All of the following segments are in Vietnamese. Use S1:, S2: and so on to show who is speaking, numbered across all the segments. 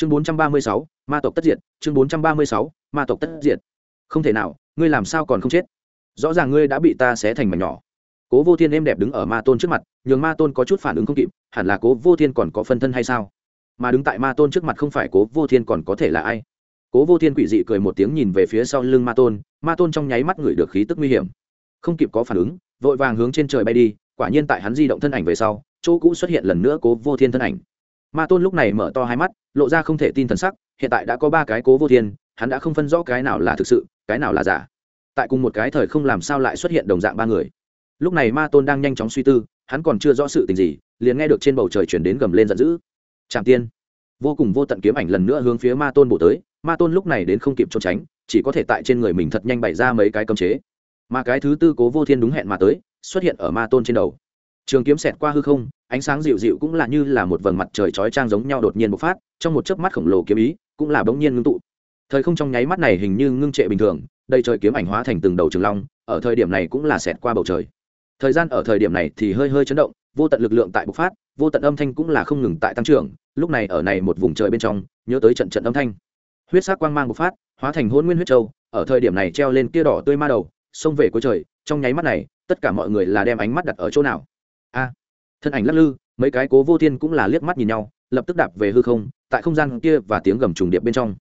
S1: chương bốn trăm ba mươi sáu, ma tộc tất diệt, chương bốn trăm ba mươi sáu, ma tộc tất diệt. Không thể nào, ngươi làm sao còn không chết? Rõ ràng ngươi đã bị ta xé thành mảnh nhỏ. Cố vô thiên êm đẹp đứng ở ma tôn trước mặt, nhường ma tôn có chút phản ứng không kịp, hẳn là cố vô thiên còn có phân thân hay sao? Mà đứng tại ma tôn trước mặt không phải cố vô thiên còn có thể là ai? Cố vô thiên quỷ dị cười một tiếng nhìn về phía sau lưng ma tôn ma tôn trong nháy mắt ngửi được khí tức nguy hiểm. Không kịp có phản ứng, vội vàng hướng trên trời bay đi, quả nhiên tại hắn di động thân ảnh về sau, chỗ cũ xuất hiện lần nữa cố vô thiên thân ảnh ma tôn lúc này mở to hai mắt, lộ ra không thể tin thần sắc, hiện tại đã có ba cái cố vô thiên, hắn đã không phân rõ cái nào là thực sự, cái nào là giả. Tại cùng một cái thời không làm sao lại xuất hiện đồng dạng ba người. Lúc này ma tôn đang nhanh chóng suy tư, hắn còn chưa rõ sự tình gì, liền nghe được trên bầu trời chuyển đến gầm lên giận dữ. Trạm tiên. Vô cùng vô tận kiếm ảnh lần nữa hướng phía ma tôn bổ tới, ma tôn lúc này đến không kịp trốn tránh, chỉ có thể tại trên người mình thật nhanh bày ra mấy cái cấm chế. Mà cái thứ tư cố vô thiên đúng hẹn mà tới, xuất hiện ở ma tôn trên đầu. Trường kiếm xẹt qua hư không ánh sáng dịu dịu cũng là như là một vầng mặt trời chói trang giống nhau đột nhiên bộc phát, trong một chớp mắt khổng lồ kiếm ý cũng là bỗng nhiên ngưng tụ. Thời không trong nháy mắt này hình như ngưng trệ bình thường, đầy trời kiếm ảnh hóa thành từng đầu trường long, ở thời điểm này cũng là xẹt qua bầu trời. Thời gian ở thời điểm này thì hơi hơi chấn động, vô tận lực lượng tại bộc phát, vô tận âm thanh cũng là không ngừng tại tăng trưởng, lúc này ở này một vùng trời bên trong, nhớ tới trận trận âm thanh. Huyết sắc quang mang bộc phát, hóa thành hôn nguyên huyết châu, ở thời điểm này treo lên kia đỏ tươi ma đầu, xông về cuối trời, trong nháy mắt này, tất cả mọi người là đem ánh mắt đặt ở chỗ nào? A! Thân ảnh lắc lư, mấy cái cố vô thiên cũng là liếc mắt nhìn nhau, lập tức đạp về hư không, tại không gian kia và tiếng gầm trùng điệp bên trong.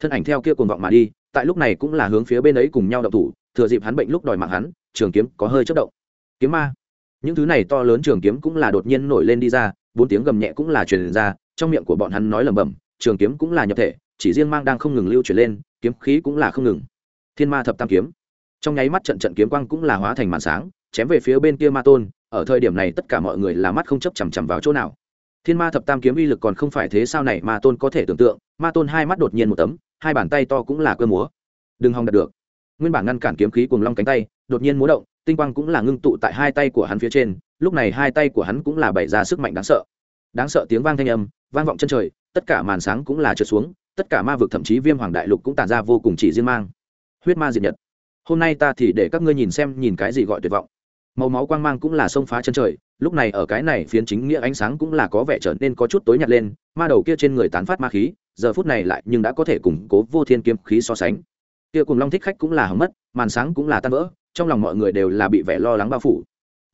S1: Thân ảnh theo kia cuồng vọng mà đi, tại lúc này cũng là hướng phía bên ấy cùng nhau đậu thủ, thừa dịp hắn bệnh lúc đòi mạng hắn, trường kiếm có hơi chất động. Kiếm ma. Những thứ này to lớn trường kiếm cũng là đột nhiên nổi lên đi ra, bốn tiếng gầm nhẹ cũng là truyền ra, trong miệng của bọn hắn nói lẩm bẩm, trường kiếm cũng là nhập thể, chỉ riêng mang đang không ngừng lưu chuyển lên, kiếm khí cũng là không ngừng. Thiên ma thập tam kiếm. Trong nháy mắt trận trận kiếm quang cũng là hóa thành màn sáng, chém về phía bên kia ma tôn ở thời điểm này tất cả mọi người là mắt không chấp chằm chằm vào chỗ nào. Thiên ma thập tam kiếm uy lực còn không phải thế sao này, ma tôn có thể tưởng tượng, ma tôn hai mắt đột nhiên một tấm, hai bàn tay to cũng là cơ múa. Đừng hòng đạt được. Nguyên bản ngăn cản kiếm khí cùng long cánh tay, đột nhiên múa động, tinh quang cũng là ngưng tụ tại hai tay của hắn phía trên, lúc này hai tay của hắn cũng là bày ra sức mạnh đáng sợ. Đáng sợ tiếng vang thanh âm, vang vọng chân trời, tất cả màn sáng cũng là trượt xuống, tất cả ma vực thậm chí viêm hoàng đại lục cũng tàn ra vô cùng chỉ riêng mang. Huyết ma diệt nhật. Hôm nay ta thì để các ngươi nhìn xem nhìn cái gì gọi tuyệt vọng màu máu quang mang cũng là sông phá chân trời, lúc này ở cái này phiến chính nghĩa ánh sáng cũng là có vẻ trở nên có chút tối nhạt lên, ma đầu kia trên người tán phát ma khí, giờ phút này lại nhưng đã có thể củng cố vô thiên kiếm khí so sánh. Kia cùng long thích khách cũng là hỏng mất, màn sáng cũng là tan vỡ, trong lòng mọi người đều là bị vẻ lo lắng bao phủ.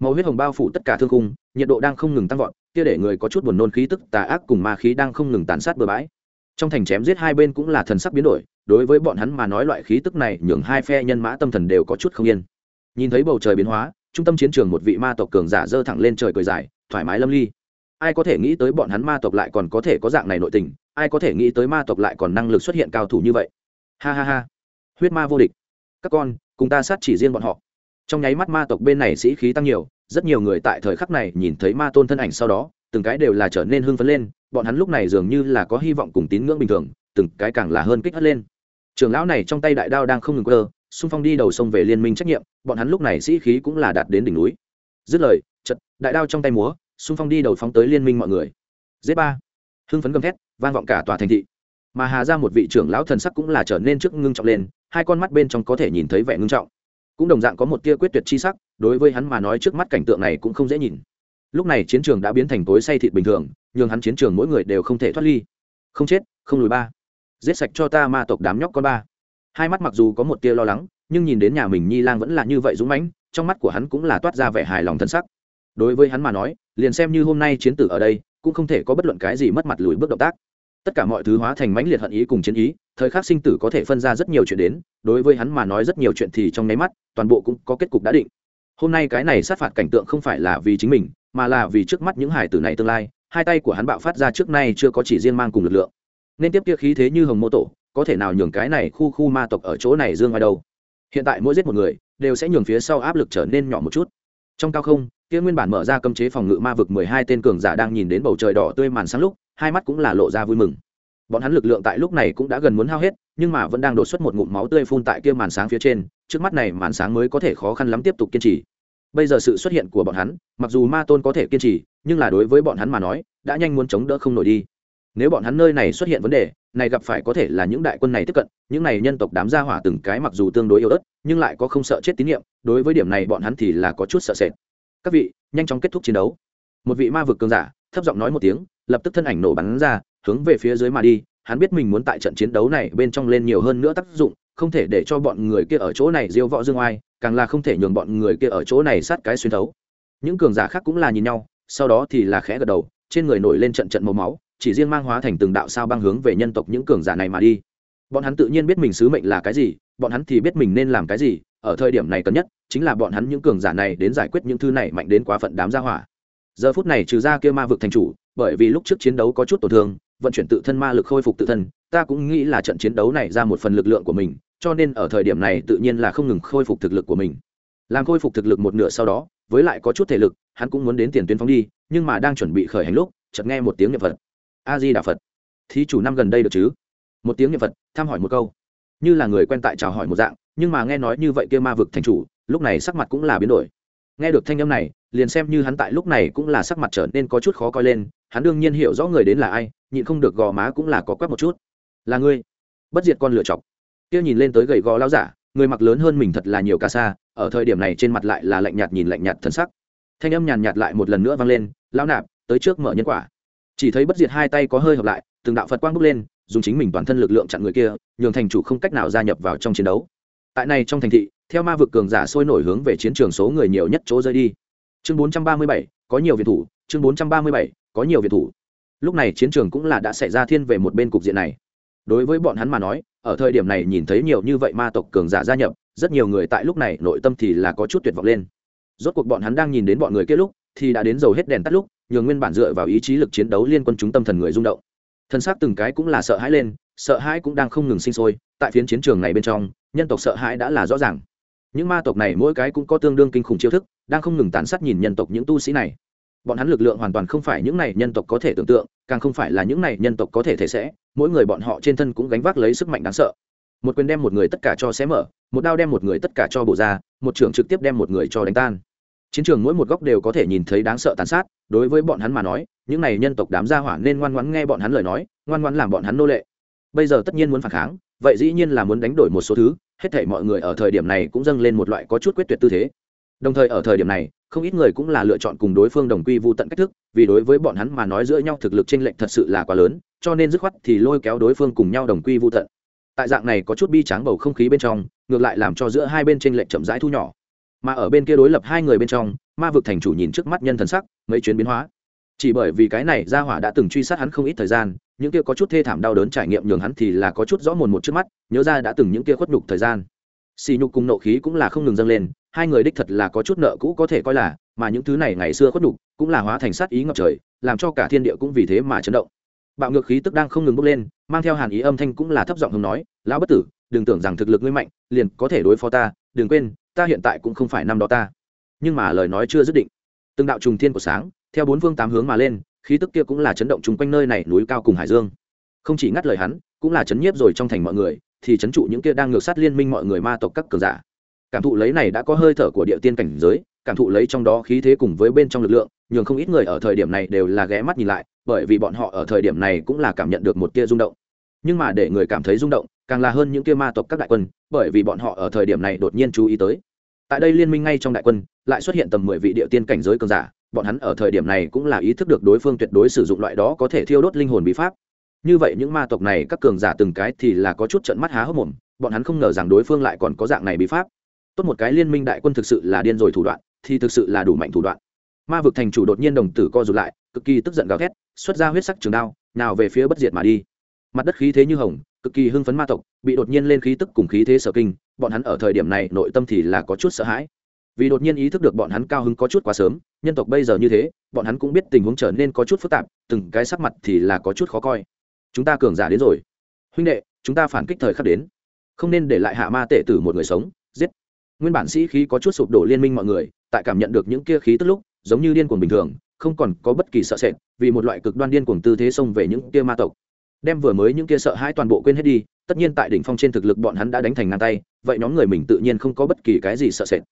S1: Màu huyết hồng bao phủ tất cả thương khung, nhiệt độ đang không ngừng tăng vọt, kia để người có chút buồn nôn khí tức, tà ác cùng ma khí đang không ngừng tàn sát bừa bãi. Trong thành chém giết hai bên cũng là thần sắc biến đổi, đối với bọn hắn mà nói loại khí tức này nhường hai phe nhân mã tâm thần đều có chút không yên. Nhìn thấy bầu trời biến hóa trung tâm chiến trường một vị ma tộc cường giả dơ thẳng lên trời cười dài, thoải mái lâm ly. Ai có thể nghĩ tới bọn hắn ma tộc lại còn có thể có dạng này nội tình, ai có thể nghĩ tới ma tộc lại còn năng lực xuất hiện cao thủ như vậy. Ha ha ha. Huyết ma vô địch. Các con, cùng ta sát chỉ riêng bọn họ. Trong nháy mắt ma tộc bên này sĩ khí tăng nhiều, rất nhiều người tại thời khắc này nhìn thấy ma tôn thân ảnh sau đó, từng cái đều là trở nên hưng phấn lên, bọn hắn lúc này dường như là có hy vọng cùng tín ngưỡng bình thường, từng cái càng là hơn kích hất lên. Trường lão này trong tay đại đao đang không ngừng cơ xung phong đi đầu sông về liên minh trách nhiệm, bọn hắn lúc này sĩ khí cũng là đạt đến đỉnh núi. Dứt lời chật đại đao trong tay múa, xung phong đi đầu phóng tới liên minh mọi người. Giết ba. Hưng phấn gầm thét, vang vọng cả tòa thành thị. Mà hà ra một vị trưởng lão thần sắc cũng là trở nên trước ngưng trọng lên, hai con mắt bên trong có thể nhìn thấy vẻ ngưng trọng. Cũng đồng dạng có một tia quyết tuyệt chi sắc, đối với hắn mà nói trước mắt cảnh tượng này cũng không dễ nhìn. Lúc này chiến trường đã biến thành tối say thịt bình thường nhưng hắn chiến trường mỗi người đều không thể thoát ly. Không chết, không lùi ba. Giết sạch cho ta ma tộc đám nhóc con ba hai mắt mặc dù có một tia lo lắng, nhưng nhìn đến nhà mình nhi lang vẫn là như vậy dũng mãnh, trong mắt của hắn cũng là toát ra vẻ hài lòng thân sắc. Đối với hắn mà nói, liền xem như hôm nay chiến tử ở đây, cũng không thể có bất luận cái gì mất mặt lùi bước động tác. Tất cả mọi thứ hóa thành mãnh liệt hận ý cùng chiến ý, thời khắc sinh tử có thể phân ra rất nhiều chuyện đến, đối với hắn mà nói rất nhiều chuyện thì trong nháy mắt, toàn bộ cũng có kết cục đã định. Hôm nay cái này sát phạt cảnh tượng không phải là vì chính mình, mà là vì trước mắt những hải tử này tương lai, hai tay của hắn bạo phát ra trước nay chưa có chỉ riêng mang cùng lực lượng. Nên tiếp kia khí thế như hồng mô tổ có thể nào nhường cái này khu khu ma tộc ở chỗ này dương ngoài đâu? Hiện tại mỗi giết một người, đều sẽ nhường phía sau áp lực trở nên nhỏ một chút. Trong cao không, kia nguyên bản mở ra cấm chế phòng ngự ma vực mười hai tên cường giả đang nhìn đến bầu trời đỏ tươi màn sáng lúc, hai mắt cũng là lộ ra vui mừng. Bọn hắn lực lượng tại lúc này cũng đã gần muốn hao hết, nhưng mà vẫn đang đột xuất một ngụm máu tươi phun tại kia màn sáng phía trên, trước mắt này màn sáng mới có thể khó khăn lắm tiếp tục kiên trì. Bây giờ sự xuất hiện của bọn hắn, mặc dù ma tôn có thể kiên trì, nhưng là đối với bọn hắn mà nói, đã nhanh muốn chống đỡ không nổi đi. Nếu bọn hắn nơi này xuất hiện vấn đề này gặp phải có thể là những đại quân này tiếp cận, những này nhân tộc đám gia hỏa từng cái mặc dù tương đối yếu ớt, nhưng lại có không sợ chết tín nhiệm, đối với điểm này bọn hắn thì là có chút sợ sệt. Các vị, nhanh chóng kết thúc chiến đấu. Một vị ma vực cường giả, thấp giọng nói một tiếng, lập tức thân ảnh nổ bắn ra, hướng về phía dưới mà đi. Hắn biết mình muốn tại trận chiến đấu này bên trong lên nhiều hơn nữa tác dụng, không thể để cho bọn người kia ở chỗ này diêu võ dương oai, càng là không thể nhường bọn người kia ở chỗ này sát cái xuyên thấu. Những cường giả khác cũng là nhìn nhau, sau đó thì là khẽ gật đầu, trên người nổi lên trận trận màu máu chỉ riêng mang hóa thành từng đạo sao băng hướng về nhân tộc những cường giả này mà đi. Bọn hắn tự nhiên biết mình sứ mệnh là cái gì, bọn hắn thì biết mình nên làm cái gì, ở thời điểm này cần nhất chính là bọn hắn những cường giả này đến giải quyết những thứ này mạnh đến quá phận đám gia hỏa. Giờ phút này trừ ra kia ma vực thành chủ, bởi vì lúc trước chiến đấu có chút tổn thương, vận chuyển tự thân ma lực khôi phục tự thân, ta cũng nghĩ là trận chiến đấu này ra một phần lực lượng của mình, cho nên ở thời điểm này tự nhiên là không ngừng khôi phục thực lực của mình. Làm khôi phục thực lực một nửa sau đó, với lại có chút thể lực, hắn cũng muốn đến tiền tuyến phóng đi, nhưng mà đang chuẩn bị khởi hành lúc, chợt nghe một tiếng niệm phật a di đà phật. Thí chủ năm gần đây được chứ? Một tiếng niệm phật thăm hỏi một câu. Như là người quen tại chào hỏi một dạng, nhưng mà nghe nói như vậy kia ma vực thành chủ, lúc này sắc mặt cũng là biến đổi. Nghe được thanh âm này, liền xem như hắn tại lúc này cũng là sắc mặt trở nên có chút khó coi lên, hắn đương nhiên hiểu rõ người đến là ai, nhịn không được gò má cũng là có quét một chút. Là ngươi. Bất diệt con lựa chọc. Kia nhìn lên tới gầy gò lao giả, người mặc lớn hơn mình thật là nhiều ca xa, ở thời điểm này trên mặt lại là lạnh nhạt nhìn lạnh nhạt thân sắc. Thanh âm nhàn nhạt lại một lần nữa vang lên lao nạp, tới trước mở nhân quả chỉ thấy bất diệt hai tay có hơi hợp lại từng đạo phật quang bốc lên dùng chính mình toàn thân lực lượng chặn người kia nhường thành chủ không cách nào gia nhập vào trong chiến đấu. Tại này trong thành thị theo ma vực cường giả sôi nổi hướng về chiến trường số người nhiều nhất chỗ rơi đi. Chương 437, có nhiều viện thủ chương 437, có nhiều viện thủ. Lúc này chiến trường cũng là đã xảy ra thiên về một bên cục diện này. Đối với bọn hắn mà nói ở thời điểm này nhìn thấy nhiều như vậy ma tộc cường giả gia nhập rất nhiều người tại lúc này nội tâm thì là có chút tuyệt vọng lên. Rốt cuộc bọn hắn đang nhìn đến bọn người kia lúc thì đã đến dầu hết đèn tắt lúc nhường nguyên bản dựa vào ý chí lực chiến đấu liên quân chúng tâm thần người rung động. Thân xác từng cái cũng là sợ hãi lên, sợ hãi cũng đang không ngừng sinh sôi, tại phiến chiến trường này bên trong, nhân tộc sợ hãi đã là rõ ràng. Những ma tộc này mỗi cái cũng có tương đương kinh khủng chiêu thức, đang không ngừng tàn sát nhìn nhân tộc những tu sĩ này. Bọn hắn lực lượng hoàn toàn không phải những này nhân tộc có thể tưởng tượng, càng không phải là những này nhân tộc có thể thể sẽ, mỗi người bọn họ trên thân cũng gánh vác lấy sức mạnh đáng sợ. Một quyền đem một người tất cả cho xé mở, một đao đem một người tất cả cho bổ ra, một trưởng trực tiếp đem một người cho đánh tan chiến trường mỗi một góc đều có thể nhìn thấy đáng sợ tàn sát, đối với bọn hắn mà nói, những này nhân tộc đám gia hỏa nên ngoan ngoãn nghe bọn hắn lời nói, ngoan ngoãn làm bọn hắn nô lệ. Bây giờ tất nhiên muốn phản kháng, vậy dĩ nhiên là muốn đánh đổi một số thứ, hết thảy mọi người ở thời điểm này cũng dâng lên một loại có chút quyết tuyệt tư thế. Đồng thời ở thời điểm này, không ít người cũng là lựa chọn cùng đối phương đồng quy vu tận cách thức, vì đối với bọn hắn mà nói giữa nhau thực lực chênh lệch thật sự là quá lớn, cho nên dứt khoát thì lôi kéo đối phương cùng nhau đồng quy vu tận. Tại dạng này có chút bi tráng bầu không khí bên trong, ngược lại làm cho giữa hai bên chênh lệch chậm rãi thu nhỏ mà ở bên kia đối lập hai người bên trong, ma vực thành chủ nhìn trước mắt nhân thần sắc, mấy chuyến biến hóa. Chỉ bởi vì cái này gia hỏa đã từng truy sát hắn không ít thời gian, những kia có chút thê thảm đau đớn trải nghiệm nhường hắn thì là có chút rõ mồn một trước mắt, nhớ ra đã từng những kia khuất nhục thời gian. Xì nhục cùng nộ khí cũng là không ngừng dâng lên, hai người đích thật là có chút nợ cũ có thể coi là, mà những thứ này ngày xưa khuất nhục cũng là hóa thành sát ý ngập trời, làm cho cả thiên địa cũng vì thế mà chấn động. Bạo ngược khí tức đang không ngừng bốc lên, mang theo hàn ý âm thanh cũng là thấp giọng hùng nói, lão bất tử, đừng tưởng rằng thực lực ngươi mạnh, liền có thể đối phó ta, đừng quên ta hiện tại cũng không phải năm đó ta. Nhưng mà lời nói chưa dứt định. Từng đạo trùng thiên của sáng, theo bốn phương tám hướng mà lên, khí tức kia cũng là chấn động chung quanh nơi này núi cao cùng hải dương. Không chỉ ngắt lời hắn, cũng là chấn nhiếp rồi trong thành mọi người, thì chấn trụ những kia đang ngược sát liên minh mọi người ma tộc các cường giả. Cảm thụ lấy này đã có hơi thở của địa tiên cảnh giới, cảm thụ lấy trong đó khí thế cùng với bên trong lực lượng, nhường không ít người ở thời điểm này đều là ghé mắt nhìn lại, bởi vì bọn họ ở thời điểm này cũng là cảm nhận được một tia rung động. Nhưng mà để người cảm thấy rung động càng là hơn những kia ma tộc các đại quân, bởi vì bọn họ ở thời điểm này đột nhiên chú ý tới. Tại đây liên minh ngay trong đại quân, lại xuất hiện tầm mười vị địa tiên cảnh giới cường giả, bọn hắn ở thời điểm này cũng là ý thức được đối phương tuyệt đối sử dụng loại đó có thể thiêu đốt linh hồn bí pháp. Như vậy những ma tộc này, các cường giả từng cái thì là có chút trận mắt há hốc mồm, bọn hắn không ngờ rằng đối phương lại còn có dạng này bí pháp. Tốt một cái liên minh đại quân thực sự là điên rồi thủ đoạn, thì thực sự là đủ mạnh thủ đoạn. Ma vực thành chủ đột nhiên đồng tử co rụt lại, cực kỳ tức giận gào thét, xuất ra huyết sắc trường đao, nào về phía bất diệt mà đi. Mặt đất khí thế như hồng cực kỳ hưng phấn ma tộc, bị đột nhiên lên khí tức cùng khí thế sở kinh, bọn hắn ở thời điểm này nội tâm thì là có chút sợ hãi. Vì đột nhiên ý thức được bọn hắn cao hứng có chút quá sớm, nhân tộc bây giờ như thế, bọn hắn cũng biết tình huống trở nên có chút phức tạp, từng cái sắc mặt thì là có chút khó coi. Chúng ta cường giả đến rồi. Huynh đệ, chúng ta phản kích thời khắc đến. Không nên để lại hạ ma tệ tử một người sống, giết. Nguyên bản sĩ khí có chút sụp đổ liên minh mọi người, tại cảm nhận được những kia khí tức lúc, giống như điên cuồng bình thường, không còn có bất kỳ sợ sệt, vì một loại cực đoan điên cuồng tư thế xông về những kia ma tộc đem vừa mới những kia sợ hãi toàn bộ quên hết đi, tất nhiên tại đỉnh phong trên thực lực bọn hắn đã đánh thành ngang tay, vậy nhóm người mình tự nhiên không có bất kỳ cái gì sợ sệt.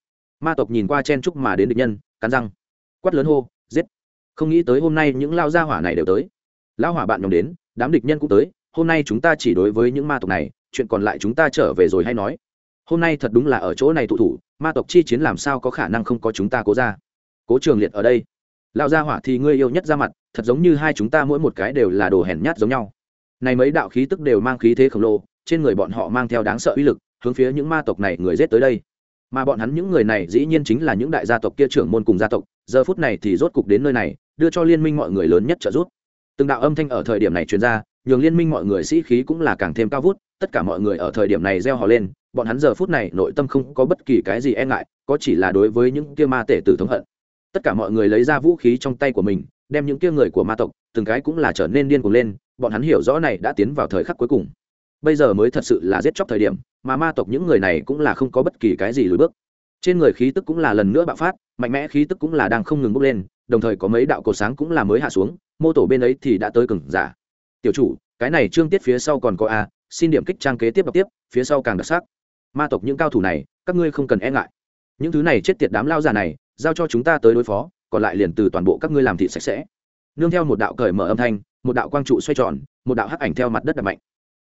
S1: Ma tộc nhìn qua chen chúc mà đến địch nhân, cắn răng, quát lớn hô, giết. Không nghĩ tới hôm nay những lao gia hỏa này đều tới. Lao hỏa bạn nhóm đến, đám địch nhân cũng tới, hôm nay chúng ta chỉ đối với những ma tộc này, chuyện còn lại chúng ta trở về rồi hay nói. Hôm nay thật đúng là ở chỗ này tụ thủ, ma tộc chi chiến làm sao có khả năng không có chúng ta cố ra. Cố trường liệt ở đây. Lao gia hỏa thì ngươi yêu nhất ra mặt, thật giống như hai chúng ta mỗi một cái đều là đồ hèn nhát giống nhau này mấy đạo khí tức đều mang khí thế khổng lồ, trên người bọn họ mang theo đáng sợ uy lực, hướng phía những ma tộc này người giết tới đây. Mà bọn hắn những người này dĩ nhiên chính là những đại gia tộc kia trưởng môn cùng gia tộc, giờ phút này thì rốt cục đến nơi này, đưa cho liên minh mọi người lớn nhất trợ giúp. Từng đạo âm thanh ở thời điểm này truyền ra, nhường liên minh mọi người sĩ khí cũng là càng thêm cao vút, tất cả mọi người ở thời điểm này gieo họ lên, bọn hắn giờ phút này nội tâm không có bất kỳ cái gì e ngại, có chỉ là đối với những kia ma tể tử thống hận. Tất cả mọi người lấy ra vũ khí trong tay của mình, đem những kia người của ma tộc, từng cái cũng là trở nên điên cuồng lên bọn hắn hiểu rõ này đã tiến vào thời khắc cuối cùng. Bây giờ mới thật sự là giết chóc thời điểm, mà ma tộc những người này cũng là không có bất kỳ cái gì lùi bước. Trên người khí tức cũng là lần nữa bạo phát, mạnh mẽ khí tức cũng là đang không ngừng bốc lên, đồng thời có mấy đạo cột sáng cũng là mới hạ xuống, mô tổ bên ấy thì đã tới cừng giả. Tiểu chủ, cái này trương tiết phía sau còn có a, xin điểm kích trang kế tiếp đọc tiếp, phía sau càng đặc sắc. Ma tộc những cao thủ này, các ngươi không cần e ngại. Những thứ này chết tiệt đám lao già này, giao cho chúng ta tới đối phó, còn lại liền từ toàn bộ các ngươi làm thị sạch sẽ. Nương theo một đạo cởi mở âm thanh một đạo quang trụ xoay tròn, một đạo hắc ảnh theo mặt đất đập mạnh.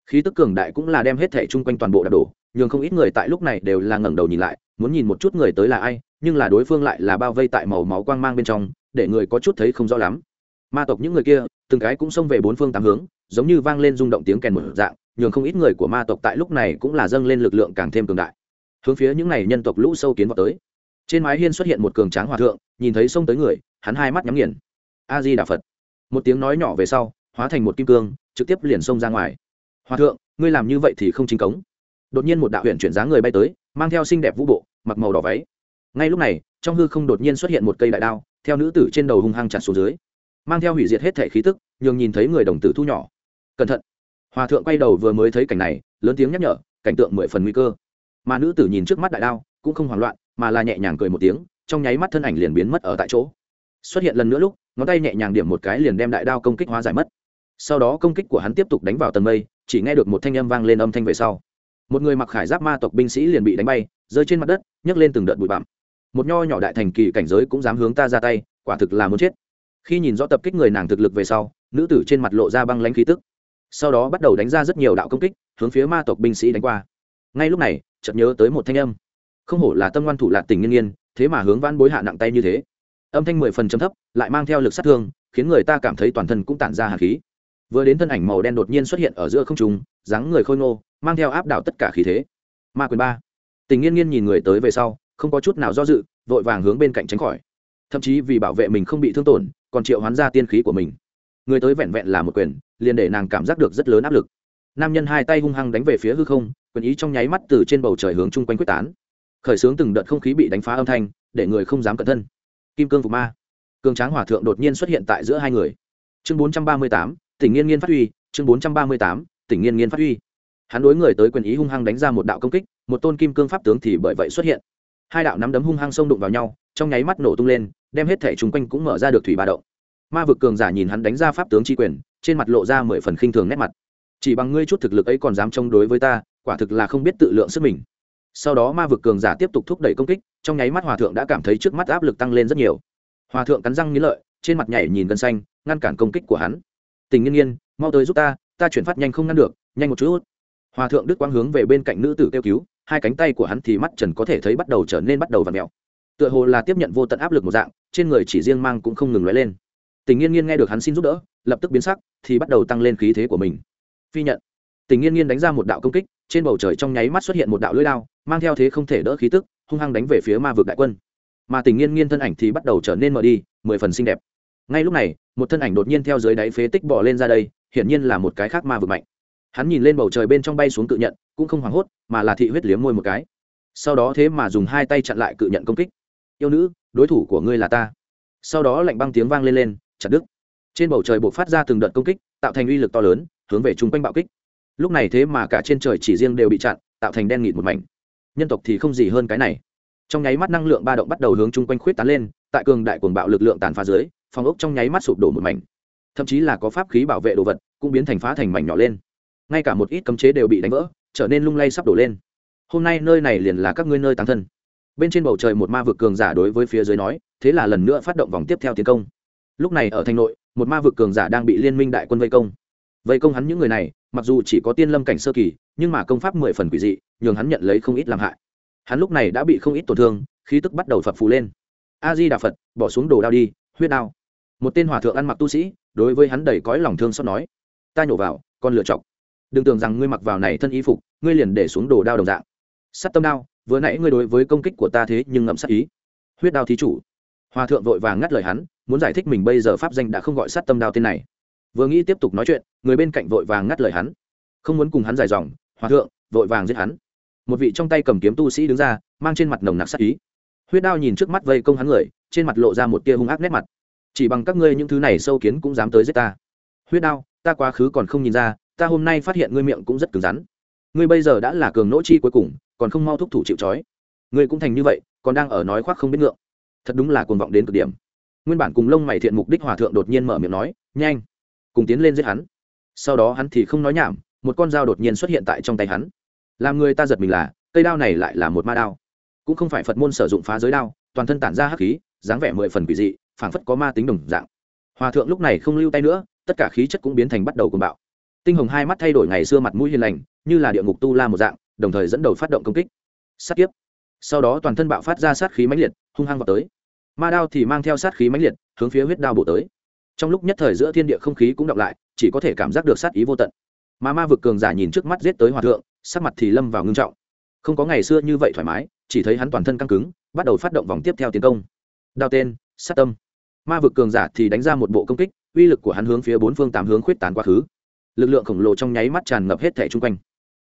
S1: Khí tức cường đại cũng là đem hết thể chung quanh toàn bộ đập đổ, nhường không ít người tại lúc này đều là ngẩng đầu nhìn lại, muốn nhìn một chút người tới là ai, nhưng là đối phương lại là bao vây tại màu máu quang mang bên trong, để người có chút thấy không rõ lắm. Ma tộc những người kia, từng cái cũng xông về bốn phương tám hướng, giống như vang lên rung động tiếng kèn một dạng, nhường không ít người của ma tộc tại lúc này cũng là dâng lên lực lượng càng thêm cường đại. Hướng phía những này nhân tộc lũ sâu kiến vào tới. Trên mái hiên xuất hiện một cường tráng hòa thượng, nhìn thấy xông tới người, hắn hai mắt nhắm nghiền. A di đà phật một tiếng nói nhỏ về sau, hóa thành một kim cương, trực tiếp liền xông ra ngoài. Hòa thượng, ngươi làm như vậy thì không chính cống. Đột nhiên một đạo huyện chuyển dáng người bay tới, mang theo xinh đẹp vũ bộ, mặc màu đỏ váy. Ngay lúc này, trong hư không đột nhiên xuất hiện một cây đại đao, theo nữ tử trên đầu hung hăng chặt xuống dưới. Mang theo hủy diệt hết thể khí tức, nhường nhìn thấy người đồng tử thu nhỏ. Cẩn thận. Hòa thượng quay đầu vừa mới thấy cảnh này, lớn tiếng nhắc nhở, cảnh tượng mười phần nguy cơ. Mà nữ tử nhìn trước mắt đại đao, cũng không hoảng loạn, mà là nhẹ nhàng cười một tiếng, trong nháy mắt thân ảnh liền biến mất ở tại chỗ. Xuất hiện lần nữa lúc ngón tay nhẹ nhàng điểm một cái liền đem đại đao công kích hóa giải mất. Sau đó công kích của hắn tiếp tục đánh vào tầng mây, chỉ nghe được một thanh âm vang lên âm thanh về sau. Một người mặc khải giáp ma tộc binh sĩ liền bị đánh bay, rơi trên mặt đất, nhấc lên từng đợt bụi bặm. Một nho nhỏ đại thành kỳ cảnh giới cũng dám hướng ta ra tay, quả thực là muốn chết. Khi nhìn rõ tập kích người nàng thực lực về sau, nữ tử trên mặt lộ ra băng lãnh khí tức. Sau đó bắt đầu đánh ra rất nhiều đạo công kích, hướng phía ma tộc binh sĩ đánh qua. Ngay lúc này, chợt nhớ tới một thanh âm. Không hổ là tâm ngoan thủ lạc tình nghiên nghiên, thế mà hướng van bối hạ nặng tay như thế âm thanh mười phần chấm thấp, lại mang theo lực sát thương, khiến người ta cảm thấy toàn thân cũng tản ra hạt khí. Vừa đến thân ảnh màu đen đột nhiên xuất hiện ở giữa không trung, dáng người khôi ngô, mang theo áp đảo tất cả khí thế. Ma quyền ba. Tình nghiên nghiên nhìn người tới về sau, không có chút nào do dự, vội vàng hướng bên cạnh tránh khỏi. Thậm chí vì bảo vệ mình không bị thương tổn, còn triệu hoán ra tiên khí của mình. Người tới vẹn vẹn là một quyền, liền để nàng cảm giác được rất lớn áp lực. Nam nhân hai tay hung hăng đánh về phía hư không, quyền ý trong nháy mắt từ trên bầu trời hướng chung quanh quyết tán. Khởi xướng từng đợt không khí bị đánh phá âm thanh, để người không dám cẩn thân kim cương phục ma. Cường tráng hòa thượng đột nhiên xuất hiện tại giữa hai người. Chương bốn trăm ba mươi tám, tỉnh nghiên nghiên phát huy. Chương bốn trăm ba mươi tám, tỉnh nghiên nghiên phát huy. Hắn đối người tới quyền ý hung hăng đánh ra một đạo công kích, một tôn kim cương pháp tướng thì bởi vậy xuất hiện. Hai đạo nắm đấm hung hăng xông đụng vào nhau, trong nháy mắt nổ tung lên, đem hết thể chung quanh cũng mở ra được thủy ba động. Ma vực cường giả nhìn hắn đánh ra pháp tướng tri quyền, trên mặt lộ ra mười phần khinh thường nét mặt. Chỉ bằng ngươi chút thực lực ấy còn dám chống đối với ta, quả thực là không biết tự lượng sức mình sau đó ma vực cường giả tiếp tục thúc đẩy công kích, trong nháy mắt hòa thượng đã cảm thấy trước mắt áp lực tăng lên rất nhiều. Hòa thượng cắn răng nghĩ lợi, trên mặt nhảy nhìn gân xanh, ngăn cản công kích của hắn. Tình nghiên nghiên, mau tới giúp ta ta chuyển phát nhanh không ngăn được, nhanh một chút. Hòa thượng đức quang hướng về bên cạnh nữ tử kêu cứu, hai cánh tay của hắn thì mắt trần có thể thấy bắt đầu trở nên bắt đầu và mèo. Tựa hồ là tiếp nhận vô tận áp lực một dạng, trên người chỉ riêng mang cũng không ngừng lóe lên. Tình nghiên nghiên nghe được hắn xin giúp đỡ, lập tức biến sắc, thì bắt đầu tăng lên khí thế của mình. Phi nhận. Tình nghiên nghiên đánh ra một đạo công kích, trên bầu trời trong nháy mắt xuất hiện một đạo lưỡi đao mang theo thế không thể đỡ khí tức, hung hăng đánh về phía ma vực đại quân. Mà tình nghiên nghiên thân ảnh thì bắt đầu trở nên mờ đi, mười phần xinh đẹp. Ngay lúc này, một thân ảnh đột nhiên theo dưới đáy phế tích bỏ lên ra đây, hiển nhiên là một cái khác ma vực mạnh. Hắn nhìn lên bầu trời bên trong bay xuống cự nhận, cũng không hoảng hốt, mà là thị huyết liếm môi một cái. Sau đó thế mà dùng hai tay chặn lại cự nhận công kích. Yêu nữ, đối thủ của ngươi là ta. Sau đó lạnh băng tiếng vang lên lên, chặt đứt. Trên bầu trời buộc phát ra từng đợt công kích, tạo thành uy lực to lớn, hướng về chung quanh bạo kích. Lúc này thế mà cả trên trời chỉ riêng đều bị chặn, tạo thành đen nghịt một mảnh nhân tộc thì không gì hơn cái này. Trong nháy mắt năng lượng ba động bắt đầu hướng chung quanh khuyết tán lên, tại cường đại cuồng bạo lực lượng tàn phá dưới, phòng ốc trong nháy mắt sụp đổ một mảnh. Thậm chí là có pháp khí bảo vệ đồ vật cũng biến thành phá thành mảnh nhỏ lên. Ngay cả một ít cấm chế đều bị đánh vỡ, trở nên lung lay sắp đổ lên. Hôm nay nơi này liền là các ngươi nơi tán thân. Bên trên bầu trời một ma vực cường giả đối với phía dưới nói, thế là lần nữa phát động vòng tiếp theo tiến công. Lúc này ở thành nội, một ma vực cường giả đang bị liên minh đại quân vây công. Vây công hắn những người này mặc dù chỉ có tiên lâm cảnh sơ kỳ, nhưng mà công pháp mười phần quỷ dị, nhường hắn nhận lấy không ít làm hại. Hắn lúc này đã bị không ít tổn thương, khí tức bắt đầu phập phù lên. A di đà phật, bỏ xuống đồ đao đi, huyết đao. Một tên hòa thượng ăn mặc tu sĩ, đối với hắn đầy cõi lòng thương xót nói, ta nhổ vào, con lựa chọc. Đừng tưởng rằng ngươi mặc vào này thân y phục, ngươi liền để xuống đồ đao đồng dạng. Sắt tâm đao, vừa nãy ngươi đối với công kích của ta thế nhưng ngậm sát ý. Huyết đao thí chủ. Hòa thượng vội vàng ngắt lời hắn, muốn giải thích mình bây giờ pháp danh đã không gọi sát tâm đao tên này vừa nghĩ tiếp tục nói chuyện, người bên cạnh vội vàng ngắt lời hắn. Không muốn cùng hắn dài dòng, hòa thượng, vội vàng giết hắn. Một vị trong tay cầm kiếm tu sĩ đứng ra, mang trên mặt nồng nặc sát ý. Huyết đao nhìn trước mắt vây công hắn người, trên mặt lộ ra một tia hung ác nét mặt. Chỉ bằng các ngươi những thứ này sâu kiến cũng dám tới giết ta. Huyết đao, ta quá khứ còn không nhìn ra, ta hôm nay phát hiện ngươi miệng cũng rất cứng rắn. Ngươi bây giờ đã là cường nỗ chi cuối cùng, còn không mau thúc thủ chịu trói. Ngươi cũng thành như vậy, còn đang ở nói khoác không biết ngượng. Thật đúng là cuồng vọng đến cực điểm. Nguyên bản cùng lông mày thiện mục đích hòa thượng đột nhiên mở miệng nói, nhanh cùng tiến lên giết hắn. Sau đó hắn thì không nói nhảm, một con dao đột nhiên xuất hiện tại trong tay hắn. Làm người ta giật mình là, cây đao này lại là một ma đao. Cũng không phải phật môn sử dụng phá giới đao, toàn thân tản ra hắc khí, dáng vẻ mười phần quỷ dị, phảng phất có ma tính đồng dạng. Hòa thượng lúc này không lưu tay nữa, tất cả khí chất cũng biến thành bắt đầu cuồng bạo. Tinh hồng hai mắt thay đổi ngày xưa mặt mũi hiền lành, như là địa ngục tu la một dạng, đồng thời dẫn đầu phát động công kích. Sát kiếp. Sau đó toàn thân bạo phát ra sát khí mãnh liệt, hung hăng vào tới. Ma đao thì mang theo sát khí mãnh liệt, hướng phía huyết đao bổ tới trong lúc nhất thời giữa thiên địa không khí cũng đọc lại, chỉ có thể cảm giác được sát ý vô tận. Mà ma vực cường giả nhìn trước mắt giết tới hòa thượng, sắc mặt thì lâm vào ngưng trọng. Không có ngày xưa như vậy thoải mái, chỉ thấy hắn toàn thân căng cứng, bắt đầu phát động vòng tiếp theo tiến công. Đao tên, sát tâm. Ma vực cường giả thì đánh ra một bộ công kích, uy lực của hắn hướng phía bốn phương tám hướng khuyết tán quá khứ. Lực lượng khổng lồ trong nháy mắt tràn ngập hết thẻ chung quanh.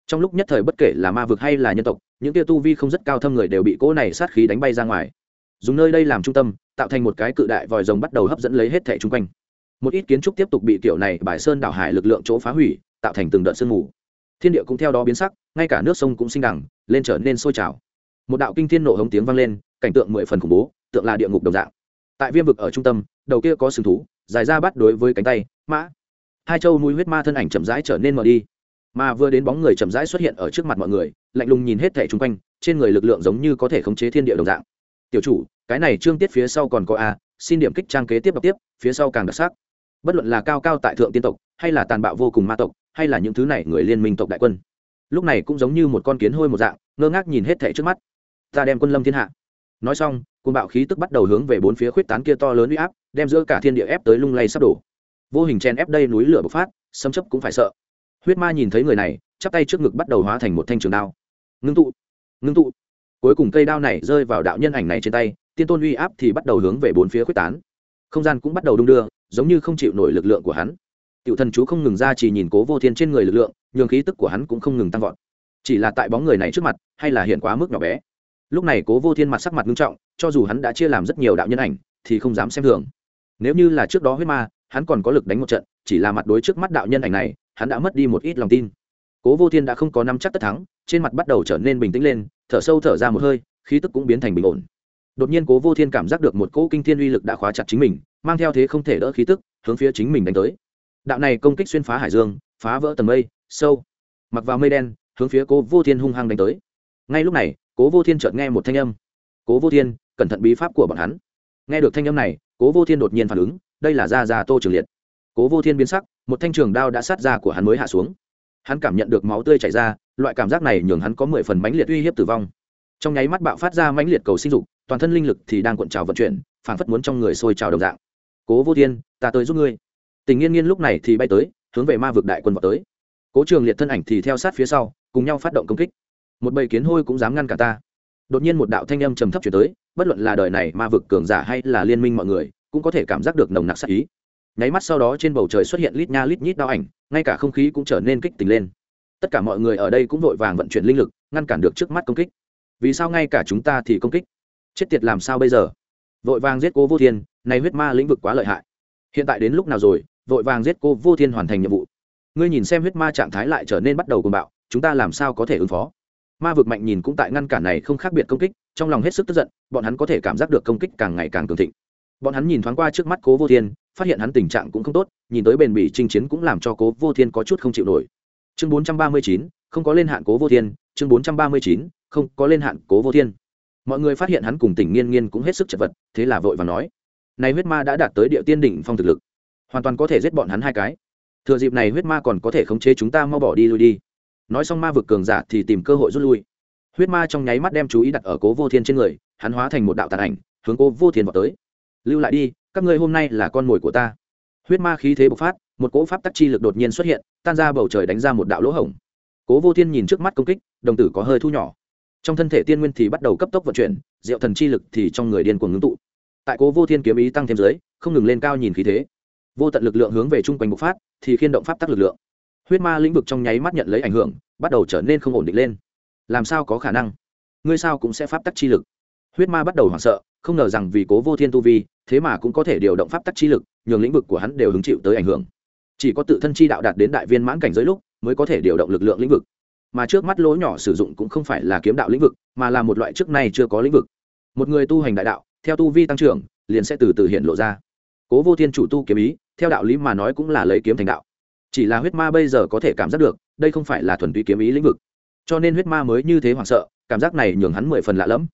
S1: Trong lúc nhất thời bất kể là ma vực hay là nhân tộc, những tia tu vi không rất cao thâm người đều bị cỗ này sát khí đánh bay ra ngoài. Dùng nơi đây làm trung tâm, tạo thành một cái cự đại vòi rồng bắt đầu hấp dẫn lấy hết thẻ chung quanh một ít kiến trúc tiếp tục bị kiểu này bài sơn đảo hải lực lượng chỗ phá hủy, tạo thành từng đợt sương mù. Thiên địa cũng theo đó biến sắc, ngay cả nước sông cũng sinh đẳng, lên trở nên sôi trào. Một đạo kinh thiên nổ hống tiếng vang lên, cảnh tượng mười phần khủng bố, tượng là địa ngục đồng dạng. Tại viêm vực ở trung tâm, đầu kia có sừng thú, dài ra bắt đối với cánh tay, mã. Hai châu mũi huyết ma thân ảnh chậm rãi trở nên mờ đi. Mà vừa đến bóng người chậm rãi xuất hiện ở trước mặt mọi người, lạnh lùng nhìn hết thẻ chung quanh, trên người lực lượng giống như có thể khống chế thiên địa đồng dạng. Tiểu chủ, cái này trương tiết phía sau còn có a, xin điểm kích trang kế tiếp đọc tiếp, phía sau càng đặc sắc bất luận là cao cao tại thượng tiên tộc, hay là tàn bạo vô cùng ma tộc, hay là những thứ này người liên minh tộc đại quân. Lúc này cũng giống như một con kiến hôi một dạng, ngơ ngác nhìn hết thẻ trước mắt. Ta đem quân lâm thiên hạ. Nói xong côn bạo khí tức bắt đầu hướng về bốn phía khuyết tán kia to lớn uy áp, đem giữa cả thiên địa ép tới lung lay sắp đổ. Vô hình chen ép đây núi lửa bộc phát xâm chấp cũng phải sợ. Huyết ma nhìn thấy người này, chắp tay trước ngực bắt đầu hóa thành một thanh trường đao. Ngưng tụ ngưng tụ. Cuối cùng cây đao này rơi vào đạo nhân ảnh này trên tay, tiên tôn uy áp thì bắt đầu hướng về bốn phía quyết tán. Không gian cũng bắt đầu đung đưa giống như không chịu nổi lực lượng của hắn. Tiểu thần chú không ngừng ra chỉ nhìn cố vô thiên trên người lực lượng, nhường khí tức của hắn cũng không ngừng tăng vọt. Chỉ là tại bóng người này trước mặt, hay là hiện quá mức nhỏ bé. Lúc này cố vô thiên mặt sắc mặt nghiêm trọng, cho dù hắn đã chia làm rất nhiều đạo nhân ảnh, thì không dám xem thường. Nếu như là trước đó huyết ma, hắn còn có lực đánh một trận, chỉ là mặt đối trước mắt đạo nhân ảnh này, hắn đã mất đi một ít lòng tin. Cố vô thiên đã không có năm chắc tất thắng, trên mặt bắt đầu trở nên bình tĩnh lên, thở sâu thở ra một hơi, khí tức cũng biến thành bình ổn. Đột nhiên cố vô thiên cảm giác được một cỗ kinh thiên uy lực đã khóa chặt chính mình mang theo thế không thể đỡ khí tức, hướng phía chính mình đánh tới. Đạo này công kích xuyên phá hải dương, phá vỡ tầng mây, sâu, mặc vào mây đen, hướng phía cố vô thiên hung hăng đánh tới. Ngay lúc này, cố vô thiên chợt nghe một thanh âm. Cố vô thiên, cẩn thận bí pháp của bọn hắn. Nghe được thanh âm này, cố vô thiên đột nhiên phản ứng, đây là gia gia tô trường liệt. Cố vô thiên biến sắc, một thanh trường đao đã sát ra của hắn mới hạ xuống. Hắn cảm nhận được máu tươi chảy ra, loại cảm giác này nhường hắn có mười phần mãnh liệt uy hiếp tử vong. Trong nháy mắt bạo phát ra mãnh liệt cầu sinh dục, toàn thân linh lực thì đang cuộn trào vận chuyển, phảng phất muốn trong người sôi trào đồng dạng cố vô thiên, ta tới giúp ngươi. Tình nghiên nghiên lúc này thì bay tới, hướng về ma vực đại quân vào tới. Cố trường liệt thân ảnh thì theo sát phía sau, cùng nhau phát động công kích. Một bầy kiến hôi cũng dám ngăn cả ta. Đột nhiên một đạo thanh âm trầm thấp chuyển tới, bất luận là đời này ma vực cường giả hay là liên minh mọi người, cũng có thể cảm giác được nồng nặc sắc ý. Nháy mắt sau đó trên bầu trời xuất hiện lít nha lít nhít đao ảnh, ngay cả không khí cũng trở nên kích tình lên. Tất cả mọi người ở đây cũng vội vàng vận chuyển linh lực, ngăn cản được trước mắt công kích. Vì sao ngay cả chúng ta thì công kích? Chết tiệt làm sao bây giờ? Vội vàng giết cô vô thiên này huyết ma lĩnh vực quá lợi hại. Hiện tại đến lúc nào rồi, vội vàng giết cô vô thiên hoàn thành nhiệm vụ. Ngươi nhìn xem huyết ma trạng thái lại trở nên bắt đầu cùng bạo, chúng ta làm sao có thể ứng phó? Ma vực mạnh nhìn cũng tại ngăn cản này không khác biệt công kích, trong lòng hết sức tức giận, bọn hắn có thể cảm giác được công kích càng ngày càng cường thịnh. Bọn hắn nhìn thoáng qua trước mắt cố vô thiên, phát hiện hắn tình trạng cũng không tốt, nhìn tới bền bỉ chinh chiến cũng làm cho cố vô thiên có chút không chịu nổi. Chương bốn trăm ba mươi chín, không có lên hạn cố vô thiên, chương bốn trăm ba mươi chín, không có lên hạn cố vô thiên mọi người phát hiện hắn cùng tỉnh nghiên nghiên cũng hết sức chật vật, thế là vội và nói, này huyết ma đã đạt tới địa tiên đỉnh phong thực lực, hoàn toàn có thể giết bọn hắn hai cái. Thừa dịp này huyết ma còn có thể khống chế chúng ta mau bỏ đi lui đi. Nói xong ma vực cường giả thì tìm cơ hội rút lui. Huyết ma trong nháy mắt đem chú ý đặt ở cố vô thiên trên người, hắn hóa thành một đạo tàn ảnh, hướng cố vô thiên vào tới. Lưu lại đi, các ngươi hôm nay là con mồi của ta. Huyết ma khí thế bộc phát, một cỗ pháp tắc chi lực đột nhiên xuất hiện, tan ra bầu trời đánh ra một đạo lỗ hổng. Cố vô thiên nhìn trước mắt công kích, đồng tử có hơi thu nhỏ trong thân thể tiên nguyên thì bắt đầu cấp tốc vận chuyển, diệu thần chi lực thì trong người điên cuồng ngưng tụ. Tại cố vô thiên kiếm ý tăng thêm giới không ngừng lên cao nhìn khí thế. Vô tận lực lượng hướng về chung quanh bộc phát, thì khiên động pháp tắc lực lượng. Huyết ma lĩnh vực trong nháy mắt nhận lấy ảnh hưởng, bắt đầu trở nên không ổn định lên. Làm sao có khả năng? Ngươi sao cũng sẽ pháp tắc chi lực? Huyết ma bắt đầu hoảng sợ, không ngờ rằng vì cố vô thiên tu vi, thế mà cũng có thể điều động pháp tắc chi lực, nhường lĩnh vực của hắn đều hứng chịu tới ảnh hưởng. Chỉ có tự thân chi đạo đạt đến đại viên mãn cảnh giới lúc, mới có thể điều động lực lượng lĩnh vực mà trước mắt lỗ nhỏ sử dụng cũng không phải là kiếm đạo lĩnh vực, mà là một loại trước nay chưa có lĩnh vực. Một người tu hành đại đạo, theo tu vi tăng trưởng, liền sẽ từ từ hiện lộ ra. Cố vô thiên chủ tu kiếm ý, theo đạo lý mà nói cũng là lấy kiếm thành đạo. Chỉ là huyết ma bây giờ có thể cảm giác được, đây không phải là thuần túy kiếm ý lĩnh vực. Cho nên huyết ma mới như thế hoảng sợ, cảm giác này nhường hắn mười phần lạ lẫm.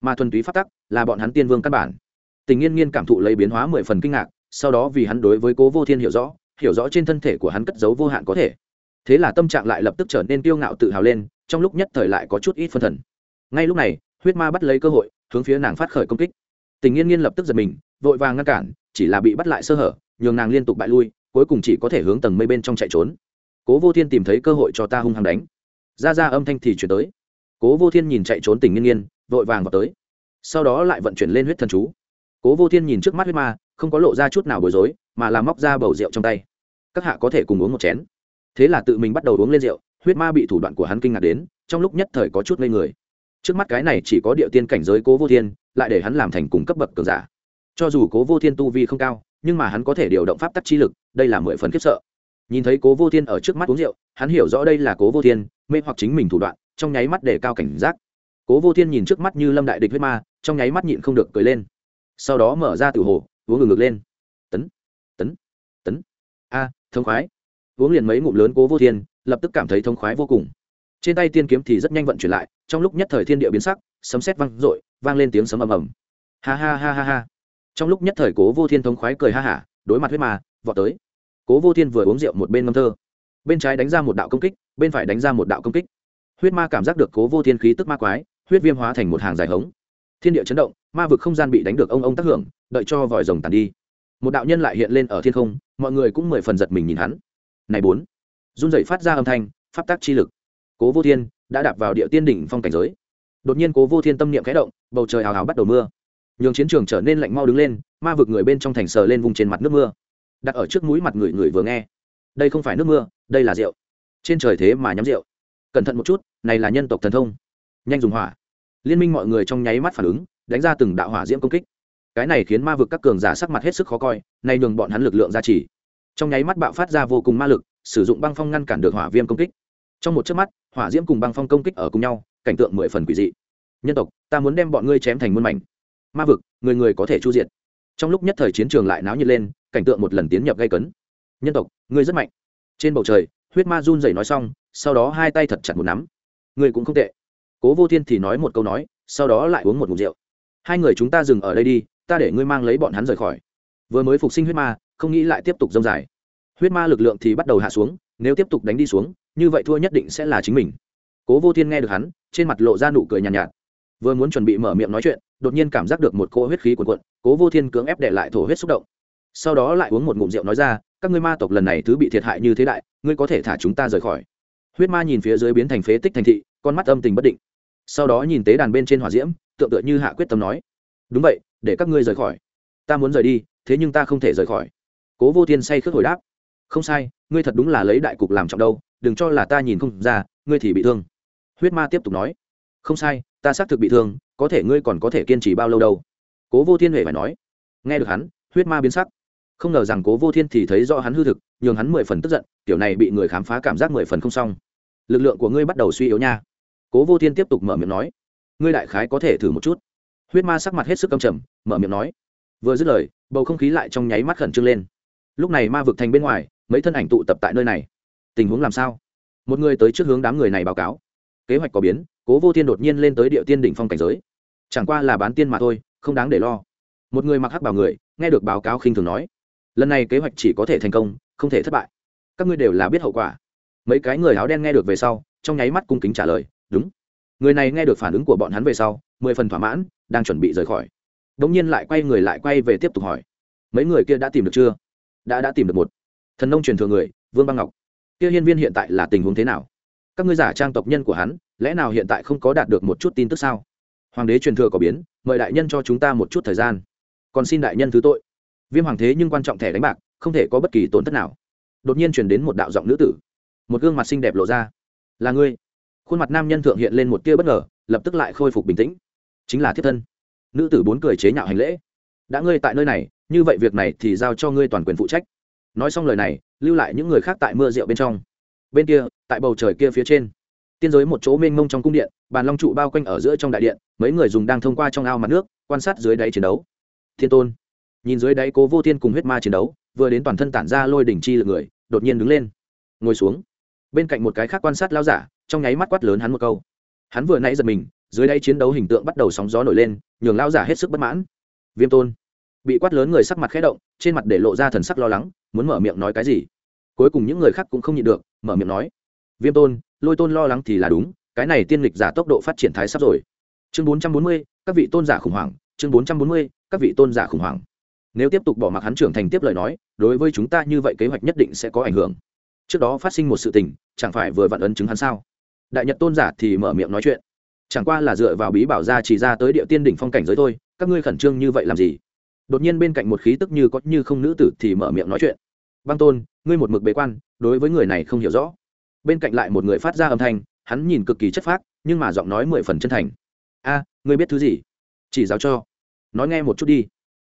S1: Mà thuần túy phát tắc, là bọn hắn tiên vương căn bản. Tình nghiên nghiên cảm thụ lấy biến hóa mười phần kinh ngạc, sau đó vì hắn đối với cố vô thiên hiểu rõ hiểu rõ trên thân thể của hắn cất giấu vô hạn có thể thế là tâm trạng lại lập tức trở nên kiêu ngạo tự hào lên, trong lúc nhất thời lại có chút ít phân thần. Ngay lúc này, huyết ma bắt lấy cơ hội, hướng phía nàng phát khởi công kích. Tình nghiên nghiên lập tức giật mình, vội vàng ngăn cản, chỉ là bị bắt lại sơ hở, nhường nàng liên tục bại lui, cuối cùng chỉ có thể hướng tầng mây bên trong chạy trốn. Cố vô thiên tìm thấy cơ hội cho ta hung hăng đánh. Ra ra âm thanh thì chuyển tới. Cố vô thiên nhìn chạy trốn tình nghiên nghiên, vội vàng vào tới. Sau đó lại vận chuyển lên huyết thần chú. Cố vô thiên nhìn trước mắt huyết ma, không có lộ ra chút nào bối rối, mà làm móc ra bầu rượu trong tay. Các hạ có thể cùng uống một chén thế là tự mình bắt đầu uống lên rượu huyết ma bị thủ đoạn của hắn kinh ngạc đến trong lúc nhất thời có chút ngây người. Trước mắt cái này chỉ có địa tiên cảnh giới cố vô thiên lại để hắn làm thành cùng cấp bậc cường giả. Cho dù cố vô thiên tu vi không cao nhưng mà hắn có thể điều động pháp tắc chi lực đây là mười phần khiếp sợ. Nhìn thấy cố vô thiên ở trước mắt uống rượu hắn hiểu rõ đây là cố vô thiên mê hoặc chính mình thủ đoạn trong nháy mắt để cao cảnh giác. Cố vô thiên nhìn trước mắt như lâm đại địch huyết ma trong nháy mắt nhịn không được cười lên. Sau đó mở ra tử hồ uống ngừng ngực lên. Tấn tấn tấn. A à, thông khoái uống liền mấy ngụm lớn cố vô thiên, lập tức cảm thấy thông khoái vô cùng. Trên tay tiên kiếm thì rất nhanh vận chuyển lại, trong lúc nhất thời thiên địa biến sắc, sấm sét vang rội vang lên tiếng sấm ầm ầm. Ha ha ha ha ha. Trong lúc nhất thời cố vô thiên thông khoái cười ha hả, đối mặt huyết mà vọt tới. Cố vô thiên vừa uống rượu một bên ngâm thơ. Bên trái đánh ra một đạo công kích, bên phải đánh ra một đạo công kích. Huyết ma cảm giác được cố vô thiên khí tức ma quái, huyết viêm hóa thành một hàng dài hống. Thiên địa chấn động, ma vực không gian bị đánh được ông ông tác hưởng, đợi cho vòi rồng tàn đi. Một đạo nhân lại hiện lên ở thiên không, mọi người cũng mười phần giật mình nhìn hắn này bốn. Run dậy phát ra âm thanh, pháp tác chi lực. Cố vô thiên đã đạp vào địa tiên đỉnh phong cảnh giới. Đột nhiên cố vô thiên tâm niệm khẽ động, bầu trời hào hào bắt đầu mưa. Nhường chiến trường trở nên lạnh mau đứng lên, ma vực người bên trong thành sờ lên vùng trên mặt nước mưa. Đặt ở trước mũi mặt người người vừa nghe. Đây không phải nước mưa, đây là rượu. Trên trời thế mà nhắm rượu. Cẩn thận một chút, này là nhân tộc thần thông. Nhanh dùng hỏa. Liên minh mọi người trong nháy mắt phản ứng, đánh ra từng đạo hỏa diễm công kích. Cái này khiến ma vực các cường giả sắc mặt hết sức khó coi, nay nhường bọn hắn lực lượng ra chỉ trong nháy mắt bạo phát ra vô cùng ma lực, sử dụng băng phong ngăn cản được hỏa viêm công kích. Trong một chớp mắt, hỏa diễm cùng băng phong công kích ở cùng nhau, cảnh tượng mười phần quỷ dị. Nhân tộc, ta muốn đem bọn ngươi chém thành muôn mảnh. Ma vực, người người có thể chu diện trong lúc nhất thời chiến trường lại náo nhiệt lên, cảnh tượng một lần tiến nhập gây cấn. Nhân tộc, ngươi rất mạnh. Trên bầu trời, huyết ma run rẩy nói xong, sau đó hai tay thật chặt một nắm. Ngươi cũng không tệ. Cố vô thiên thì nói một câu nói, sau đó lại uống một ngụm rượu. Hai người chúng ta dừng ở đây đi, ta để ngươi mang lấy bọn hắn rời khỏi. Vừa mới phục sinh huyết ma, không nghĩ lại tiếp tục dông dài huyết ma lực lượng thì bắt đầu hạ xuống nếu tiếp tục đánh đi xuống như vậy thua nhất định sẽ là chính mình. Cố vô thiên nghe được hắn trên mặt lộ ra nụ cười nhàn nhạt, nhạt. Vừa muốn chuẩn bị mở miệng nói chuyện đột nhiên cảm giác được một cỗ huyết khí cuồn cuộn cố vô thiên cưỡng ép để lại thổ huyết xúc động. Sau đó lại uống một ngụm rượu nói ra các ngươi ma tộc lần này thứ bị thiệt hại như thế đại ngươi có thể thả chúng ta rời khỏi. Huyết ma nhìn phía dưới biến thành phế tích thành thị con mắt âm tình bất định. Sau đó nhìn tế đàn bên trên hỏa diễm tượng tựa như hạ quyết tâm nói đúng vậy để các ngươi rời khỏi. Ta muốn rời đi thế nhưng ta không thể rời khỏi. Cố vô thiên say khước hồi đáp không sai, ngươi thật đúng là lấy đại cục làm trọng đâu, đừng cho là ta nhìn không ra, ngươi thì bị thương. Huyết ma tiếp tục nói, không sai, ta xác thực bị thương, có thể ngươi còn có thể kiên trì bao lâu đâu. Cố vô thiên huệ phải nói, nghe được hắn, huyết ma biến sắc. Không ngờ rằng cố vô thiên thì thấy rõ hắn hư thực, nhường hắn mười phần tức giận, kiểu này bị người khám phá cảm giác mười phần không xong. Lực lượng của ngươi bắt đầu suy yếu nha. Cố vô thiên tiếp tục mở miệng nói, ngươi đại khái có thể thử một chút. Huyết ma sắc mặt hết sức căm trầm, mở miệng nói, vừa dứt lời, bầu không khí lại trong nháy mắt khẩn trương lên. Lúc này ma vực thành bên ngoài mấy thân ảnh tụ tập tại nơi này. Tình huống làm sao? Một người tới trước hướng đám người này báo cáo. Kế hoạch có biến, cố vô thiên đột nhiên lên tới địa tiên đỉnh phong cảnh giới. Chẳng qua là bán tiên mà thôi, không đáng để lo. Một người mặc hắc bảo người, nghe được báo cáo khinh thường nói, lần này kế hoạch chỉ có thể thành công, không thể thất bại. Các ngươi đều là biết hậu quả. Mấy cái người áo đen nghe được về sau, trong nháy mắt cung kính trả lời, đúng. Người này nghe được phản ứng của bọn hắn về sau, mười phần thỏa mãn, đang chuẩn bị rời khỏi. Đ ỗ n g nhiên lại quay người lại quay về tiếp tục hỏi, mấy người kia đã tìm được chưa? Đã đã tìm được một thần nông truyền thừa người, vương băng ngọc. Kia hiên viên hiện tại là tình huống thế nào? Các ngươi giả trang tộc nhân của hắn, lẽ nào hiện tại không có đạt được một chút tin tức sao? Hoàng đế truyền thừa có biến, mời đại nhân cho chúng ta một chút thời gian. Còn xin đại nhân thứ tội. Viêm hoàng thế nhưng quan trọng thẻ đánh bạc, không thể có bất kỳ tổn thất nào. Đột nhiên chuyển đến một đạo giọng nữ tử. Một gương mặt xinh đẹp lộ ra. Là ngươi. Khuôn mặt nam nhân thượng hiện lên một tia bất ngờ, lập tức lại khôi phục bình tĩnh. Chính là thiết thân. Nữ tử bốn cười chế nhạo hành lễ. Đã ngươi tại nơi này, như vậy việc này thì giao cho ngươi toàn quyền phụ trách nói xong lời này, lưu lại những người khác tại mưa rượu bên trong. Bên kia, tại bầu trời kia phía trên, tiên giới một chỗ mênh mông trong cung điện, bàn long trụ bao quanh ở giữa trong đại điện, mấy người dùng đang thông qua trong ao mặt nước, quan sát dưới đáy chiến đấu. Thiên tôn, nhìn dưới đáy cố vô thiên cùng huyết ma chiến đấu, vừa đến toàn thân tản ra lôi đỉnh chi lực người, đột nhiên đứng lên, ngồi xuống. Bên cạnh một cái khác quan sát lao giả, trong nháy mắt quát lớn hắn một câu. Hắn vừa nãy giật mình, dưới đáy chiến đấu hình tượng bắt đầu sóng gió nổi lên, nhường lao giả hết sức bất mãn. Viêm tôn bị quát lớn người sắc mặt khẽ động, trên mặt để lộ ra thần sắc lo lắng, muốn mở miệng nói cái gì. Cuối cùng những người khác cũng không nhịn được, mở miệng nói, viêm tôn, lôi tôn lo lắng thì là đúng, cái này tiên lịch giả tốc độ phát triển thái sắp rồi. Chương bốn trăm bốn mươi, các vị tôn giả khủng hoảng, chương bốn trăm bốn mươi, các vị tôn giả khủng hoảng. Nếu tiếp tục bỏ mặc hắn trưởng thành tiếp lời nói, đối với chúng ta như vậy kế hoạch nhất định sẽ có ảnh hưởng. Trước đó phát sinh một sự tình, chẳng phải vừa vặn ấn chứng hắn sao? Đại nhật tôn giả thì mở miệng nói chuyện, chẳng qua là dựa vào bí bảo gia chỉ ra tới địa tiên đỉnh phong cảnh giới thôi, các ngươi khẩn trương như vậy làm gì? Đột nhiên bên cạnh một khí tức như có như không nữ tử thì mở miệng nói chuyện. Băng tôn, ngươi một mực bế quan, đối với người này không hiểu rõ. Bên cạnh lại một người phát ra âm thanh, hắn nhìn cực kỳ chất phác, nhưng mà giọng nói mười phần chân thành. A, ngươi biết thứ gì? Chỉ giáo cho. Nói nghe một chút đi.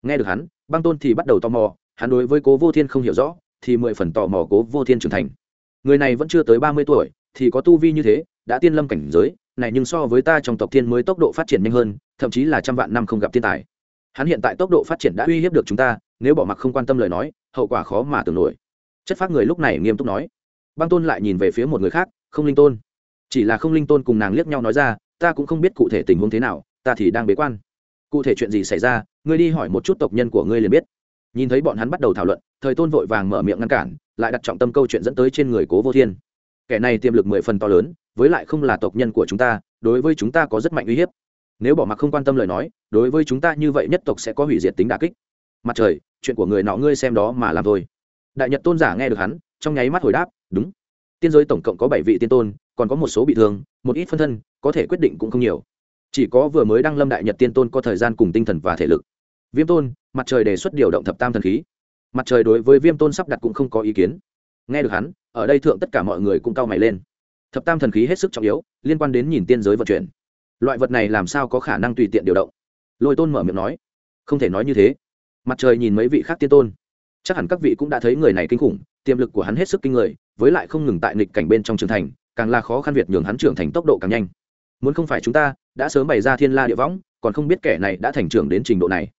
S1: Nghe được hắn, băng tôn thì bắt đầu tò mò, hắn đối với cố vô thiên không hiểu rõ, thì mười phần tò mò cố vô thiên trưởng thành. Người này vẫn chưa tới ba mươi tuổi, thì có tu vi như thế, đã tiên lâm cảnh giới, này nhưng so với ta trong tộc thiên mới tốc độ phát triển nhanh hơn, thậm chí là trăm vạn năm không gặp thiên tài hắn hiện tại tốc độ phát triển đã uy hiếp được chúng ta, nếu bỏ mặc không quan tâm lời nói, hậu quả khó mà tưởng nổi. Chất phát người lúc này nghiêm túc nói. Băng tôn lại nhìn về phía một người khác, không linh tôn. Chỉ là không linh tôn cùng nàng liếc nhau nói ra, ta cũng không biết cụ thể tình huống thế nào, ta thì đang bế quan. Cụ thể chuyện gì xảy ra, ngươi đi hỏi một chút tộc nhân của ngươi liền biết. Nhìn thấy bọn hắn bắt đầu thảo luận, thời tôn vội vàng mở miệng ngăn cản, lại đặt trọng tâm câu chuyện dẫn tới trên người cố vô thiên. Kẻ này tiềm lực mười phần to lớn, với lại không là tộc nhân của chúng ta, đối với chúng ta có rất mạnh uy hiếp nếu bỏ mặc không quan tâm lời nói, đối với chúng ta như vậy nhất tộc sẽ có hủy diệt tính đà kích. Mặt trời, chuyện của người nọ ngươi xem đó mà làm thôi. Đại nhật tôn giả nghe được hắn, trong nháy mắt hồi đáp, đúng. Tiên giới tổng cộng có bảy vị tiên tôn, còn có một số bị thương, một ít phân thân, có thể quyết định cũng không nhiều. Chỉ có vừa mới đăng lâm đại nhật tiên tôn có thời gian cùng tinh thần và thể lực. Viêm tôn, mặt trời đề xuất điều động thập tam thần khí. Mặt trời đối với viêm tôn sắp đặt cũng không có ý kiến. Nghe được hắn, ở đây thượng tất cả mọi người cũng cau mày lên. Thập tam thần khí hết sức trọng yếu, liên quan đến nhìn tiên giới vận chuyển loại vật này làm sao có khả năng tùy tiện điều động? Lôi tôn mở miệng nói. Không thể nói như thế. Mặt trời nhìn mấy vị khác tiên tôn. Chắc hẳn các vị cũng đã thấy người này kinh khủng, tiềm lực của hắn hết sức kinh người, với lại không ngừng tại nghịch cảnh bên trong trưởng thành, càng là khó khăn việt nhường hắn trưởng thành tốc độ càng nhanh. Muốn không phải chúng ta đã sớm bày ra thiên la địa võng, còn không biết kẻ này đã thành trưởng đến trình độ này.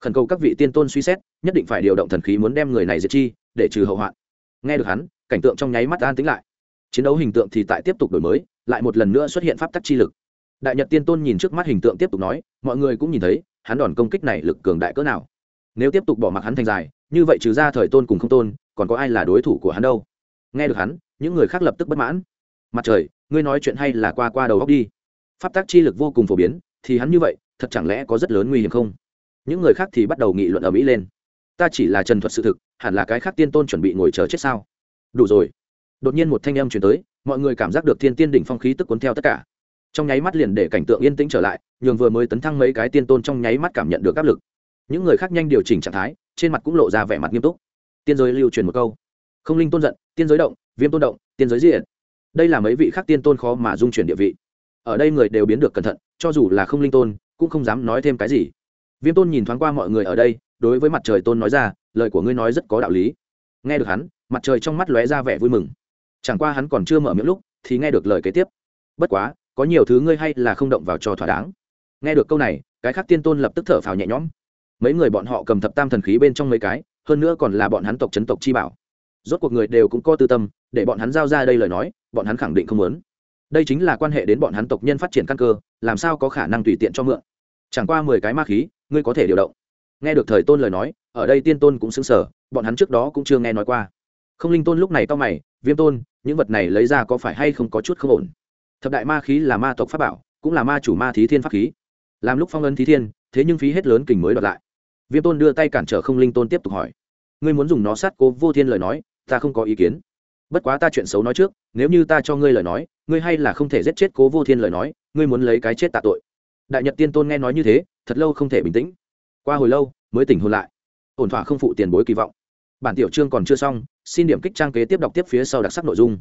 S1: Khẩn cầu các vị tiên tôn suy xét, nhất định phải điều động thần khí muốn đem người này diệt chi, để trừ hậu hoạn. Nghe được hắn, cảnh tượng trong nháy mắt an tính lại. Chiến đấu hình tượng thì tại tiếp tục đổi mới, lại một lần nữa xuất hiện pháp tắc chi lực đại nhật tiên tôn nhìn trước mắt hình tượng tiếp tục nói, mọi người cũng nhìn thấy, hắn đòn công kích này lực cường đại cỡ nào. Nếu tiếp tục bỏ mặc hắn thành dài, như vậy trừ ra thời tôn cùng không tôn, còn có ai là đối thủ của hắn đâu? Nghe được hắn, những người khác lập tức bất mãn. Mặt trời, ngươi nói chuyện hay là qua qua đầu góc đi. Pháp tác chi lực vô cùng phổ biến, thì hắn như vậy, thật chẳng lẽ có rất lớn nguy hiểm không? Những người khác thì bắt đầu nghị luận ở mỹ lên. Ta chỉ là trần thuật sự thực, hẳn là cái khác tiên tôn chuẩn bị ngồi chờ chết sao? Đủ rồi. Đột nhiên một thanh âm chuyển tới, mọi người cảm giác được thiên tiên đỉnh phong khí tức cuốn theo tất cả trong nháy mắt liền để cảnh tượng yên tĩnh trở lại, nhường vừa mới tấn thăng mấy cái tiên tôn trong nháy mắt cảm nhận được áp lực. Những người khác nhanh điều chỉnh trạng thái, trên mặt cũng lộ ra vẻ mặt nghiêm túc. Tiên giới lưu truyền một câu, không linh tôn giận, tiên giới động, viêm tôn động, tiên giới diện đây là mấy vị khác tiên tôn khó mà dung chuyển địa vị. Ở đây người đều biến được cẩn thận, cho dù là không linh tôn, cũng không dám nói thêm cái gì. Viêm tôn nhìn thoáng qua mọi người ở đây, đối với mặt trời tôn nói ra, lời của ngươi nói rất có đạo lý. Nghe được hắn, mặt trời trong mắt lóe ra vẻ vui mừng. Chẳng qua hắn còn chưa mở miệng lúc, thì nghe được lời kế tiếp. Bất quá có nhiều thứ ngươi hay là không động vào cho thỏa đáng. Nghe được câu này, cái khác tiên tôn lập tức thở phào nhẹ nhõm. Mấy người bọn họ cầm thập tam thần khí bên trong mấy cái, hơn nữa còn là bọn hắn tộc chấn tộc chi bảo. Rốt cuộc người đều cũng có tư tâm, để bọn hắn giao ra đây lời nói, bọn hắn khẳng định không muốn. Đây chính là quan hệ đến bọn hắn tộc nhân phát triển căn cơ, làm sao có khả năng tùy tiện cho mượn? Chẳng qua mười cái ma khí, ngươi có thể điều động. Nghe được thời tôn lời nói, ở đây tiên tôn cũng xứng sở bọn hắn trước đó cũng chưa nghe nói qua. Không linh tôn lúc này to mày, viêm tôn, những vật này lấy ra có phải hay không có chút không ổn? Thập đại ma khí là ma tộc pháp bảo, cũng là ma chủ ma thí thiên pháp khí. Làm lúc phong ấn thí thiên, thế nhưng phí hết lớn kình mới đoạt lại. Viêm tôn đưa tay cản trở không linh tôn tiếp tục hỏi. Ngươi muốn dùng nó sát cố vô thiên lời nói, ta không có ý kiến. Bất quá ta chuyện xấu nói trước, nếu như ta cho ngươi lời nói, ngươi hay là không thể giết chết cố vô thiên lời nói, ngươi muốn lấy cái chết tạ tội. Đại nhật tiên tôn nghe nói như thế, thật lâu không thể bình tĩnh. Qua hồi lâu, mới tỉnh hôn lại. Ổn thỏa không phụ tiền bối kỳ vọng. Bản tiểu chương còn chưa xong, xin điểm kích trang kế tiếp đọc tiếp phía sau đặc sắc nội dung.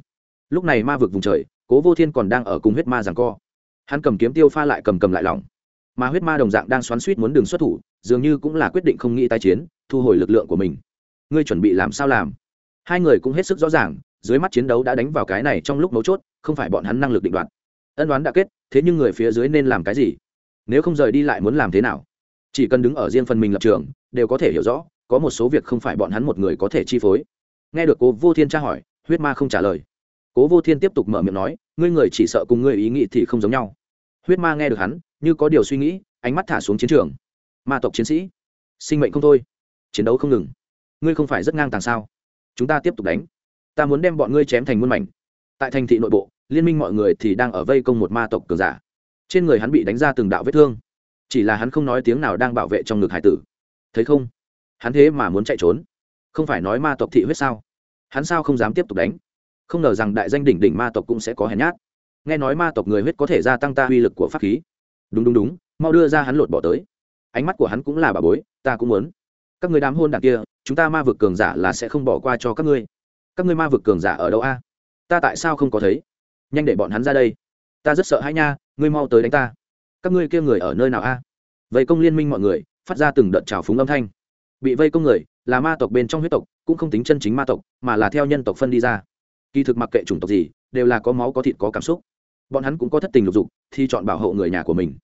S1: Lúc này ma vực vùng trời cố vô thiên còn đang ở cùng huyết ma rằng co. Hắn cầm kiếm tiêu pha lại cầm cầm lại lòng mà huyết ma đồng dạng đang xoắn suýt muốn đường xuất thủ, dường như cũng là quyết định không nghĩ tái chiến, thu hồi lực lượng của mình. Ngươi chuẩn bị làm sao làm? Hai người cũng hết sức rõ ràng, dưới mắt chiến đấu đã đánh vào cái này trong lúc mấu chốt, không phải bọn hắn năng lực định đoạt. Ân đoán đã kết, thế nhưng người phía dưới nên làm cái gì? Nếu không rời đi lại muốn làm thế nào? Chỉ cần đứng ở riêng phần mình lập trường, đều có thể hiểu rõ, có một số việc không phải bọn hắn một người có thể chi phối. Nghe được cố vô thiên tra hỏi, huyết ma không trả lời cố vô thiên tiếp tục mở miệng nói, ngươi người chỉ sợ cùng ngươi ý nghĩ thì không giống nhau. Huyết ma nghe được hắn, như có điều suy nghĩ, ánh mắt thả xuống chiến trường. Ma tộc chiến sĩ, sinh mệnh không thôi, chiến đấu không ngừng. Ngươi không phải rất ngang tàng sao? Chúng ta tiếp tục đánh. Ta muốn đem bọn ngươi chém thành muôn mảnh. Tại thành thị nội bộ, liên minh mọi người thì đang ở vây công một ma tộc cường giả. Trên người hắn bị đánh ra từng đạo vết thương. Chỉ là hắn không nói tiếng nào đang bảo vệ trong ngực hải tử. Thấy không? Hắn thế mà muốn chạy trốn. Không phải nói ma tộc thị huyết sao? Hắn sao không dám tiếp tục đánh? Không ngờ rằng đại danh đỉnh đỉnh ma tộc cũng sẽ có hèn nhát. Nghe nói ma tộc người huyết có thể gia tăng ta uy lực của pháp khí. Đúng đúng đúng, mau đưa ra hắn lột bỏ tới. Ánh mắt của hắn cũng là bà bối, ta cũng muốn. Các người đám hôn đảng kia, chúng ta ma vực cường giả là sẽ không bỏ qua cho các ngươi. Các ngươi ma vực cường giả ở đâu a? Ta tại sao không có thấy? Nhanh để bọn hắn ra đây. Ta rất sợ hãi nha, ngươi mau tới đánh ta. Các ngươi kia người ở nơi nào a? Vây công liên minh mọi người, phát ra từng đợt trào phúng âm thanh. Bị vây công người là ma tộc bên trong huyết tộc, cũng không tính chân chính ma tộc, mà là theo nhân tộc phân đi ra kỳ thực mặc kệ chủng tộc gì, đều là có máu có thịt có cảm xúc. Bọn hắn cũng có thất tình lục dục, thì chọn bảo hộ người nhà của mình.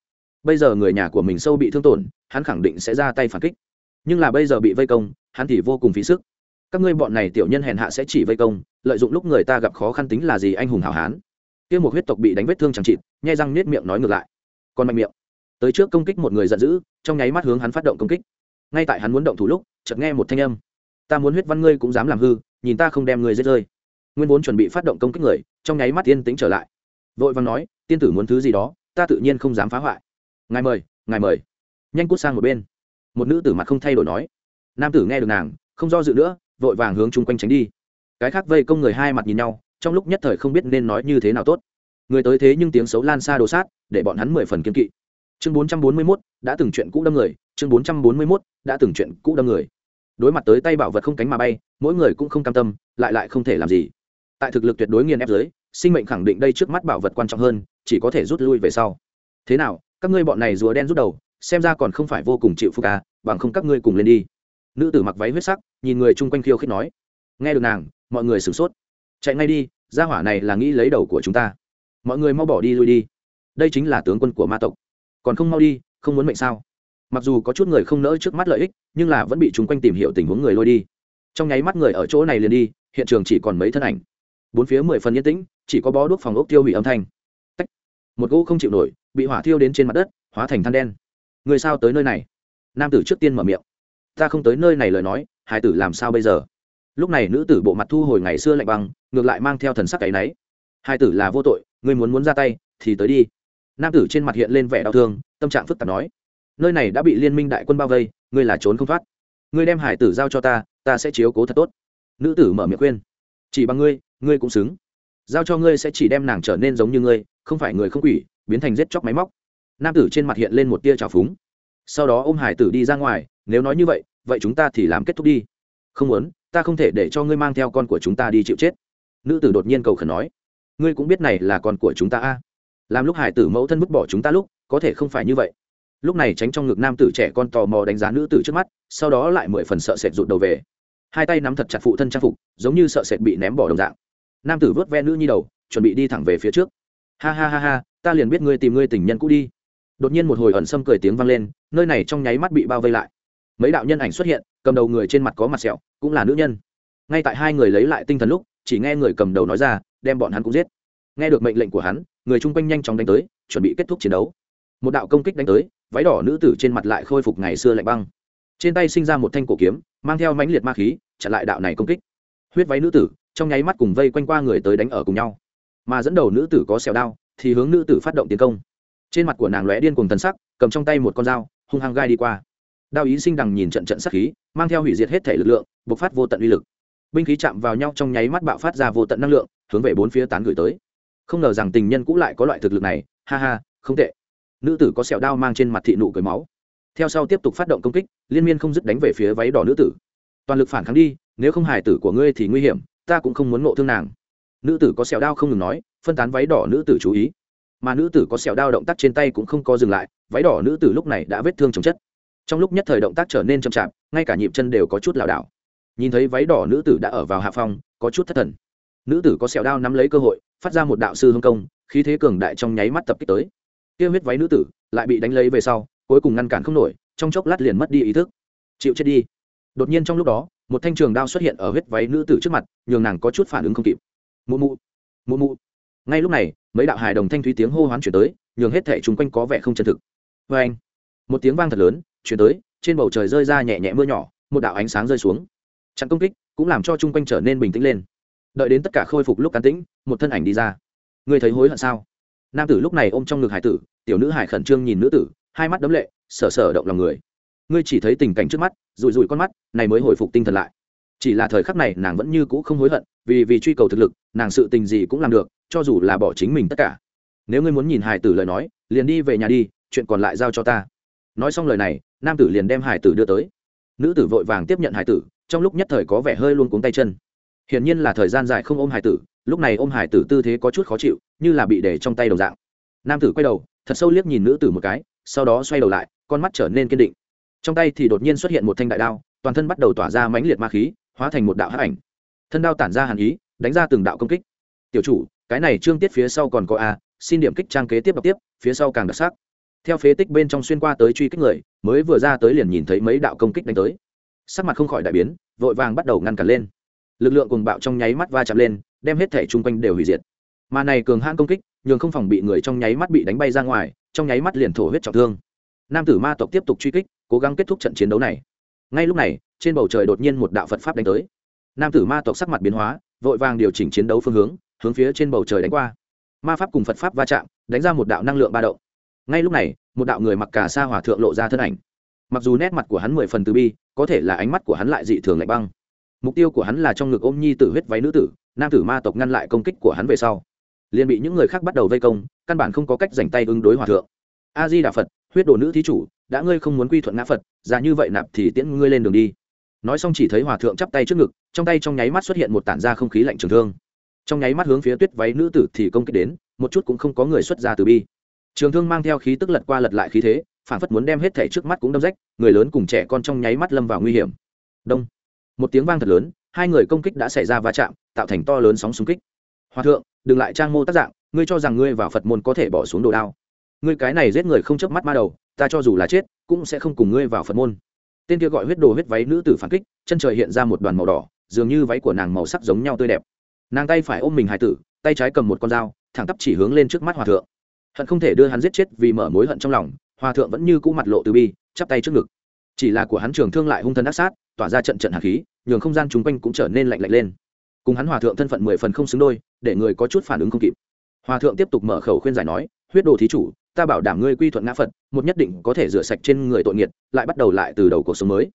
S1: Bây giờ người nhà của mình sâu bị thương tổn, hắn khẳng định sẽ ra tay phản kích. Nhưng là bây giờ bị vây công, hắn thì vô cùng phí sức. Các ngươi bọn này tiểu nhân hèn hạ sẽ chỉ vây công, lợi dụng lúc người ta gặp khó khăn tính là gì anh hùng hảo hán. Kia một huyết tộc bị đánh vết thương chẳng chịt, nhai răng nết miệng nói ngược lại. Còn mạnh miệng. Tới trước công kích một người giận dữ, trong nháy mắt hướng hắn phát động công kích. Ngay tại hắn muốn động thủ lúc, chợt nghe một thanh âm. Ta muốn huyết văn ngươi cũng dám làm hư, nhìn ta không đem ngươi giết rơi nguyên vốn chuẩn bị phát động công kích người, trong nháy mắt yên tĩnh trở lại. Vội vàng nói, tiên tử muốn thứ gì đó, ta tự nhiên không dám phá hoại. Ngài mời ngài mời. Nhanh cút sang một bên. Một nữ tử mặt không thay đổi nói. Nam tử nghe được nàng, không do dự nữa, vội vàng hướng chung quanh tránh đi. Cái khác vây công người hai mặt nhìn nhau, trong lúc nhất thời không biết nên nói như thế nào tốt. Người tới thế nhưng tiếng xấu lan xa đồ sát, để bọn hắn mười phần kiên kỵ. Chương bốn trăm bốn mươi mốt, đã từng chuyện cũ đâm người. Chương bốn trăm bốn mươi mốt, đã từng chuyện cũ đâm người. Đối mặt tới tay bảo vật không cánh mà bay, mỗi người cũng không cam tâm, lại lại không thể làm gì tại thực lực tuyệt đối nghiền ép dưới, sinh mệnh khẳng định đây trước mắt bảo vật quan trọng hơn chỉ có thể rút lui về sau. Thế nào các ngươi bọn này rùa đen rút đầu xem ra còn không phải vô cùng chịu phục à bằng không các ngươi cùng lên đi. Nữ tử mặc váy huyết sắc nhìn người chung quanh khiêu khích nói. Nghe được nàng mọi người sửng sốt. Chạy ngay đi gia hỏa này là nghĩ lấy đầu của chúng ta. Mọi người mau bỏ đi lui đi. Đây chính là tướng quân của ma tộc. Còn không mau đi không muốn mệnh sao? Mặc dù có chút người không nỡ trước mắt lợi ích nhưng là vẫn bị chúng quanh tìm hiểu tình huống người lôi đi. Trong nháy mắt người ở chỗ này liền đi hiện trường chỉ còn mấy thân ảnh bốn phía mười phần yên tĩnh, chỉ có bó đuốc phòng ốc tiêu hủy âm thanh. Tách. một gỗ không chịu nổi, bị hỏa thiêu đến trên mặt đất, hóa thành than đen. Người sao tới nơi này? Nam tử trước tiên mở miệng. Ta không tới nơi này lời nói hải tử làm sao bây giờ? Lúc này nữ tử bộ mặt thu hồi ngày xưa lạnh băng, ngược lại mang theo thần sắc cái náy hai tử là vô tội, người muốn muốn ra tay, thì tới đi. Nam tử trên mặt hiện lên vẻ đau thương, tâm trạng phức tạp nói. Nơi này đã bị liên minh đại quân bao vây, ngươi là trốn không thoát. Ngươi đem hải tử giao cho ta ta sẽ chiếu cố thật tốt. Nữ tử mở miệng khuyên. Chỉ bằng ngươi ngươi cũng xứng. Giao cho ngươi sẽ chỉ đem nàng trở nên giống như ngươi, không phải người không quỷ, biến thành giết chóc máy móc. Nam tử trên mặt hiện lên một tia trào phúng. Sau đó ôm hải tử đi ra ngoài, nếu nói như vậy vậy chúng ta thì làm kết thúc đi. Không muốn, ta không thể để cho ngươi mang theo con của chúng ta đi chịu chết. Nữ tử đột nhiên cầu khẩn nói. Ngươi cũng biết này là con của chúng ta a. Làm lúc hải tử mẫu thân vứt bỏ chúng ta lúc, có thể không phải như vậy. Lúc này tránh trong ngực nam tử trẻ con tò mò đánh giá nữ tử trước mắt, sau đó lại mười phần sợ sệt rụt đầu về. Hai tay nắm thật chặt phụ thân trang phục, giống như sợ sệt bị ném bỏ đồng dạng nam tử vớt ve nữ nhi đầu, chuẩn bị đi thẳng về phía trước. Ha ha ha ha, ta liền biết ngươi tìm ngươi tình nhân cũ đi. Đột nhiên một hồi ẩn sâm cười tiếng vang lên, nơi này trong nháy mắt bị bao vây lại. Mấy đạo nhân ảnh xuất hiện, cầm đầu người trên mặt có mặt sẹo, cũng là nữ nhân. Ngay tại hai người lấy lại tinh thần lúc, chỉ nghe người cầm đầu nói ra, đem bọn hắn cũng giết. Nghe được mệnh lệnh của hắn, người chung quanh nhanh chóng đánh tới, chuẩn bị kết thúc chiến đấu. Một đạo công kích đánh tới, váy đỏ nữ tử trên mặt lại khôi phục ngày xưa lạnh băng. Trên tay sinh ra một thanh cổ kiếm, mang theo mãnh liệt ma khí, chặn lại đạo này công kích. Huyết váy nữ tử trong nháy mắt cùng vây quanh qua người tới đánh ở cùng nhau. Mà dẫn đầu nữ tử có xẻo đao, thì hướng nữ tử phát động tiến công. Trên mặt của nàng lóe điên cùng tần sắc, cầm trong tay một con dao, hung hăng gai đi qua. Đao ý sinh đằng nhìn trận trận sắc khí, mang theo hủy diệt hết thể lực lượng, bộc phát vô tận uy lực. Binh khí chạm vào nhau trong nháy mắt bạo phát ra vô tận năng lượng, hướng về bốn phía tán gửi tới. Không ngờ rằng tình nhân cũ lại có loại thực lực này, ha ha, không tệ. Nữ tử có sẹo đao mang trên mặt thị nụ cười máu. Theo sau tiếp tục phát động công kích, liên miên không dứt đánh về phía váy đỏ nữ tử. Toàn lực phản kháng đi, nếu không hài tử của ngươi thì nguy hiểm ta cũng không muốn ngộ thương nàng. Nữ tử có sẹo đao không ngừng nói, phân tán váy đỏ nữ tử chú ý. Mà nữ tử có sẹo đao động tác trên tay cũng không có dừng lại, váy đỏ nữ tử lúc này đã vết thương chồng chất. Trong lúc nhất thời động tác trở nên chậm chạp, ngay cả nhịp chân đều có chút lảo đảo. Nhìn thấy váy đỏ nữ tử đã ở vào hạ phong, có chút thất thần. Nữ tử có sẹo đao nắm lấy cơ hội, phát ra một đạo sư hương công, khí thế cường đại trong nháy mắt tập kích tới. Kia huyết váy nữ tử lại bị đánh lấy về sau, cuối cùng ngăn cản không nổi, trong chốc lát liền mất đi ý thức. Chịu chết đi. Đột nhiên trong lúc đó một thanh trường đao xuất hiện ở huyết váy nữ tử trước mặt, nhường nàng có chút phản ứng không kịp. Mụ mụ mụ mụ. Ngay lúc này, mấy đạo hài đồng thanh thúy tiếng hô hoán chuyển tới, nhường hết thẻ chung quanh có vẻ không chân thực. Vê anh, một tiếng vang thật lớn, chuyển tới, trên bầu trời rơi ra nhẹ nhẹ mưa nhỏ, một đạo ánh sáng rơi xuống. Chặn công kích cũng làm cho chung quanh trở nên bình tĩnh lên. Đợi đến tất cả khôi phục lúc cán tĩnh, một thân ảnh đi ra. Người thấy hối hận sao? Nam tử lúc này ôm trong ngực hải tử, tiểu nữ hải khẩn trương nhìn nữ tử, hai mắt đấm lệ sở sở động lòng người. Ngươi chỉ thấy tình cảnh trước mắt Rủi rủi con mắt, này mới hồi phục tinh thần lại. Chỉ là thời khắc này nàng vẫn như cũ không hối hận, vì vì truy cầu thực lực, nàng sự tình gì cũng làm được, cho dù là bỏ chính mình tất cả. Nếu ngươi muốn nhìn hải tử lời nói, liền đi về nhà đi, chuyện còn lại giao cho ta. Nói xong lời này, nam tử liền đem hải tử đưa tới. Nữ tử vội vàng tiếp nhận hải tử, trong lúc nhất thời có vẻ hơi luôn cuống tay chân. Hiển nhiên là thời gian dài không ôm hải tử, lúc này ôm hải tử tư thế có chút khó chịu, như là bị để trong tay đồng dạng. Nam tử quay đầu, thật sâu liếc nhìn nữ tử một cái, sau đó xoay đầu lại, con mắt trở nên kiên định trong tay thì đột nhiên xuất hiện một thanh đại đao, toàn thân bắt đầu tỏa ra mãnh liệt ma khí, hóa thành một đạo hắc ảnh. Thân đao tản ra hàn ý, đánh ra từng đạo công kích. Tiểu chủ, cái này trương tiết phía sau còn có a, xin điểm kích trang kế tiếp đọc tiếp, phía sau càng đặc sắc. Theo phế tích bên trong xuyên qua tới truy kích người, mới vừa ra tới liền nhìn thấy mấy đạo công kích đánh tới. Sắc mặt không khỏi đại biến, vội vàng bắt đầu ngăn cản lên. Lực lượng cùng bạo trong nháy mắt va chạm lên, đem hết thể chung quanh đều hủy diệt. Mà này cường hãn công kích, nhường không phòng bị người trong nháy mắt bị đánh bay ra ngoài, trong nháy mắt liền thổ huyết trọng thương. Nam tử ma tộc tiếp tục truy kích cố gắng kết thúc trận chiến đấu này. Ngay lúc này, trên bầu trời đột nhiên một đạo phật pháp đánh tới. Nam tử ma tộc sắc mặt biến hóa, vội vàng điều chỉnh chiến đấu phương hướng hướng phía trên bầu trời đánh qua. Ma pháp cùng phật pháp va chạm, đánh ra một đạo năng lượng ba động. Ngay lúc này, một đạo người mặc cả sa hòa thượng lộ ra thân ảnh. Mặc dù nét mặt của hắn mười phần từ bi, có thể là ánh mắt của hắn lại dị thường lạnh băng. Mục tiêu của hắn là trong ngực ôm nhi tử huyết váy nữ tử, nam tử ma tộc ngăn lại công kích của hắn về sau. Liền bị những người khác bắt đầu vây công, căn bản không có cách dành tay ứng đối hòa thượng. A di đà phật, huyết đồ nữ thí chủ đã ngươi không muốn quy thuận ngã phật, già như vậy nạp thì tiễn ngươi lên đường đi. Nói xong chỉ thấy hòa thượng chắp tay trước ngực, trong tay trong nháy mắt xuất hiện một tản ra không khí lạnh trường thương. Trong nháy mắt hướng phía tuyết váy nữ tử thì công kích đến, một chút cũng không có người xuất ra từ bi. Trường thương mang theo khí tức lật qua lật lại khí thế phản phất muốn đem hết thẻ trước mắt cũng đâm rách, người lớn cùng trẻ con trong nháy mắt lâm vào nguy hiểm. Đông. Một tiếng vang thật lớn, hai người công kích đã xảy ra va chạm, tạo thành to lớn sóng xung kích. Hòa thượng, đừng lại trang mô tác dạng, ngươi cho rằng ngươi vào phật môn có thể bỏ xuống đồ đao. Ngươi cái này giết người không chớp mắt ma đầu ta cho dù là chết, cũng sẽ không cùng ngươi vào phật môn. Tên kia gọi huyết đồ huyết váy nữ tử phản kích, chân trời hiện ra một đoàn màu đỏ, dường như váy của nàng màu sắc giống nhau tươi đẹp. Nàng tay phải ôm mình hải tử, tay trái cầm một con dao, thẳng tắp chỉ hướng lên trước mắt hòa thượng. Hận không thể đưa hắn giết chết vì mở mối hận trong lòng, hòa thượng vẫn như cũ mặt lộ từ bi, chắp tay trước ngực. Chỉ là của hắn trường thương lại hung thân ác sát, tỏa ra trận trận hạt khí, nhường không gian chung quanh cũng trở nên lạnh lạnh lên. Cùng hắn hòa thượng thân phận mười phần không xứng đôi, để người có chút phản ứng không kịp. Hòa thượng tiếp tục mở khẩu khuyên giải nói, huyết đồ thí chủ ta bảo đảm ngươi quy thuận ngã phật, một nhất định có thể rửa sạch trên người tội nghiệt, lại bắt đầu lại từ đầu cuộc sống mới.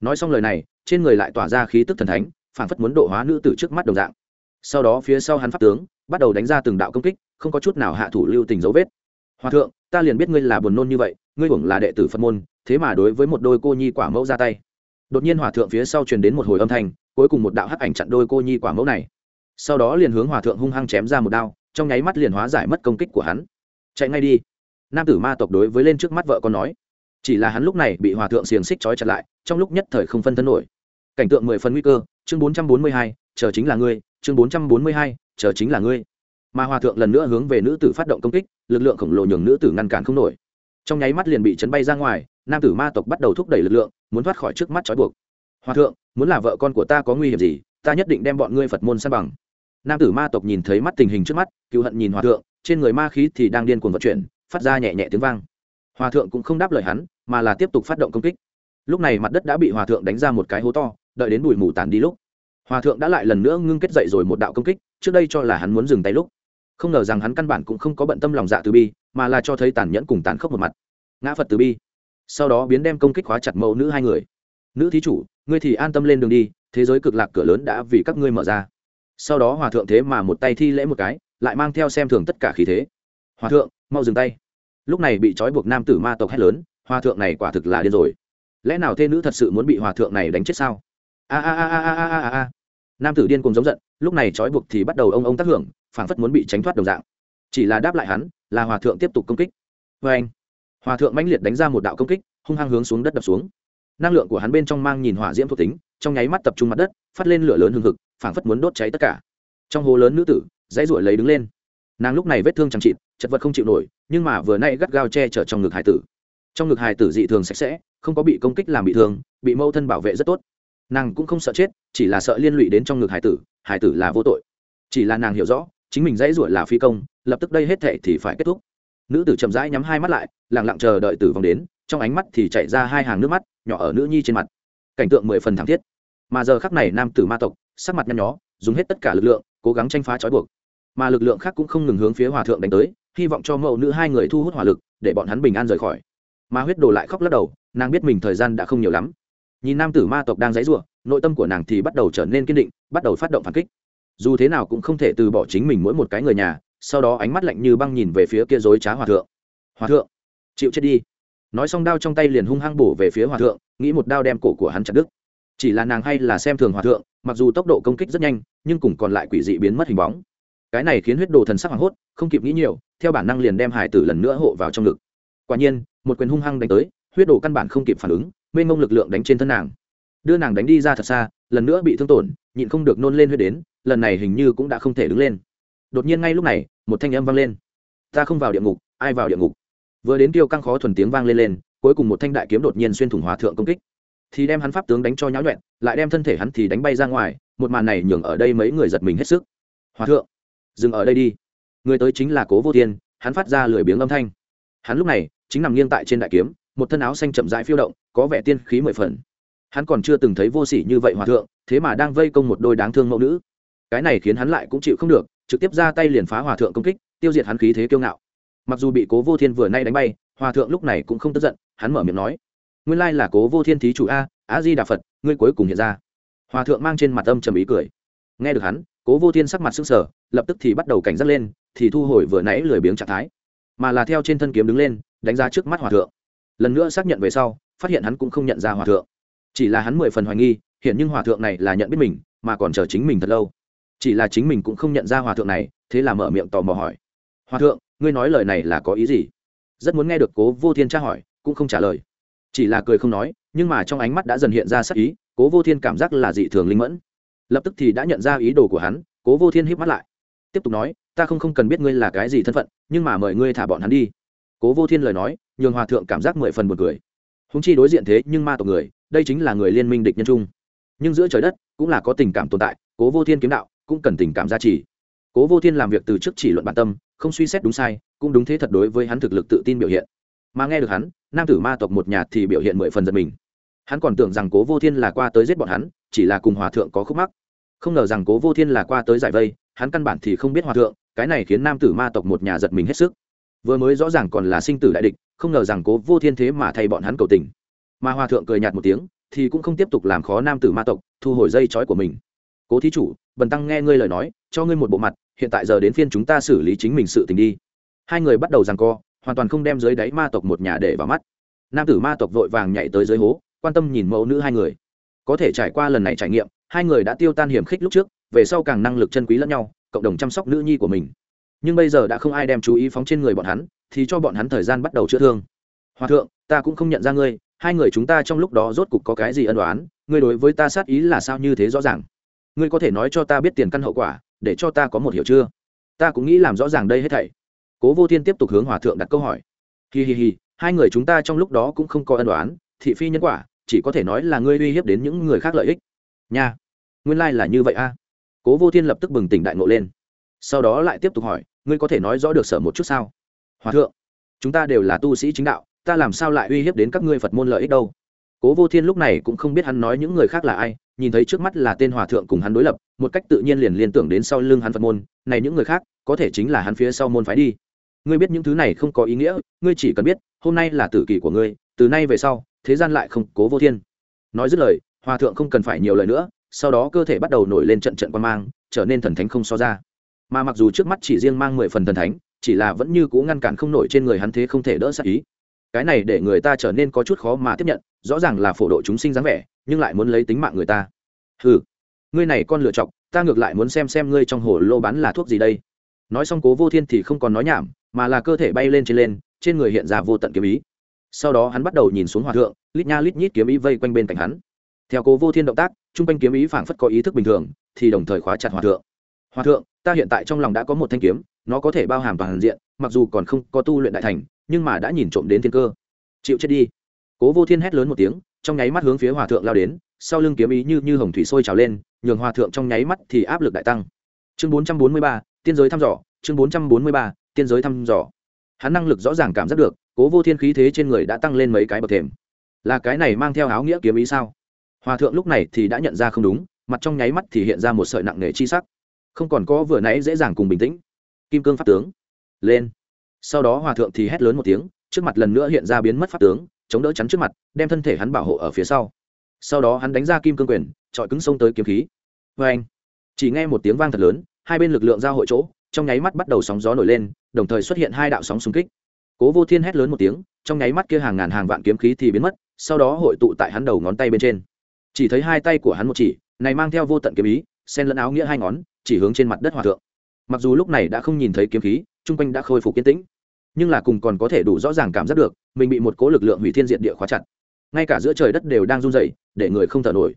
S1: Nói xong lời này, trên người lại tỏa ra khí tức thần thánh phản phất muốn độ hóa nữ tử trước mắt đồng dạng. Sau đó phía sau hắn pháp tướng, bắt đầu đánh ra từng đạo công kích, không có chút nào hạ thủ lưu tình dấu vết. Hòa thượng, ta liền biết ngươi là buồn nôn như vậy, ngươi hưởng là đệ tử phật môn, thế mà đối với một đôi cô nhi quả mẫu ra tay. Đột nhiên hòa thượng phía sau truyền đến một hồi âm thanh, cuối cùng một đạo hắc ảnh chặn đôi cô nhi quả mẫu này. Sau đó liền hướng hòa thượng hung hăng chém ra một đao, trong nháy mắt liền hóa giải mất công kích của hắn. Chạy ngay đi nam tử ma tộc đối với lên trước mắt vợ con nói. Chỉ là hắn lúc này bị hòa thượng xiềng xích trói chặt lại, trong lúc nhất thời không phân thân nổi. Cảnh tượng mười phần nguy cơ, chương bốn trăm bốn mươi hai, chờ chính là ngươi, chương bốn trăm bốn mươi hai, chờ chính là ngươi. Mà hòa thượng lần nữa hướng về nữ tử phát động công kích, lực lượng khổng lồ nhường nữ tử ngăn cản không nổi. Trong nháy mắt liền bị chấn bay ra ngoài, nam tử ma tộc bắt đầu thúc đẩy lực lượng, muốn thoát khỏi trước mắt trói buộc. Hòa thượng, muốn là vợ con của ta có nguy hiểm gì, ta nhất định đem bọn ngươi phật môn san bằng. Nam tử ma tộc nhìn thấy mắt tình hình trước mắt cựu hận nhìn hòa thượng, trên người ma khí thì đang điên cuồng vận chuyển phát ra nhẹ nhẹ tiếng vang. Hòa thượng cũng không đáp lời hắn, mà là tiếp tục phát động công kích. Lúc này mặt đất đã bị hòa thượng đánh ra một cái hố to, đợi đến bụi mù tàn đi lúc, hòa thượng đã lại lần nữa ngưng kết dậy rồi một đạo công kích, trước đây cho là hắn muốn dừng tay lúc. Không ngờ rằng hắn căn bản cũng không có bận tâm lòng dạ từ bi, mà là cho thấy tàn nhẫn cùng tàn khốc một mặt. Ngã phật từ bi. Sau đó biến đem công kích khóa chặt mẫu nữ hai người. Nữ thí chủ, ngươi thì an tâm lên đường đi, thế giới cực lạc cửa lớn đã vì các ngươi mở ra. Sau đó hòa thượng thế mà một tay thi lễ một cái, lại mang theo xem thường tất cả khí thế. Hòa thượng, mau dừng tay lúc này bị trói buộc nam tử ma tộc hét lớn, hòa thượng này quả thực là điên rồi. Lẽ nào thê nữ thật sự muốn bị hòa thượng này đánh chết sao? A a a a a a a nam tử điên cùng giống giận, lúc này trói buộc thì bắt đầu ông ông tác hưởng, phảng phất muốn bị tránh thoát đồng dạng. Chỉ là đáp lại hắn, là hòa thượng tiếp tục công kích. Vê anh, hòa thượng mãnh liệt đánh ra một đạo công kích, hung hăng hướng xuống đất đập xuống. Năng lượng của hắn bên trong mang nhìn hỏa diễm thuộc tính, trong nháy mắt tập trung mặt đất, phát lên lửa lớn hừng hực, phảng phất muốn đốt cháy tất cả. Trong hố lớn nữ tử, dãy ruổi lấy đứng lên nàng lúc này vết thương chẳng chịt, chật vật không chịu nổi, nhưng mà vừa nay gắt gao che chở trong ngực hải tử. Trong ngực hải tử dị thường sạch sẽ, không có bị công kích làm bị thương, bị mâu thân bảo vệ rất tốt. Nàng cũng không sợ chết, chỉ là sợ liên lụy đến trong ngực hải tử hải tử là vô tội. Chỉ là nàng hiểu rõ, chính mình dãy ruổi là phi công, lập tức đây hết thệ thì phải kết thúc. Nữ tử chậm rãi nhắm hai mắt lại lẳng lặng chờ đợi tử vong đến, trong ánh mắt thì chạy ra hai hàng nước mắt, nhỏ ở nữ nhi trên mặt. Cảnh tượng mười phần thảm thiết. Mà giờ khắc này nam tử ma tộc, sắc mặt nhăn nhó, dùng hết tất cả lực lượng, cố gắng tranh phá trói buộc mà lực lượng khác cũng không ngừng hướng phía hòa thượng đánh tới hy vọng cho mẫu nữ hai người thu hút hỏa lực để bọn hắn bình an rời khỏi. Mà huyết đồ lại khóc lắc đầu nàng biết mình thời gian đã không nhiều lắm. Nhìn nam tử ma tộc đang dãy rủa, nội tâm của nàng thì bắt đầu trở nên kiên định bắt đầu phát động phản kích. Dù thế nào cũng không thể từ bỏ chính mình mỗi một cái người nhà sau đó ánh mắt lạnh như băng nhìn về phía kia dối trá hòa thượng. Hòa thượng chịu chết đi. Nói xong đao trong tay liền hung hăng bổ về phía hòa thượng nghĩ một đao đem cổ của hắn chặt đứt. Chỉ là nàng hay là xem thường hòa thượng mặc dù tốc độ công kích rất nhanh nhưng cùng còn lại quỷ dị biến mất hình bóng cái này khiến huyết đồ thần sắc hoảng hốt, không kịp nghĩ nhiều, theo bản năng liền đem hải tử lần nữa hộ vào trong ngực. Quả nhiên, một quyền hung hăng đánh tới, huyết đồ căn bản không kịp phản ứng, mênh mông lực lượng đánh trên thân nàng. Đưa nàng đánh đi ra thật xa, lần nữa bị thương tổn, nhịn không được nôn lên huyết đến, lần này hình như cũng đã không thể đứng lên. Đột nhiên ngay lúc này, một thanh âm vang lên. Ta không vào địa ngục, ai vào địa ngục? Vừa đến tiêu căng khó thuần tiếng vang lên lên, cuối cùng một thanh đại kiếm đột nhiên xuyên thủng hòa thượng công kích. Thì đem hắn pháp tướng đánh cho nháo nhuẹn, lại đem thân thể hắn thì đánh bay ra ngoài, một màn này nhường ở đây mấy người giật mình hết sức. Hòa thượng dừng ở đây đi. Người tới chính là cố vô thiên, hắn phát ra lười biếng âm thanh. Hắn lúc này, chính nằm nghiêng tại trên đại kiếm, một thân áo xanh chậm rãi phiêu động, có vẻ tiên khí mười phần. Hắn còn chưa từng thấy vô sỉ như vậy hòa thượng, thế mà đang vây công một đôi đáng thương mẫu nữ. Cái này khiến hắn lại cũng chịu không được, trực tiếp ra tay liền phá hòa thượng công kích, tiêu diệt hắn khí thế kiêu ngạo. Mặc dù bị cố vô thiên vừa nay đánh bay, hòa thượng lúc này cũng không tức giận, hắn mở miệng nói, nguyên lai là cố vô thiên thí chủ a a di đà phật, ngươi cuối cùng hiện ra. Hòa thượng mang trên mặt âm trầm ý cười. Nghe được hắn cố vô thiên sắc mặt sưng sờ, lập tức thì bắt đầu cảnh giác lên, thì thu hồi vừa nãy lười biếng trạng thái, mà là theo trên thân kiếm đứng lên, đánh giá trước mắt hòa thượng. Lần nữa xác nhận về sau, phát hiện hắn cũng không nhận ra hòa thượng. Chỉ là hắn mười phần hoài nghi, hiện nhưng hòa thượng này là nhận biết mình, mà còn chờ chính mình thật lâu. Chỉ là chính mình cũng không nhận ra hòa thượng này, thế là mở miệng tò mò hỏi. Hòa thượng, ngươi nói lời này là có ý gì? Rất muốn nghe được cố vô thiên tra hỏi, cũng không trả lời. Chỉ là cười không nói, nhưng mà trong ánh mắt đã dần hiện ra sắc ý, cố vô thiên cảm giác là dị thường linh mẫn lập tức thì đã nhận ra ý đồ của hắn, cố vô thiên híp mắt lại. Tiếp tục nói, ta không không cần biết ngươi là cái gì thân phận, nhưng mà mời ngươi thả bọn hắn đi. Cố vô thiên lời nói, nhường hòa thượng cảm giác mười phần một cười. Húng chi đối diện thế nhưng ma tộc người, đây chính là người liên minh địch nhân trung nhưng giữa trời đất cũng là có tình cảm tồn tại, cố vô thiên kiếm đạo cũng cần tình cảm gia trì. Cố vô thiên làm việc từ trước chỉ luận bản tâm, không suy xét đúng sai, cũng đúng thế thật đối với hắn thực lực tự tin biểu hiện. Mà nghe được hắn, nam tử ma tộc một nhà thì biểu hiện mười phần giật mình. Hắn còn tưởng rằng cố vô thiên là qua tới giết bọn hắn, chỉ là cùng hòa thượng có khúc mắc không ngờ rằng cố vô thiên là qua tới giải vây, hắn căn bản thì không biết hòa thượng, cái này khiến nam tử ma tộc một nhà giật mình hết sức. Vừa mới rõ ràng còn là sinh tử đại địch, không ngờ rằng cố vô thiên thế mà thay bọn hắn cầu tình. Mà hòa thượng cười nhạt một tiếng, thì cũng không tiếp tục làm khó nam tử ma tộc, thu hồi dây chói của mình. Cố thí chủ, bần tăng nghe ngươi lời nói, cho ngươi một bộ mặt, hiện tại giờ đến phiên chúng ta xử lý chính mình sự tình đi. Hai người bắt đầu rằng co, hoàn toàn không đem dưới đáy ma tộc một nhà để vào mắt. Nam tử ma tộc vội vàng nhảy tới dưới hố, quan tâm nhìn mẫu nữ hai người. Có thể trải qua lần này trải nghiệm hai người đã tiêu tan hiểm khích lúc trước, về sau càng năng lực chân quý lẫn nhau, cộng đồng chăm sóc nữ nhi của mình. Nhưng bây giờ đã không ai đem chú ý phóng trên người bọn hắn, thì cho bọn hắn thời gian bắt đầu chữa thương. Hòa thượng, ta cũng không nhận ra ngươi, hai người chúng ta trong lúc đó rốt cục có cái gì ân đoán ngươi đối với ta sát ý là sao như thế rõ ràng? Ngươi có thể nói cho ta biết tiền căn hậu quả, để cho ta có một hiểu chưa? Ta cũng nghĩ làm rõ ràng đây hết thảy. Cố vô thiên tiếp tục hướng hòa thượng đặt câu hỏi. Hi hi hi, hai người chúng ta trong lúc đó cũng không có ân đoán thị phi nhân quả, chỉ có thể nói là ngươi uy hiếp đến những người khác lợi ích. Nha nguyên lai、like、là như vậy a. Cố vô thiên lập tức bừng tỉnh đại ngộ lên. Sau đó lại tiếp tục hỏi, ngươi có thể nói rõ được sở một chút sao? Hòa thượng, chúng ta đều là tu sĩ chính đạo, ta làm sao lại uy hiếp đến các ngươi phật môn lợi ích đâu? Cố vô thiên lúc này cũng không biết hắn nói những người khác là ai, nhìn thấy trước mắt là tên hòa thượng cùng hắn đối lập, một cách tự nhiên liền liên tưởng đến sau lưng hắn phật môn, này những người khác, có thể chính là hắn phía sau môn phái đi. Ngươi biết những thứ này không có ý nghĩa, ngươi chỉ cần biết, hôm nay là tử kỳ của ngươi, từ nay về sau, thế gian lại không cố vô thiên. Nói dứt lời, hòa thượng không cần phải nhiều lời nữa sau đó cơ thể bắt đầu nổi lên trận trận quan mang, trở nên thần thánh không so ra. Mà mặc dù trước mắt chỉ riêng mang mười phần thần thánh, chỉ là vẫn như cũ ngăn cản không nổi trên người hắn thế không thể đỡ sát ý. Cái này để người ta trở nên có chút khó mà tiếp nhận, rõ ràng là phổ độ chúng sinh dáng vẻ, nhưng lại muốn lấy tính mạng người ta. Ừ ngươi này con lựa chọc, ta ngược lại muốn xem xem ngươi trong hồ lô bán là thuốc gì đây. Nói xong cố vô thiên thì không còn nói nhảm, mà là cơ thể bay lên trên lên, trên người hiện ra vô tận kiếm ý. Sau đó hắn bắt đầu nhìn xuống hòa thượng, lít nha lít nhít kiếm ý vây quanh bên cạnh hắn. Theo cố vô thiên động tác Trung quanh kiếm ý phảng phất có ý thức bình thường, thì đồng thời khóa chặt hòa thượng. Hòa thượng, ta hiện tại trong lòng đã có một thanh kiếm, nó có thể bao hàm toàn diện, mặc dù còn không có tu luyện đại thành, nhưng mà đã nhìn trộm đến thiên cơ. Chịu chết đi. Cố vô thiên hét lớn một tiếng, trong nháy mắt hướng phía hòa thượng lao đến, sau lưng kiếm ý như như hồng thủy sôi trào lên, nhường hòa thượng trong nháy mắt thì áp lực đại tăng. Chương bốn trăm bốn mươi ba, tiên giới thăm dò, chương bốn trăm bốn mươi ba, tiên giới thăm dò. Hắn năng lực rõ ràng cảm giác được, cố vô thiên khí thế trên người đã tăng lên mấy cái bậc thềm. Là cái này mang theo áo nghĩa kiếm ý sao? Hòa thượng lúc này thì đã nhận ra không đúng, mặt trong nháy mắt thì hiện ra một sợi nặng nề chi sắc. Không còn có vừa nãy dễ dàng cùng bình tĩnh. Kim cương pháp tướng. Lên. Sau đó hòa thượng thì hét lớn một tiếng, trước mặt lần nữa hiện ra biến mất pháp tướng, chống đỡ chắn trước mặt, đem thân thể hắn bảo hộ ở phía sau. Sau đó hắn đánh ra kim cương quyền trọi cứng sông tới kiếm khí. Vê anh. Chỉ nghe một tiếng vang thật lớn, hai bên lực lượng giao hội chỗ, trong nháy mắt bắt đầu sóng gió nổi lên, đồng thời xuất hiện hai đạo sóng xung kích. Cố vô thiên hét lớn một tiếng, trong nháy mắt kia hàng ngàn hàng vạn kiếm khí thì biến mất, sau đó hội tụ tại hắn đầu ngón tay bên trên chỉ thấy hai tay của hắn một chỉ, này mang theo vô tận kiếm ý, sen lẫn áo nghĩa hai ngón, chỉ hướng trên mặt đất hòa thượng. Mặc dù lúc này đã không nhìn thấy kiếm khí, chung quanh đã khôi phục kiên tĩnh, nhưng là cùng còn có thể đủ rõ ràng cảm giác được, mình bị một cố lực lượng hủy thiên diện địa khóa chặt. Ngay cả giữa trời đất đều đang run rẩy, để người không thở nổi.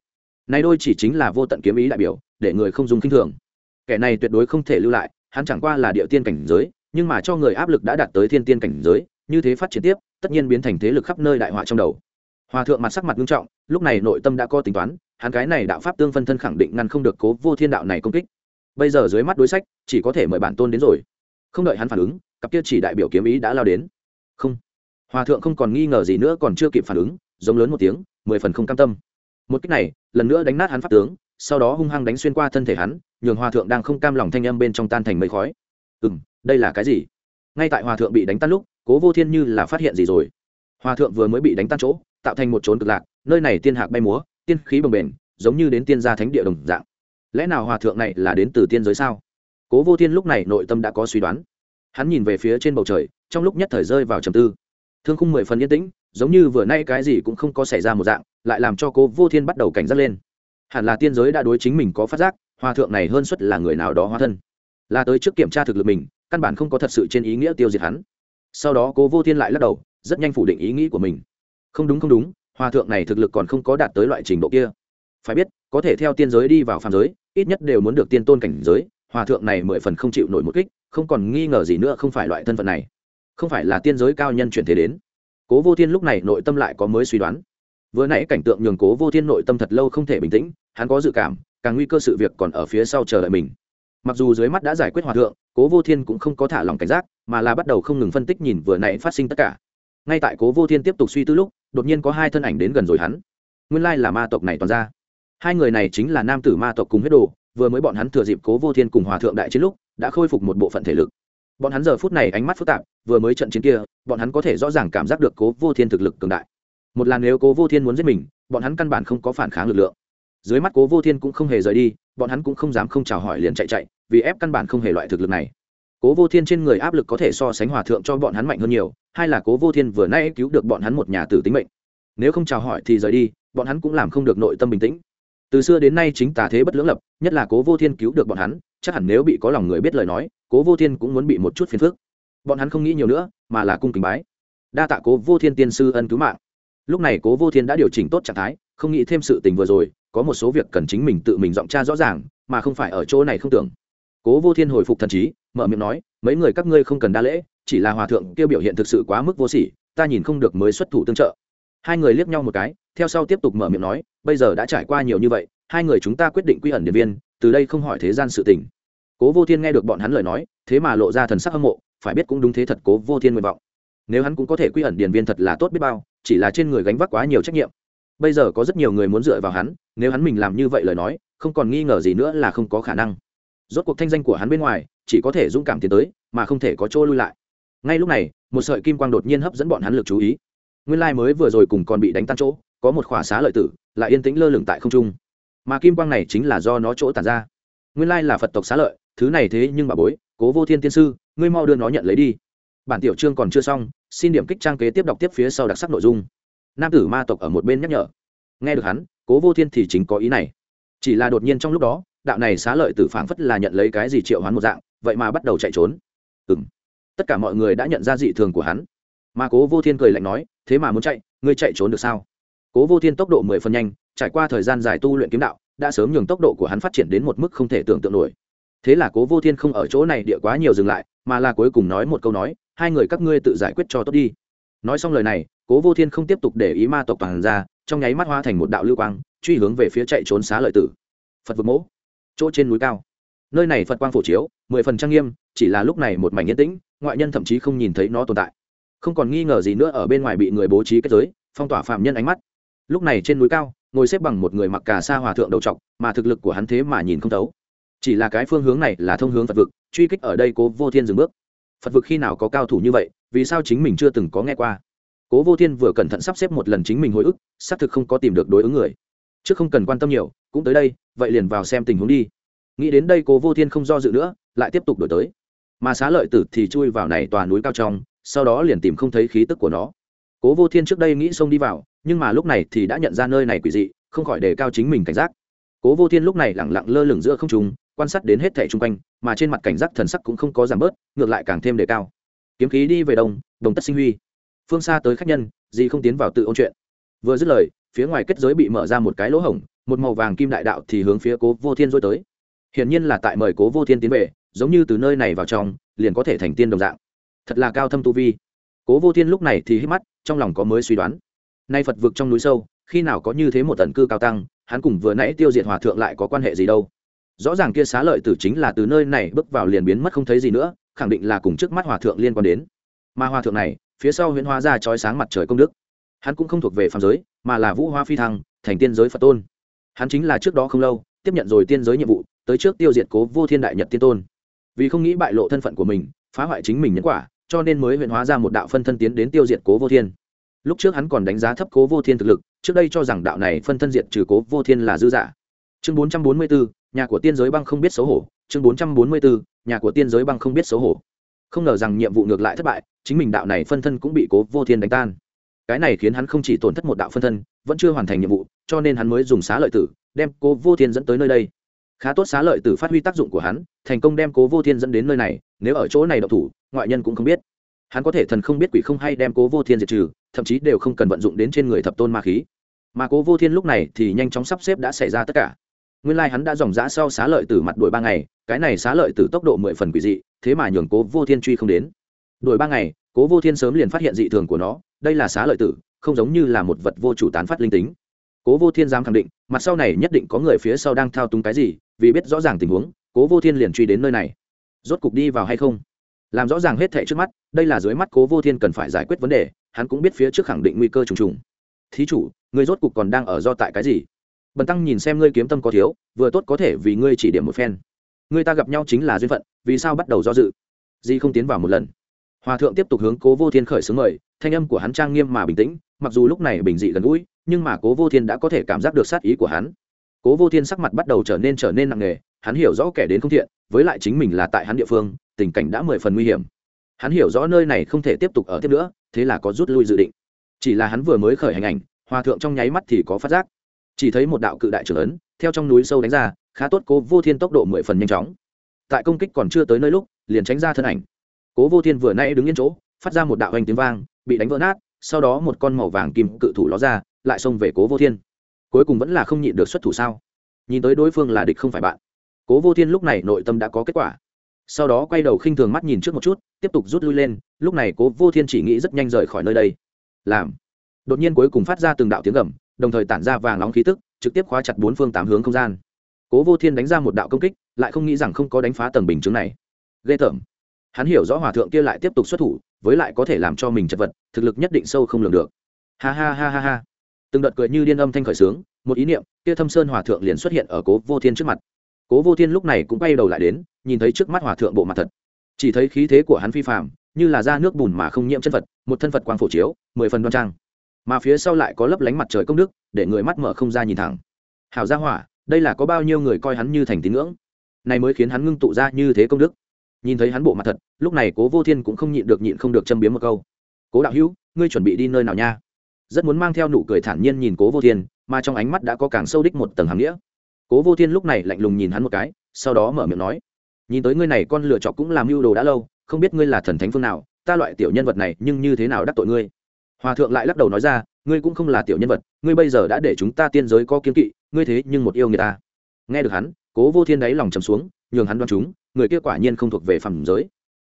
S1: Này đôi chỉ chính là vô tận kiếm ý đại biểu, để người không dùng kinh thường. Kẻ này tuyệt đối không thể lưu lại, hắn chẳng qua là địa tiên cảnh giới, nhưng mà cho người áp lực đã đạt tới thiên tiên cảnh giới, như thế phát triển tiếp, tất nhiên biến thành thế lực khắp nơi đại họa trong đầu. Hòa thượng mặt sắc mặt nghiêm trọng lúc này nội tâm đã có tính toán, hắn cái này đạo pháp tương phân thân khẳng định ngăn không được cố vô thiên đạo này công kích. Bây giờ dưới mắt đối sách, chỉ có thể mời bản tôn đến rồi. Không đợi hắn phản ứng, cặp kia chỉ đại biểu kiếm ý đã lao đến. Không. Hòa thượng không còn nghi ngờ gì nữa còn chưa kịp phản ứng, giống lớn một tiếng, mười phần không cam tâm. Một cách này, lần nữa đánh nát hắn pháp tướng, sau đó hung hăng đánh xuyên qua thân thể hắn, nhường hòa thượng đang không cam lòng thanh âm bên trong tan thành mây khói. Ừ m đây là cái gì? Ngay tại hòa thượng bị đánh tan lúc, cố vô thiên như là phát hiện gì rồi. Hòa thượng vừa mới bị đánh tan chỗ, tạo thành một trốn cực lạc nơi này tiên hạc bay múa, tiên khí bồng bềnh, giống như đến tiên gia thánh địa đồng dạng. Lẽ nào hòa thượng này là đến từ tiên giới sao? Cố vô thiên lúc này nội tâm đã có suy đoán. Hắn nhìn về phía trên bầu trời, trong lúc nhất thời rơi vào trầm tư. Thương khung mười phần yên tĩnh, giống như vừa nay cái gì cũng không có xảy ra một dạng, lại làm cho cố vô thiên bắt đầu cảnh giác lên. Hẳn là tiên giới đã đối chính mình có phát giác, hòa thượng này hơn suất là người nào đó hóa thân. Là tới trước kiểm tra thực lực mình, căn bản không có thật sự trên ý nghĩa tiêu diệt hắn. Sau đó cố vô thiên lại lắc đầu, rất nhanh phủ định ý nghĩ của mình. Không đúng không đúng hòa thượng này thực lực còn không có đạt tới loại trình độ kia. Phải biết, có thể theo tiên giới đi vào phàm giới, ít nhất đều muốn được tiên tôn cảnh giới, hòa thượng này mười phần không chịu nổi một kích, không còn nghi ngờ gì nữa không phải loại thân phận này. Không phải là tiên giới cao nhân chuyển thế đến. Cố vô thiên lúc này nội tâm lại có mới suy đoán. Vừa nãy cảnh tượng nhường cố vô thiên nội tâm thật lâu không thể bình tĩnh, hắn có dự cảm, càng nguy cơ sự việc còn ở phía sau chờ đợi mình. Mặc dù dưới mắt đã giải quyết hòa thượng, cố vô thiên cũng không có thả lòng cảnh giác, mà là bắt đầu không ngừng phân tích nhìn vừa nãy phát sinh tất cả. Ngay tại cố vô thiên tiếp tục suy tư lúc đột nhiên có hai thân ảnh đến gần rồi hắn. Nguyên lai là ma tộc này toàn ra. Hai người này chính là nam tử ma tộc cùng huyết đồ, vừa mới bọn hắn thừa dịp cố vô thiên cùng hòa thượng đại chiến lúc, đã khôi phục một bộ phận thể lực. Bọn hắn giờ phút này ánh mắt phức tạp, vừa mới trận chiến kia, bọn hắn có thể rõ ràng cảm giác được cố vô thiên thực lực cường đại. Một là nếu cố vô thiên muốn giết mình, bọn hắn căn bản không có phản kháng lực lượng. Dưới mắt cố vô thiên cũng không hề rời đi, bọn hắn cũng không dám không chào hỏi liền chạy chạy, vì ép căn bản không hề loại thực lực này cố vô thiên trên người áp lực có thể so sánh hòa thượng cho bọn hắn mạnh hơn nhiều hay là cố vô thiên vừa nay cứu được bọn hắn một nhà tử tính mệnh. Nếu không chào hỏi thì rời đi, bọn hắn cũng làm không được nội tâm bình tĩnh. Từ xưa đến nay chính tà thế bất lưỡng lập, nhất là cố vô thiên cứu được bọn hắn, chắc hẳn nếu bị có lòng người biết lời nói, cố vô thiên cũng muốn bị một chút phiền phức. Bọn hắn không nghĩ nhiều nữa, mà là cung kính bái. Đa tạ cố vô thiên tiên sư ân cứu mạng. Lúc này cố vô thiên đã điều chỉnh tốt trạng thái, không nghĩ thêm sự tình vừa rồi, có một số việc cần chính mình tự mình giọng tra rõ ràng, mà không phải ở chỗ này không tưởng cố vô thiên hồi phục thần trí, mở miệng nói, mấy người các ngươi không cần đa lễ, chỉ là hòa thượng kia biểu hiện thực sự quá mức vô sỉ, ta nhìn không được mới xuất thủ tương trợ. Hai người liếc nhau một cái, theo sau tiếp tục mở miệng nói, bây giờ đã trải qua nhiều như vậy, hai người chúng ta quyết định quy ẩn điện viên từ đây không hỏi thế gian sự tình. Cố vô thiên nghe được bọn hắn lời nói, thế mà lộ ra thần sắc hâm mộ, phải biết cũng đúng thế thật cố vô thiên nguyện vọng. Nếu hắn cũng có thể quy ẩn điền viên thật là tốt biết bao, chỉ là trên người gánh vác quá nhiều trách nhiệm. Bây giờ có rất nhiều người muốn dựa vào hắn, nếu hắn mình làm như vậy lời nói, không còn nghi ngờ gì nữa là không có khả năng rốt cuộc thanh danh của hắn bên ngoài, chỉ có thể dũng cảm tiến tới, mà không thể có chỗ lui lại. Ngay lúc này, một sợi kim quang đột nhiên hấp dẫn bọn hắn lực chú ý. Nguyên lai mới vừa rồi cùng còn bị đánh tan chỗ, có một khỏa xá lợi tử, lại yên tĩnh lơ lửng tại không trung. Mà kim quang này chính là do nó chỗ tàn ra. Nguyên lai là phật tộc xá lợi, thứ này thế nhưng bà bối, cố vô thiên tiên sư, ngươi mau đưa nó nhận lấy đi. Bản tiểu chương còn chưa xong, xin điểm kích trang kế tiếp đọc tiếp phía sau đặc sắc nội dung. Nam tử ma tộc ở một bên nhắc nhở. Nghe được hắn, cố vô thiên thì chính có ý này. Chỉ là đột nhiên trong lúc đó đạo này xá lợi tử phảng phất là nhận lấy cái gì triệu hoán một dạng, vậy mà bắt đầu chạy trốn. Ừ m tất cả mọi người đã nhận ra dị thường của hắn. Mà cố vô thiên cười lạnh nói, thế mà muốn chạy, ngươi chạy trốn được sao? Cố vô thiên tốc độ mười phần nhanh, trải qua thời gian dài tu luyện kiếm đạo, đã sớm nhường tốc độ của hắn phát triển đến một mức không thể tưởng tượng nổi. Thế là cố vô thiên không ở chỗ này địa quá nhiều dừng lại, mà là cuối cùng nói một câu nói, hai người các ngươi tự giải quyết cho tốt đi. Nói xong lời này, cố vô thiên không tiếp tục để ý ma tộc toàn ra, trong nháy mắt hoa thành một đạo lưu quang, truy hướng về phía chạy trốn xá lợi tử. Phật vực mỗ chỗ trên núi cao. Nơi này phật quang phổ chiếu, mười phần trang nghiêm, chỉ là lúc này một mảnh yên tĩnh, ngoại nhân thậm chí không nhìn thấy nó tồn tại. Không còn nghi ngờ gì nữa ở bên ngoài bị người bố trí kết giới, phong tỏa phạm nhân ánh mắt. Lúc này trên núi cao, ngồi xếp bằng một người mặc cả sa hòa thượng đầu trọc, mà thực lực của hắn thế mà nhìn không thấu. Chỉ là cái phương hướng này là thông hướng phật vực, truy kích ở đây cố vô thiên dừng bước. Phật vực khi nào có cao thủ như vậy, vì sao chính mình chưa từng có nghe qua? Cố vô thiên vừa cẩn thận sắp xếp một lần chính mình hồi ức, xác thực không có tìm được đối ứng người chứ không cần quan tâm nhiều, cũng tới đây, vậy liền vào xem tình huống đi. Nghĩ đến đây, cố vô thiên không do dự nữa, lại tiếp tục đổi tới. Mà xá lợi tử thì chui vào này tòa núi cao trong, sau đó liền tìm không thấy khí tức của nó. Cố vô thiên trước đây nghĩ xông đi vào, nhưng mà lúc này thì đã nhận ra nơi này quỷ dị, không khỏi đề cao chính mình cảnh giác. Cố vô thiên lúc này lẳng lặng lơ lửng giữa không trùng quan sát đến hết thẻ chung quanh, mà trên mặt cảnh giác thần sắc cũng không có giảm bớt, ngược lại càng thêm đề cao. Kiếm khí đi về đông, đồng tất sinh huy. Phương xa tới khách nhân gì không tiến vào tự ôn chuyện. Vừa dứt lời phía ngoài kết giới bị mở ra một cái lỗ hổng, một màu vàng kim đại đạo thì hướng phía cố vô thiên dối tới. Hiển nhiên là tại mời cố vô thiên tiến về, giống như từ nơi này vào trong, liền có thể thành tiên đồng dạng. Thật là cao thâm tu vi. Cố vô thiên lúc này thì hít mắt, trong lòng có mới suy đoán. Nay phật vực trong núi sâu, khi nào có như thế một tần cư cao tăng, hắn cùng vừa nãy tiêu diệt hòa thượng lại có quan hệ gì đâu. Rõ ràng kia xá lợi tử chính là từ nơi này bước vào liền biến mất không thấy gì nữa, khẳng định là cùng trước mắt hòa thượng liên quan đến. Mà hòa thượng này, phía sau huyễn hóa ra chói sáng mặt trời công đức. Hắn cũng không thuộc về phàm giới mà là vũ hoa phi thăng, thành tiên giới phật tôn. Hắn chính là trước đó không lâu, tiếp nhận rồi tiên giới nhiệm vụ, tới trước tiêu diệt cố vô thiên đại nhật tiên tôn. Vì không nghĩ bại lộ thân phận của mình, phá hoại chính mình nhân quả, cho nên mới huyện hóa ra một đạo phân thân tiến đến tiêu diệt cố vô thiên. Lúc trước hắn còn đánh giá thấp cố vô thiên thực lực, trước đây cho rằng đạo này phân thân diệt trừ cố vô thiên là dư giả chương bốn trăm bốn mươi bốn nhà của tiên giới băng không biết xấu hổ. Chương bốn trăm bốn mươi bốn nhà của tiên giới băng không biết xấu hổ. Không ngờ rằng nhiệm vụ ngược lại thất bại, chính mình đạo này phân thân cũng bị cố vô thiên đánh tan cái này khiến hắn không chỉ tổn thất một đạo phân thân, vẫn chưa hoàn thành nhiệm vụ, cho nên hắn mới dùng xá lợi tử, đem cố vô thiên dẫn tới nơi đây. Khá tốt xá lợi tử phát huy tác dụng của hắn, thành công đem cố vô thiên dẫn đến nơi này, nếu ở chỗ này độc thủ, ngoại nhân cũng không biết. Hắn có thể thần không biết quỷ không hay đem cố vô thiên diệt trừ, thậm chí đều không cần vận dụng đến trên người thập tôn ma khí. Mà cố vô thiên lúc này thì nhanh chóng sắp xếp đã xảy ra tất cả. Nguyên lai hắn đã dòng dã sau xá lợi tử mặt đuổi ba ngày, cái này xá lợi tử tốc độ mười phần quỷ dị, thế mà nhường cố vô thiên truy không đến. Đuổi ba ngày, cố vô thiên sớm liền phát hiện dị thường của nó đây là xá lợi tử, không giống như là một vật vô chủ tán phát linh tính. Cố vô thiên dám khẳng định, mặt sau này nhất định có người phía sau đang thao túng cái gì, vì biết rõ ràng tình huống, cố vô thiên liền truy đến nơi này. Rốt cục đi vào hay không? Làm rõ ràng hết thệ trước mắt, đây là dưới mắt cố vô thiên cần phải giải quyết vấn đề, hắn cũng biết phía trước khẳng định nguy cơ trùng trùng. Thí chủ người rốt cục còn đang ở do tại cái gì? Bần tăng nhìn xem ngươi kiếm tâm có thiếu, vừa tốt có thể vì ngươi chỉ điểm một phen. Người ta gặp nhau chính là duyên phận, vì sao bắt đầu do dự? Di không tiến vào một lần hòa thượng tiếp tục hướng cố vô thiên khởi xướng mời, thanh âm của hắn trang nghiêm mà bình tĩnh, mặc dù lúc này bình dị gần gũi, nhưng mà cố vô thiên đã có thể cảm giác được sát ý của hắn. Cố vô thiên sắc mặt bắt đầu trở nên trở nên nặng nề, hắn hiểu rõ kẻ đến không thiện, với lại chính mình là tại hắn địa phương, tình cảnh đã mười phần nguy hiểm. Hắn hiểu rõ nơi này không thể tiếp tục ở tiếp nữa, thế là có rút lui dự định. Chỉ là hắn vừa mới khởi hành ảnh, hòa thượng trong nháy mắt thì có phát giác. Chỉ thấy một đạo cự đại trưởng ấn, theo trong núi sâu đánh ra, khá tốt cố vô thiên tốc độ mười phần nhanh chóng. Tại công kích còn chưa tới nơi lúc, liền tránh ra thân ảnh cố vô thiên vừa nay đứng yên chỗ, phát ra một đạo hành tiếng vang, bị đánh vỡ nát, sau đó một con màu vàng kim cự thủ ló ra, lại xông về cố vô thiên. Cuối cùng vẫn là không nhịn được xuất thủ sao? Nhìn tới đối phương là địch không phải bạn. Cố vô thiên lúc này nội tâm đã có kết quả. Sau đó quay đầu khinh thường mắt nhìn trước một chút, tiếp tục rút lui lên, lúc này cố vô thiên chỉ nghĩ rất nhanh rời khỏi nơi đây. Làm. Đột nhiên cuối cùng phát ra từng đạo tiếng gầm, đồng thời tản ra vàng nóng khí tức, trực tiếp khóa chặt bốn phương tám hướng không gian. Cố vô thiên đánh ra một đạo công kích, lại không nghĩ rằng không có đánh phá tầng bình chứng này. Ghê tởm hắn hiểu rõ hòa thượng kia lại tiếp tục xuất thủ, với lại có thể làm cho mình chật vật, thực lực nhất định sâu không lường được. Ha ha ha ha ha. Từng đợt cười như điên âm thanh khởi sướng, một ý niệm, kia thâm sơn hòa thượng liền xuất hiện ở cố vô thiên trước mặt. Cố vô thiên lúc này cũng bay đầu lại đến, nhìn thấy trước mắt hòa thượng bộ mặt thật. Chỉ thấy khí thế của hắn phi phạm như là da nước bùn mà không nhiễm chân phật, một thân phật quang phổ chiếu, mười phần đoan trang. Mà phía sau lại có lấp lánh mặt trời công đức, để người mắt mở không ra nhìn thẳng. Hảo gia hỏa, đây là có bao nhiêu người coi hắn như thành tín ngưỡng? Này mới khiến hắn ngưng tụ ra như thế công đức nhìn thấy hắn bộ mặt thật, lúc này cố vô thiên cũng không nhịn được nhịn không được châm biếm một câu. Cố đạo hữu, ngươi chuẩn bị đi nơi nào nha? Rất muốn mang theo nụ cười thản nhiên nhìn cố vô thiên, mà trong ánh mắt đã có càng sâu đích một tầng hàm nghĩa. Cố vô thiên lúc này lạnh lùng nhìn hắn một cái, sau đó mở miệng nói, nhìn tới ngươi này con lựa chọc cũng làm mưu đồ đã lâu, không biết ngươi là thần thánh phương nào, ta loại tiểu nhân vật này nhưng như thế nào đắc tội ngươi? Hòa thượng lại lắc đầu nói ra, ngươi cũng không là tiểu nhân vật, ngươi bây giờ đã để chúng ta tiên giới có kiếm kỵ, ngươi thế nhưng một yêu người ta. Nghe được hắn, cố vô thiên đáy lòng trầm xuống, nhường hắn đoán chúng người kia quả nhiên không thuộc về phẩm giới.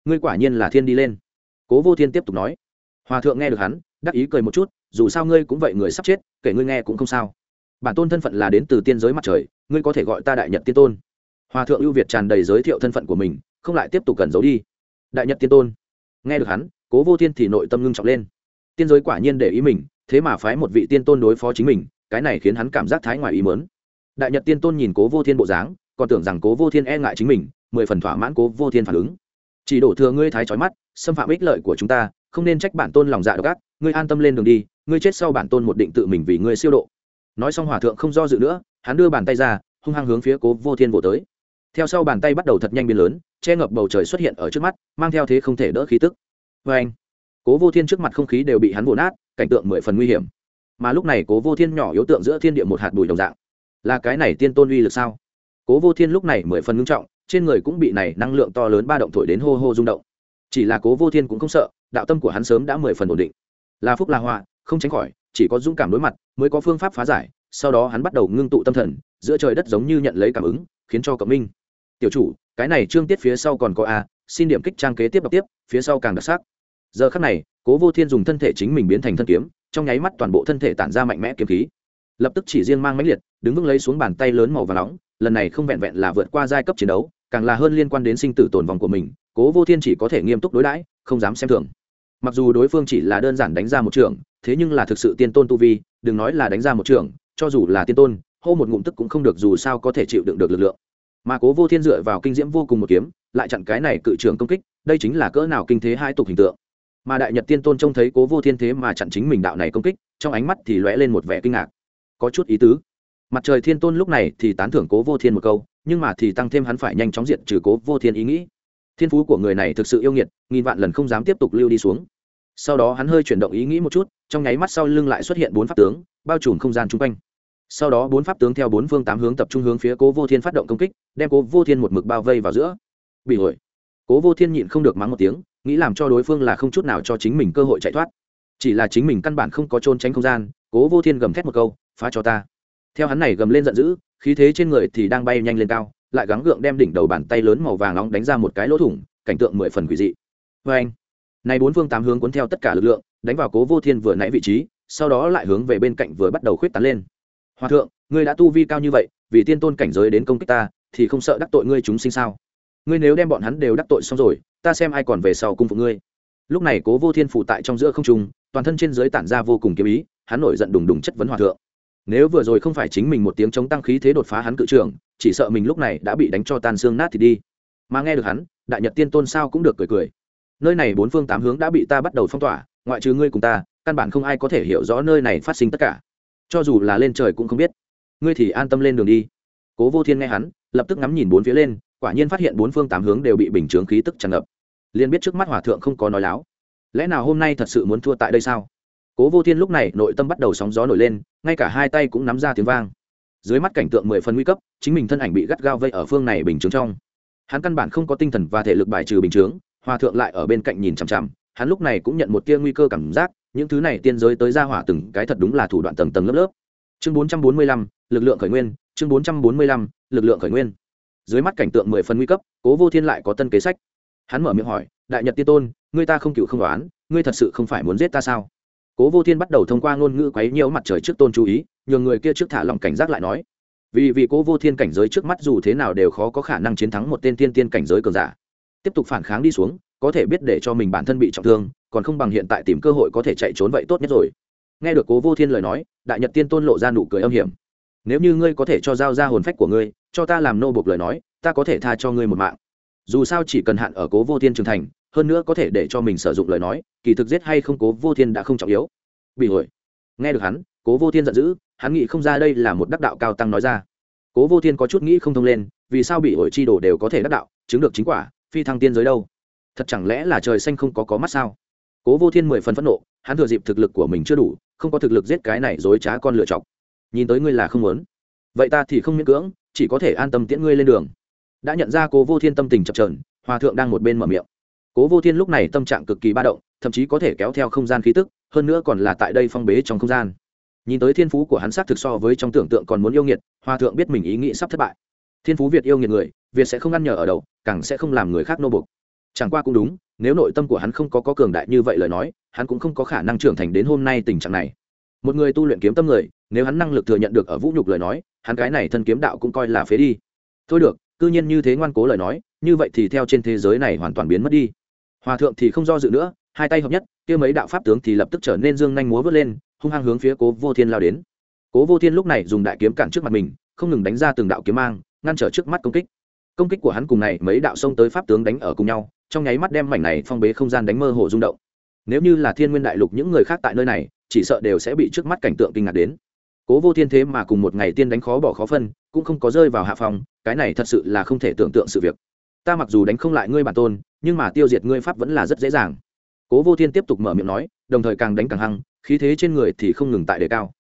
S1: Ngươi quả nhiên là thiên đi lên. Cố vô thiên tiếp tục nói. Hòa thượng nghe được hắn, đắc ý cười một chút, dù sao ngươi cũng vậy người sắp chết, kể ngươi nghe cũng không sao. Bản tôn thân phận là đến từ tiên giới mặt trời, ngươi có thể gọi ta đại nhật tiên tôn. Hòa thượng ưu việt tràn đầy giới thiệu thân phận của mình, không lại tiếp tục cần giấu đi. Đại nhật tiên tôn. Nghe được hắn, cố vô thiên thì nội tâm ngưng trọng lên. Tiên giới quả nhiên để ý mình, thế mà phái một vị tiên tôn đối phó chính mình, cái này khiến hắn cảm giác thái ngoài ý mớn đại nhật tiên tôn nhìn cố vô thiên bộ dáng, còn tưởng rằng cố vô thiên e ngại chính mình mười phần thỏa mãn cố vô thiên phản ứng. Chỉ đổ thừa ngươi thái trói mắt, xâm phạm ích lợi của chúng ta, không nên trách bản tôn lòng dạ độc ác, ngươi an tâm lên đường đi, ngươi chết sau bản tôn một định tự mình vì ngươi siêu độ. Nói xong hòa thượng không do dự nữa, hắn đưa bàn tay ra, hung hăng hướng phía cố vô thiên vỗ tới. Theo sau bàn tay bắt đầu thật nhanh biến lớn, che ngập bầu trời xuất hiện ở trước mắt, mang theo thế không thể đỡ khí tức. Vê anh, cố vô thiên trước mặt không khí đều bị hắn vỗ nát, cảnh tượng mười phần nguy hiểm. Mà lúc này cố vô thiên nhỏ yếu tượng giữa thiên địa một hạt bụi đồng dạng. Là cái này tiên tôn uy lực sao? Cố vô thiên lúc này mười phần ngưng trọng trên người cũng bị này năng lượng to lớn ba động thổi đến hô hô rung động. Chỉ là cố vô thiên cũng không sợ, đạo tâm của hắn sớm đã mười phần ổn định. Là phúc là họa, không tránh khỏi, chỉ có dũng cảm đối mặt mới có phương pháp phá giải, sau đó hắn bắt đầu ngưng tụ tâm thần, giữa trời đất giống như nhận lấy cảm ứng, khiến cho cộng minh. Tiểu chủ, cái này trương tiết phía sau còn có a, xin điểm kích trang kế tiếp đọc tiếp, phía sau càng đặc sắc. Giờ khắc này, cố vô thiên dùng thân thể chính mình biến thành thân kiếm, trong nháy mắt toàn bộ thân thể tản ra mạnh mẽ kiếm khí. Lập tức chỉ riêng mang mãnh liệt, đứng vững lấy xuống bàn tay lớn màu và nóng lần này không vẹn vẹn là vượt qua giai cấp chiến đấu, càng là hơn liên quan đến sinh tử tồn vong của mình, cố vô thiên chỉ có thể nghiêm túc đối đãi, không dám xem thường. Mặc dù đối phương chỉ là đơn giản đánh ra một trường thế nhưng là thực sự tiên tôn tu vi, đừng nói là đánh ra một trường cho dù là tiên tôn, hô một ngụm tức cũng không được dù sao có thể chịu đựng được lực lượng. Mà cố vô thiên dựa vào kinh diễm vô cùng một kiếm, lại chặn cái này cự trường công kích, đây chính là cỡ nào kinh thế hai tục hình tượng. Mà đại nhật tiên tôn trông thấy cố vô thiên thế mà chặn chính mình đạo này công kích, trong ánh mắt thì lóe lên một vẻ kinh ngạc. Có chút ý tứ mặt trời thiên tôn lúc này thì tán thưởng cố vô thiên một câu, nhưng mà thì tăng thêm hắn phải nhanh chóng diện trừ cố vô thiên ý nghĩ. Thiên phú của người này thực sự yêu nghiệt, nghìn vạn lần không dám tiếp tục lưu đi xuống. Sau đó hắn hơi chuyển động ý nghĩ một chút, trong nháy mắt sau lưng lại xuất hiện bốn pháp tướng, bao trùm không gian chung quanh. Sau đó bốn pháp tướng theo bốn phương tám hướng tập trung hướng phía cố vô thiên phát động công kích, đem cố vô thiên một mực bao vây vào giữa. Bị hồi cố vô thiên nhịn không được mắng một tiếng, nghĩ làm cho đối phương là không chút nào cho chính mình cơ hội chạy thoát. Chỉ là chính mình căn bản không có trôn tránh không gian, cố vô thiên gầm thét một câu, phá cho ta theo hắn này gầm lên giận dữ, khí thế trên người thì đang bay nhanh lên cao, lại gắng gượng đem đỉnh đầu bàn tay lớn màu vàng nóng đánh ra một cái lỗ thủng, cảnh tượng mười phần quỷ dị. Vê anh, này bốn phương tám hướng cuốn theo tất cả lực lượng, đánh vào cố vô thiên vừa nãy vị trí, sau đó lại hướng về bên cạnh vừa bắt đầu khuyết tán lên. Hòa thượng, ngươi đã tu vi cao như vậy, vì tiên tôn cảnh giới đến công kích ta, thì không sợ đắc tội ngươi chúng sinh sao? Ngươi nếu đem bọn hắn đều đắc tội xong rồi, ta xem ai còn về sau cung phục ngươi. Lúc này cố vô thiên phụ tại trong giữa không trung, toàn thân trên dưới tản ra vô cùng kiếm ý, hắn nổi giận đùng đùng chất vấn hòa thượng nếu vừa rồi không phải chính mình một tiếng chống tăng khí thế đột phá hắn cự trưởng chỉ sợ mình lúc này đã bị đánh cho tan xương nát thì đi. Mà nghe được hắn, đại nhật tiên tôn sao cũng được cười cười. Nơi này bốn phương tám hướng đã bị ta bắt đầu phong tỏa, ngoại trừ ngươi cùng ta, căn bản không ai có thể hiểu rõ nơi này phát sinh tất cả. Cho dù là lên trời cũng không biết. Ngươi thì an tâm lên đường đi. Cố vô thiên nghe hắn, lập tức ngắm nhìn bốn phía lên, quả nhiên phát hiện bốn phương tám hướng đều bị bình chướng khí tức tràn ngập. Liền biết trước mắt hòa thượng không có nói láo. Lẽ nào hôm nay thật sự muốn thua tại đây sao? Cố vô thiên lúc này nội tâm bắt đầu sóng gió nổi lên, ngay cả hai tay cũng nắm ra tiếng vang. Dưới mắt cảnh tượng mười phần nguy cấp, chính mình thân ảnh bị gắt gao vây ở phương này bình chướng trong. Hắn căn bản không có tinh thần và thể lực bài trừ bình chướng, hòa thượng lại ở bên cạnh nhìn chằm chằm, hắn lúc này cũng nhận một tia nguy cơ cảm giác, những thứ này tiên giới tới ra hỏa từng cái thật đúng là thủ đoạn tầng tầng lớp lớp. Chương bốn trăm bốn mươi lăm, lực lượng khởi nguyên, chương bốn trăm bốn mươi lăm, lực lượng khởi nguyên. Dưới mắt cảnh tượng mười phần nguy cấp, cố vô thiên lại có tân kế sách. Hắn mở miệng hỏi, đại nhật tiên tôn, ngươi ta không cựu không đoán, ngươi thật sự không phải muốn giết ta sao? Cố vô thiên bắt đầu thông qua ngôn ngữ quấy nhiễu mặt trời trước tôn chú ý nhường người kia trước thả lòng cảnh giác lại nói, vì vì cố vô thiên cảnh giới trước mắt dù thế nào đều khó có khả năng chiến thắng một tên tiên tiên cảnh giới cường giả. Tiếp tục phản kháng đi xuống, có thể biết để cho mình bản thân bị trọng thương, còn không bằng hiện tại tìm cơ hội có thể chạy trốn vậy tốt nhất rồi. Nghe được cố vô thiên lời nói, đại nhật tiên tôn lộ ra nụ cười âm hiểm. Nếu như ngươi có thể cho giao ra hồn phách của ngươi, cho ta làm nô bộc lời nói, ta có thể tha cho ngươi một mạng. Dù sao chỉ cần hạn ở cố vô thiên trưởng thành hơn nữa có thể để cho mình sử dụng lời nói, kỳ thực giết hay không cố vô thiên đã không trọng yếu. Bị hồi nghe được hắn, cố vô thiên giận dữ, hắn nghĩ không ra đây là một đắc đạo cao tăng nói ra. Cố vô thiên có chút nghĩ không thông lên, vì sao bị ổi chi đồ đều có thể đắc đạo, chứng được chính quả, phi thăng tiên giới đâu? Thật chẳng lẽ là trời xanh không có có mắt sao? Cố vô thiên mười phần phẫn nộ, hắn thừa dịp thực lực của mình chưa đủ, không có thực lực giết cái này dối trá con lựa chọc. Nhìn tới ngươi là không muốn. Vậy ta thì không miễn cưỡng, chỉ có thể an tâm tiễn ngươi lên đường. Đã nhận ra cố vô thiên tâm tình chập trờn hòa thượng đang một bên mở miệng cố vô thiên lúc này tâm trạng cực kỳ ba động thậm chí có thể kéo theo không gian khí tức hơn nữa còn là tại đây phong bế trong không gian. Nhìn tới thiên phú của hắn xác thực so với trong tưởng tượng còn muốn yêu nghiệt hòa thượng biết mình ý nghĩ sắp thất bại. Thiên phú việt yêu nghiệt người việt sẽ không ăn nhờ ở đầu càng sẽ không làm người khác nô bục chẳng qua cũng đúng nếu nội tâm của hắn không có, có cường đại như vậy lời nói hắn cũng không có khả năng trưởng thành đến hôm nay tình trạng này. Một người tu luyện kiếm tâm người nếu hắn năng lực thừa nhận được ở vũ nhục lời nói hắn cái này thân kiếm đạo cũng coi là phế đi. Thôi được cư nhiên như thế ngoan cố lời nói như vậy thì theo trên thế giới này hoàn toàn biến mất đi hòa thượng thì không do dự nữa, hai tay hợp nhất, kia mấy đạo pháp tướng thì lập tức trở nên dương nhanh múa vớt lên, hung hăng hướng phía cố vô thiên lao đến. Cố vô thiên lúc này dùng đại kiếm cản trước mặt mình, không ngừng đánh ra từng đạo kiếm mang, ngăn trở trước mắt công kích. Công kích của hắn cùng này mấy đạo xông tới pháp tướng đánh ở cùng nhau, trong nháy mắt đem mảnh này phong bế không gian đánh mơ hồ rung động. Nếu như là thiên nguyên đại lục những người khác tại nơi này, chỉ sợ đều sẽ bị trước mắt cảnh tượng kinh ngạc đến. Cố vô thiên thế mà cùng một ngày tiên đánh khó bỏ khó phân, cũng không có rơi vào hạ phòng, cái này thật sự là không thể tưởng tượng sự việc. Ta mặc dù đánh không lại ngươi bản tôn nhưng mà tiêu diệt ngươi pháp vẫn là rất dễ dàng. Cố vô thiên tiếp tục mở miệng nói, đồng thời càng đánh càng hăng, khí thế trên người thì không ngừng tại đề cao.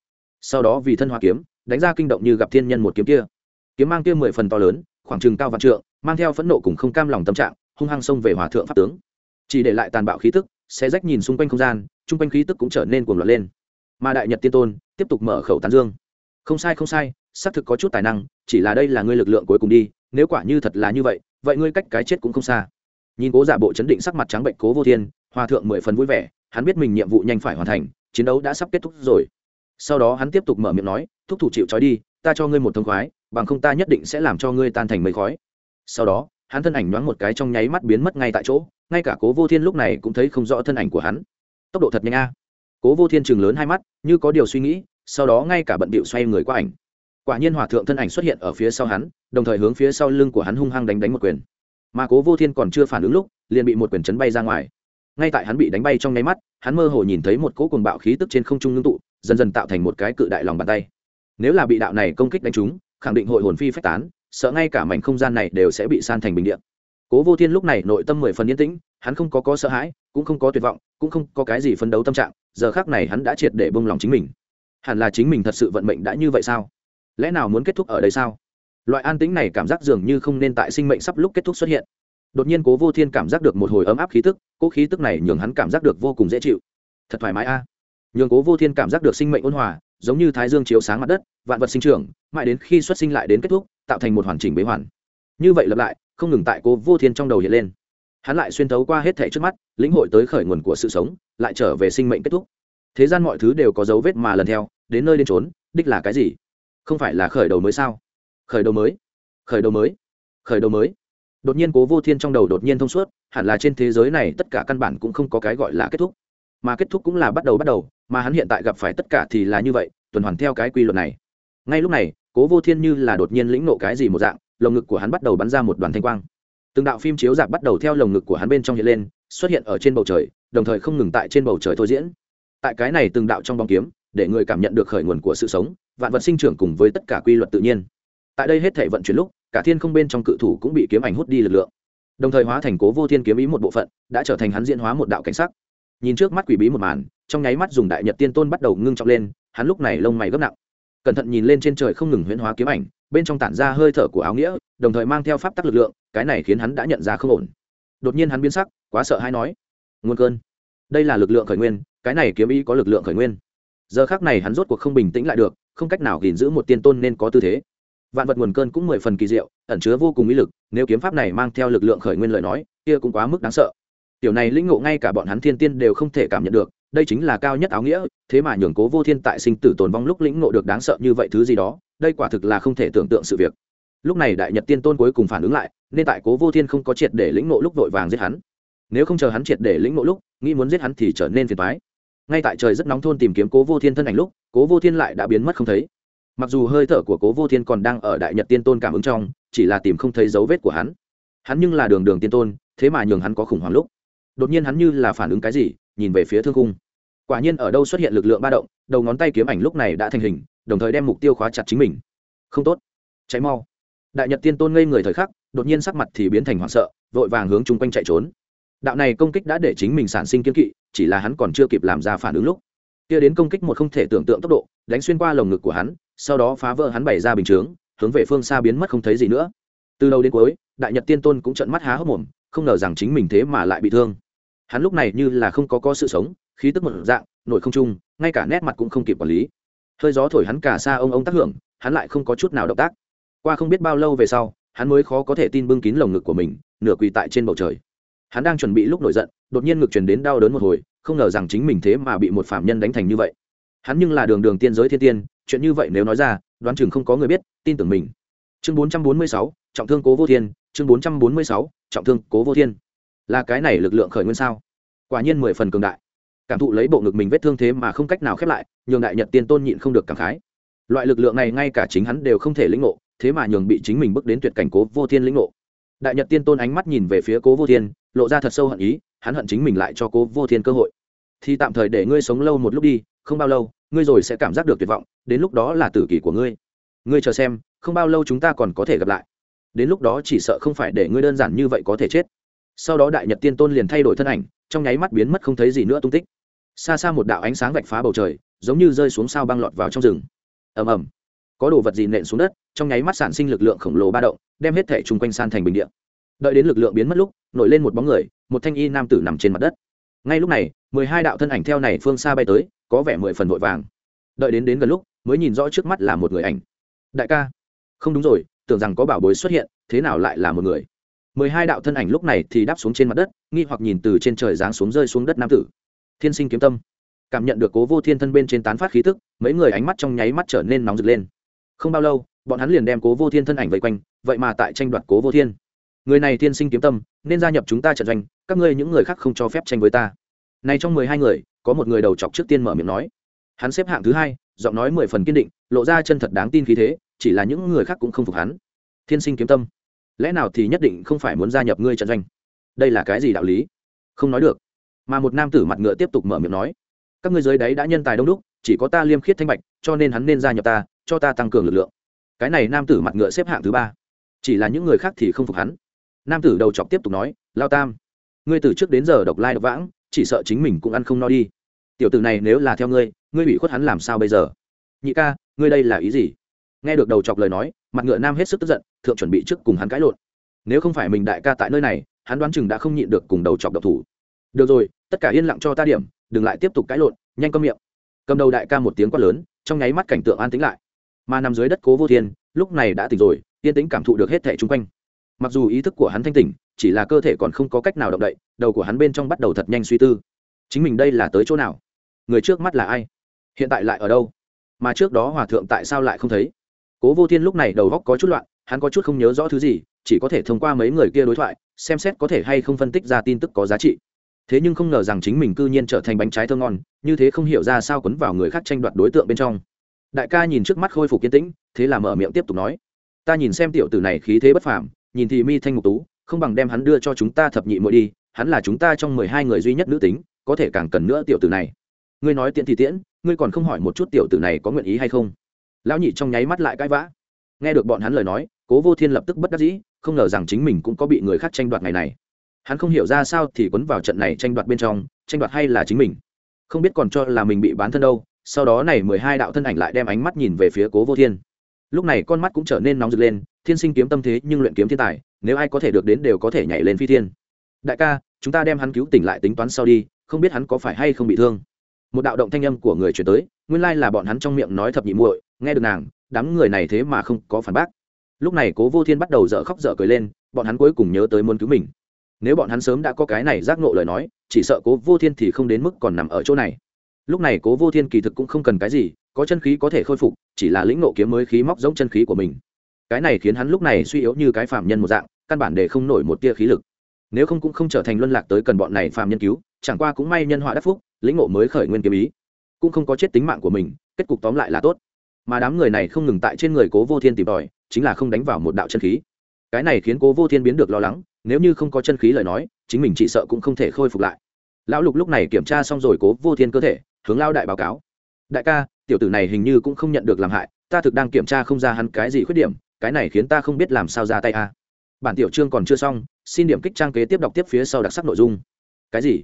S1: Sau đó vì thân hoa kiếm, đánh ra kinh động như gặp thiên nhân một kiếm kia. Kiếm mang kia mười phần to lớn, khoảng trừng cao vạn trượng, mang theo phẫn nộ cùng không cam lòng tâm trạng, hung hăng xông về hòa thượng pháp tướng. Chỉ để lại tàn bạo khí tức sẽ rách nhìn xung quanh không gian, chung quanh khí tức cũng trở nên cuồng loạn lên. Mà đại nhật tiên tôn tiếp tục mở khẩu tán dương. Không sai không sai, xác thực có chút tài năng, chỉ là đây là ngươi lực lượng cuối cùng đi, nếu quả như thật là như vậy vậy ngươi cách cái chết cũng không xa nhìn cố giả bộ chấn định sắc mặt trắng bệnh cố vô thiên, hòa thượng mười phần vui vẻ, hắn biết mình nhiệm vụ nhanh phải hoàn thành, chiến đấu đã sắp kết thúc rồi. Sau đó hắn tiếp tục mở miệng nói, thúc thủ chịu trói đi, ta cho ngươi một thông khoái, bằng không ta nhất định sẽ làm cho ngươi tan thành mây khói. Sau đó, hắn thân ảnh nhoáng một cái trong nháy mắt biến mất ngay tại chỗ, ngay cả cố vô thiên lúc này cũng thấy không rõ thân ảnh của hắn. Tốc độ thật nhanh a. Cố vô thiên chừng lớn hai mắt, như có điều suy nghĩ, sau đó ngay cả bận bịu xoay người qua ảnh. Quả nhiên hòa thượng thân ảnh xuất hiện ở phía sau hắn, đồng thời hướng phía sau lưng của hắn hung hăng đánh đánh một quyền mà cố vô thiên còn chưa phản ứng lúc, liền bị một quyền chấn bay ra ngoài. Ngay tại hắn bị đánh bay trong nháy mắt, hắn mơ hồ nhìn thấy một cỗ cuồng bạo khí tức trên không trung ngưng tụ, dần dần tạo thành một cái cự đại lòng bàn tay. Nếu là bị đạo này công kích đánh trúng, khẳng định hội hồn phi phách tán, sợ ngay cả mảnh không gian này đều sẽ bị san thành bình điện cố vô thiên lúc này nội tâm mười phần yên tĩnh, hắn không có có sợ hãi, cũng không có tuyệt vọng, cũng không có cái gì phấn đấu tâm trạng, giờ khác này hắn đã triệt để bông lòng chính mình. Hẳn là chính mình thật sự vận mệnh đã như vậy sao? Lẽ nào muốn kết thúc ở đây sao? Loại an tĩnh này cảm giác dường như không nên tại sinh mệnh sắp lúc kết thúc xuất hiện. Đột nhiên cố vô thiên cảm giác được một hồi ấm áp khí tức cố khí tức này nhường hắn cảm giác được vô cùng dễ chịu. Thật thoải mái a. Nhường cố vô thiên cảm giác được sinh mệnh ôn hòa, giống như thái dương chiếu sáng mặt đất, vạn vật sinh trưởng, mãi đến khi xuất sinh lại đến kết thúc, tạo thành một hoàn chỉnh bế hoàn. Như vậy lặp lại, không ngừng tại cố vô thiên trong đầu hiện lên. Hắn lại xuyên thấu qua hết thể trước mắt, lĩnh hội tới khởi nguồn của sự sống, lại trở về sinh mệnh kết thúc. Thế gian mọi thứ đều có dấu vết mà lần theo, đến nơi đến trốn đích là cái gì? Không phải là khởi đầu mới sao? Khởi đầu mới. Khởi đầu mới. Khởi đầu mới. Đột nhiên cố vô thiên trong đầu đột nhiên thông suốt, hẳn là trên thế giới này tất cả căn bản cũng không có cái gọi là kết thúc. Mà kết thúc cũng là bắt đầu bắt đầu, mà hắn hiện tại gặp phải tất cả thì là như vậy, tuần hoàn theo cái quy luật này. Ngay lúc này, cố vô thiên như là đột nhiên lĩnh nộ cái gì một dạng, lồng ngực của hắn bắt đầu bắn ra một đoàn thanh quang. Từng đạo phim chiếu dạp bắt đầu theo lồng ngực của hắn bên trong hiện lên, xuất hiện ở trên bầu trời, đồng thời không ngừng tại trên bầu trời thôi diễn. Tại cái này từng đạo trong bóng kiếm, để người cảm nhận được khởi nguồn của sự sống, vạn vật sinh trưởng cùng với tất cả quy luật tự nhiên tại đây hết thể vận chuyển lúc, cả thiên không bên trong cự thủ cũng bị kiếm ảnh hút đi lực lượng. Đồng thời hóa thành cố vô thiên kiếm ý một bộ phận, đã trở thành hắn diễn hóa một đạo cảnh sắc. Nhìn trước mắt quỷ bí một màn, trong nháy mắt dùng đại nhật tiên tôn bắt đầu ngưng trọng lên, hắn lúc này lông mày gấp nặng. Cẩn thận nhìn lên trên trời không ngừng huyễn hóa kiếm ảnh, bên trong tản ra hơi thở của áo nghĩa, đồng thời mang theo pháp tắc lực lượng, cái này khiến hắn đã nhận ra không ổn. Đột nhiên hắn biến sắc, quá sợ hay nói, nguồn cơn, đây là lực lượng khởi nguyên, cái này kiếm ý có lực lượng khởi nguyên. Giờ khác này hắn rốt cuộc không bình tĩnh lại được, không cách nào gìn giữ một tiên tôn nên có tư thế vạn vật nguồn cơn cũng mười phần kỳ diệu, ẩn chứa vô cùng ý lực, nếu kiếm pháp này mang theo lực lượng khởi nguyên lời nói, kia cũng quá mức đáng sợ. Tiểu này lĩnh ngộ ngay cả bọn hắn thiên tiên đều không thể cảm nhận được, đây chính là cao nhất áo nghĩa, thế mà nhường cố vô thiên tại sinh tử tồn vong lúc lĩnh ngộ được đáng sợ như vậy thứ gì đó, đây quả thực là không thể tưởng tượng sự việc. Lúc này đại nhật tiên tôn cuối cùng phản ứng lại, nên tại cố vô thiên không có triệt để lĩnh ngộ lúc vội vàng giết hắn. Nếu không chờ hắn triệt để lĩnh ngộ lúc, nghĩ muốn giết hắn thì trở nên phiền toái. Ngay tại trời rất nóng thôn tìm kiếm cố vô thiên thân ảnh lúc, cố vô thiên lại đã biến mất không thấy mặc dù hơi thở của cố vô thiên còn đang ở đại nhật tiên tôn cảm ứng trong, chỉ là tìm không thấy dấu vết của hắn. Hắn nhưng là đường đường tiên tôn, thế mà nhường hắn có khủng hoảng lúc. Đột nhiên hắn như là phản ứng cái gì, nhìn về phía thương cung quả nhiên ở đâu xuất hiện lực lượng ba động, đầu ngón tay kiếm ảnh lúc này đã thành hình, đồng thời đem mục tiêu khóa chặt chính mình. Không tốt. Cháy mau. Đại nhật tiên tôn ngây người thời khắc, đột nhiên sắc mặt thì biến thành hoảng sợ, vội vàng hướng chung quanh chạy trốn. Đạo này công kích đã để chính mình sản sinh kiên kỵ, chỉ là hắn còn chưa kịp làm ra phản ứng lúc kia đến công kích một không thể tưởng tượng tốc độ, đánh xuyên qua lồng ngực của hắn, sau đó phá vỡ hắn bày ra bình chướng, hướng về phương xa biến mất không thấy gì nữa. Từ đầu đến cuối, đại nhật tiên tôn cũng trận mắt há hốc mồm, không ngờ rằng chính mình thế mà lại bị thương. Hắn lúc này như là không có có sự sống, khí tức một dạng nội không trung ngay cả nét mặt cũng không kịp quản lý. Hơi gió thổi hắn cả xa ông ông tác hưởng, hắn lại không có chút nào động tác. Qua không biết bao lâu về sau, hắn mới khó có thể tin bưng kín lồng ngực của mình, nửa quỳ tại trên bầu trời. Hắn đang chuẩn bị lúc nổi giận, đột nhiên ngực truyền đến đau đớn một hồi không ngờ rằng chính mình thế mà bị một phạm nhân đánh thành như vậy. Hắn nhưng là đường đường tiên giới thiên tiên, chuyện như vậy nếu nói ra, đoán chừng không có người biết, tin tưởng mình. Chương bốn trăm bốn mươi sáu, trọng thương cố vô thiên, chương bốn trăm bốn mươi sáu, trọng thương cố vô thiên. Là cái này lực lượng khởi nguyên sao? Quả nhiên mười phần cường đại. Cảm thụ lấy bộ ngực mình vết thương thế mà không cách nào khép lại, nhường đại nhật tiên tôn nhịn không được cảm khái. Loại lực lượng này ngay cả chính hắn đều không thể lĩnh ngộ, thế mà nhường bị chính mình bước đến tuyệt cảnh cố vô thiên lĩnh ngộ. Đại nhật tiên tôn ánh mắt nhìn về phía cố vô thiên, lộ ra thật sâu hận ý hắn hận chính mình lại cho cố vô thiên cơ hội. Thì tạm thời để ngươi sống lâu một lúc đi, không bao lâu, ngươi rồi sẽ cảm giác được tuyệt vọng, đến lúc đó là tử kỷ của ngươi. Ngươi chờ xem, không bao lâu chúng ta còn có thể gặp lại. Đến lúc đó chỉ sợ không phải để ngươi đơn giản như vậy có thể chết. Sau đó đại nhật tiên tôn liền thay đổi thân ảnh, trong nháy mắt biến mất không thấy gì nữa tung tích. Xa xa một đạo ánh sáng vạch phá bầu trời, giống như rơi xuống sao băng lọt vào trong rừng. Ầm ầm. Có đồ vật gì nện xuống đất, trong nháy mắt sản sinh lực lượng khổng lồ ba động, đem hết thể chung quanh san thành bình địa. Đợi đến lực lượng biến mất lúc, nổi lên một bóng người một thanh y nam tử nằm trên mặt đất. Ngay lúc này, mười hai đạo thân ảnh theo này phương xa bay tới, có vẻ mười phần vội vàng. Đợi đến đến gần lúc, mới nhìn rõ trước mắt là một người ảnh. Đại ca. Không đúng rồi, tưởng rằng có bảo bối xuất hiện, thế nào lại là một người? Mười hai đạo thân ảnh lúc này thì đáp xuống trên mặt đất, nghi hoặc nhìn từ trên trời giáng xuống rơi xuống đất nam tử. Thiên sinh kiếm tâm. Cảm nhận được cố vô thiên thân bên trên tán phát khí tức, mấy người ánh mắt trong nháy mắt trở nên nóng rực lên. Không bao lâu, bọn hắn liền đem cố vô thiên thân ảnh vây quanh, vậy mà tại tranh đoạt cố vô thiên. Người này thiên sinh kiếm tâm, nên gia nhập chúng ta trận doanh các ngươi những người khác không cho phép tranh với ta. Này trong mười hai người, có một người đầu chọc trước tiên mở miệng nói. Hắn xếp hạng thứ hai, giọng nói mười phần kiên định, lộ ra chân thật đáng tin khí thế, chỉ là những người khác cũng không phục hắn. Thiên sinh kiếm tâm. Lẽ nào thì nhất định không phải muốn gia nhập ngươi trận doanh? Đây là cái gì đạo lý? Không nói được. Mà một nam tử mặt ngựa tiếp tục mở miệng nói. Các ngươi dưới đấy đã nhân tài đông đúc, chỉ có ta liêm khiết thanh bạch, cho nên hắn nên gia nhập ta, cho ta tăng cường lực lượng. Cái này nam tử mặt ngựa xếp hạng thứ ba. Chỉ là những người khác thì không phục hắn. Nam tử đầu chọc tiếp tục nói, lao tam ngươi từ trước đến giờ độc lai độc vãng, chỉ sợ chính mình cũng ăn không no đi. Tiểu tử này nếu là theo ngươi ngươi bị khuất hắn làm sao bây giờ? Nhị ca, ngươi đây là ý gì? Nghe được đầu chọc lời nói, mặt ngựa nam hết sức tức giận, thượng chuẩn bị trước cùng hắn cãi lộn. Nếu không phải mình đại ca tại nơi này, hắn đoán chừng đã không nhịn được cùng đầu chọc độc thủ. Được rồi, tất cả yên lặng cho ta điểm, đừng lại tiếp tục cãi lộn, nhanh cơm miệng. Cầm đầu đại ca một tiếng quát lớn, trong nháy mắt cảnh tượng an tĩnh lại. Mà nằm dưới đất cố vô thiên, lúc này đã tỉnh rồi, yên tĩnh cảm thụ được hết thẻ chung quanh mặc dù ý thức của hắn thanh tỉnh, chỉ là cơ thể còn không có cách nào động đậy, đầu của hắn bên trong bắt đầu thật nhanh suy tư. Chính mình đây là tới chỗ nào? Người trước mắt là ai? Hiện tại lại ở đâu? Mà trước đó hòa thượng tại sao lại không thấy? Cố vô thiên lúc này đầu góc có chút loạn, hắn có chút không nhớ rõ thứ gì, chỉ có thể thông qua mấy người kia đối thoại, xem xét có thể hay không phân tích ra tin tức có giá trị. Thế nhưng không ngờ rằng chính mình cư nhiên trở thành bánh trái thơ ngon, như thế không hiểu ra sao quấn vào người khác tranh đoạt đối tượng bên trong. Đại ca nhìn trước mắt khôi phục kiên tĩnh, thế là mở miệng tiếp tục nói. Ta nhìn xem tiểu tử này khí thế bất phàm nhìn thì mi thanh ngục tú, không bằng đem hắn đưa cho chúng ta thập nhị muội đi, hắn là chúng ta trong mười hai người duy nhất nữ tính, có thể càng cần nữa tiểu tử này. Ngươi nói tiện thì tiễn, ngươi còn không hỏi một chút tiểu tử này có nguyện ý hay không? Lão nhị trong nháy mắt lại cãi vã. Nghe được bọn hắn lời nói, cố vô thiên lập tức bất đắc dĩ, không ngờ rằng chính mình cũng có bị người khác tranh đoạt ngày này. Hắn không hiểu ra sao thì quấn vào trận này tranh đoạt bên trong, tranh đoạt hay là chính mình. Không biết còn cho là mình bị bán thân đâu, sau đó này mười hai đạo thân ảnh lại đem ánh mắt nhìn về phía cố vô thiên. Lúc này con mắt cũng trở nên nóng rực lên thiên sinh kiếm tâm thế nhưng luyện kiếm thiên tài, nếu ai có thể được đến đều có thể nhảy lên phi thiên. Đại ca, chúng ta đem hắn cứu tỉnh lại tính toán sau đi, không biết hắn có phải hay không bị thương. Một đạo động thanh âm của người chuyển tới, nguyên lai là bọn hắn trong miệng nói thập nhị muội, nghe được nàng, đám người này thế mà không có phản bác. Lúc này cố vô thiên bắt đầu dở khóc dở cười lên, bọn hắn cuối cùng nhớ tới muốn cứu mình. Nếu bọn hắn sớm đã có cái này giác nộ lời nói, chỉ sợ cố vô thiên thì không đến mức còn nằm ở chỗ này. Lúc này cố vô thiên kỳ thực cũng không cần cái gì, có chân khí có thể khôi phục, chỉ là lĩnh nộ kiếm mới khí móc giống chân khí của mình cái này khiến hắn lúc này suy yếu như cái phạm nhân một dạng, căn bản để không nổi một tia khí lực. Nếu không cũng không trở thành luân lạc tới cần bọn này phạm nhân cứu, chẳng qua cũng may nhân họa đắc phúc, lĩnh ngộ mới khởi nguyên kiếm ý. Cũng không có chết tính mạng của mình, kết cục tóm lại là tốt. Mà đám người này không ngừng tại trên người cố vô thiên tìm tòi, chính là không đánh vào một đạo chân khí. Cái này khiến cố vô thiên biến được lo lắng, nếu như không có chân khí lời nói, chính mình chỉ sợ cũng không thể khôi phục lại. Lão lục lúc này kiểm tra xong rồi cố vô thiên cơ thể, hướng lao đại báo cáo. Đại ca, tiểu tử này hình như cũng không nhận được làm hại, ta thực đang kiểm tra không ra hắn cái gì khuyết điểm cái này khiến ta không biết làm sao ra tay a. Bản tiểu chương còn chưa xong, xin điểm kích trang kế tiếp đọc tiếp phía sau đặc sắc nội dung. Cái gì?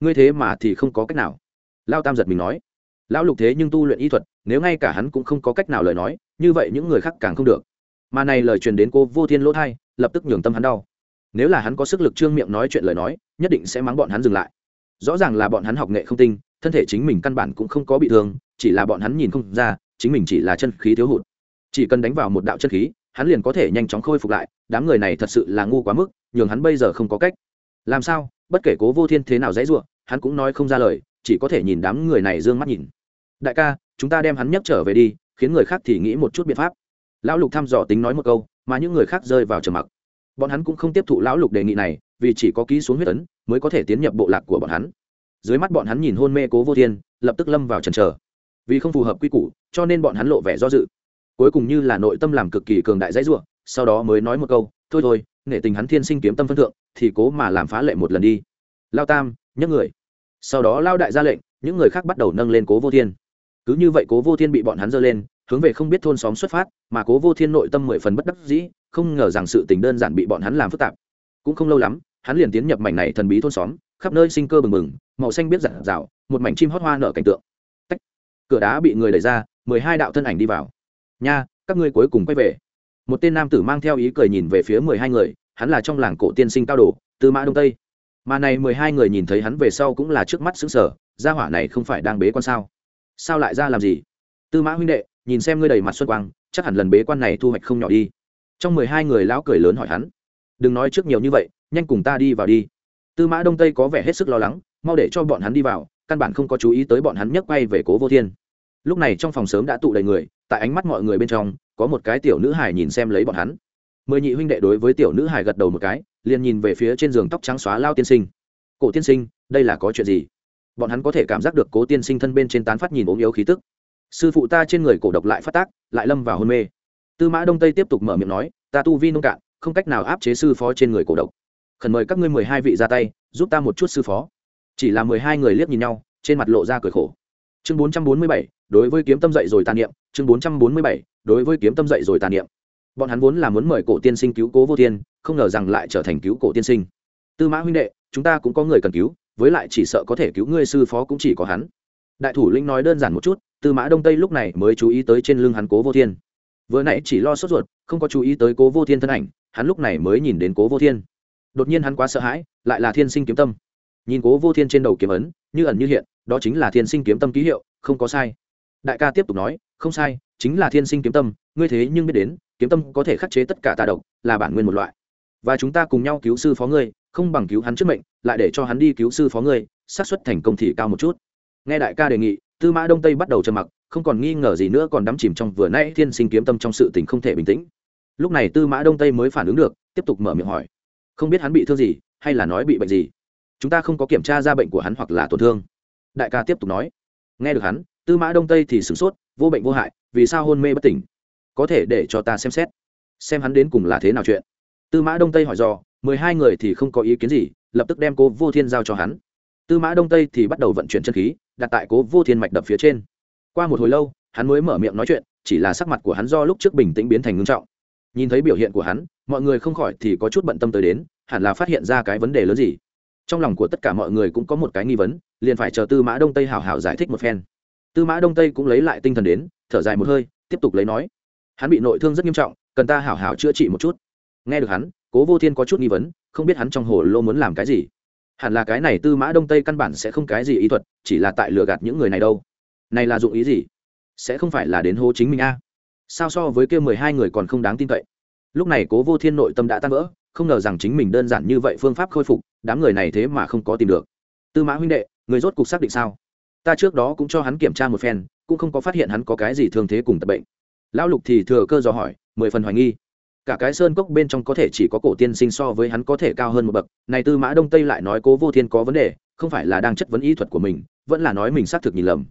S1: Ngươi thế mà thì không có cách nào. Lao tam giật mình nói. Lão lục thế nhưng tu luyện y thuật, nếu ngay cả hắn cũng không có cách nào lời nói, như vậy những người khác càng không được. Mà này lời truyền đến cô vô thiên lỗ thai, lập tức nhường tâm hắn đau. Nếu là hắn có sức lực trương miệng nói chuyện lời nói, nhất định sẽ mắng bọn hắn dừng lại. Rõ ràng là bọn hắn học nghệ không tinh, thân thể chính mình căn bản cũng không có bị thương, chỉ là bọn hắn nhìn không ra, chính mình chỉ là chân khí thiếu hụt. Chỉ cần đánh vào một đạo chân khí hắn liền có thể nhanh chóng khôi phục lại, đám người này thật sự là ngu quá mức, nhường hắn bây giờ không có cách. Làm sao? Bất kể cố vô thiên thế nào dãy ruộng, hắn cũng nói không ra lời, chỉ có thể nhìn đám người này d ư ơ n g mắt nhìn. Đại ca, chúng ta đem hắn nhấc trở về đi, khiến người khác thì nghĩ một chút biện pháp. Lão lục thăm dò tính nói một câu, mà những người khác rơi vào trầm mặc. Bọn hắn cũng không tiếp thụ lão lục đề nghị này, vì chỉ có ký xuống huyết ấn, mới có thể tiến nhập bộ lạc của bọn hắn. Dưới mắt bọn hắn nhìn hôn mê cố vô thiên, lập tức lâm vào trần trờ vì không phù hợp quy củ, cho nên bọn hắn lộ vẻ do dự cuối cùng như là nội tâm làm cực kỳ cường đại dãy ruộng sau đó mới nói một câu, thôi thôi, nể tình hắn thiên sinh kiếm tâm phân thượng, thì cố mà làm phá lệ một lần đi. Lao tam, nhấc người. Sau đó lao đại ra lệnh, những người khác bắt đầu nâng lên cố vô thiên. Cứ như vậy cố vô thiên bị bọn hắn dơ lên, hướng về không biết thôn xóm xuất phát, mà cố vô thiên nội tâm mười phần bất đắc dĩ, không ngờ rằng sự tình đơn giản bị bọn hắn làm phức tạp. Cũng không lâu lắm, hắn liền tiến nhập mảnh này thần bí thôn xóm, khắp nơi sinh cơ bừng bừng, màu xanh biết rạng rào một mảnh chim hót hoa nở cảnh tượng. Tách. cửa đá bị người đẩy ra, mười hai đạo thân ảnh đi vào nha, các ngươi cuối cùng quay về. Một tên nam tử mang theo ý cười nhìn về phía mười hai người, hắn là trong làng cổ tiên sinh cao đồ, tư mã đông tây. Mà này mười hai người nhìn thấy hắn về sau cũng là trước mắt xứng sở gia hỏa này không phải đang bế quan sao? Sao lại ra làm gì? Tư mã huynh đệ, nhìn xem ngươi đầy mặt xuân quang, chắc hẳn lần bế quan này thu hoạch không nhỏ đi. Trong mười hai người lão cười lớn hỏi hắn. Đừng nói trước nhiều như vậy, nhanh cùng ta đi vào đi. Tư mã đông tây có vẻ hết sức lo lắng, mau để cho bọn hắn đi vào, căn bản không có chú ý tới bọn hắn nhấc quay về cố vô thiên. Lúc này trong phòng sớm đã tụ đầy người tại ánh mắt mọi người bên trong, có một cái tiểu nữ hải nhìn xem lấy bọn hắn. Mười nhị huynh đệ đối với tiểu nữ hải gật đầu một cái, liền nhìn về phía trên giường tóc trắng xóa lao tiên sinh. Cổ tiên sinh, đây là có chuyện gì? Bọn hắn có thể cảm giác được cố tiên sinh thân bên trên tán phát nhìn ốm yếu khí tức. Sư phụ ta trên người cổ độc lại phát tác, lại lâm vào hôn mê. Tư mã đông tây tiếp tục mở miệng nói, ta tu vi nông cạn, không cách nào áp chế sư phó trên người cổ độc. Khẩn mời các ngươi mười hai vị ra tay, giúp ta một chút sư phó. Chỉ là mười hai người liếc nhìn nhau, trên mặt lộ ra cười khổ chương bốn trăm bốn mươi bảy, đối với kiếm tâm dậy rồi tàn niệm. Chương bốn trăm bốn mươi bảy, đối với kiếm tâm dậy rồi tàn niệm. Bọn hắn vốn là muốn mời cổ tiên sinh cứu cố vô thiên, không ngờ rằng lại trở thành cứu cổ tiên sinh. Tư mã huynh đệ, chúng ta cũng có người cần cứu, với lại chỉ sợ có thể cứu ngươi sư phó cũng chỉ có hắn. Đại thủ lĩnh nói đơn giản một chút, tư mã đông tây lúc này mới chú ý tới trên lưng hắn cố vô thiên. Vừa nãy chỉ lo sốt ruột, không có chú ý tới cố vô thiên thân ảnh, hắn lúc này mới nhìn đến cố vô thiên. Đột nhiên hắn quá sợ hãi, lại là thiên sinh kiếm tâm. Nhìn cố vô thiên trên đầu kiếm ấn, như ẩn như hiện đó chính là thiên sinh kiếm tâm ký hiệu, không có sai. Đại ca tiếp tục nói, không sai, chính là thiên sinh kiếm tâm, ngươi thế nhưng biết đến, kiếm tâm có thể khắc chế tất cả tà độc, là bản nguyên một loại. Và chúng ta cùng nhau cứu sư phó ngươi, không bằng cứu hắn trước mệnh, lại để cho hắn đi cứu sư phó ngươi, xác suất thành công thì cao một chút. Nghe đại ca đề nghị, tư mã đông tây bắt đầu trầm mặc, không còn nghi ngờ gì nữa còn đắm chìm trong vừa nãy thiên sinh kiếm tâm trong sự tình không thể bình tĩnh. Lúc này tư mã đông tây mới phản ứng được, tiếp tục mở miệng hỏi, không biết hắn bị thương gì, hay là nói bị bệnh gì? Chúng ta không có kiểm tra ra bệnh của hắn hoặc là tổn thương đại ca tiếp tục nói. Nghe được hắn tư mã đông tây thì sửng sốt vô bệnh vô hại vì sao hôn mê bất tỉnh? Có thể để cho ta xem xét xem hắn đến cùng là thế nào chuyện. Tư mã đông tây hỏi dò, mười hai người thì không có ý kiến gì lập tức đem cố vô thiên giao cho hắn. Tư mã đông tây thì bắt đầu vận chuyển chân khí đặt tại cố vô thiên mạch đập phía trên. Qua một hồi lâu hắn mới mở miệng nói chuyện chỉ là sắc mặt của hắn do lúc trước bình tĩnh biến thành ngưng trọng. Nhìn thấy biểu hiện của hắn mọi người không khỏi thì có chút bận tâm tới đến hẳn là phát hiện ra cái vấn đề lớn gì. Trong lòng của tất cả mọi người cũng có một cái nghi vấn liền phải chờ tư mã đông tây hảo hảo giải thích một phen. Tư mã đông tây cũng lấy lại tinh thần đến, thở dài một hơi, tiếp tục lấy nói. Hắn bị nội thương rất nghiêm trọng, cần ta hảo hảo chữa trị một chút. Nghe được hắn, cố vô thiên có chút nghi vấn, không biết hắn trong hồ lô muốn làm cái gì. Hẳn là cái này tư mã đông tây căn bản sẽ không cái gì ý thuật, chỉ là tại lừa gạt những người này đâu. Này là dụng ý gì? Sẽ không phải là đến hô chính mình a? Sao so với kia mười hai người còn không đáng tin cậy? Lúc này cố vô thiên nội tâm đã tan vỡ, không ngờ rằng chính mình đơn giản như vậy phương pháp khôi phục, đám người này thế mà không có tìm được. Tư mã huynh đệ người rốt cục xác định sao? Ta trước đó cũng cho hắn kiểm tra một phen, cũng không có phát hiện hắn có cái gì thương thế cùng tập bệnh. Lão lục thì thừa cơ dò hỏi, mười phần hoài nghi. Cả cái sơn cốc bên trong có thể chỉ có cổ tiên sinh so với hắn có thể cao hơn một bậc, này tư mã đông tây lại nói cố vô thiên có vấn đề, không phải là đang chất vấn ý thuật của mình, vẫn là nói mình xác thực nhìn lầm.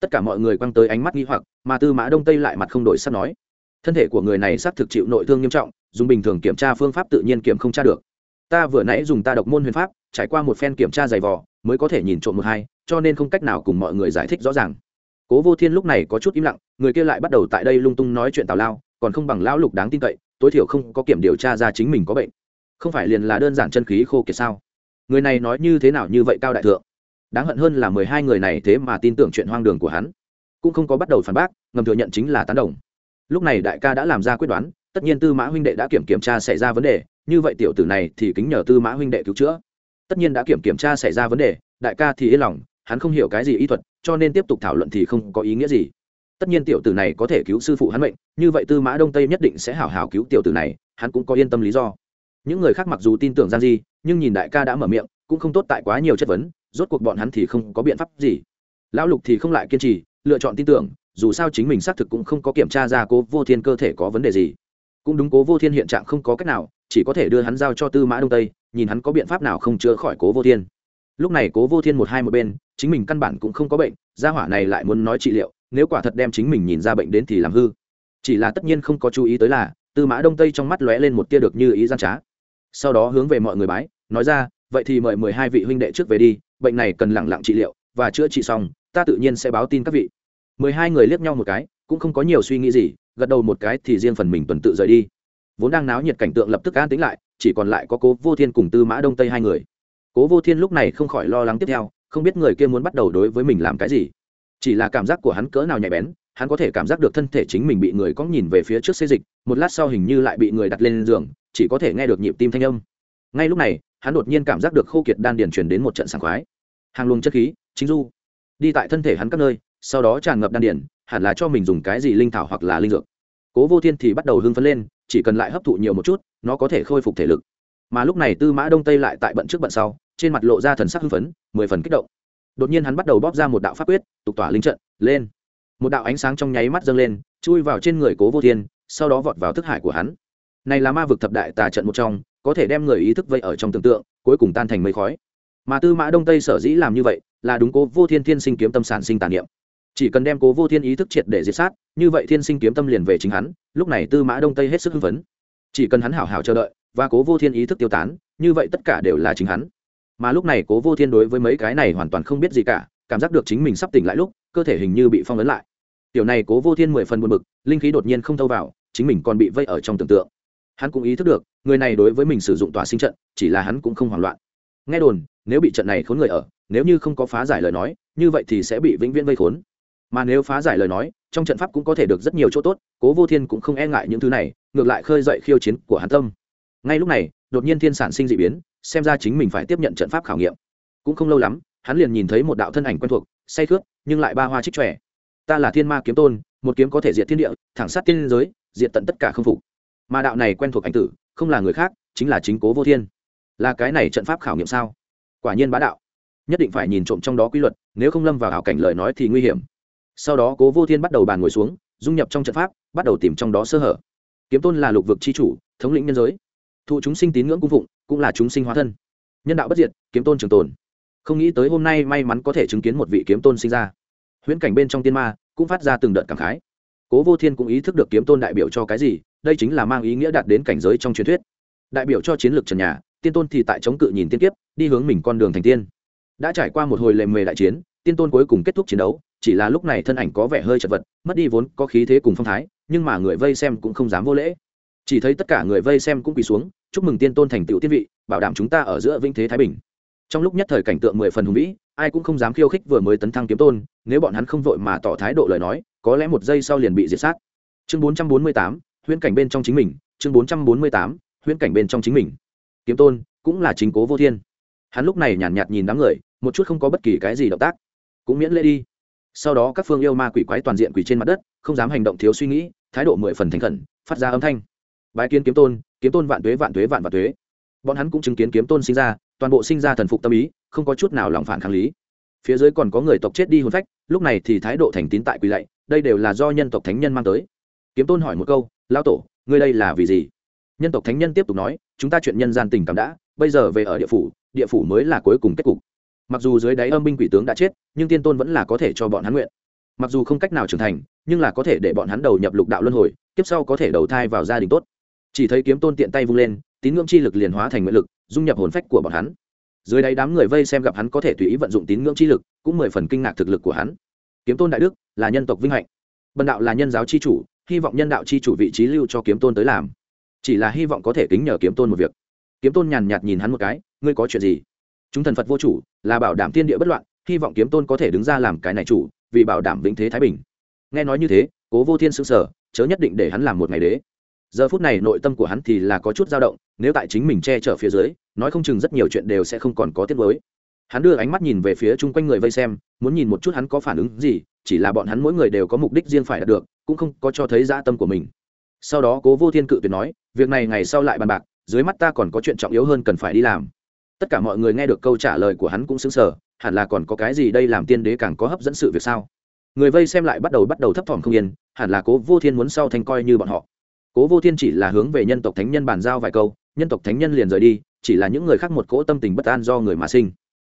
S1: Tất cả mọi người quăng tới ánh mắt nghi hoặc, mà tư mã đông tây lại mặt không đổi sắp nói. Thân thể của người này xác thực chịu nội thương nghiêm trọng, dùng bình thường kiểm tra phương pháp tự nhiên kiểm không tra được. Ta vừa nãy dùng ta độc môn huyền pháp, trải qua một phen kiểm tra dày vò mới có thể nhìn trộm một hai, cho nên không cách nào cùng mọi người giải thích rõ ràng. Cố vô thiên lúc này có chút im lặng, người kia lại bắt đầu tại đây lung tung nói chuyện tào lao, còn không bằng lão lục đáng tin cậy, tối thiểu không có kiểm điều tra ra chính mình có bệnh. Không phải liền là đơn giản chân khí khô kiệt sao? Người này nói như thế nào như vậy cao đại thượng? Đáng hận hơn là mười hai người này thế mà tin tưởng chuyện hoang đường của hắn. Cũng không có bắt đầu phản bác, ngầm thừa nhận chính là tán đồng. Lúc này đại ca đã làm ra quyết đoán, tất nhiên tư mã huynh đệ đã kiểm kiểm tra xảy ra vấn đề, như vậy tiểu tử này thì kính nhờ tư mã huynh đệ cứu chữa tất nhiên đã kiểm kiểm tra xảy ra vấn đề, đại ca thì yên lòng, hắn không hiểu cái gì y thuật, cho nên tiếp tục thảo luận thì không có ý nghĩa gì. Tất nhiên tiểu tử này có thể cứu sư phụ hắn mệnh, như vậy tư mã đông tây nhất định sẽ hảo hảo cứu tiểu tử này, hắn cũng có yên tâm lý do. Những người khác mặc dù tin tưởng giang di, nhưng nhìn đại ca đã mở miệng, cũng không tốt tại quá nhiều chất vấn, rốt cuộc bọn hắn thì không có biện pháp gì. Lão lục thì không lại kiên trì, lựa chọn tin tưởng, dù sao chính mình xác thực cũng không có kiểm tra ra cố vô thiên cơ thể có vấn đề gì. Cũng đúng cố vô thiên hiện trạng không có cách nào chỉ có thể đưa hắn giao cho tư mã đông tây, nhìn hắn có biện pháp nào không chữa khỏi cố vô thiên. Lúc này cố vô thiên một hai một bên, chính mình căn bản cũng không có bệnh, gia hỏa này lại muốn nói trị liệu, nếu quả thật đem chính mình nhìn ra bệnh đến thì làm hư. Chỉ là tất nhiên không có chú ý tới là, tư mã đông tây trong mắt lóe lên một tia được như ý gian trá. Sau đó hướng về mọi người bái, nói ra, vậy thì mời mười hai vị huynh đệ trước về đi, bệnh này cần lẳng lặng trị liệu, và chữa trị xong, ta tự nhiên sẽ báo tin các vị. Mười hai người liếc nhau một cái, cũng không có nhiều suy nghĩ gì, gật đầu một cái thì riêng phần mình tuần tự rời đi vốn đang náo nhiệt cảnh tượng lập tức an tính lại, chỉ còn lại có cố vô thiên cùng tư mã đông tây hai người. Cố vô thiên lúc này không khỏi lo lắng tiếp theo, không biết người kia muốn bắt đầu đối với mình làm cái gì. Chỉ là cảm giác của hắn cỡ nào nhạy bén, hắn có thể cảm giác được thân thể chính mình bị người có nhìn về phía trước xê dịch, một lát sau hình như lại bị người đặt lên giường, chỉ có thể nghe được nhịp tim thanh âm. Ngay lúc này, hắn đột nhiên cảm giác được khô kiệt đan điền truyền đến một trận sảng khoái. Hàng luồng chất khí, chính du, đi tại thân thể hắn các nơi, sau đó tràn ngập đan điền, hẳn là cho mình dùng cái gì linh thảo hoặc là linh dược. Cố vô thiên thì bắt đầu hưng phấn lên chỉ cần lại hấp thụ nhiều một chút, nó có thể khôi phục thể lực. Mà lúc này tư mã đông tây lại tại bận trước bận sau, trên mặt lộ ra thần sắc hưng phấn, mười phần kích động. Đột nhiên hắn bắt đầu bóp ra một đạo pháp quyết, tục tỏa linh trận, lên. Một đạo ánh sáng trong nháy mắt dâng lên, chui vào trên người cố vô thiên, sau đó vọt vào thức hải của hắn. Này là ma vực thập đại tà trận một trong, có thể đem người ý thức vây ở trong tưởng tượng, cuối cùng tan thành mây khói. Mà tư mã đông tây sở dĩ làm như vậy, là đúng cố vô thiên thiên sinh kiếm tâm sản sinh tàn niệm chỉ cần đem cố vô thiên ý thức triệt để diệt sát, như vậy thiên sinh kiếm tâm liền về chính hắn, lúc này tư mã đông tây hết sức hưng phấn. Chỉ cần hắn hảo hảo chờ đợi, và cố vô thiên ý thức tiêu tán, như vậy tất cả đều là chính hắn. Mà lúc này cố vô thiên đối với mấy cái này hoàn toàn không biết gì cả, cảm giác được chính mình sắp tỉnh lại lúc, cơ thể hình như bị phong ấn lại. Tiểu này cố vô thiên mười phần buồn bực, linh khí đột nhiên không thâu vào, chính mình còn bị vây ở trong tưởng tượng. Hắn cũng ý thức được, người này đối với mình sử dụng tòa sinh trận, chỉ là hắn cũng không hoảng loạn. Nghe đồn, nếu bị trận này khốn người ở, nếu như không có phá giải lời nói, như vậy thì sẽ bị vĩnh viễn vây khốn mà nếu phá giải lời nói, trong trận pháp cũng có thể được rất nhiều chỗ tốt, cố vô thiên cũng không e ngại những thứ này, ngược lại khơi dậy khiêu chiến của hắn tâm. Ngay lúc này, đột nhiên thiên sản sinh d ị biến, xem ra chính mình phải tiếp nhận trận pháp khảo nghiệm. Cũng không lâu lắm, hắn liền nhìn thấy một đạo thân ảnh quen thuộc, say khướt, nhưng lại ba hoa trích trẻ. Ta là thiên ma kiếm tôn, một kiếm có thể diệt thiên địa, thẳng sát tiên giới, diệt tận tất cả không phục. Mà đạo này quen thuộc anh tử, không là người khác, chính là chính cố vô thiên. Là cái này trận pháp khảo nghiệm sao? Quả nhiên bá đạo. Nhất định phải nhìn trộm trong đó quy luật, nếu không lâm vào hảo cảnh lời nói thì nguy hiểm sau đó cố vô thiên bắt đầu bàn ngồi xuống, dung nhập trong trận pháp, bắt đầu tìm trong đó sơ hở. Kiếm tôn là lục vực c h i chủ, thống lĩnh nhân giới. Thụ chúng sinh tín ngưỡng cung phụng, cũng là chúng sinh hóa thân. Nhân đạo bất diệt, kiếm tôn trường tồn. Không nghĩ tới hôm nay may mắn có thể chứng kiến một vị kiếm tôn sinh ra. Huyễn cảnh bên trong tiên ma, cũng phát ra từng đợt cảm khái. Cố vô thiên cũng ý thức được kiếm tôn đại biểu cho cái gì, đây chính là mang ý nghĩa đạt đến cảnh giới trong truyền thuyết. Đại biểu cho chiến lược trần nhà, tiên tôn thì tại chống cự nhìn tiên kiếp, đi hướng mình con đường thành tiên. Đã trải qua một hồi lệ mề đại chiến, tiên tôn cuối cùng kết thúc chiến đấu chỉ là lúc này thân ảnh có vẻ hơi chật vật mất đi vốn có khí thế cùng phong thái nhưng mà người vây xem cũng không dám vô lễ. Chỉ thấy tất cả người vây xem cũng quỳ xuống chúc mừng tiên tôn thành tựu tiên vị bảo đảm chúng ta ở giữa vinh thế thái bình. Trong lúc nhất thời cảnh tượng mười phần hùng vĩ ai cũng không dám khiêu khích vừa mới tấn thăng kiếm tôn nếu bọn hắn không vội mà tỏ thái độ lời nói có lẽ một giây sau liền bị diệt sát. Chương bốn trăm bốn mươi tám huyễn cảnh bên trong chính mình chương bốn trăm bốn mươi tám huyễn cảnh bên trong chính mình. Kiếm tôn cũng là chính cố vô thiên. Hắn lúc này nhàn nhạt, nhạt nhìn đám người một chút không có bất kỳ cái gì động tác. Cũng miễn lễ đi sau đó các phương yêu ma quỷ quái toàn diện quỷ trên mặt đất, không dám hành động thiếu suy nghĩ, thái độ mười phần thành khẩn, phát ra âm thanh. Bái kiến kiếm tôn kiếm tôn vạn tuế vạn tuế, vạn vạn tuế. Bọn hắn cũng chứng kiến kiếm tôn sinh ra, toàn bộ sinh ra thần phục tâm ý, không có chút nào lòng phản kháng lý. Phía dưới còn có người tộc chết đi hồn phách, lúc này thì thái độ thành tín tại quỳ lạy, đây đều là do nhân tộc thánh nhân mang tới. Kiếm tôn hỏi một câu lao tổ, ngươi đây là vì gì? Nhân tộc thánh nhân tiếp tục nói, chúng ta chuyện nhân gian tình cảm đã, bây giờ về ở địa phủ địa phủ mới là cuối cùng kết cục mặc dù dưới đáy âm binh quỷ tướng đã chết, nhưng tiên tôn vẫn là có thể cho bọn hắn nguyện. Mặc dù không cách nào trưởng thành, nhưng là có thể để bọn hắn đầu nhập lục đạo luân hồi tiếp sau có thể đầu thai vào gia đình tốt. Chỉ thấy kiếm tôn tiện tay vung lên, tín ngưỡng chi lực liền hóa thành nguyện lực, dung nhập hồn phách của bọn hắn. Dưới đáy đám người vây xem gặp hắn có thể tùy ý vận dụng tín ngưỡng chi lực, cũng mười phần kinh ngạc thực lực của hắn. Kiếm tôn đại đức, là nhân tộc vinh hạnh. Bần đạo là nhân giáo chi chủ, hy vọng nhân đạo chi chủ vị trí lưu cho kiếm tôn tới làm. Chỉ là hy vọng có thể kính nhờ kiếm tôn một việc. Kiếm tôn nhàn nhạt nhìn hắn một cái, ngươi có chuyện gì? Chúng thần phật vô chủ, là bảo đảm tiên địa bất loạn, hy vọng kiếm tôn có thể đứng ra làm cái này chủ, vì bảo đảm vĩnh thế thái bình. Nghe nói như thế, cố vô thiên s ư n g sở chớ nhất định để hắn làm một ngày đế. Giờ phút này nội tâm của hắn thì là có chút dao động, nếu tại chính mình che chở phía dưới, nói không chừng rất nhiều chuyện đều sẽ không còn có tiết mới hắn đưa ánh mắt nhìn về phía chung quanh người vây xem, muốn nhìn một chút hắn có phản ứng gì, chỉ là bọn hắn mỗi người đều có mục đích riêng phải đạt được, cũng không có cho thấy dã tâm của mình. Sau đó cố vô thiên cự tuyệt nói, việc này ngày sau lại bàn bạc, dưới mắt ta còn có chuyện trọng yếu hơn cần phải đi làm tất cả mọi người nghe được câu trả lời của hắn cũng xứng sở hẳn là còn có cái gì đây làm tiên đế càng có hấp dẫn sự việc sao? Người vây xem lại bắt đầu bắt đầu thấp thỏm không yên, hẳn là cố vô thiên muốn sau thành coi như bọn họ. Cố vô thiên chỉ là hướng về nhân tộc thánh nhân bàn giao vài câu, nhân tộc thánh nhân liền rời đi, chỉ là những người khác một cỗ tâm tình bất an do người mà sinh.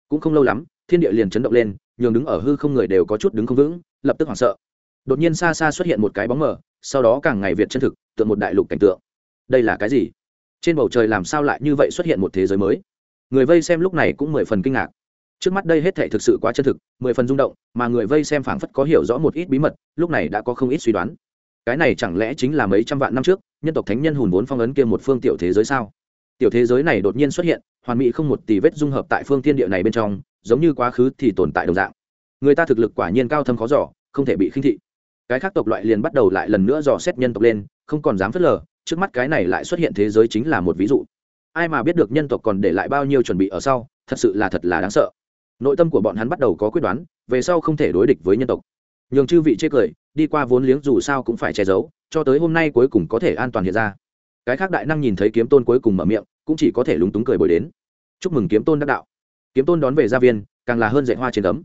S1: Cũng không lâu lắm, thiên địa liền chấn động lên, nhường đứng ở hư không người đều có chút đứng không vững, lập tức hoảng sợ. Đột nhiên xa xa xuất hiện một cái bóng mờ, sau đó càng ngày việt chân thực, tượng một đại lục cảnh tượng. Đây là cái gì? Trên bầu trời làm sao lại như vậy xuất hiện một thế giới mới? Người vây xem lúc này cũng mười phần kinh ngạc. Trước mắt đây hết thể thực sự quá chân thực, mười phần rung động, mà người vây xem phảng phất có hiểu rõ một ít bí mật, lúc này đã có không ít suy đoán. Cái này chẳng lẽ chính là mấy trăm vạn năm trước, nhân tộc thánh nhân hùn vốn phong ấn kia một phương tiểu thế giới sao? Tiểu thế giới này đột nhiên xuất hiện, hoàn mỹ không một tỷ vết dung hợp tại phương thiên địa này bên trong, giống như quá khứ thì tồn tại đồng dạng. Người ta thực lực quả nhiên cao thâm khó giỏ không thể bị khinh thị. Cái khác tộc loại liền bắt đầu lại lần nữa dò xét nhân tộc lên, không còn dám phớt lờ, trước mắt cái này lại xuất hiện thế giới chính là một ví dụ ai mà biết được nhân tộc còn để lại bao nhiêu chuẩn bị ở sau, thật sự là thật là đáng sợ. Nội tâm của bọn hắn bắt đầu có quyết đoán, về sau không thể đối địch với nhân tộc. Nhường chư vị chê cười, đi qua vốn liếng dù sao cũng phải che giấu, cho tới hôm nay cuối cùng có thể an toàn hiện ra. Cái khác đại năng nhìn thấy kiếm tôn cuối cùng mở miệng, cũng chỉ có thể lúng túng cười bồi đến. Chúc mừng kiếm tôn đắc đạo. Kiếm tôn đón về gia viên, càng là hơn dạy hoa trên tấm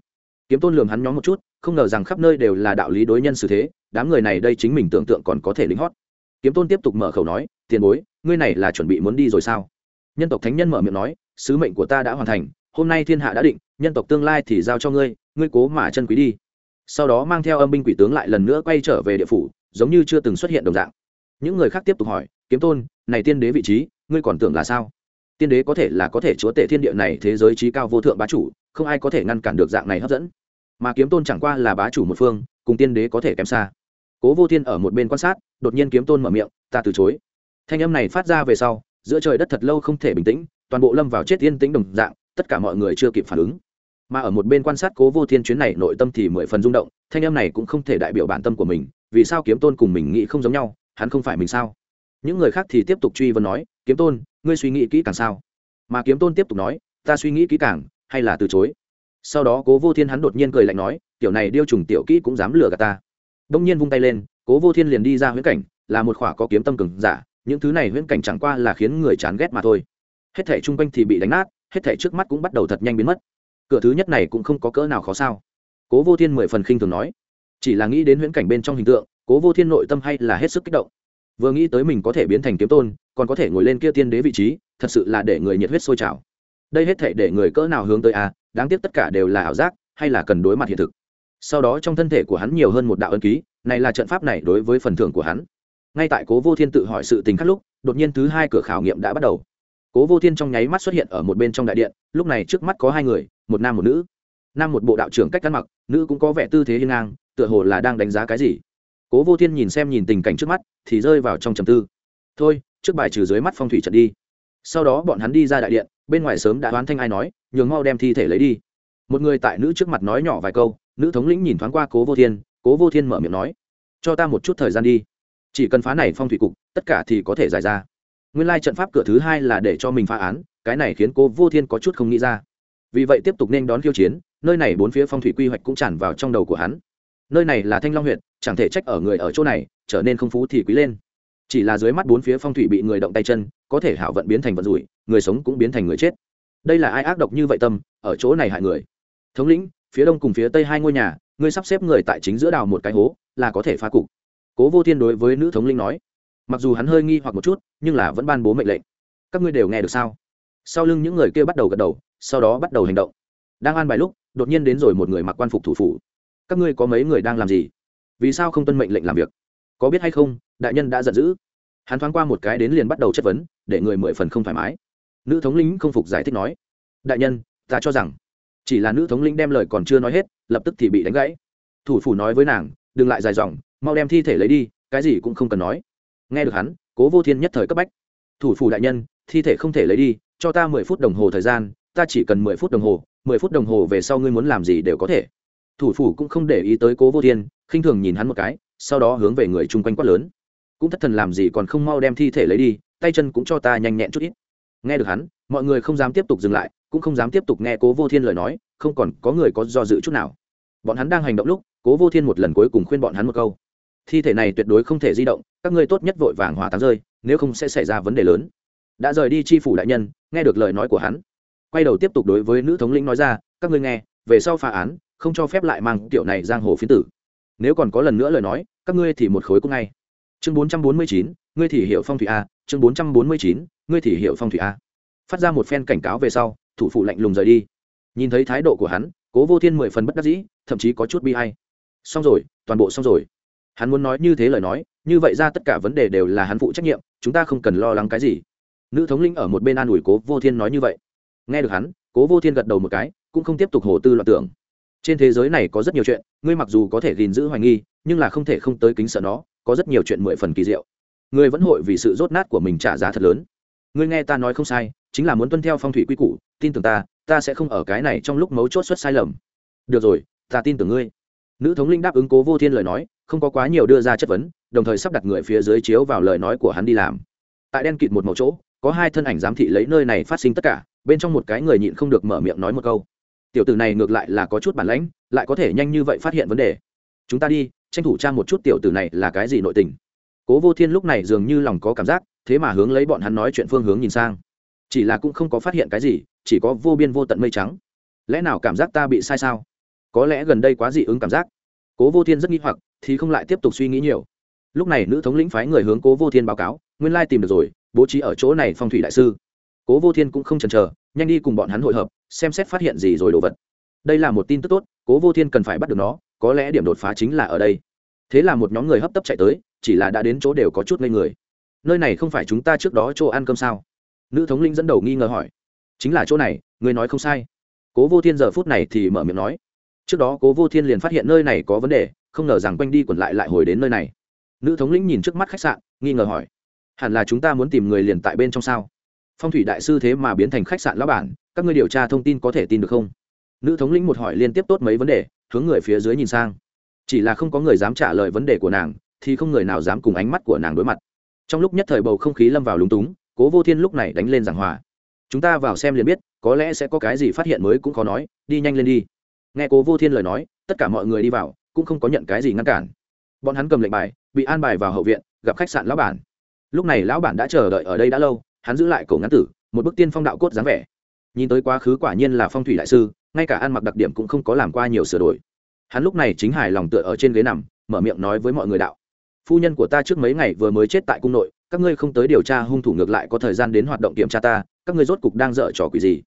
S1: kiếm tôn lường hắn nhóm một chút, không ngờ rằng khắp nơi đều là đạo lý đối nhân xử thế, đám người này đây chính mình tưởng tượng còn có thể lính hót. Kiếm tôn tiếp tục mở khẩu nói, tiền bối, ngươi này là chuẩn bị muốn đi rồi sao? Nhân tộc thánh nhân mở miệng nói, sứ mệnh của ta đã hoàn thành, hôm nay thiên hạ đã định, nhân tộc tương lai thì giao cho ngươi ngươi cố mà chân quý đi. Sau đó mang theo âm binh quỷ tướng lại lần nữa quay trở về địa phủ, giống như chưa từng xuất hiện đồng dạng. Những người khác tiếp tục hỏi, kiếm tôn, này tiên đế vị trí, ngươi còn tưởng là sao? Tiên đế có thể là có thể chúa tể thiên địa này thế giới trí cao vô thượng bá chủ, không ai có thể ngăn cản được dạng này hấp dẫn. Mà kiếm tôn chẳng qua là bá chủ một phương, cùng tiên đế có thể kém xa. Cố vô thiên ở một bên quan sát, đột nhiên kiếm tôn mở miệng, ta từ chối. Thanh âm này phát ra về sau giữa trời đất thật lâu không thể bình tĩnh, toàn bộ lâm vào chết yên tĩnh đồng dạng, tất cả mọi người chưa kịp phản ứng. Mà ở một bên quan sát cố vô thiên chuyến này, nội tâm thì mười phần rung động, thanh em này cũng không thể đại biểu bản tâm của mình, vì sao kiếm tôn cùng mình nghĩ không giống nhau, hắn không phải mình sao? Những người khác thì tiếp tục truy vấn nói, kiếm tôn, ngươi suy nghĩ kỹ càng sao? Mà kiếm tôn tiếp tục nói, ta suy nghĩ kỹ càng, hay là từ chối? Sau đó cố vô thiên hắn đột nhiên cười lạnh nói, tiểu này điêu trùng tiểu kỹ cũng dám lừa gạt ta. Đông nhiên vung tay lên, cố vô thiên liền đi ra huyễn cảnh, là một khỏa có kiếm tâm cừng giả những thứ này huyễn cảnh chẳng qua là khiến người chán ghét mà thôi. Hết thảy chung quanh thì bị đánh nát, hết thảy trước mắt cũng bắt đầu thật nhanh biến mất. Cửa thứ nhất này cũng không có cỡ nào khó sao. Cố vô thiên mười phần khinh thường nói, chỉ là nghĩ đến huyễn cảnh bên trong hình tượng, cố vô thiên nội tâm hay là hết sức kích động. Vừa nghĩ tới mình có thể biến thành kiếm tôn, còn có thể ngồi lên kia tiên đế vị trí, thật sự là để người nhiệt huyết sôi trào. Đây hết thể để người cỡ nào hướng tới à đáng tiếc tất cả đều là ảo giác, hay là cần đối mặt hiện thực. Sau đó trong thân thể của hắn nhiều hơn một đạo ân ký, này là trận pháp này đối với phần thưởng của hắn ngay tại cố vô thiên tự hỏi sự tình khắc lúc, đột nhiên thứ hai cửa khảo nghiệm đã bắt đầu. Cố vô thiên trong nháy mắt xuất hiện ở một bên trong đại điện, lúc này trước mắt có hai người, một nam một nữ. Nam một bộ đạo trưởng cách ăn mặc, nữ cũng có vẻ tư thế hiên ngang, tựa hồ là đang đánh giá cái gì. Cố vô thiên nhìn xem nhìn tình cảnh trước mắt, thì rơi vào trong trầm tư. Thôi, trước bài trừ dưới mắt phong thủy trận đi. Sau đó bọn hắn đi ra đại điện, bên ngoài sớm đã đoán thanh ai nói, nhường mau đem thi thể lấy đi. Một người tại nữ trước mặt nói nhỏ vài câu, nữ thống lĩnh nhìn thoáng qua cố vô thiên, cố vô thiên mở miệng nói, cho ta một chút thời gian đi chỉ cần phá này phong thủy cục, tất cả thì có thể giải ra. Nguyên lai trận pháp cửa thứ hai là để cho mình phá án, cái này khiến cô vô thiên có chút không nghĩ ra. Vì vậy tiếp tục nên đón khiêu chiến, nơi này bốn phía phong thủy quy hoạch cũng tràn vào trong đầu của hắn. Nơi này là thanh long huyện, chẳng thể trách ở người ở chỗ này, trở nên không phú thì quý lên. Chỉ là dưới mắt bốn phía phong thủy bị người động tay chân, có thể hảo vận biến thành vận rủi, người sống cũng biến thành người chết. Đây là ai ác độc như vậy tâm, ở chỗ này hại người. Thống lĩnh, phía đông cùng phía tây hai ngôi nhà, ngươi sắp xếp người tại chính giữa đào một cái hố, là có thể phá cục cố vô thiên đối với nữ thống lĩnh nói, mặc dù hắn hơi nghi hoặc một chút, nhưng là vẫn ban bố mệnh lệnh. Các ngươi đều nghe được sao? Sau lưng những người kia bắt đầu gật đầu, sau đó bắt đầu hành động. Đang an bài lúc, đột nhiên đến rồi một người mặc quan phục thủ phủ. Các ngươi có mấy người đang làm gì? Vì sao không tuân mệnh lệnh làm việc? Có biết hay không, đại nhân đã giận dữ. Hắn thoáng qua một cái đến liền bắt đầu chất vấn, để người mười phần không thoải mái. Nữ thống lĩnh không phục giải thích nói, đại nhân, ta cho rằng, chỉ là nữ thống lĩnh đem lời còn chưa nói hết, lập tức thì bị đánh gãy. Thủ phủ nói với nàng, đừng lại dài dòng mau đem thi thể lấy đi, cái gì cũng không cần nói. Nghe được hắn, cố vô thiên nhất thời cấp bách. Thủ phủ đại nhân, thi thể không thể lấy đi, cho ta mười phút đồng hồ thời gian, ta chỉ cần mười phút đồng hồ, mười phút đồng hồ về sau ngươi muốn làm gì đều có thể. Thủ phủ cũng không để ý tới cố vô thiên, khinh thường nhìn hắn một cái, sau đó hướng về người chung quanh quát lớn. Cũng thất thần làm gì còn không mau đem thi thể lấy đi, tay chân cũng cho ta nhanh nhẹn chút ít. Nghe được hắn, mọi người không dám tiếp tục dừng lại, cũng không dám tiếp tục nghe cố vô thiên lời nói, không còn có người có do dự chút nào. Bọn hắn đang hành động lúc, cố vô thiên một lần cuối cùng khuyên bọn hắn một câu thi thể này tuyệt đối không thể di động, các ngươi tốt nhất vội vàng hỏa táng rơi, nếu không sẽ xảy ra vấn đề lớn. Đã rời đi chi phủ đại nhân, nghe được lời nói của hắn. Quay đầu tiếp tục đối với nữ thống lĩnh nói ra, các ngươi nghe, về sau phá án, không cho phép lại mang tiểu này giang hồ phiến tử. Nếu còn có lần nữa lời nói, các ngươi thì một khối cũng ngay. Chương bốn trăm bốn mươi chín, ngươi thì hiểu phong thủy a, chương bốn trăm bốn mươi chín, ngươi thì hiểu phong thủy a. Phát ra một phen cảnh cáo về sau, thủ phụ lạnh lùng rời đi. Nhìn thấy thái độ của hắn, cố vô thiên mười phần bất đắc dĩ, thậm chí có chút bi hay xong rồi, toàn bộ xong rồi hắn muốn nói như thế lời nói, như vậy ra tất cả vấn đề đều là hắn phụ trách nhiệm, chúng ta không cần lo lắng cái gì. Nữ thống linh ở một bên an ủi cố vô thiên nói như vậy. Nghe được hắn, cố vô thiên gật đầu một cái, cũng không tiếp tục hồ tư loạn tưởng. Trên thế giới này có rất nhiều chuyện, ngươi mặc dù có thể gìn giữ hoài nghi, nhưng là không thể không tới kính sợ nó, có rất nhiều chuyện mười phần kỳ diệu. Ngươi vẫn hội vì sự rốt nát của mình trả giá thật lớn. Ngươi nghe ta nói không sai, chính là muốn tuân theo phong thủy quy củ, tin tưởng ta ta sẽ không ở cái này trong lúc mấu chốt xuất sai lầm. Được rồi, ta tin tưởng ngươi. Nữ thống linh đáp ứng cố vô thiên lời nói không có quá nhiều đưa ra chất vấn, đồng thời sắp đặt người phía dưới chiếu vào lời nói của hắn đi làm. Tại đen kịt một màu chỗ, có hai thân ảnh giám thị lấy nơi này phát sinh tất cả, bên trong một cái người nhịn không được mở miệng nói một câu. Tiểu tử này ngược lại là có chút bản lãnh, lại có thể nhanh như vậy phát hiện vấn đề. Chúng ta đi, tranh thủ trang một chút tiểu tử này là cái gì nội tình. Cố vô thiên lúc này dường như lòng có cảm giác, thế mà hướng lấy bọn hắn nói chuyện phương hướng nhìn sang. Chỉ là cũng không có phát hiện cái gì, chỉ có vô biên vô tận mây trắng. Lẽ nào cảm giác ta bị sai sao? Có lẽ gần đây quá dị ứng cảm giác. Cố vô thiên rất nghi hoặc thì không lại tiếp tục suy nghĩ nhiều. Lúc này nữ thống lĩnh phái người hướng cố vô thiên báo cáo, nguyên lai tìm được rồi, bố trí ở chỗ này phong thủy đại sư. Cố vô thiên cũng không chần chờ, nhanh đi cùng bọn hắn hội hợp, xem xét phát hiện gì rồi đồ vật. Đây là một tin tức tốt, cố vô thiên cần phải bắt được nó, có lẽ điểm đột phá chính là ở đây. Thế là một nhóm người hấp tấp chạy tới, chỉ là đã đến chỗ đều có chút ngây người. Nơi này không phải chúng ta trước đó chỗ ăn cơm sao? Nữ thống linh dẫn đầu nghi ngờ hỏi. Chính là chỗ này, người nói không sai. Cố vô thiên giờ phút này thì mở miệng nói. Trước đó cố vô thiên liền phát hiện nơi này có vấn đề không ngờ rằng quanh đi quẩn lại lại hồi đến nơi này. Nữ thống lĩnh nhìn trước mắt khách sạn, nghi ngờ hỏi, hẳn là chúng ta muốn tìm người liền tại bên trong sao? Phong thủy đại sư thế mà biến thành khách sạn lão bản, các ngươi điều tra thông tin có thể tin được không? Nữ thống lĩnh một hỏi liên tiếp tốt mấy vấn đề, hướng người phía dưới nhìn sang. Chỉ là không có người dám trả lời vấn đề của nàng, thì không người nào dám cùng ánh mắt của nàng đối mặt. Trong lúc nhất thời bầu không khí lâm vào lúng túng, cố vô thiên lúc này đánh lên giảng hòa, chúng ta vào xem liền biết, có lẽ sẽ có cái gì phát hiện mới cũng khó nói, đi nhanh lên đi. Nghe cố vô thiên lời nói, tất cả mọi người đi vào cũng không có nhận cái gì ngăn cản. Bọn hắn cầm lệnh bài, bị an bài vào hậu viện, gặp khách sạn lão bản. Lúc này lão bản đã chờ đợi ở đây đã lâu, hắn giữ lại cổ ngắn tử, một bức tiên phong đạo cốt dáng vẻ. Nhìn tới quá khứ quả nhiên là phong thủy đại sư, ngay cả ăn mặc đặc điểm cũng không có làm qua nhiều sửa đổi. Hắn lúc này chính hài lòng tựa ở trên ghế nằm, mở miệng nói với mọi người đạo. Phu nhân của ta trước mấy ngày vừa mới chết tại cung nội, các ngươi không tới điều tra hung thủ ngược lại có thời gian đến hoạt động kiểm tra ta, các ngươi rốt cục đang dở trò quỷ gì?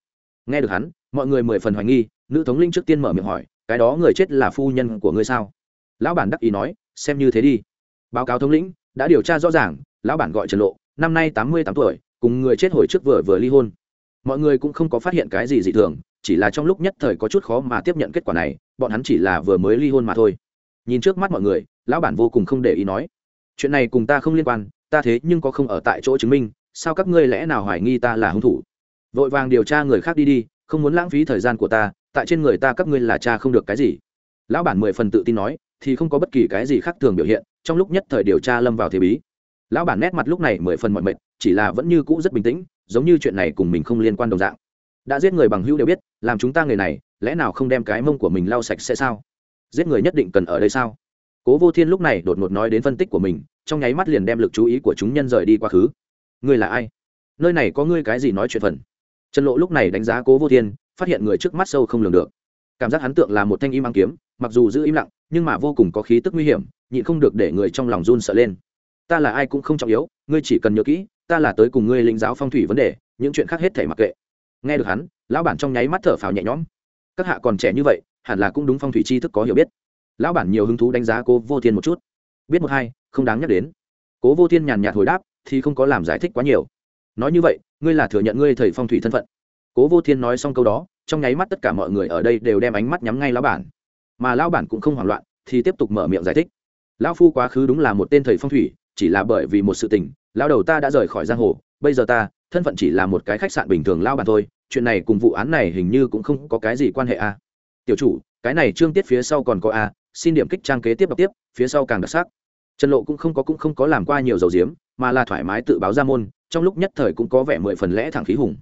S1: Nghe được hắn, mọi người mười phần hoài nghi, nữ thống linh trước tiên mở miệng hỏi cái đó người chết là phu nhân của ngươi sao? Lão bản đắc ý nói, xem như thế đi. Báo cáo thống lĩnh, đã điều tra rõ ràng, lão bản gọi trần lộ, năm nay tám mươi tám tuổi, cùng người chết hồi trước vừa vừa ly hôn. Mọi người cũng không có phát hiện cái gì dị thường, chỉ là trong lúc nhất thời có chút khó mà tiếp nhận kết quả này, bọn hắn chỉ là vừa mới ly hôn mà thôi. Nhìn trước mắt mọi người, lão bản vô cùng không để ý nói, chuyện này cùng ta không liên quan, ta thế nhưng có không ở tại chỗ chứng minh, sao các ngươi lẽ nào hoài nghi ta là hung thủ? Vội vàng điều tra người khác đi đi, không muốn lãng phí thời gian của ta tại trên người ta các ngươi là cha không được cái gì. Lão bản mười phần tự tin nói, thì không có bất kỳ cái gì khác thường biểu hiện, trong lúc nhất thời điều tra lâm vào thế bí. Lão bản nét mặt lúc này mười phần mọi mệt, chỉ là vẫn như cũ rất bình tĩnh, giống như chuyện này cùng mình không liên quan đồng dạng. Đã giết người bằng hữu đều biết, làm chúng ta người này, lẽ nào không đem cái mông của mình lau sạch sẽ sao? Giết người nhất định cần ở đây sao? Cố vô thiên lúc này đột ngột nói đến phân tích của mình, trong nháy mắt liền đem lực chú ý của chúng nhân rời đi quá khứ. Ngươi là ai? Nơi này có ngươi cái gì nói chuyện phần? Trần lộ lúc này đánh giá cố vô thiên phát hiện người trước mắt sâu không lường được. Cảm giác hắn tượng là một thanh im ăn kiếm, mặc dù giữ im lặng, nhưng mà vô cùng có khí tức nguy hiểm, nhịn không được để người trong lòng run sợ lên. Ta là ai cũng không trọng yếu, ngươi chỉ cần nhớ kỹ, ta là tới cùng ngươi linh giáo phong thủy vấn đề, những chuyện khác hết thể mặc kệ. Nghe được hắn, lão bản trong nháy mắt thở phào nhẹ nhõm. Các hạ còn trẻ như vậy, hẳn là cũng đúng phong thủy tri thức có hiểu biết. Lão bản nhiều hứng thú đánh giá cố vô thiên một chút. Biết một hai, không đáng nhắc đến. Cố vô thiên nhàn nhạt hồi đáp, thì không có làm giải thích quá nhiều. Nói như vậy, ngươi là thừa nhận ngươi thầy phong thủy thân phận cố vô thiên nói xong câu đó, trong nháy mắt tất cả mọi người ở đây đều đem ánh mắt nhắm ngay lão bản. Mà lão bản cũng không hoảng loạn, thì tiếp tục mở miệng giải thích. Lão phu quá khứ đúng là một tên thầy phong thủy, chỉ là bởi vì một sự tình, lão đầu ta đã rời khỏi giang hồ, bây giờ ta, thân phận chỉ là một cái khách sạn bình thường Lão bản thôi, chuyện này cùng vụ án này hình như cũng không có cái gì quan hệ a tiểu chủ, cái này trương tiết phía sau còn có a xin điểm kích trang kế tiếp đọc tiếp, phía sau càng đặc sắc. Trần lộ cũng không có cũng không có làm qua nhiều dầu diếm, mà là thoải mái tự báo ra môn, trong lúc nhất thời cũng có vẻ mười phần lẽ thẳng khí hùng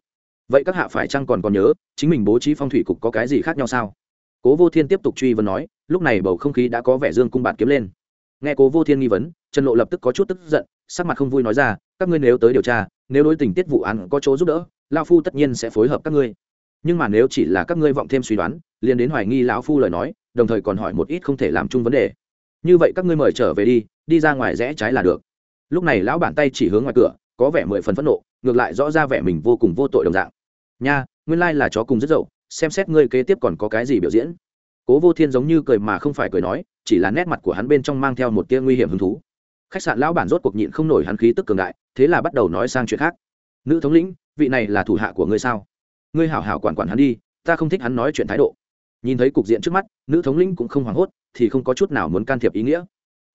S1: vậy các hạ phải chăng còn còn nhớ, chính mình bố trí phong thủy cục có cái gì khác nhau sao? Cố vô thiên tiếp tục truy vấn nói, lúc này bầu không khí đã có vẻ dương cung bạt kiếm lên. Nghe cố vô thiên nghi vấn, trần lộ lập tức có chút tức giận, sắc mặt không vui nói ra, các ngươi nếu tới điều tra, nếu đối tình tiết vụ án có chỗ giúp đỡ lao phu tất nhiên sẽ phối hợp các ngươi. Nhưng mà nếu chỉ là các ngươi vọng thêm suy đoán, liền đến hoài nghi lão phu lời nói, đồng thời còn hỏi một ít không thể làm chung vấn đề. Như vậy các ngươi mời trở về đi đi ra ngoài rẽ trái là được. Lúc này lão bản tay chỉ hướng ngoài cửa, có vẻ mười phần phẫn nộ ngược lại rõ ra vẻ mình vô cùng vô tội đồng dạng. Nha, nguyên lai là chó cùng rất dậu, xem xét ngươi kế tiếp còn có cái gì biểu diễn. Cố vô thiên giống như cười mà không phải cười nói, chỉ là nét mặt của hắn bên trong mang theo một tia nguy hiểm hứng thú. Khách sạn lão bản rốt cuộc nhịn không nổi hắn khí tức cường đại, thế là bắt đầu nói sang chuyện khác. Nữ thống lĩnh, vị này là thủ hạ của ngươi sao? Ngươi hảo hảo quản quản hắn đi, ta không thích hắn nói chuyện thái độ. Nhìn thấy cục diện trước mắt, nữ thống lĩnh cũng không hoảng hốt, thì không có chút nào muốn can thiệp ý nghĩa,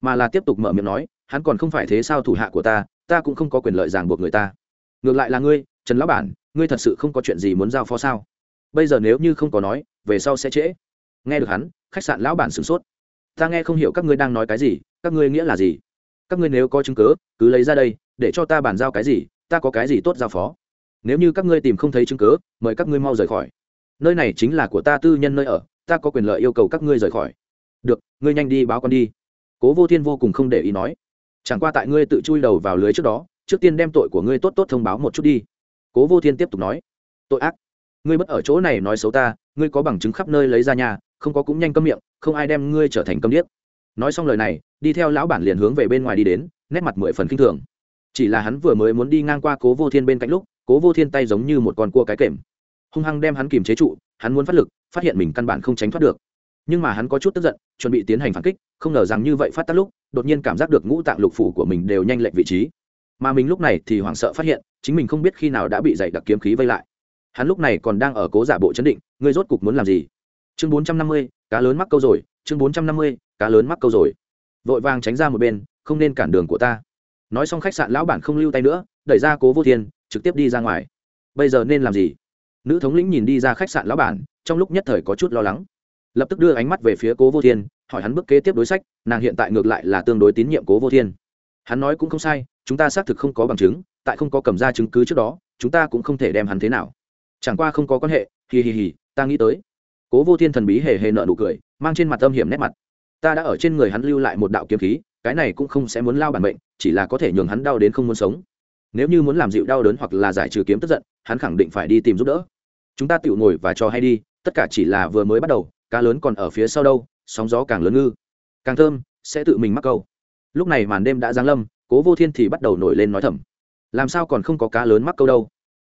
S1: mà là tiếp tục mở miệng nói, hắn còn không phải thế sao thủ hạ của ta ta cũng không có quyền lợi ràng buộc người ta ngược lại là ngươi trần lão bản ngươi thật sự không có chuyện gì muốn giao phó sao? Bây giờ nếu như không có nói về sau sẽ trễ. Nghe được hắn khách sạn lão bản sửng sốt. Ta nghe không hiểu các ngươi đang nói cái gì các ngươi nghĩa là gì? Các ngươi nếu có chứng cứ, cứ lấy ra đây để cho ta bàn giao cái gì ta có cái gì tốt giao phó? Nếu như các ngươi tìm không thấy chứng cứ, mời các ngươi mau rời khỏi. Nơi này chính là của ta tư nhân nơi ở ta có quyền lợi yêu cầu các ngươi rời khỏi. Được ngươi nhanh đi báo con đi. Cố vô thiên vô cùng không để ý nói. Chẳng qua tại ngươi tự chui đầu vào lưới trước đó trước tiên đem tội của ngươi tốt tốt thông báo một chút đi. Cố vô thiên tiếp tục nói. Tội ác? Ngươi bất ở chỗ này nói xấu ta, ngươi có bằng chứng khắp nơi lấy ra nhà, không có cũng nhanh câm miệng, không ai đem ngươi trở thành câm điếc. Nói xong lời này, đi theo lão bản liền hướng về bên ngoài đi đến, nét mặt mười phần k i n h thường. Chỉ là hắn vừa mới muốn đi ngang qua cố vô thiên bên cạnh lúc, cố vô thiên tay giống như một con cua cái kềm. Hung hăng đem hắn kìm chế trụ, hắn muốn phát lực, phát hiện mình căn bản không tránh thoát được. Nhưng mà hắn có chút tức giận, chuẩn bị tiến hành phản kích, không ngờ rằng như vậy phát tắt lúc, đột nhiên cảm giác được ngũ tạng lục phủ của mình đều nhanh lệch vị trí mà mình lúc này thì hoảng sợ phát hiện, chính mình không biết khi nào đã bị dày đặc kiếm khí vây lại. Hắn lúc này còn đang ở cố giả bộ chấn định, ngươi rốt cục muốn làm gì? Chương bốn trăm năm mươi, cá lớn mắc câu rồi, chương bốn trăm năm mươi, cá lớn mắc câu rồi. Vội vàng tránh ra một bên, không nên cản đường của ta. Nói xong khách sạn lão bản không lưu tay nữa, đẩy ra cố vô thiên, trực tiếp đi ra ngoài. Bây giờ nên làm gì? Nữ thống lĩnh nhìn đi ra khách sạn lão bản, trong lúc nhất thời có chút lo lắng. Lập tức đưa ánh mắt về phía cố vô thiên, hỏi hắn bước kế tiếp đối sách, nàng hiện tại ngược lại là tương đối tín nhiệm cố vô thiên hắn nói cũng không sai, chúng ta xác thực không có bằng chứng, tại không có cầm ra chứng cứ trước đó, chúng ta cũng không thể đem hắn thế nào. Chẳng qua không có quan hệ, hì hì hì, ta nghĩ tới. Cố vô thiên thần bí hề hề nợ nụ cười, mang trên mặt âm hiểm nét mặt. Ta đã ở trên người hắn lưu lại một đạo kiếm khí, cái này cũng không sẽ muốn lao bản mệnh, chỉ là có thể nhường hắn đau đến không muốn sống. Nếu như muốn làm dịu đau đớn hoặc là giải trừ kiếm tức giận, hắn khẳng định phải đi tìm giúp đỡ. Chúng ta tự ngồi và cho hay đi, tất cả chỉ là vừa mới bắt đầu, cá lớn còn ở phía sau đâu, sóng gió càng lớn ngư. Càng thơm, sẽ tự mình mắc câu lúc này màn đêm đã giáng lâm cố vô thiên thì bắt đầu nổi lên nói thầm. Làm sao còn không có cá lớn mắc câu đâu?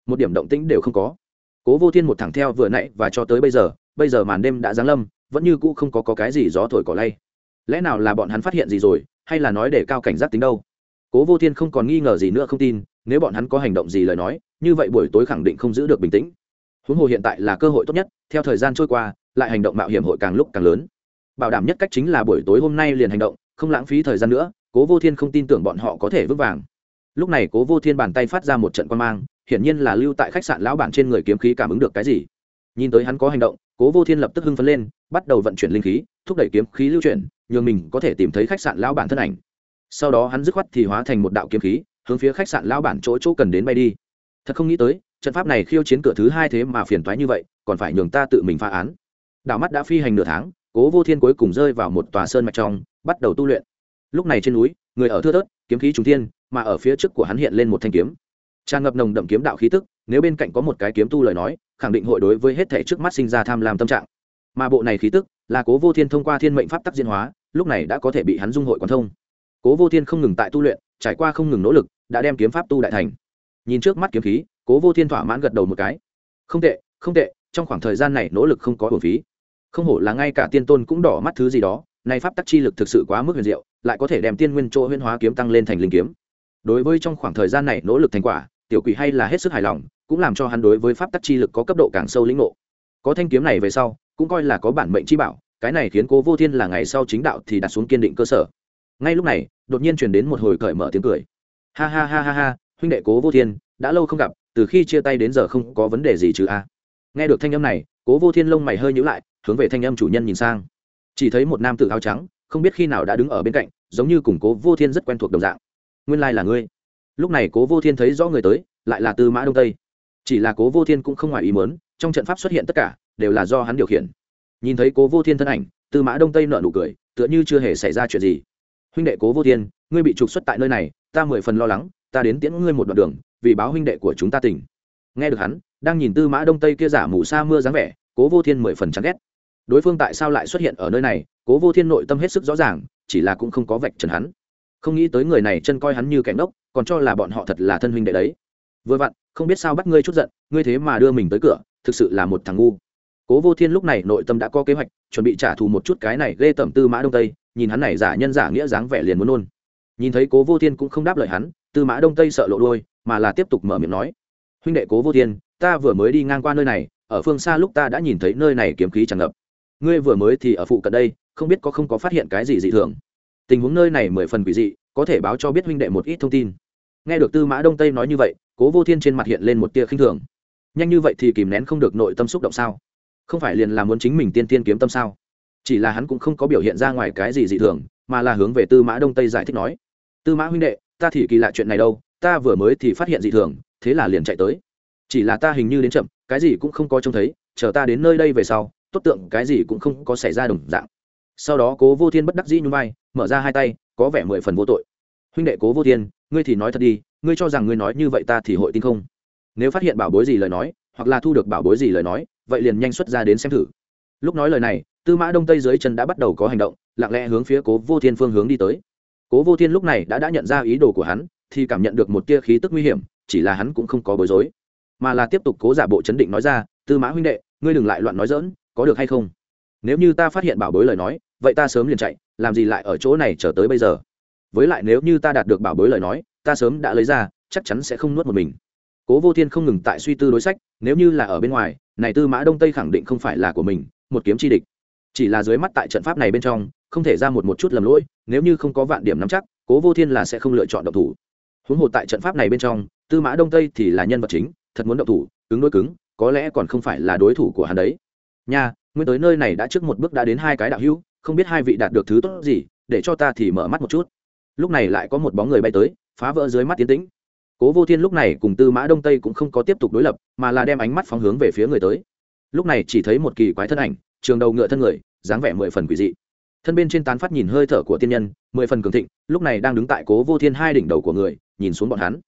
S1: Một điểm động tĩnh đều không có. Cố vô thiên một thẳng theo vừa nãy và cho tới bây giờ bây giờ màn đêm đã giáng lâm vẫn như cũ không có, có cái gì gió thổi cỏ lay. Lẽ nào là bọn hắn phát hiện gì rồi hay là nói để cao cảnh giác tính đâu? Cố vô thiên không còn nghi ngờ gì nữa không tin nếu bọn hắn có hành động gì lời nói như vậy buổi tối khẳng định không giữ được bình tĩnh. Huống hồ hiện tại là cơ hội tốt nhất theo thời gian trôi qua lại hành động mạo hiểm hội càng lúc càng lớn. Bảo đảm nhất cách chính là buổi tối hôm nay liền hành động không lãng phí thời gian nữa cố vô thiên không tin tưởng bọn họ có thể vững vàng. Lúc này cố vô thiên bàn tay phát ra một trận quan mang, hiển nhiên là lưu tại khách sạn lão bản trên người kiếm khí cảm ứng được cái gì. Nhìn tới hắn có hành động, cố vô thiên lập tức hưng phấn lên, bắt đầu vận chuyển linh khí, thúc đẩy kiếm khí lưu chuyển, nhường mình có thể tìm thấy khách sạn lão bản thân ảnh. Sau đó hắn dứt khoát thì hóa thành một đạo kiếm khí, hướng phía khách sạn lão bản chỗ chỗ cần đến bay đi. Thật không nghĩ tới, trận pháp này khiêu chiến cửa thứ hai thế mà phiền toái như vậy, còn phải nhường ta tự mình phá án. Đảo mắt đã phi hành nửa tháng, cố vô thiên cuối cùng rơi vào một tòa sơn mạch trong, bắt đầu tu luyện lúc này trên núi, người ở thưa thớt, kiếm khí trùng thiên, mà ở phía trước của hắn hiện lên một thanh kiếm. Tràn ngập nồng đậm kiếm đạo khí tức, nếu bên cạnh có một cái kiếm tu lời nói, khẳng định hội đối với hết thể trước mắt sinh ra tham lam tâm trạng. Mà bộ này khí tức, là cố vô thiên thông qua thiên mệnh pháp tắc diễn hóa, lúc này đã có thể bị hắn dung hội quán thông. Cố vô thiên không ngừng tại tu luyện, trải qua không ngừng nỗ lực, đã đem kiếm pháp tu đại thành. Nhìn trước mắt kiếm khí, cố vô thiên thỏa mãn gật đầu một cái. Không tệ không tệ, trong khoảng thời gian này nỗ lực không có hồn phí. Không hổ là ngay cả tiên tôn cũng đỏ mắt thứ gì đó, nay pháp tắc chi lực thực sự quá mức huyền diệu lại có thể đem tiên nguyên chỗ huyên hóa kiếm tăng lên thành linh kiếm. Đối với trong khoảng thời gian này nỗ lực thành quả, tiểu quỷ hay là hết sức hài lòng, cũng làm cho hắn đối với pháp tắc chi lực có cấp độ càng sâu lĩnh ngộ. Có thanh kiếm này về sau, cũng coi là có bản mệnh chi bảo, cái này khiến cố vô thiên là ngày sau chính đạo thì đặt xuống kiên định cơ sở. Ngay lúc này, đột nhiên truyền đến một hồi cởi mở tiếng cười. Ha ha ha ha ha, huynh đệ cố vô thiên, đã lâu không gặp, từ khi chia tay đến giờ không có vấn đề gì chứ a. Nghe được thanh âm này, cố vô thiên lông mày hơi nhữ lại, hướng về thanh âm chủ nhân nhìn sang. Chỉ thấy một nam tử áo trắng không biết khi nào đã đứng ở bên cạnh, giống như cùng cố vô thiên rất quen thuộc đồng dạng. Nguyên lai là ngươi. Lúc này cố vô thiên thấy rõ người tới, lại là tư mã đông tây. Chỉ là cố vô thiên cũng không ngoài ý mớn trong trận pháp xuất hiện tất cả, đều là do hắn điều khiển. Nhìn thấy cố vô thiên thân ảnh, tư mã đông tây nợ nụ cười, tựa như chưa hề xảy ra chuyện gì. Huynh đệ cố vô thiên, ngươi bị trục xuất tại nơi này, ta mười phần lo lắng, ta đến tiễn ngươi một đoạn đường, vì báo huynh đệ của chúng ta tỉnh nghe được hắn, đang nhìn tư mã đông tây kia giả mù sa mưa dáng vẻ, cố vô thiên mười phần chán ghét đối phương tại sao lại xuất hiện ở nơi này, cố vô thiên nội tâm hết sức rõ ràng, chỉ là cũng không có vạch trần hắn. Không nghĩ tới người này chân coi hắn như kẻ ngốc, còn cho là bọn họ thật là thân huynh đệ đấy. Vừa vặn, không biết sao bắt ngươi chút giận, ngươi thế mà đưa mình tới cửa, thực sự là một thằng ngu. Cố vô thiên lúc này nội tâm đã có kế hoạch, chuẩn bị trả thù một chút cái này ghê tẩm tư mã đông tây, nhìn hắn này giả nhân giả nghĩa dáng vẻ liền muốn nôn. Nhìn thấy cố vô thiên cũng không đáp lời hắn, tư mã đông tây sợ lộ đôi mà là tiếp tục mở miệng nói. Huynh đệ cố vô thiên, ta vừa mới đi ngang qua nơi này, ở phương xa lúc ta đã nhìn thấy nơi này kiếm khí tràn ngập ngươi vừa mới thì ở phụ cận đây, không biết có không có phát hiện cái gì dị thường. Tình huống nơi này mười phần quỷ dị, có thể báo cho biết huynh đệ một ít thông tin. Nghe được tư mã đông tây nói như vậy, cố vô thiên trên mặt hiện lên một tia khinh thường. Nhanh như vậy thì kìm nén không được nội tâm xúc động sao? Không phải liền là muốn chính mình tiên tiên kiếm tâm sao? Chỉ là hắn cũng không có biểu hiện ra ngoài cái gì dị thường, mà là hướng về tư mã đông tây giải thích nói, tư mã huynh đệ, ta thì kỳ lạ chuyện này đâu, ta vừa mới thì phát hiện dị thường, thế là liền chạy tới. Chỉ là ta hình như đến chậm, cái gì cũng không có trông thấy, chờ ta đến nơi đây về sau tốt tượng cái gì cũng không có xảy ra đồng dạng. Sau đó cố vô thiên bất đắc dĩ nhún vai, mở ra hai tay, có vẻ mười phần vô tội. Huynh đệ cố vô thiên, ngươi thì nói thật đi, ngươi cho rằng ngươi nói như vậy ta thì hội tin không? Nếu phát hiện bảo bối gì lời nói, hoặc là thu được bảo bối gì lời nói, vậy liền nhanh xuất ra đến xem thử. Lúc nói lời này, tư mã đông tây dưới chân đã bắt đầu có hành động, lặng lẽ hướng phía cố vô thiên phương hướng đi tới. Cố vô thiên lúc này đã đã nhận ra ý đồ của hắn, thì cảm nhận được một tia khí tức nguy hiểm, chỉ là hắn cũng không có bối rối, mà là tiếp tục cố giả bộ chấn định nói ra, tư mã huynh đệ, ngươi đừng lại loạn nói dỡn có được hay không? Nếu như ta phát hiện bảo bối lời nói, vậy ta sớm liền chạy, làm gì lại ở chỗ này chờ tới bây giờ? Với lại nếu như ta đạt được bảo bối lời nói, ta sớm đã lấy ra, chắc chắn sẽ không nuốt một mình. Cố vô thiên không ngừng tại suy tư đối sách, nếu như là ở bên ngoài, này tư mã đông tây khẳng định không phải là của mình, một kiếm chi địch. Chỉ là dưới mắt tại trận pháp này bên trong, không thể ra một một chút lầm lỗi, nếu như không có vạn điểm nắm chắc, cố vô thiên là sẽ không lựa chọn độc thủ. Huống hồ tại trận pháp này bên trong, tư mã đông tây thì là nhân vật chính, thật muốn độc thủ, cứng đối cứng, có lẽ còn không phải là đối thủ của hắn đấy nha nguyên tới nơi này đã trước một bước đã đến hai cái đạo hữu, không biết hai vị đạt được thứ tốt gì, để cho ta thì mở mắt một chút. Lúc này lại có một bóng người bay tới, phá vỡ dưới mắt tiến tĩnh. Cố vô thiên lúc này cùng tư mã đông tây cũng không có tiếp tục đối lập, mà là đem ánh mắt phóng hướng về phía người tới. Lúc này chỉ thấy một kỳ quái thân ảnh, trường đầu ngựa thân người, dáng vẻ mười phần quỷ dị. Thân bên trên tán phát nhìn hơi thở của tiên nhân, mười phần cường thịnh, lúc này đang đứng tại cố vô thiên hai đỉnh đầu của người, nhìn xuống bọn hắn.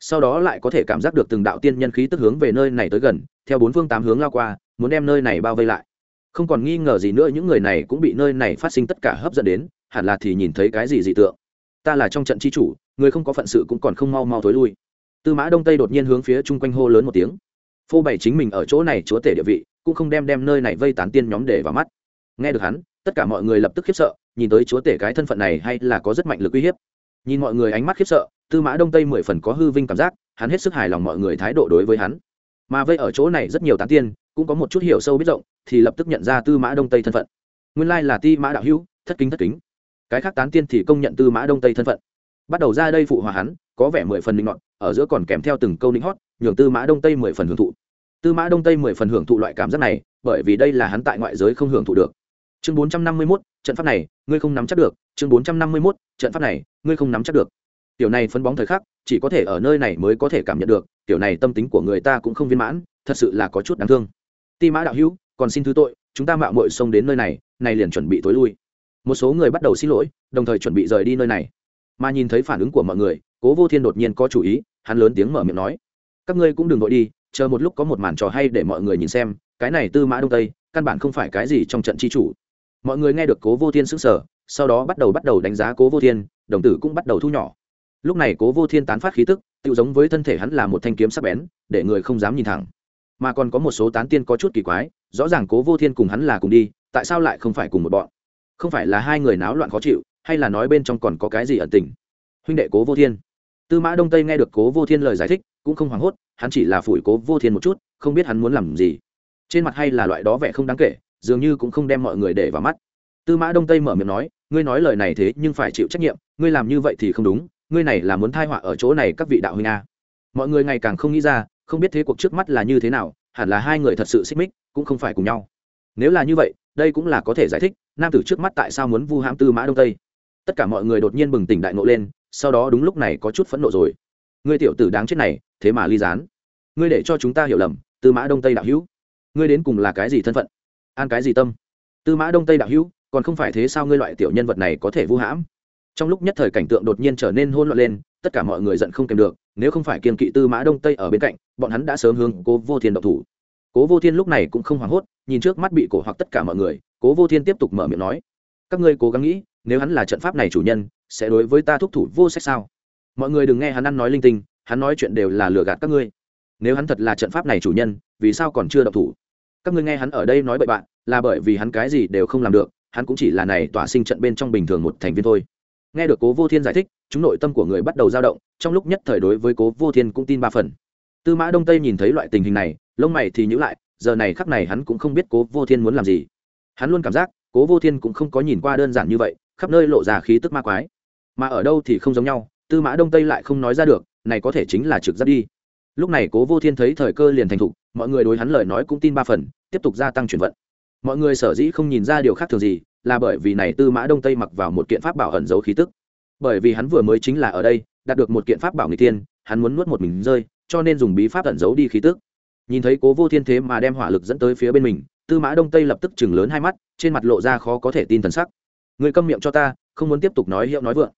S1: Sau đó lại có thể cảm giác được từng đạo tiên nhân khí tức hướng về nơi này tới gần, theo bốn phương tám hướng lao qua muốn đem nơi này bao vây lại. Không còn nghi ngờ gì nữa, những người này cũng bị nơi này phát sinh tất cả hấp dẫn đến, hẳn là thì nhìn thấy cái gì dị tượng. Ta là trong trận chi chủ, người không có phận sự cũng còn không mau mau thối lui. Tư mã đông tây đột nhiên hướng phía chung quanh hô lớn một tiếng. Phô bày chính mình ở chỗ này chúa tể địa vị, cũng không đem đem nơi này vây tán tiên nhóm để vào mắt. Nghe được hắn, tất cả mọi người lập tức khiếp sợ, nhìn tới chúa tể cái thân phận này hay là có rất mạnh lực uy hiếp. Nhìn mọi người ánh mắt khiếp sợ, tư mã đông tây mười phần có hư vinh cảm giác, hắn hết sức hài lòng mọi người thái độ đối với hắn. Mà vây ở chỗ này rất nhiều tán tiên cũng có một chút hiểu sâu biết rộng, thì lập tức nhận ra tư mã đông tây thân phận. Nguyên lai là ti mã đạo hữu, thất kính thất kính. Cái khác tán tiên thì công nhận tư mã đông tây thân phận. Bắt đầu ra đây phụ hòa hắn, có vẻ mười phần linh ngọn ở giữa còn kèm theo từng câu linh hót, nhường tư mã đông tây mười phần hưởng thụ. Tư mã đông tây mười phần hưởng thụ loại cảm giác này, bởi vì đây là hắn tại ngoại giới không hưởng thụ được. Chương bốn trăm năm mươi mốt, trận pháp này, ngươi không nắm chắc được. Chương bốn trăm năm mươi mốt, trận pháp này, ngươi không nắm chắc được. Tiểu này phân bóng thời khắc, chỉ có thể ở nơi này mới có thể cảm nhận được. Tiểu này tâm tính của người ta cũng không viên mãn, thật sự là có chút đáng thương ti mã đạo hữu, còn xin thứ tội, chúng ta mạo muội xông đến nơi này này liền chuẩn bị tối lui. Một số người bắt đầu xin lỗi, đồng thời chuẩn bị rời đi nơi này. Mà nhìn thấy phản ứng của mọi người, cố vô thiên đột nhiên có chủ ý, hắn lớn tiếng mở miệng nói, các ngươi cũng đừng vội đi, chờ một lúc có một màn trò hay để mọi người nhìn xem, cái này tư mã đông tây, căn bản không phải cái gì trong trận chi chủ. Mọi người nghe được cố vô thiên sững sờ, sau đó bắt đầu bắt đầu đánh giá cố vô thiên, đồng tử cũng bắt đầu thu nhỏ. Lúc này cố vô thiên tán phát khí tức tự giống với thân thể hắn là một thanh kiếm sắc bén, để người không dám nhìn thẳng mà còn có một số tán tiên có chút kỳ quái, rõ ràng cố vô thiên cùng hắn là cùng đi, tại sao lại không phải cùng một bọn? Không phải là hai người náo loạn khó chịu, hay là nói bên trong còn có cái gì ẩn tình? Huynh đệ cố vô thiên. Tư mã đông tây nghe được cố vô thiên lời giải thích, cũng không hoảng hốt, hắn chỉ là phủi cố vô thiên một chút, không biết hắn muốn làm gì. Trên mặt hay là loại đó vẻ không đáng kể, dường như cũng không đem mọi người để vào mắt. Tư mã đông tây mở miệng nói, ngươi nói lời này thế nhưng phải chịu trách nhiệm, ngươi làm như vậy thì không đúng, ngươi này là muốn thai họa ở chỗ này các vị đạo huynh a. Mọi người ngày càng không nghĩ ra không biết thế cuộc trước mắt là như thế nào, hẳn là hai người thật sự xích mích, cũng không phải cùng nhau. Nếu là như vậy, đây cũng là có thể giải thích, nam tử trước mắt tại sao muốn vu hãm tư mã đông tây. Tất cả mọi người đột nhiên bừng tỉnh đại nộ lên, sau đó đúng lúc này có chút phẫn nộ rồi. Ngươi tiểu tử đáng chết này, thế mà ly gián. Ngươi để cho chúng ta hiểu lầm, tư mã đông tây đạo hữu. Ngươi đến cùng là cái gì thân phận? An cái gì tâm? Tư mã đông tây đạo hữu, còn không phải thế sao ngươi loại tiểu nhân vật này có thể vu hãm? Trong lúc nhất thời cảnh tượng đột nhiên trở nên hôn loạn lên, tất cả mọi người giận không kèm được, nếu không phải kiên kỵ tư mã đông tây ở bên cạnh bọn hắn đã sớm hướng cố vô thiên độc thủ. Cố vô thiên lúc này cũng không hoảng hốt, nhìn trước mắt bị cổ hoặc tất cả mọi người, cố vô thiên tiếp tục mở miệng nói, các ngươi cố gắng nghĩ, nếu hắn là trận pháp này chủ nhân, sẽ đối với ta thúc thủ vô sách sao? Mọi người đừng nghe hắn ăn nói linh tinh, hắn nói chuyện đều là lừa gạt các ngươi. Nếu hắn thật là trận pháp này chủ nhân, vì sao còn chưa độc thủ? Các ngươi nghe hắn ở đây nói bậy bạn, là bởi vì hắn cái gì đều không làm được, hắn cũng chỉ là này tỏa sinh trận bên trong bình thường một thành viên thôi. Nghe được cố vô thiên giải thích, chúng nội tâm của người bắt đầu dao động, trong lúc nhất thời đối với cố vô thiên cũng tin ba phần tư mã đông tây nhìn thấy loại tình hình này, lông mày thì nhữ lại, giờ này khắc này hắn cũng không biết cố vô thiên muốn làm gì. Hắn luôn cảm giác, cố vô thiên cũng không có nhìn qua đơn giản như vậy, khắp nơi lộ ra khí tức ma quái. Mà ở đâu thì không giống nhau, tư mã đông tây lại không nói ra được, này có thể chính là trực giáp đi. Lúc này cố vô thiên thấy thời cơ liền thành thục, mọi người đối hắn lời nói cũng tin ba phần, tiếp tục gia tăng chuyển vận. Mọi người sở dĩ không nhìn ra điều khác thường gì, là bởi vì này tư mã đông tây mặc vào một kiện pháp bảo ẩn giấu khí tức. Bởi vì hắn vừa mới chính là ở đây, đạt được một kiện pháp bảo người tiên hắn muốn nuốt một mình rơi cho nên dùng bí pháp tận giấu đi khí tức. Nhìn thấy cố vô thiên thế mà đem hỏa lực dẫn tới phía bên mình, tư mã đông tây lập tức chừng lớn hai mắt, trên mặt lộ ra khó có thể tin thần sắc. Người câm miệng cho ta, không muốn tiếp tục nói hiệu nói vượng.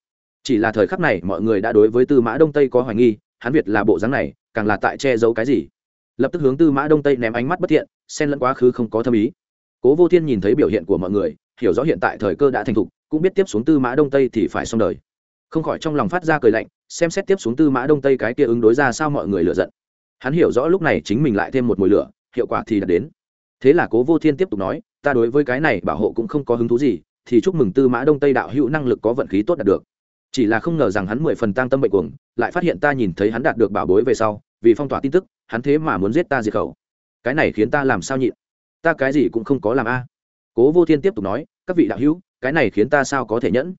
S1: Chỉ là thời khắc này, mọi người đã đối với tư mã đông tây có hoài nghi, hắn việt là bộ dáng này, càng là tại che giấu cái gì? Lập tức hướng tư mã đông tây ném ánh mắt bất thiện, xen lẫn quá khứ không có thâm ý. Cố vô thiên nhìn thấy biểu hiện của mọi người, hiểu rõ hiện tại thời cơ đã thành thục, cũng biết tiếp xuống tư mã đông tây thì phải xong đời. Không khỏi trong lòng phát ra cười lạnh xem xét tiếp xuống tư mã đông tây cái kia ứng đối ra sao mọi người lựa giận. Hắn hiểu rõ lúc này chính mình lại thêm một mùi lửa, hiệu quả thì đạt đến. Thế là cố vô thiên tiếp tục nói, ta đối với cái này bảo hộ cũng không có hứng thú gì, thì chúc mừng tư mã đông tây đạo hữu năng lực có vận khí tốt đạt được. Chỉ là không ngờ rằng hắn mười phần tăng tâm bệnh cuồng, lại phát hiện ta nhìn thấy hắn đạt được bảo bối về sau, vì phong tỏa tin tức, hắn thế mà muốn giết ta diệt khẩu. Cái này khiến ta làm sao nhịn? Ta cái gì cũng không có làm a. Cố vô thiên tiếp tục nói, các vị đạo hữu, cái này khiến ta sao có thể nhẫn?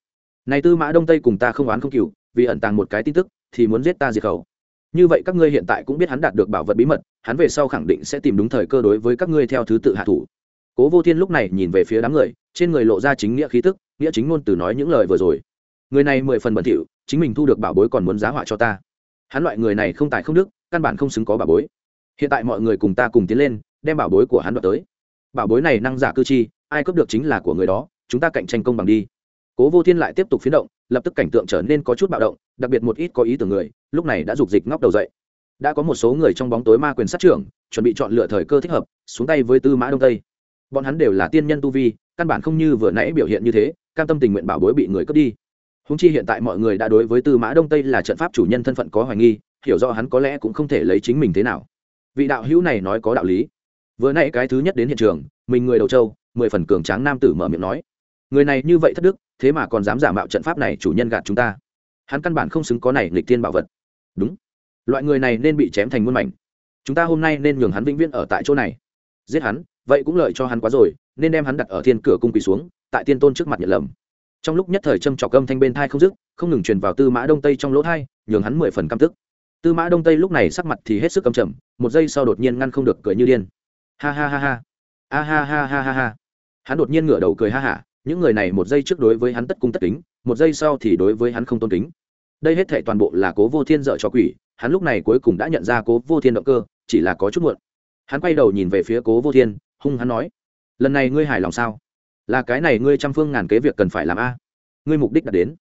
S1: Này tư mã đông tây cùng ta không oán không cừu vì ẩn tàng một cái tin tức, thì muốn giết ta diệt khẩu. Như vậy các ngươi hiện tại cũng biết hắn đạt được bảo vật bí mật, hắn về sau khẳng định sẽ tìm đúng thời cơ đối với các ngươi theo thứ tự hạ thủ. Cố vô thiên lúc này nhìn về phía đám người, trên người lộ ra chính nghĩa khí tức, nghĩa chính ngôn từ nói những lời vừa rồi. Người này mười phần bẩn thỉu, chính mình thu được bảo bối còn muốn giá họa cho ta. Hắn loại người này không tài không đức, căn bản không xứng có bảo bối. Hiện tại mọi người cùng ta cùng tiến lên, đem bảo bối của hắn đoạt tới. Bảo bối này năng giả cư chi, ai cướp được chính là của người đó, chúng ta cạnh tranh công bằng đi. Cố vô thiên lại tiếp tục phiến động lập tức cảnh tượng trở nên có chút bạo động, đặc biệt một ít có ý tưởng người, lúc này đã dục dịch ngóc đầu dậy. Đã có một số người trong bóng tối ma quyền sát trưởng, chuẩn bị chọn lựa thời cơ thích hợp, xuống tay với tư mã đông tây. Bọn hắn đều là tiên nhân tu vi, căn bản không như vừa nãy biểu hiện như thế, cam tâm tình nguyện bảo bối bị người cướp đi. Húng chi hiện tại mọi người đã đối với tư mã đông tây là trận pháp chủ nhân thân phận có hoài nghi, hiểu rõ hắn có lẽ cũng không thể lấy chính mình thế nào. Vị đạo hữu này nói có đạo lý. Vừa nãy cái thứ nhất đến hiện trường, mình người đầu châu mười phần cường tráng nam tử mở miệng nói người này như vậy thất đức, thế mà còn dám giả mạo trận pháp này chủ nhân gạt chúng ta. Hắn căn bản không xứng có này lịch tiên bảo vật. Đúng. Loại người này nên bị chém thành muôn mảnh. Chúng ta hôm nay nên nhường hắn vĩnh viễn ở tại chỗ này. Giết hắn, vậy cũng lợi cho hắn quá rồi, nên đem hắn đặt ở thiên cửa cung quỳ xuống, tại tiên tôn trước mặt nhận lầm. Trong lúc nhất thời châm trọc âm thanh bên thai không dứt, không ngừng truyền vào tư mã đông tây trong lỗ thai, nhường hắn mười phần căm tức. Tư mã đông tây lúc này sắc mặt thì hết sức cầm chầm một giây sau đột nhiên ngăn không được, cười như điên. Ha ha ha ha. A ha ha ha ha ha. Hắn đột nhiên ngửa đầu cười ha hả những người này một giây trước đối với hắn tất cung tất kính, một giây sau thì đối với hắn không tôn kính. Đây hết thể toàn bộ là cố vô thiên dợ cho quỷ, hắn lúc này cuối cùng đã nhận ra cố vô thiên động cơ, chỉ là có chút muộn. Hắn quay đầu nhìn về phía cố vô thiên, hung hắn nói, lần này ngươi hài lòng sao? Là cái này ngươi trăm phương ngàn kế việc cần phải làm a. Ngươi mục đích đã đến.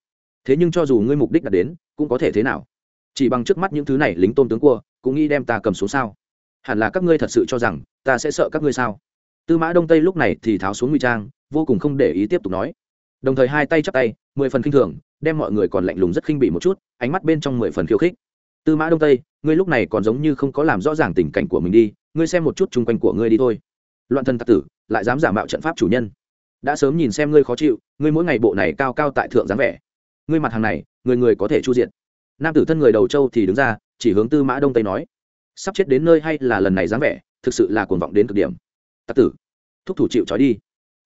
S1: Thế nhưng cho dù ngươi mục đích đã đến, cũng có thể thế nào? Chỉ bằng trước mắt những thứ này lính tôn tướng cua cũng nghĩ đem ta cầm xuống sao? Hẳn là các ngươi thật sự cho rằng, ta sẽ sợ các ngươi sao? Tư mã đông tây lúc này thì tháo xuống nguy trang vô cùng không để ý tiếp tục nói. Đồng thời hai tay chắp tay, mười phần khinh thường, đem mọi người còn lạnh lùng rất khinh bị một chút, ánh mắt bên trong mười phần khiêu khích. Tư mã đông tây, ngươi lúc này còn giống như không có làm rõ ràng tình cảnh của mình đi, ngươi xem một chút chung quanh của ngươi đi thôi. Loạn thân tặc tử, lại dám giả mạo trận pháp chủ nhân. Đã sớm nhìn xem ngươi khó chịu, ngươi mỗi ngày bộ này cao cao tại thượng dáng vẻ. Ngươi mặt hàng này, người người có thể chu diện. Nam tử thân người đầu châu thì đứng ra, chỉ hướng tư mã đông tây nói. Sắp chết đến nơi hay là lần này dáng vẻ, thực sự là cuồng vọng đến cực điểm. Tặc tử, thúc thủ chịu trói đi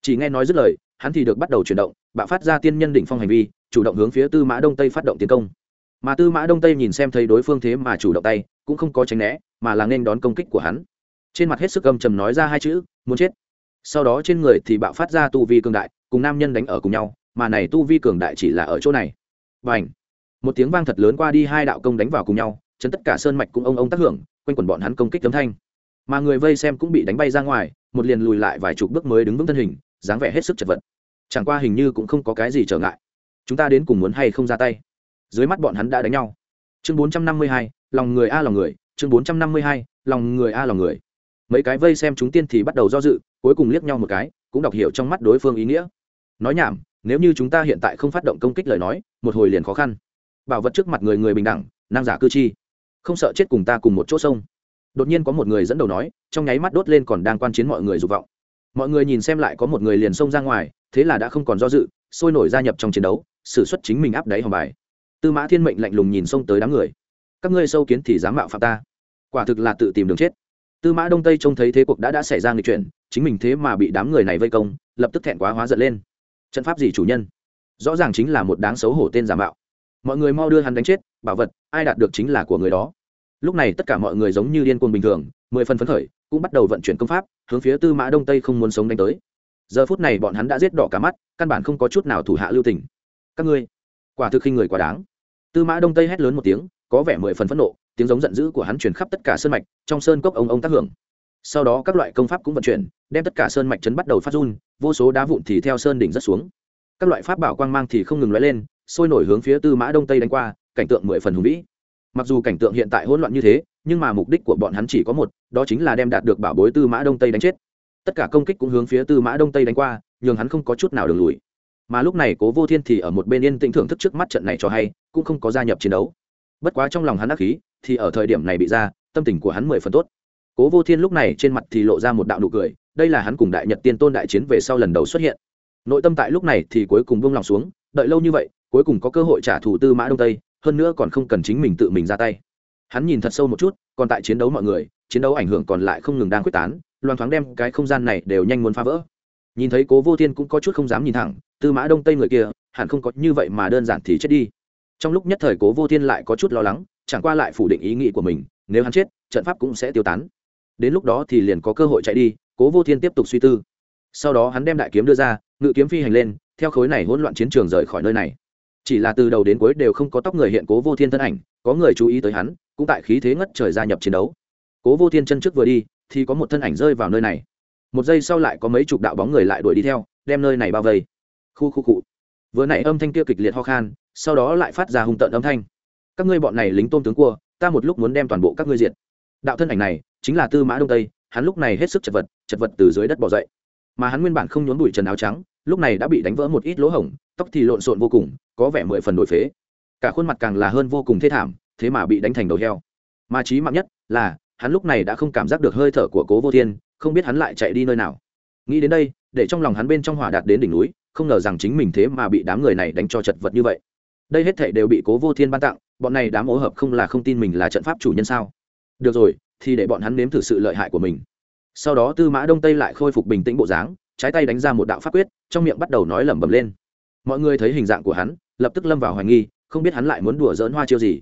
S1: chỉ nghe nói dứt lời, hắn thì được bắt đầu chuyển động, bạo phát ra tiên nhân đỉnh phong hành vi, chủ động hướng phía tư mã đông tây phát động tiến công. Mà tư mã đông tây nhìn xem thấy đối phương thế mà chủ động tay, cũng không có tránh né, mà là nên đón công kích của hắn. Trên mặt hết sức âm trầm nói ra hai chữ, muốn chết. Sau đó trên người thì bạo phát ra tu vi cường đại, cùng nam nhân đánh ở cùng nhau, mà này tu vi cường đại chỉ là ở chỗ này. Và ảnh một tiếng vang thật lớn qua đi, hai đạo công đánh vào cùng nhau, chấn tất cả sơn mạch cũng ông ông tác hưởng, quanh quẩn bọn hắn công kích tấm thanh. Mà người vây xem cũng bị đánh bay ra ngoài, một liền lùi lại vài chục bước mới đứng vững thân hình dáng vẻ hết sức chật vật. Chẳng qua hình như cũng không có cái gì trở ngại. Chúng ta đến cùng muốn hay không ra tay? Dưới mắt bọn hắn đã đánh nhau. Chương bốn trăm năm mươi hai, lòng người a lòng người. Chương bốn trăm năm mươi hai, lòng người a lòng người. Mấy cái vây xem chúng tiên thì bắt đầu do dự, cuối cùng liếc nhau một cái, cũng đọc hiểu trong mắt đối phương ý nghĩa. Nói nhảm, nếu như chúng ta hiện tại không phát động công kích lời nói, một hồi liền khó khăn. Bảo vật trước mặt người người bình đẳng, năng giả cư chi. Không sợ chết cùng ta cùng một chỗ sông. Đột nhiên có một người dẫn đầu nói, trong nháy mắt đốt lên còn đang quan chiến mọi người dục vọng mọi người nhìn xem lại có một người liền xông ra ngoài, thế là đã không còn do dự, sôi nổi gia nhập trong chiến đấu xử suất chính mình áp đáy hòng bài. Tư mã thiên mệnh lạnh lùng nhìn xông tới đám người. Các ngươi sâu kiến thì dám mạo phạm ta. Quả thực là tự tìm đường chết. Tư mã đông tây trông thấy thế cuộc đã đã xảy ra người chuyện chính mình thế mà bị đám người này vây công, lập tức thẹn quá hóa giận lên. Trận pháp gì chủ nhân? Rõ ràng chính là một đáng xấu hổ tên giả mạo. Mọi người mau đưa hắn đánh chết, bảo vật, ai đạt được chính là của người đó. Lúc này tất cả mọi người giống như điên cuồng bình thường, mười phần phấn khởi, cũng bắt đầu vận chuyển công pháp hướng phía tư mã đông tây không muốn sống đánh tới. Giờ phút này bọn hắn đã giết đỏ cả mắt, căn bản không có chút nào thủ hạ lưu tình. Các ngươi, quả thực khi người quá đáng. Tư mã đông tây hét lớn một tiếng, có vẻ mười phần phẫn nộ, tiếng giống giận dữ của hắn truyền khắp tất cả sơn mạch, trong sơn cốc ông ông tác hưởng. Sau đó các loại công pháp cũng vận chuyển, đem tất cả sơn mạch chấn bắt đầu phát run, vô số đá vụn thì theo sơn đỉnh rất xuống. Các loại pháp bảo quang mang thì không ngừng lóe lên, sôi nổi hướng phía tư mã đông tây đánh qua, cảnh tượng mười phần hùng vĩ. Mặc dù cảnh tượng hiện tại hỗn loạn như thế nhưng mà mục đích của bọn hắn chỉ có một, đó chính là đem đạt được bảo bối tư mã đông tây đánh chết. Tất cả công kích cũng hướng phía tư mã đông tây đánh qua, nhường hắn không có chút nào đường lùi. Mà lúc này cố vô thiên thì ở một bên yên tĩnh thưởng thức trước mắt trận này cho hay, cũng không có gia nhập chiến đấu. Bất quá trong lòng hắn ác khí thì ở thời điểm này bị ra, tâm tình của hắn mười phần tốt. Cố vô thiên lúc này trên mặt thì lộ ra một đạo nụ cười, đây là hắn cùng đại nhật tiên tôn đại chiến về sau lần đầu xuất hiện. Nội tâm tại lúc này thì cuối cùng buông lòng xuống, đợi lâu như vậy, cuối cùng có cơ hội trả thù tư mã đông tây, hơn nữa còn không cần chính mình tự mình ra tay hắn nhìn thật sâu một chút, còn tại chiến đấu mọi người, chiến đấu ảnh hưởng còn lại không ngừng đang quyết tán, loan thoáng đem cái không gian này đều nhanh muốn phá vỡ. Nhìn thấy cố vô thiên cũng có chút không dám nhìn thẳng, tư mã đông tây người kia, hẳn không có như vậy mà đơn giản thì chết đi. Trong lúc nhất thời cố vô thiên lại có chút lo lắng, chẳng qua lại phủ định ý nghĩ của mình, nếu hắn chết, trận pháp cũng sẽ tiêu tán. Đến lúc đó thì liền có cơ hội chạy đi, cố vô thiên tiếp tục suy tư. Sau đó hắn đem đại kiếm đưa ra, ngự kiếm phi hành lên, theo khối này hỗn loạn chiến trường rời khỏi nơi này. Chỉ là từ đầu đến cuối đều không có tóc người hiện cố vô thiên thân ảnh, có người chú ý tới hắn cũng tại khí thế ngất trời gia nhập chiến đấu. Cố vô thiên chân trước vừa đi, thì có một thân ảnh rơi vào nơi này. Một giây sau lại có mấy chục đạo bóng người lại đuổi đi theo, đem nơi này bao vây. Khu khu cụ vừa nãy âm thanh kia kịch liệt ho khan, sau đó lại phát ra hung tợn âm thanh. Các ngươi bọn này lính tôm tướng cua, ta một lúc muốn đem toàn bộ các ngươi diệt. Đạo thân ảnh này, chính là tư mã đông tây, hắn lúc này hết sức chật vật chật vật từ dưới đất bỏ dậy. Mà hắn nguyên bản không nhốn bụi trần áo trắng, lúc này đã bị đánh vỡ một ít lỗ hổng, tóc thì lộn xộn vô cùng, có vẻ mười phần đổi phế. Cả khuôn mặt càng là hơn vô cùng thê thảm thế mà bị đánh thành đầu heo. Mà trí mạng nhất là, hắn lúc này đã không cảm giác được hơi thở của cố vô thiên, không biết hắn lại chạy đi nơi nào. Nghĩ đến đây, để trong lòng hắn bên trong hỏa đạt đến đỉnh núi, không ngờ rằng chính mình thế mà bị đám người này đánh cho chật vật như vậy. Đây hết thể đều bị cố vô thiên ban tặng, bọn này đám ố hợp không là không tin mình là trận pháp chủ nhân sao? Được rồi, thì để bọn hắn nếm thử sự lợi hại của mình. Sau đó tư mã đông tây lại khôi phục bình tĩnh bộ dáng, trái tay đánh ra một đạo pháp quyết, trong miệng bắt đầu nói lẩm bẩm lên. Mọi người thấy hình dạng của hắn, lập tức lâm vào hoài nghi, không biết hắn lại muốn đùa dỡn hoa chiêu gì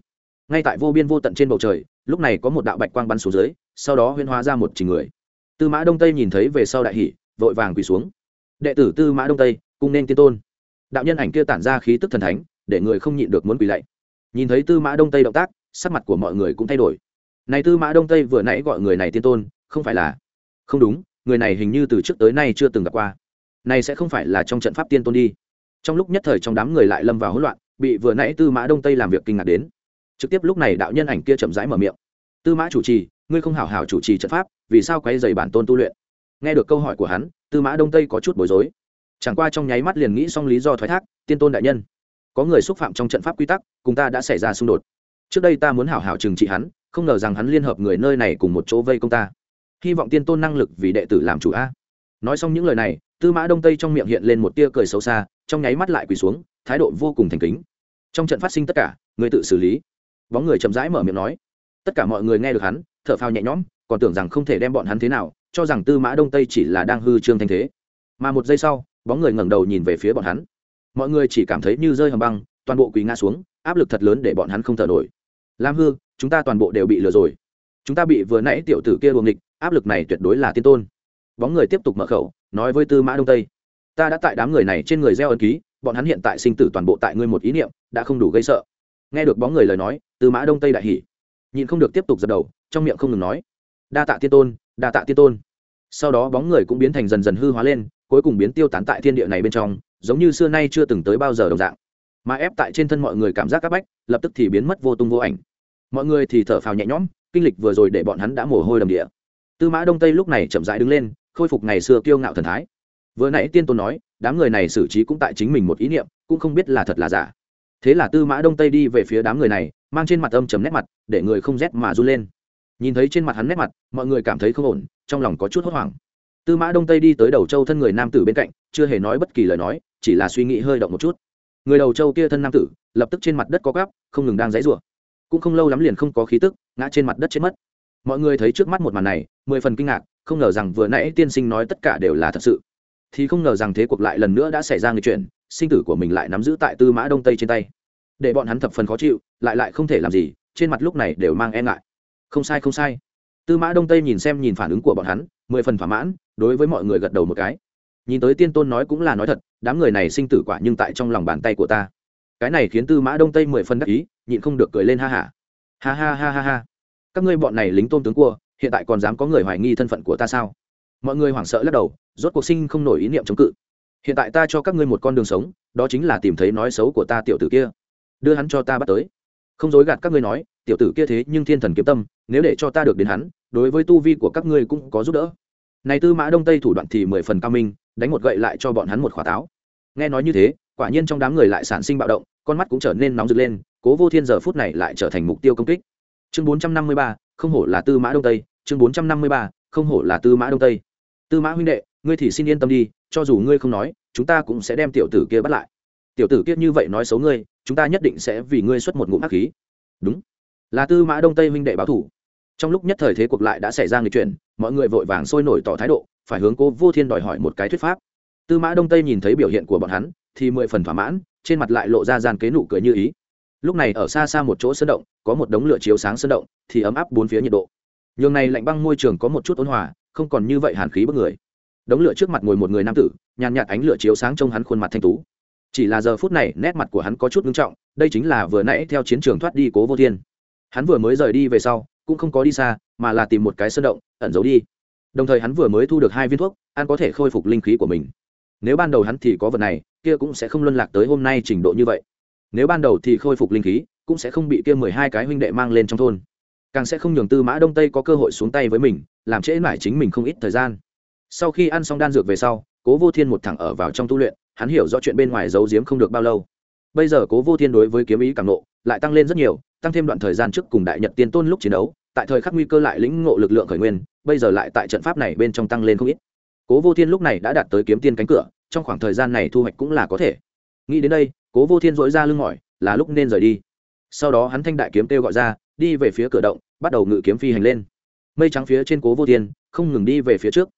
S1: ngay tại vô biên vô tận trên bầu trời, lúc này có một đạo bạch quang bắn xuống dưới, sau đó huyên hóa ra một trình người. Tư mã đông tây nhìn thấy về sau đại hỷ vội vàng quỳ xuống. Đệ tử tư mã đông tây, cung nên tiên tôn. Đạo nhân ảnh kia tản ra khí tức thần thánh, để người không nhịn được muốn quỳ lạy. Nhìn thấy tư mã đông tây động tác, sắc mặt của mọi người cũng thay đổi. Này tư mã đông tây vừa nãy gọi người này tiên tôn, không phải là? Không đúng, người này hình như từ trước tới nay chưa từng gặp qua. Này sẽ không phải là trong trận pháp tiên tôn đi. Trong lúc nhất thời trong đám người lại lâm vào hỗn loạn, bị vừa nãy tư mã đông tây làm việc kinh ngạc đến trực tiếp lúc này đạo nhân ảnh kia chậm rãi mở miệng. Tư mã chủ trì, ngươi không hảo hảo chủ trì trận pháp, vì sao quay dày bản tôn tu luyện? Nghe được câu hỏi của hắn, tư mã đông tây có chút bối rối. Chẳng qua trong nháy mắt liền nghĩ xong lý do thoái thác, tiên tôn đại nhân, có người xúc phạm trong trận pháp quy tắc, cùng ta đã xảy ra xung đột. Trước đây ta muốn hảo hảo trừng trị hắn, không ngờ rằng hắn liên hợp người nơi này cùng một chỗ vây công ta. Hy vọng tiên tôn năng lực vì đệ tử làm chủ a. Nói xong những lời này, tư mã đông tây trong miệng hiện lên một tia cười xấu xa, trong nháy mắt lại quỳ xuống, thái độ vô cùng thành kính. Trong trận phát sinh tất cả, người tự xử lý bóng người chậm rãi mở miệng nói. Tất cả mọi người nghe được hắn, thở phao nhẹ nhõm, còn tưởng rằng không thể đem bọn hắn thế nào, cho rằng tư mã đông tây chỉ là đang hư trương thanh thế. Mà một giây sau, bóng người ngẩng đầu nhìn về phía bọn hắn. Mọi người chỉ cảm thấy như rơi hầm băng, toàn bộ quỳ ngã xuống, áp lực thật lớn để bọn hắn không thở nổi. Lam hư, chúng ta toàn bộ đều bị lừa rồi. Chúng ta bị vừa nãy tiểu tử kia buồng địch áp lực này tuyệt đối là tiên tôn. Bóng người tiếp tục mở khẩu, nói với tư mã đông tây. Ta đã tại đám người này trên người gieo ân ký, bọn hắn hiện tại sinh tử toàn bộ tại ngươi một ý niệm, đã không đủ gây sợ nghe được bóng người lời nói, tư mã đông tây đại hỉ. Nhìn không được tiếp tục dập đầu, trong miệng không ngừng nói, đa tạ tiên tôn, đa tạ tiên tôn. Sau đó bóng người cũng biến thành dần dần hư hóa lên, cuối cùng biến tiêu tán tại thiên địa này bên trong, giống như xưa nay chưa từng tới bao giờ đồng dạng. Mà ép tại trên thân mọi người cảm giác áp bách, lập tức thì biến mất vô tung vô ảnh. Mọi người thì thở phào nhẹ nhõm, kinh lịch vừa rồi để bọn hắn đã mồ hôi đầm địa. Tư mã đông tây lúc này chậm rãi đứng lên, khôi phục ngày xưa kiêu ngạo thần thái. Vừa nãy tiên tôn nói, đám người này xử trí cũng tại chính mình một ý niệm, cũng không biết là thật là giả thế là tư mã đông tây đi về phía đám người này, mang trên mặt âm chấm nét mặt, để người không rét mà run lên. Nhìn thấy trên mặt hắn nét mặt, mọi người cảm thấy không ổn, trong lòng có chút hốt hoảng. Tư mã đông tây đi tới đầu châu thân người nam tử bên cạnh, chưa hề nói bất kỳ lời nói, chỉ là suy nghĩ hơi động một chút. Người đầu châu kia thân nam tử, lập tức trên mặt đất có gáp không ngừng đang dãy rủa. Cũng không lâu lắm liền không có khí tức, ngã trên mặt đất chết mất. Mọi người thấy trước mắt một màn này, mười phần kinh ngạc, không ngờ rằng vừa nãy tiên sinh nói tất cả đều là thật sự. Thì không ngờ rằng thế cuộc lại lần nữa đã xảy ra người chuyện sinh tử của mình lại nắm giữ tại tư mã đông tây trên tay. Để bọn hắn thập phần khó chịu, lại lại không thể làm gì, trên mặt lúc này đều mang e ngại. Không sai không sai. Tư mã đông tây nhìn xem nhìn phản ứng của bọn hắn, mười phần thỏa mãn, đối với mọi người gật đầu một cái. Nhìn tới tiên tôn nói cũng là nói thật, đám người này sinh tử quả nhưng tại trong lòng bàn tay của ta. Cái này khiến tư mã đông tây mười phần đắc ý, nhịn không được cười lên ha hả ha. ha ha ha ha ha. Các ngươi bọn này lính tôn tướng cua, hiện tại còn dám có người hoài nghi thân phận của ta sao? Mọi người hoảng sợ lắc đầu, rốt cuộc sinh không nổi ý niệm chống cự hiện tại ta cho các ngươi một con đường sống, đó chính là tìm thấy nói xấu của ta tiểu tử kia. Đưa hắn cho ta bắt tới. Không dối gạt các ngươi nói, tiểu tử kia thế nhưng thiên thần kiếm tâm, nếu để cho ta được đến hắn, đối với tu vi của các ngươi cũng có giúp đỡ. Này tư mã đông tây thủ đoạn thì mười phần cao minh, đánh một gậy lại cho bọn hắn một khỏa táo. Nghe nói như thế, quả nhiên trong đám người lại sản sinh bạo động, con mắt cũng trở nên nóng rực lên, cố vô thiên giờ phút này lại trở thành mục tiêu công kích. Chương bốn trăm năm mươi ba, không hổ là tư mã đông tây, chương bốn trăm năm mươi ba, không hổ là tư mã đông tây. Tư mã huynh đệ, ngươi thì xin yên tâm đi cho dù ngươi không nói, chúng ta cũng sẽ đem tiểu tử kia bắt lại. Tiểu tử kia như vậy nói xấu ngươi, chúng ta nhất định sẽ vì ngươi xuất một ngụm ác khí. Đúng. Là tư mã đông tây huynh đệ báo thủ. Trong lúc nhất thời thế cuộc lại đã xảy ra người chuyện mọi người vội vàng sôi nổi tỏ thái độ, phải hướng cố vô thiên đòi hỏi một cái thuyết pháp. Tư mã đông tây nhìn thấy biểu hiện của bọn hắn, thì mười phần thỏa mãn, trên mặt lại lộ ra gian kế nụ cười như ý. Lúc này ở xa xa một chỗ sơn động, có một đống lửa chiếu sáng sơn động, thì ấm áp bốn phía nhiệt độ. Nhường này lạnh băng môi trường có một chút ôn hòa, không còn như vậy hàn khí bất người đống lửa trước mặt ngồi một người nam tử, nhàn nhạt ánh lửa chiếu sáng trong hắn khuôn mặt thanh tú. Chỉ là giờ phút này, nét mặt của hắn có chút nghiêm trọng, đây chính là vừa nãy theo chiến trường thoát đi cố vô thiên. Hắn vừa mới rời đi về sau, cũng không có đi xa, mà là tìm một cái sơn động, ẩn giấu đi. Đồng thời hắn vừa mới thu được hai viên thuốc, ăn có thể khôi phục linh khí của mình. Nếu ban đầu hắn thì có vật này, kia cũng sẽ không luân lạc tới hôm nay trình độ như vậy. Nếu ban đầu thì khôi phục linh khí, cũng sẽ không bị kia mười hai cái huynh đệ mang lên trong thôn. Càng sẽ không nhường tư mã đông tây có cơ hội xuống tay với mình, làm trễ mãi chính mình không ít thời gian sau khi ăn xong đan dược về sau, cố vô thiên một thẳng ở vào trong tu luyện, hắn hiểu rõ chuyện bên ngoài giấu giếm không được bao lâu. Bây giờ cố vô thiên đối với kiếm ý càng nộ lại tăng lên rất nhiều, tăng thêm đoạn thời gian trước cùng đại nhật tiên tôn lúc chiến đấu, tại thời khắc nguy cơ lại lĩnh ngộ lực lượng khởi nguyên, bây giờ lại tại trận pháp này bên trong tăng lên không ít. Cố vô thiên lúc này đã đạt tới kiếm tiên cánh cửa, trong khoảng thời gian này thu hoạch cũng là có thể. Nghĩ đến đây, cố vô thiên dỗi ra lưng mỏi, là lúc nên rời đi. Sau đó hắn thanh đại kiếm kêu gọi ra, đi về phía cửa động, bắt đầu ngự kiếm phi hành lên. Mây trắng phía trên cố vô thiên, không ngừng đi về phía trước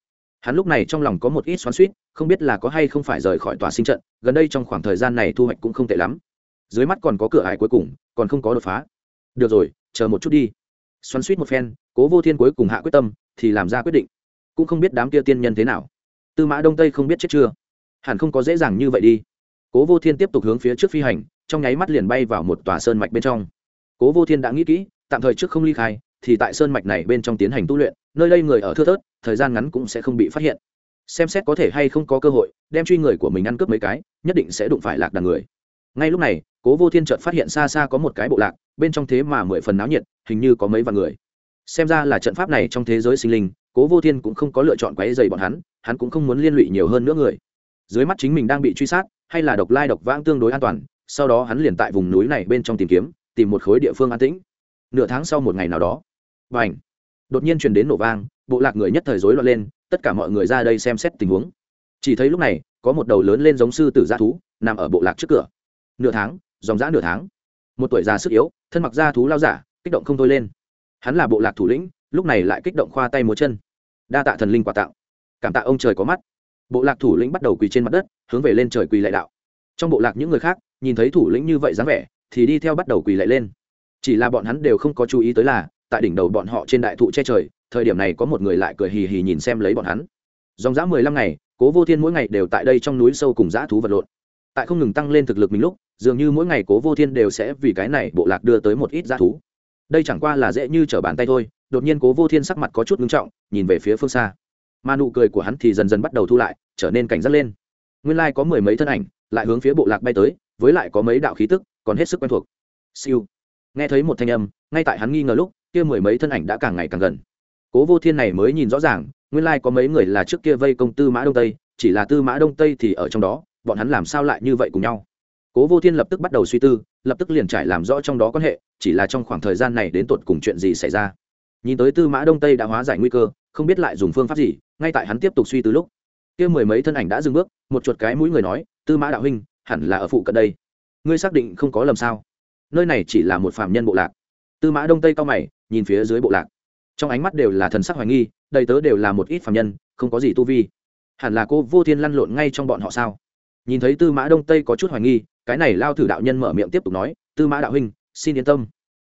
S1: hắn lúc này trong lòng có một ít xoắn suýt, không biết là có hay không phải rời khỏi tòa sinh trận, gần đây trong khoảng thời gian này thu hoạch cũng không tệ lắm. Dưới mắt còn có cửa ải cuối cùng, còn không có đột phá. Được rồi, chờ một chút đi. Xoắn suýt một phen, cố vô thiên cuối cùng hạ quyết tâm, thì làm ra quyết định. Cũng không biết đám kia tiên nhân thế nào. Tư mã đông tây không biết chết chưa? Hẳn không có dễ dàng như vậy đi. Cố vô thiên tiếp tục hướng phía trước phi hành, trong nháy mắt liền bay vào một tòa sơn mạch bên trong. Cố vô thiên đã nghĩ kỹ, tạm thời trước không ly khai, thì tại sơn mạch này bên trong tiến hành tu luyện nơi đây người ở thưa thớt, thời gian ngắn cũng sẽ không bị phát hiện. Xem xét có thể hay không có cơ hội, đem truy người của mình ăn cướp mấy cái, nhất định sẽ đụng phải lạc đàn người. Ngay lúc này, cố vô thiên chợt phát hiện xa xa có một cái bộ lạc, bên trong thế mà mười phần náo nhiệt, hình như có mấy vạn người. Xem ra là trận pháp này trong thế giới sinh linh, cố vô thiên cũng không có lựa chọn quáy dày bọn hắn hắn cũng không muốn liên lụy nhiều hơn nữa người. Dưới mắt chính mình đang bị truy sát, hay là độc lai độc vãng tương đối an toàn, sau đó hắn liền tại vùng núi này bên trong tìm kiếm, tìm một khối địa phương an tĩnh. Nửa tháng sau một ngày nào đó. Và ảnh đột nhiên truyền đến nổ vang, bộ lạc người nhất thời rối loạn lên, tất cả mọi người ra đây xem xét tình huống. Chỉ thấy lúc này, có một đầu lớn lên giống sư tử da thú, nằm ở bộ lạc trước cửa. Nửa tháng, dòng dã nửa tháng. Một tuổi già sức yếu, thân mặc da thú lao giả, kích động không thôi lên. Hắn là bộ lạc thủ lĩnh, lúc này lại kích động khoa tay múa chân. Đa tạ thần linh quà tặng cảm tạ ông trời có mắt. Bộ lạc thủ lĩnh bắt đầu quỳ trên mặt đất, hướng về lên trời quỳ lạy đạo. Trong bộ lạc những người khác, nhìn thấy thủ lĩnh như vậy dáng vẻ, thì đi theo bắt đầu quỳ lạy lên. Chỉ là bọn hắn đều không có chú ý tới là tại đỉnh đầu bọn họ trên đại thụ che trời, thời điểm này có một người lại cười hì hì nhìn xem lấy bọn hắn. Dòng dã mười lăm ngày, cố vô thiên mỗi ngày đều tại đây trong núi sâu cùng dã thú vật lộn. Tại không ngừng tăng lên thực lực mình lúc, dường như mỗi ngày cố vô thiên đều sẽ vì cái này bộ lạc đưa tới một ít dã thú. Đây chẳng qua là dễ như trở bàn tay thôi, đột nhiên cố vô thiên sắc mặt có chút ngưng trọng, nhìn về phía phương xa. Mà nụ cười của hắn thì dần dần bắt đầu thu lại, trở nên cảnh giác lên. Nguyên lai、like、có mười mấy thân ảnh, lại hướng phía bộ lạc bay tới, với lại có mấy đạo khí tức, còn hết sức quen thuộc. Siêu. Nghe thấy một thanh âm, ngay tại hắn nghi ngờ lúc kia mười mấy thân ảnh đã càng ngày càng gần. Cố vô thiên này mới nhìn rõ ràng, nguyên lai có mấy người là trước kia vây công tư mã đông tây, chỉ là tư mã đông tây thì ở trong đó, bọn hắn làm sao lại như vậy cùng nhau? Cố vô thiên lập tức bắt đầu suy tư, lập tức liền trải làm rõ trong đó quan hệ, chỉ là trong khoảng thời gian này đến tột cùng chuyện gì xảy ra. Nhìn tới tư mã đông tây đã hóa giải nguy cơ, không biết lại dùng phương pháp gì, ngay tại hắn tiếp tục suy tư lúc, kia mười mấy thân ảnh đã dừng bước, một chuột cái mũi người nói, tư mã đạo huynh, hẳn là ở phụ cận đây. Ngươi xác định không có lầm sao? Nơi này chỉ là một phạm nhân bộ lạc tư mã đông tây cao mày, nhìn phía dưới bộ lạc. Trong ánh mắt đều là thần sắc hoài nghi, đầy tớ đều là một ít phạm nhân, không có gì tu vi. Hẳn là cô vô thiên lăn lộn ngay trong bọn họ sao? Nhìn thấy tư mã đông tây có chút hoài nghi, cái này lao thử đạo nhân mở miệng tiếp tục nói, tư mã đạo huynh, xin yên tâm.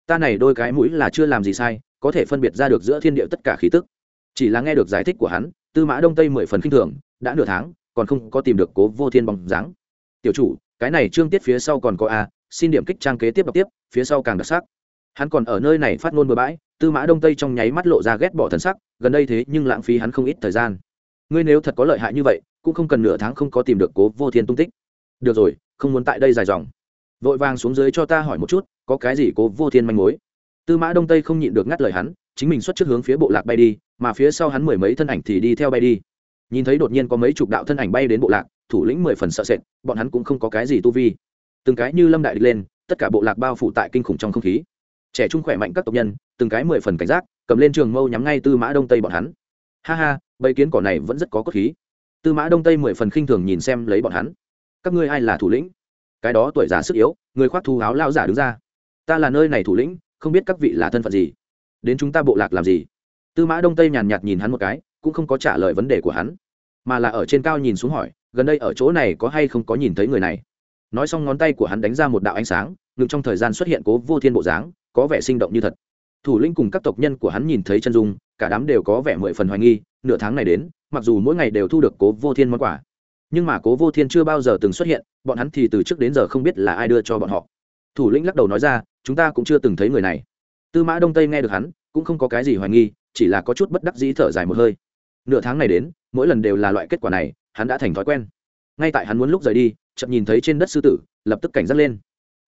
S1: Ta này đôi cái mũi là chưa làm gì sai, có thể phân biệt ra được giữa thiên địa tất cả khí tức. Chỉ là nghe được giải thích của hắn, tư mã đông tây mười phần khinh thường, đã nửa tháng, còn không có tìm được cố vô thiên bóng dáng. Tiểu chủ, cái này trương tiết phía sau còn có a, xin điểm kích trang kế tiếp đọc tiếp, phía sau càng đặc sắc hắn còn ở nơi này phát ngôn bừa bãi, tư mã đông tây trong nháy mắt lộ ra ghét bỏ thần sắc, gần đây thế nhưng lãng phí hắn không ít thời gian. Ngươi nếu thật có lợi hại như vậy, cũng không cần nửa tháng không có tìm được cố vô thiên tung tích. Được rồi, không muốn tại đây dài dòng. Vội vàng xuống dưới cho ta hỏi một chút, có cái gì cố vô thiên manh mối? Tư mã đông tây không nhịn được ngắt lời hắn, chính mình xuất trước hướng phía bộ lạc bay đi, mà phía sau hắn mười mấy thân ảnh thì đi theo bay đi. Nhìn thấy đột nhiên có mấy chục đạo thân ảnh bay đến bộ lạc, thủ lĩnh mười phần sợ sệt, bọn hắn cũng không có cái gì tu vi. Từng cái như lâm đại địch lên, tất cả bộ lạc bao phủ tại kinh khủng trong không khí trẻ trung khỏe mạnh các tộc nhân, từng cái mười phần cảnh giác, cầm lên trường mâu nhắm ngay tư mã đông tây bọn hắn. Ha ha, bầy kiến cỏ này vẫn rất có cốt khí. Tư mã đông tây mười phần khinh thường nhìn xem lấy bọn hắn. Các ngươi ai là thủ lĩnh? Cái đó tuổi già sức yếu, người khoác thu áo lao giả đứng ra. Ta là nơi này thủ lĩnh, không biết các vị là thân phận gì. Đến chúng ta bộ lạc làm gì? Tư mã đông tây nhàn nhạt nhìn hắn một cái, cũng không có trả lời vấn đề của hắn, mà là ở trên cao nhìn xuống hỏi, gần đây ở chỗ này có hay không có nhìn thấy người này? Nói xong ngón tay của hắn đánh ra một đạo ánh sáng, ngừng trong thời gian xuất hiện cố vô thiên bộ dáng có vẻ sinh động như thật. Thủ lĩnh cùng các tộc nhân của hắn nhìn thấy chân dung, cả đám đều có vẻ mười phần hoài nghi, nửa tháng này đến, mặc dù mỗi ngày đều thu được cố vô thiên món quà, nhưng mà cố vô thiên chưa bao giờ từng xuất hiện, bọn hắn thì từ trước đến giờ không biết là ai đưa cho bọn họ. Thủ lĩnh lắc đầu nói ra, chúng ta cũng chưa từng thấy người này. Tư mã đông tây nghe được hắn, cũng không có cái gì hoài nghi, chỉ là có chút bất đắc dĩ thở dài một hơi. Nửa tháng này đến, mỗi lần đều là loại kết quả này, hắn đã thành thói quen. Ngay tại hắn muốn lúc rời đi chậm nhìn thấy trên đất sư tử, lập tức cảnh giác lên.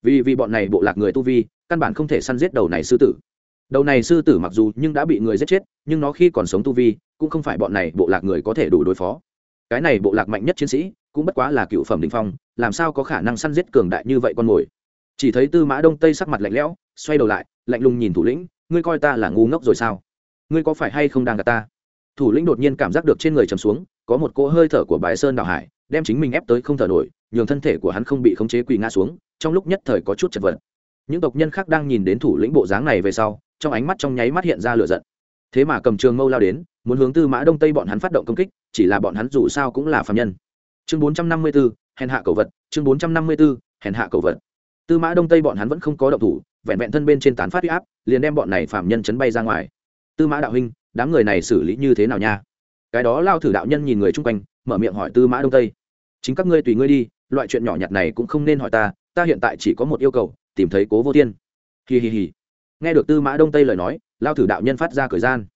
S1: Vì vì bọn này bộ lạc người tu vi căn bản không thể săn giết đầu này sư tử. Đầu này sư tử mặc dù nhưng đã bị người giết chết, nhưng nó khi còn sống tu vi, cũng không phải bọn này bộ lạc người có thể đủ đối phó. Cái này bộ lạc mạnh nhất chiến sĩ, cũng bất quá là cựu phẩm đình phong, làm sao có khả năng săn giết cường đại như vậy con mồi? Chỉ thấy tư mã đông tây sắc mặt lạnh lẽo, xoay đầu lại, lạnh lùng nhìn thủ lĩnh, ngươi coi ta là ngu ngốc rồi sao? Ngươi có phải hay không đang gạt ta? Thủ lĩnh đột nhiên cảm giác được trên người trầm xuống, có một cỗ hơi thở của bài sơn đào hải, đem chính mình ép tới không thở nổi, nhường thân thể của hắn không bị khống chế quỳ ngã xuống, trong lúc nhất thời có chút chật vật những tộc nhân khác đang nhìn đến thủ lĩnh bộ dáng này về sau, trong ánh mắt trong nháy mắt hiện ra lửa giận. Thế mà cầm trường mâu lao đến, muốn hướng tư mã đông tây bọn hắn phát động công kích, chỉ là bọn hắn dù sao cũng là phạm nhân. Chương bốn trăm năm mươi b ố hèn hạ cầu vật, chương bốn trăm năm mươi b ố hèn hạ cầu vật. Tư mã đông tây bọn hắn vẫn không có động thủ, vẹn vẹn thân bên trên tán phát huy áp, liền đem bọn này phạm nhân chấn bay ra ngoài. Tư mã đạo huynh, đám người này xử lý như thế nào nha? Cái đó lao thử đạo nhân nhìn người chung quanh, mở miệng hỏi tư mã đông tây. Chính các ngươi tùy ngươi đi, loại chuyện nhỏ nhặt này cũng không nên hỏi ta ta hiện tại chỉ có một yêu cầu tìm thấy cố vô tiên hì hì hì nghe được tư mã đông tây lời nói, lao thử đạo nhân phát ra cởi gian.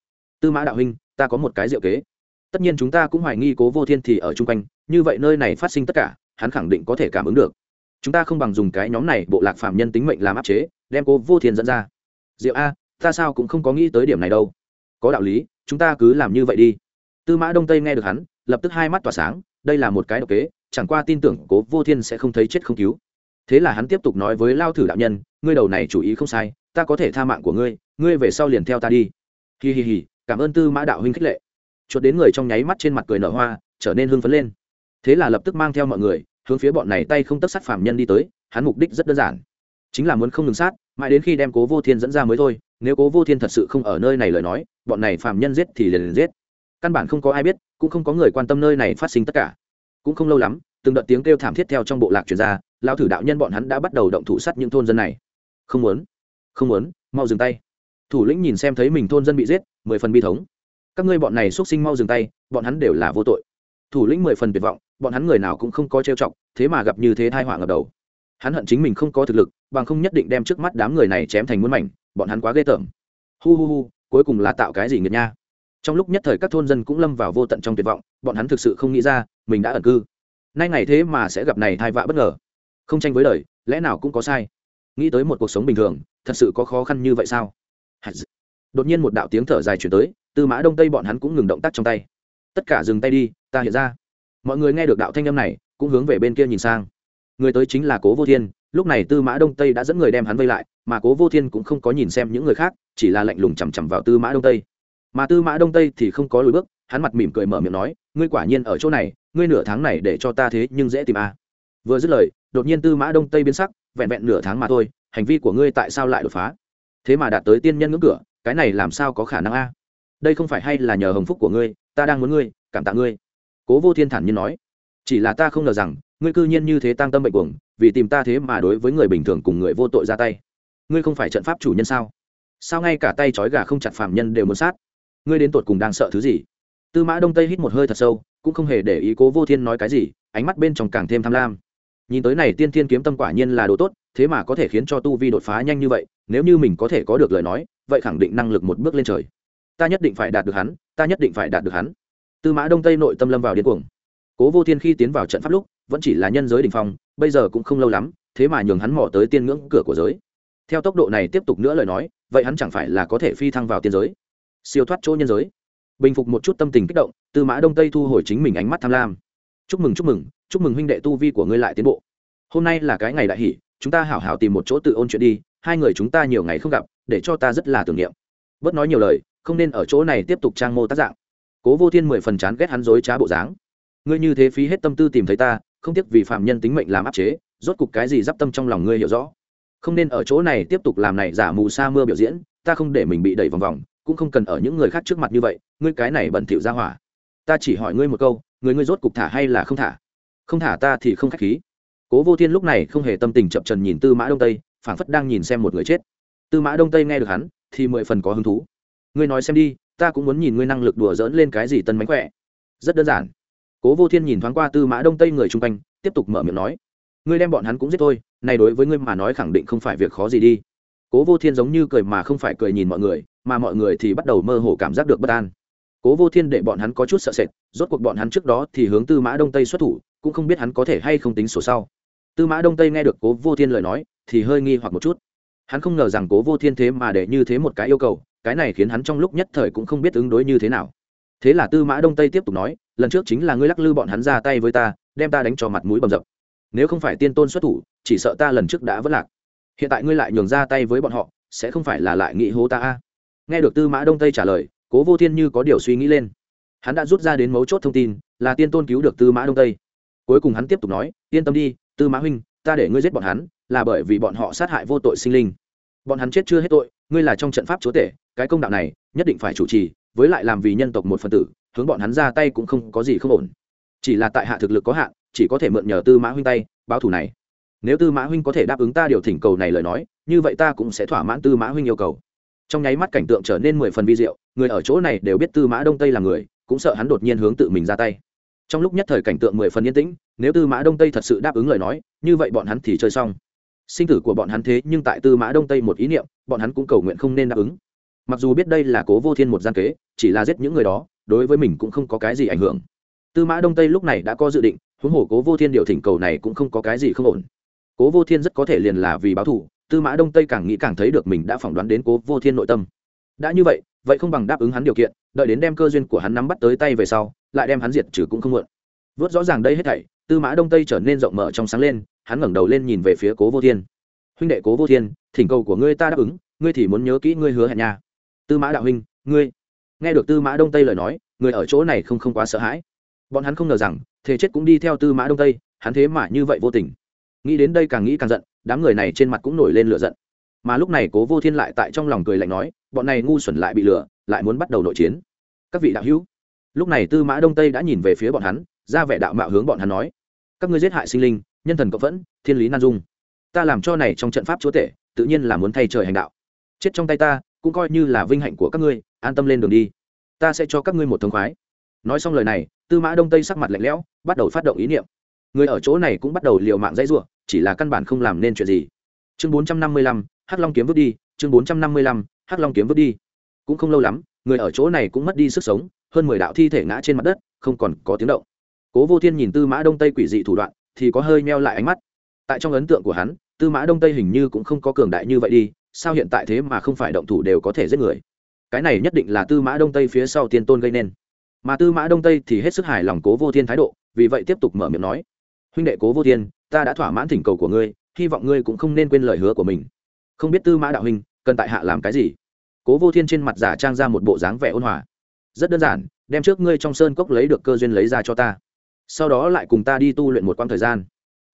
S1: Tư mã đạo huynh, ta có một cái diệu kế. Tất nhiên chúng ta cũng hoài nghi cố vô thiên thì ở chung quanh, như vậy nơi này phát sinh tất cả, hắn khẳng định có thể cảm ứng được. Chúng ta không bằng dùng cái nhóm này bộ lạc phạm nhân tính mệnh làm áp chế, đem cố vô thiên dẫn ra. Diệu a, ta sao cũng không có nghĩ tới điểm này đâu. Có đạo lý, chúng ta cứ làm như vậy đi. Tư mã đông tây nghe được hắn, lập tức hai mắt tỏa sáng, đây là một cái độc kế, chẳng qua tin tưởng cố vô thiên sẽ không thấy chết không cứu thế là hắn tiếp tục nói với lao thử đạo nhân, ngươi đầu này chủ ý không sai, ta có thể tha mạng của ngươi ngươi về sau liền theo ta đi. Hi hi hi, cảm ơn tư mã đạo huynh khích lệ. Chuột đến người trong nháy mắt trên mặt cười nở hoa, trở nên hưng phấn lên. Thế là lập tức mang theo mọi người, hướng phía bọn này tay không tất sát phạm nhân đi tới, hắn mục đích rất đơn giản. Chính là muốn không ngừng sát, mãi đến khi đem cố vô thiên dẫn ra mới thôi, nếu cố vô thiên thật sự không ở nơi này lời nói, bọn này phạm nhân giết thì liền liền giết. Căn bản không có ai biết, cũng không có người quan tâm nơi này phát sinh tất cả. Cũng không lâu lắm, từng đợt tiếng kêu thảm thiết theo trong bộ lạc truyền ra lao thử đạo nhân bọn hắn đã bắt đầu động thủ sắt những thôn dân này. Không muốn không muốn, mau dừng tay. Thủ lĩnh nhìn xem thấy mình thôn dân bị giết, mười phần bi thống. Các ngươi bọn này x u ấ t sinh mau dừng tay, bọn hắn đều là vô tội. Thủ lĩnh mười phần tuyệt vọng, bọn hắn người nào cũng không có trêu chọc, thế mà gặp như thế thai họa ngập đầu. Hắn hận chính mình không có thực lực, bằng không nhất định đem trước mắt đám người này chém thành muôn mảnh, bọn hắn quá ghê tởm. Hu hu hu, cuối cùng là tạo cái gì nghiệt nha. Trong lúc nhất thời các thôn dân cũng lâm vào vô tận trong tuyệt vọng, bọn hắn thực sự không nghĩ ra, mình đã ẩn cư. Nay ngày thế mà sẽ gặp này thai vạ bất ngờ không tranh với đời, lẽ nào cũng có sai. Nghĩ tới một cuộc sống bình thường, thật sự có khó khăn như vậy sao? Đột nhiên một đạo tiếng thở dài chuyển tới, tư mã đông tây bọn hắn cũng ngừng động tác trong tay. Tất cả dừng tay đi, ta hiện ra. Mọi người nghe được đạo thanh âm này, cũng hướng về bên kia nhìn sang. Người tới chính là cố vô thiên, lúc này tư mã đông tây đã dẫn người đem hắn vây lại, mà cố vô thiên cũng không có nhìn xem những người khác, chỉ là lạnh lùng chằm chằm vào tư mã đông tây. Mà tư mã đông tây thì không có lùi bước, hắn mặt mỉm cười mở miệng nói, ngươi quả nhiên ở chỗ này, ngươi nửa tháng này để cho ta thế nhưng dễ tìm a. à vừa dứt lời, đột nhiên tư mã đông tây biến sắc, vẹn vẹn nửa tháng mà thôi, hành vi của ngươi tại sao lại đột phá? Thế mà đạt tới tiên nhân ngưỡng cửa, cái này làm sao có khả năng a? Đây không phải hay là nhờ hồng phúc của ngươi, ta đang muốn ngươi, cảm tạ ngươi. Cố vô thiên thản nhiên nói. Chỉ là ta không ngờ rằng, ngươi cư nhiên như thế tăng tâm bệnh cuồng, vì tìm ta thế mà đối với người bình thường cùng người vô tội ra tay. Ngươi không phải trận pháp chủ nhân sao? Sao ngay cả tay trói gà không chặt phạm nhân đều muốn sát? Ngươi đến tột cùng đang sợ thứ gì? Tư mã đông tây hít một hơi thật sâu, cũng không hề để ý cố vô thiên nói cái gì, ánh mắt bên trong càng thêm tham lam nhìn tới này tiên thiên kiếm tâm quả nhiên là đồ tốt, thế mà có thể khiến cho tu vi đột phá nhanh như vậy, nếu như mình có thể có được lời nói, vậy khẳng định năng lực một bước lên trời. Ta nhất định phải đạt được hắn, ta nhất định phải đạt được hắn. Tư mã đông tây nội tâm lâm vào điên cuồng. Cố vô thiên khi tiến vào trận pháp lúc, vẫn chỉ là nhân giới đình phong, bây giờ cũng không lâu lắm, thế mà nhường hắn mò tới tiên ngưỡng cửa của giới. Theo tốc độ này tiếp tục nữa lời nói, vậy hắn chẳng phải là có thể phi thăng vào tiên giới? Siêu thoát chỗ nhân giới. Bình phục một chút tâm tình kích động, tư mã đông tây thu hồi chính mình ánh mắt tham lam. Chúc mừng chúc mừng chúc mừng huynh đệ tu vi của ngươi lại tiến bộ. Hôm nay là cái ngày đại hỷ, chúng ta hảo hảo tìm một chỗ tự ôn chuyện đi, hai người chúng ta nhiều ngày không gặp, để cho ta rất là tưởng niệm. Bớt nói nhiều lời, không nên ở chỗ này tiếp tục trang mô tác dạng. Cố vô thiên mười phần chán ghét hắn dối trá bộ dáng. Ngươi như thế phí hết tâm tư tìm thấy ta, không tiếc vì phạm nhân tính mệnh làm áp chế, rốt cục cái gì d i p tâm trong lòng ngươi hiểu rõ. Không nên ở chỗ này tiếp tục làm này giả mù sa mưa biểu diễn, ta không để mình bị đẩy vòng vòng, cũng không cần ở những người khác trước mặt như vậy, ngươi cái này bẩn thỉu ra hỏa. Ta chỉ hỏi ngươi một câu, người ngươi rốt cục thả hay là không thả? Không thả ta thì không k h á c h khí. Cố vô thiên lúc này không hề tâm tình chậm trần nhìn tư mã đông tây, phảng phất đang nhìn xem một người chết. Tư mã đông tây nghe được hắn, thì mười phần có hứng thú. Ngươi nói xem đi, ta cũng muốn nhìn ngươi năng lực đùa dỡn lên cái gì tân mánh khỏe. Rất đơn giản. Cố vô thiên nhìn thoáng qua tư mã đông tây người chung quanh, tiếp tục mở miệng nói, ngươi đem bọn hắn cũng giết thôi, này đối với ngươi mà nói khẳng định không phải việc khó gì đi. Cố vô thiên giống như cười mà không phải cười nhìn mọi người, mà mọi người thì bắt đầu mơ hồ cảm giác được bất an. Cố vô thiên để bọn hắn có chút sợ sệt, rốt cuộc bọn hắn trước đó thì hướng tư mã đông tây xuất thủ cũng không biết hắn có thể hay không tính sổ sau. Tư mã đông tây nghe được cố vô thiên lời nói, thì hơi nghi hoặc một chút. Hắn không ngờ rằng cố vô thiên thế mà để như thế một cái yêu cầu, cái này khiến hắn trong lúc nhất thời cũng không biết ứng đối như thế nào. Thế là tư mã đông tây tiếp tục nói, lần trước chính là ngươi lắc lư bọn hắn ra tay với ta, đem ta đánh cho mặt mũi bầm dập. Nếu không phải tiên tôn xuất thủ, chỉ sợ ta lần trước đã vất lạc. Hiện tại ngươi lại nhường ra tay với bọn họ, sẽ không phải là lại nghĩ hố ta a? Nghe được tư mã đông tây trả lời, cố vô thiên như có điều suy nghĩ lên. Hắn đã rút ra đến mấu chốt thông tin, là tiên tôn cứu được tư mã đông tây cuối cùng hắn tiếp tục nói, yên tâm đi, tư mã huynh, ta để ngươi giết bọn hắn, là bởi vì bọn họ sát hại vô tội sinh linh. Bọn hắn chết chưa hết tội, ngươi là trong trận pháp chúa tể, cái công đạo này nhất định phải chủ trì, với lại làm vì nhân tộc một phần tử, hướng bọn hắn ra tay cũng không có gì không ổn. Chỉ là tại hạ thực lực có hạn, chỉ có thể mượn nhờ tư mã huynh tay, báo thủ này. Nếu tư mã huynh có thể đáp ứng ta điều thỉnh cầu này lời nói, như vậy ta cũng sẽ thỏa mãn tư mã huynh yêu cầu. Trong nháy mắt cảnh tượng trở nên mười phần vi diệu, người ở chỗ này đều biết tư mã đông tây là người, cũng sợ hắn đột nhiên hướng tự mình ra tay trong lúc nhất thời cảnh tượng mười phần yên tĩnh, nếu tư mã đông tây thật sự đáp ứng lời nói, như vậy bọn hắn thì chơi xong. Sinh tử của bọn hắn thế nhưng tại tư mã đông tây một ý niệm, bọn hắn cũng cầu nguyện không nên đáp ứng. Mặc dù biết đây là cố vô thiên một gian kế, chỉ là giết những người đó, đối với mình cũng không có cái gì ảnh hưởng. Tư mã đông tây lúc này đã có dự định, huống hồ cố vô thiên điều thỉnh cầu này cũng không có cái gì không ổn. Cố vô thiên rất có thể liền là vì báo thù, tư mã đông tây càng nghĩ càng thấy được mình đã phỏng đoán đến cố vô thiên nội tâm. Đã như vậy vậy không bằng đáp ứng hắn điều kiện đợi đến đem cơ duyên của hắn nắm bắt tới tay về sau, lại đem hắn diệt trừ cũng không muộn. Vớt rõ ràng đây hết thảy, tư mã đông tây trở nên rộng mở trong sáng lên, hắn ngẩng đầu lên nhìn về phía cố vô thiên. Huynh đệ cố vô thiên, thỉnh cầu của ngươi ta đáp ứng, ngươi thì muốn nhớ kỹ ngươi hứa hẹn nha. Tư mã đạo huynh, ngươi. Nghe được tư mã đông tây lời nói, người ở chỗ này không không quá sợ hãi. Bọn hắn không ngờ rằng thế chết cũng đi theo tư mã đông tây, hắn thế mà như vậy vô tình. Nghĩ đến đây càng nghĩ càng giận, đám người này trên mặt cũng nổi lên lửa giận. Mà lúc này cố vô thiên lại tại trong lòng cười lạnh nói bọn này ngu xuẩn lại bị lừa, lại muốn bắt đầu nội chiến. Các vị đạo hữu, lúc này tư mã đông tây đã nhìn về phía bọn hắn, ra vẻ đạo mạo hướng bọn hắn nói, các ngươi giết hại sinh linh, nhân thần cộng vẫn thiên lý nan dung. Ta làm cho này trong trận pháp chúa tể, tự nhiên là muốn thay trời hành đạo. Chết trong tay ta, cũng coi như là vinh hạnh của các ngươi, an tâm lên đường đi. Ta sẽ cho các ngươi một thông khoái. Nói xong lời này, tư mã đông tây sắc mặt lạnh lẽo, bắt đầu phát động ý niệm. Người ở chỗ này cũng bắt đầu liều mạng dãy ruộng chỉ là căn bản không làm nên chuyện gì. Chương bốn trăm năm mươi lăm, hắc long kiếm vứt đi, chương bốn trăm năm mươi lăm hắc long kiếm vứt đi. Cũng không lâu lắm, người ở chỗ này cũng mất đi sức sống, hơn mười đạo thi thể ngã trên mặt đất, không còn có tiếng động. Cố vô thiên nhìn tư mã đông tây quỷ dị thủ đoạn, thì có hơi meo lại ánh mắt. Tại trong ấn tượng của hắn, tư mã đông tây hình như cũng không có cường đại như vậy đi, sao hiện tại thế mà không phải động thủ đều có thể giết người? Cái này nhất định là tư mã đông tây phía sau tiên tôn gây nên. Mà tư mã đông tây thì hết sức hài lòng cố vô thiên thái độ, vì vậy tiếp tục mở miệng nói. Huynh đệ cố vô thiên, ta đã thỏa mãn thỉnh cầu của ngươi, hy vọng ngươi cũng không nên quên lời hứa của mình. Không biết tư mã đạo huynh cần tại hạ làm cái gì? Cố vô thiên trên mặt giả trang ra một bộ dáng vẻ ôn hòa. Rất đơn giản, đem trước ngươi trong sơn cốc lấy được cơ duyên lấy ra cho ta. Sau đó lại cùng ta đi tu luyện một quãng thời gian.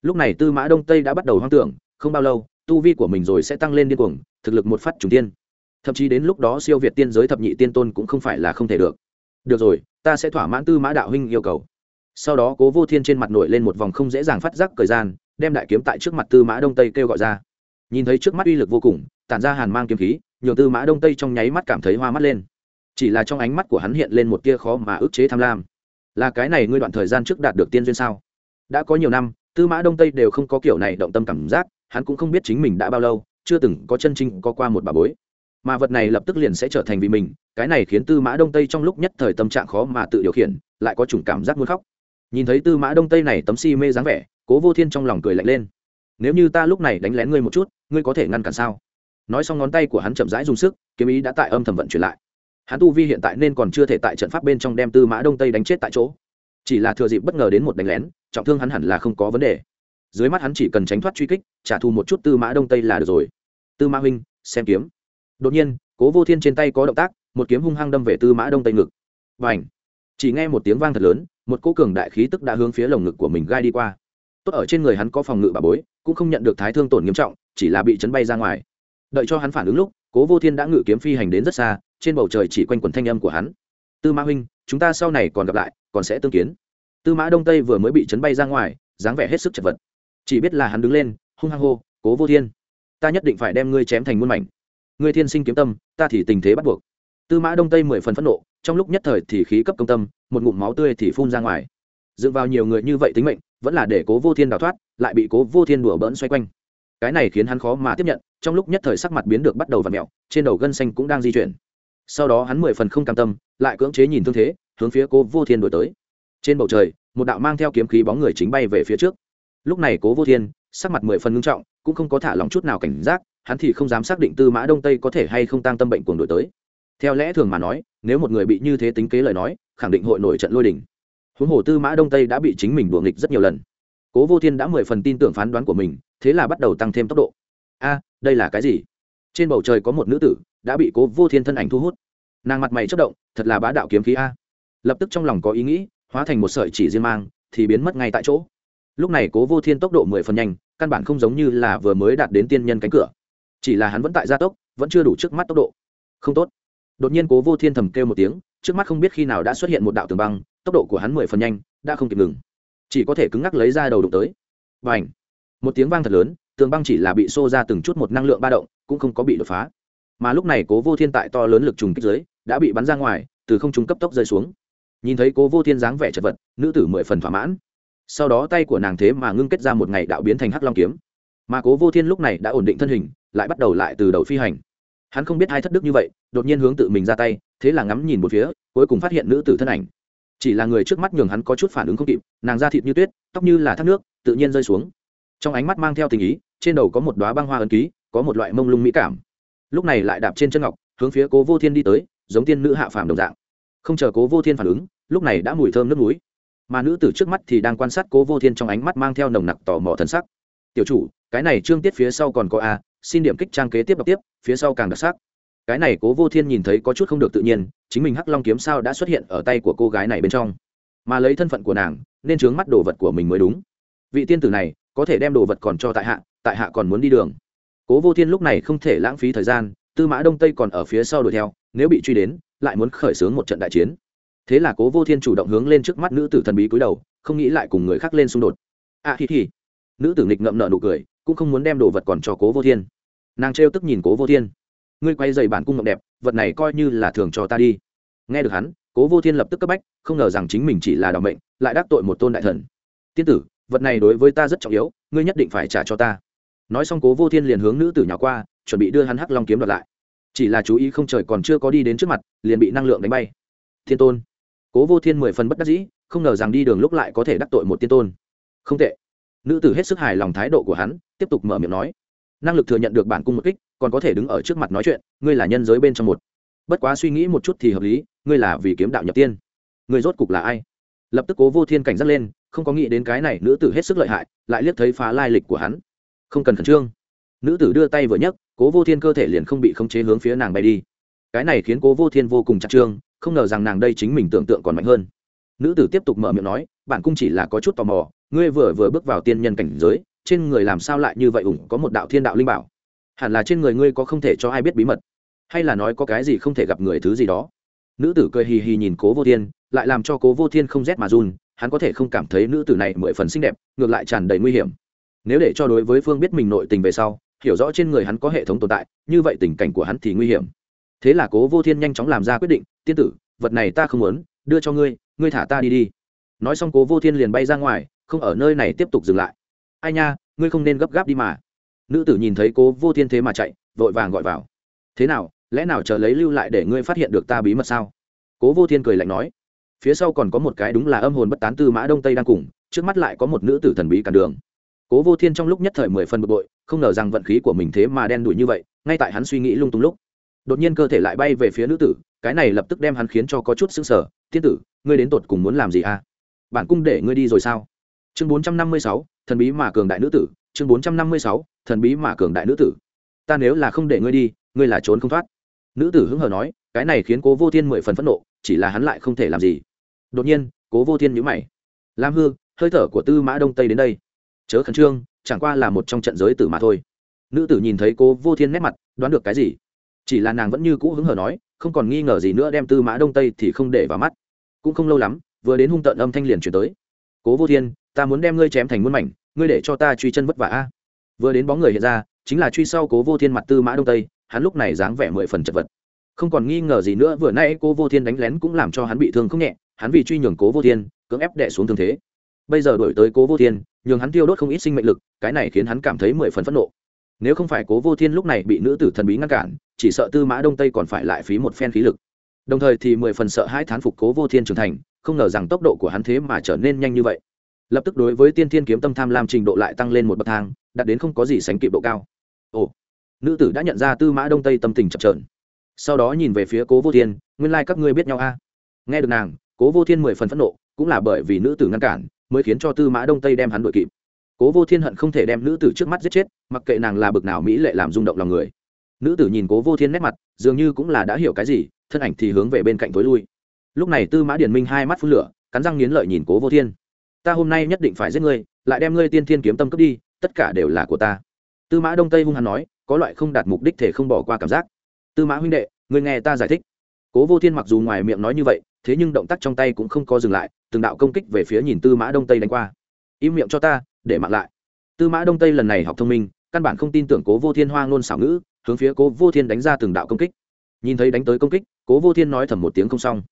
S1: Lúc này tư mã đông tây đã bắt đầu hoang tưởng, không bao lâu, tu vi của mình rồi sẽ tăng lên điên cuồng, thực lực một phát trùng tiên. Thậm chí đến lúc đó siêu việt tiên giới thập nhị tiên tôn cũng không phải là không thể được. Được rồi, ta sẽ thỏa mãn tư mã đạo huynh yêu cầu. Sau đó cố vô thiên trên mặt nổi lên một vòng không dễ dàng phát giác thời gian, đem đại kiếm tại trước mặt tư mã đông tây kêu gọi ra. Nhìn thấy trước mắt uy lực vô cùng tản ra hàn mang kiếm khí, nhường tư mã đông tây trong nháy mắt cảm thấy hoa mắt lên. Chỉ là trong ánh mắt của hắn hiện lên một tia khó mà ức chế tham lam. Là cái này ngươi đoạn thời gian trước đạt được tiên duyên sao? Đã có nhiều năm, tư mã đông tây đều không có kiểu này động tâm cảm giác, hắn cũng không biết chính mình đã bao lâu, chưa từng có chân trinh có qua một bà bối. Mà vật này lập tức liền sẽ trở thành vì mình, cái này khiến tư mã đông tây trong lúc nhất thời tâm trạng khó mà tự điều khiển, lại có chủng cảm giác muốn khóc. Nhìn thấy tư mã đông tây này tấm si mê dáng vẻ, cố vô thiên trong lòng cười lạnh lên. Nếu như ta lúc này đánh lén ngươi một chút, ngươi có thể ngăn cản sao? Nói xong ngón tay của hắn chậm rãi dùng sức, kiếm ý đã tại âm thầm vận chuyển lại. Hắn tu vi hiện tại nên còn chưa thể tại trận pháp bên trong đem tư mã đông tây đánh chết tại chỗ. Chỉ là thừa dịp bất ngờ đến một đánh lén, trọng thương hắn hẳn là không có vấn đề. Dưới mắt hắn chỉ cần tránh thoát truy kích, trả thù một chút tư mã đông tây là được rồi. Tư mã huynh, xem kiếm. Đột nhiên, cố vô thiên trên tay có động tác, một kiếm hung hăng đâm về tư mã đông tây ngực. Và ảnh chỉ nghe một tiếng vang thật lớn, một cỗ cường đại khí tức đã hướng phía lồng ngực của mình gai đi qua. Tốt ở trên người hắn có phòng ngự bà bối, cũng không nhận được thái thương tổn nghiêm trọng, chỉ là bị chấn bay ra ngoài đợi cho hắn phản ứng lúc, cố vô thiên đã ngự kiếm phi hành đến rất xa, trên bầu trời chỉ quanh quần thanh âm của hắn. Tư mã huynh, chúng ta sau này còn gặp lại, còn sẽ tương kiến. Tư mã đông tây vừa mới bị chấn bay ra ngoài, dáng vẻ hết sức chật vật. Chỉ biết là hắn đứng lên, hung hăng hô, cố vô thiên, ta nhất định phải đem ngươi chém thành muôn mảnh. Ngươi thiên sinh kiếm tâm, ta thì tình thế bắt buộc. Tư mã đông tây mười phần phẫn nộ, trong lúc nhất thời thì khí cấp công tâm, một ngụm máu tươi thì phun ra ngoài. Dựa vào nhiều người như vậy tính mệnh, vẫn là để cố vô thiên đào thoát, lại bị cố vô thiên đùa bỡn xoay quanh. Cái này khiến hắn khó mà tiếp nhận trong lúc nhất thời sắc mặt biến được bắt đầu và mẹo, trên đầu gân xanh cũng đang di chuyển. Sau đó hắn mười phần không cam tâm, lại cưỡng chế nhìn thương thế, hướng phía cố vô thiên đổi tới. Trên bầu trời, một đạo mang theo kiếm khí bóng người chính bay về phía trước. Lúc này cố vô thiên, sắc mặt mười phần ngưng trọng, cũng không có thả lòng chút nào cảnh giác, hắn thì không dám xác định tư mã đông tây có thể hay không tăng tâm bệnh cuồng đổi tới. Theo lẽ thường mà nói, nếu một người bị như thế tính kế lời nói, khẳng định hội nổi trận lôi đình. Huống hồ tư mã đông tây đã bị chính mình đùa nghịch rất nhiều lần. Cố vô thiên đã mười phần tin tưởng phán đoán của mình, thế là bắt đầu tăng thêm tốc độ. A đây là cái gì? Trên bầu trời có một nữ tử, đã bị cố vô thiên thân ảnh thu hút. Nàng mặt mày chất động, thật là bá đạo kiếm khí a. Lập tức trong lòng có ý nghĩ, hóa thành một sợi chỉ riêng mang, thì biến mất ngay tại chỗ. Lúc này cố vô thiên tốc độ mười phần nhanh, căn bản không giống như là vừa mới đạt đến tiên nhân cánh cửa. Chỉ là hắn vẫn tại gia tốc, vẫn chưa đủ trước mắt tốc độ. Không tốt. Đột nhiên cố vô thiên thầm kêu một tiếng, trước mắt không biết khi nào đã xuất hiện một đạo tường băng, tốc độ của hắn mười phần nhanh, đã không kịp ngừng. Chỉ có thể cứng ngắc lấy ra đầu đụng tới. Và ảnh một tiếng vang thật lớn tường băng chỉ là bị xô ra từng chút một năng lượng ba động, cũng không có bị đột phá. Mà lúc này cố vô thiên tại to lớn lực trùng kích dưới, đã bị bắn ra ngoài, từ không trung cấp tốc rơi xuống. Nhìn thấy cố vô thiên dáng vẻ chật vật, nữ tử mười phần thỏa mãn. Sau đó tay của nàng thế mà ngưng kết ra một ngày đạo biến thành hắc long kiếm. Mà cố vô thiên lúc này đã ổn định thân hình, lại bắt đầu lại từ đầu phi hành. Hắn không biết hai thất đức như vậy, đột nhiên hướng tự mình ra tay, thế là ngắm nhìn một phía, cuối cùng phát hiện nữ tử thân ảnh. Chỉ là người trước mắt nhường hắn có chút phản ứng không kịp, nàng da thịt như tuyết, tóc như là thác nước, tự nhiên rơi xuống trong ánh mắt mang theo tình ý, trên đầu có một đoá băng hoa ấn ký, có một loại mông lung mỹ cảm. Lúc này lại đạp trên chân ngọc, hướng phía cố vô thiên đi tới, giống tiên nữ hạ phàm đồng dạng. Không chờ cố vô thiên phản ứng, lúc này đã mùi thơm nước núi. Mà nữ tử trước mắt thì đang quan sát cố vô thiên trong ánh mắt mang theo nồng nặc tò mò thần sắc. Tiểu chủ, cái này trương tiết phía sau còn có a, xin điểm kích trang kế tiếp đọc tiếp, phía sau càng đặc sắc. Cái này cố vô thiên nhìn thấy có chút không được tự nhiên, chính mình hắc long kiếm sao đã xuất hiện ở tay của cô gái này bên trong. Mà lấy thân phận của nàng, nên chướng mắt đồ vật của mình mới đúng. Vị tiên tử này có thể đem đồ vật còn cho tại hạ tại hạ còn muốn đi đường. Cố vô thiên lúc này không thể lãng phí thời gian, tư mã đông tây còn ở phía sau đuổi theo, nếu bị truy đến, lại muốn khởi xướng một trận đại chiến. Thế là cố vô thiên chủ động hướng lên trước mắt nữ tử thần bí cúi đầu, không nghĩ lại cùng người khác lên xung đột. À thì thì nữ tử nghịch ngậm nợ nụ cười, cũng không muốn đem đồ vật còn cho cố vô thiên. Nàng trêu tức nhìn cố vô thiên. Ngươi quay dày bản cung mộng đẹp, vật này coi như là thường cho ta đi. Nghe được hắn, cố vô thiên lập tức cấp bách, không ngờ rằng chính mình chỉ là đ ỏ mệnh, lại đắc tội một tôn đại thần. Tiên tử vật này đối với ta rất trọng yếu, ngươi nhất định phải trả cho ta. Nói xong cố vô thiên liền hướng nữ tử nhỏ qua, chuẩn bị đưa hắn hắc long kiếm đoạt lại. Chỉ là chú ý không trời còn chưa có đi đến trước mặt, liền bị năng lượng đánh bay. Thiên tôn. Cố vô thiên mười phần bất đắc dĩ, không ngờ rằng đi đường lúc lại có thể đắc tội một tiên tôn. Không tệ. Nữ tử hết sức hài lòng thái độ của hắn, tiếp tục mở miệng nói. Năng lực thừa nhận được bản cung một kích, còn có thể đứng ở trước mặt nói chuyện, ngươi là nhân giới bên trong một. Bất quá suy nghĩ một chút thì hợp lý, ngươi là vì kiếm đạo nhập tiên. Ngươi rốt cục là ai? Lập tức cố vô thiên cảnh giác lên không có nghĩ đến cái này nữ tử hết sức lợi hại, lại liếc thấy phá lai lịch của hắn. Không cần khẩn trương. Nữ tử đưa tay vừa nhấc, cố vô thiên cơ thể liền không bị khống chế hướng phía nàng bay đi. Cái này khiến cố vô thiên vô cùng chặt trương không ngờ rằng nàng đây chính mình tưởng tượng còn mạnh hơn. Nữ tử tiếp tục mở miệng nói, bạn cũng chỉ là có chút tò mò, ngươi vừa vừa bước vào tiên nhân cảnh giới, trên người làm sao lại như vậy ủng, có một đạo thiên đạo linh bảo? Hẳn là trên người ngươi có không thể cho ai biết bí mật, hay là nói có cái gì không thể gặp người thứ gì đó? Nữ tử cười hì hì nhìn cố vô thiên, lại làm cho cố vô thiên không rét mà run hắn có thể không cảm thấy nữ tử này mười phần xinh đẹp, ngược lại tràn đầy nguy hiểm. Nếu để cho đối với phương biết mình nội tình về sau, hiểu rõ trên người hắn có hệ thống tồn tại, như vậy tình cảnh của hắn thì nguy hiểm. Thế là cố vô thiên nhanh chóng làm ra quyết định, tiên tử, vật này ta không muốn, đưa cho ngươi ngươi thả ta đi đi. Nói xong cố vô thiên liền bay ra ngoài, không ở nơi này tiếp tục dừng lại. Ai nha, ngươi không nên gấp gáp đi mà. Nữ tử nhìn thấy cố vô thiên thế mà chạy, vội vàng gọi vào. Thế nào, lẽ nào chờ lấy lưu lại để ngươi phát hiện được ta bí mật sao? Cố vô thiên cười lạnh nói phía sau còn có một cái đúng là âm hồn bất tán tư mã đông tây đang cùng, trước mắt lại có một nữ tử thần bí cản đường. Cố vô thiên trong lúc nhất thời mười phần bực bội, không ngờ rằng vận khí của mình thế mà đen đủi như vậy, ngay tại hắn suy nghĩ lung tung lúc, đột nhiên cơ thể lại bay về phía nữ tử, cái này lập tức đem hắn khiến cho có chút sững sờ, tiên tử, ngươi đến tột cùng muốn làm gì à? Bản cung để ngươi đi rồi sao? Chương bốn trăm năm mươi sáu, thần bí mà cường đại nữ tử, chương bốn trăm năm mươi sáu, thần bí mà cường đại nữ tử. Ta nếu là không để ngươi đi, ngươi là trốn không thoát. Nữ tử hứng hờ nói, cái này khiến cố vô thiên mười phần phẫn nộ chỉ là hắn lại không thể làm gì. Đột nhiên, cố vô thiên nhữ mày. Lam hư, hơi thở của tư mã đông tây đến đây. Chớ khẩn trương, chẳng qua là một trong trận giới tử mà thôi. Nữ tử nhìn thấy cố vô thiên nét mặt, đoán được cái gì? Chỉ là nàng vẫn như cũ hứng hờ nói, không còn nghi ngờ gì nữa đem tư mã đông tây thì không để vào mắt. Cũng không lâu lắm, vừa đến hung tợn âm thanh liền chuyển tới. Cố vô thiên, ta muốn đem ngươi chém thành muôn mảnh, ngươi để cho ta truy chân vất vả a. Vừa đến bóng người hiện ra, chính là truy sau cố vô thiên mặt tư mã đông tây, hắn lúc này dáng vẻ mười phần chật vật không còn nghi ngờ gì nữa, vừa nay cô vô thiên đánh lén cũng làm cho hắn bị thương không nhẹ, hắn vì truy nhường cố vô thiên, cưỡng ép đẻ xuống thương thế. Bây giờ đổi tới cố vô thiên, nhường hắn tiêu đốt không ít sinh mệnh lực, cái này khiến hắn cảm thấy mười phần phẫn nộ. Nếu không phải cố vô thiên lúc này bị nữ tử thần bí ngăn cản, chỉ sợ tư mã đông tây còn phải lại phí một phen khí lực. Đồng thời thì mười phần sợ hai thán phục cố vô thiên trưởng thành, không ngờ rằng tốc độ của hắn thế mà trở nên nhanh như vậy. Lập tức đối với tiên thiên kiếm tâm tham lam trình độ lại tăng lên một bậc thang, đạt đến không có gì sánh kịp độ cao. Ồ, nữ tử đã nhận ra tư mã đông tây tâm tình chập trờn sau đó nhìn về phía cố vô thiên, nguyên lai、like、các ngươi biết nhau a. Nghe được nàng, cố vô thiên mười phần phẫn nộ, cũng là bởi vì nữ tử ngăn cản, mới khiến cho tư mã đông tây đem hắn đội kịp. Cố vô thiên hận không thể đem nữ tử trước mắt giết chết, mặc kệ nàng là bực nào mỹ lệ làm rung động lòng người. Nữ tử nhìn cố vô thiên nét mặt, dường như cũng là đã hiểu cái gì, thân ảnh thì hướng về bên cạnh tối lui. Lúc này tư mã điển minh hai mắt phun lửa, cắn răng nghiến lợi nhìn cố vô thiên. Ta hôm nay nhất định phải giết ngươi, lại đem ngươi tiên thiên kiếm tâm cướp đi, tất cả đều là của ta. Tư mã đông tây hung hắn nói, có loại không đạt mục đích thể không bỏ qua cảm giác tư mã huynh đệ người nghe ta giải thích. Cố vô thiên mặc dù ngoài miệng nói như vậy, thế nhưng động tác trong tay cũng không có dừng lại, từng đạo công kích về phía nhìn tư mã đông tây đánh qua. Im miệng cho ta, để mặc lại. Tư mã đông tây lần này học thông minh, căn bản không tin tưởng cố vô thiên hoa ngôn xảo ngữ, hướng phía cố vô thiên đánh ra từng đạo công kích. Nhìn thấy đánh tới công kích, cố vô thiên nói thầm một tiếng không xong.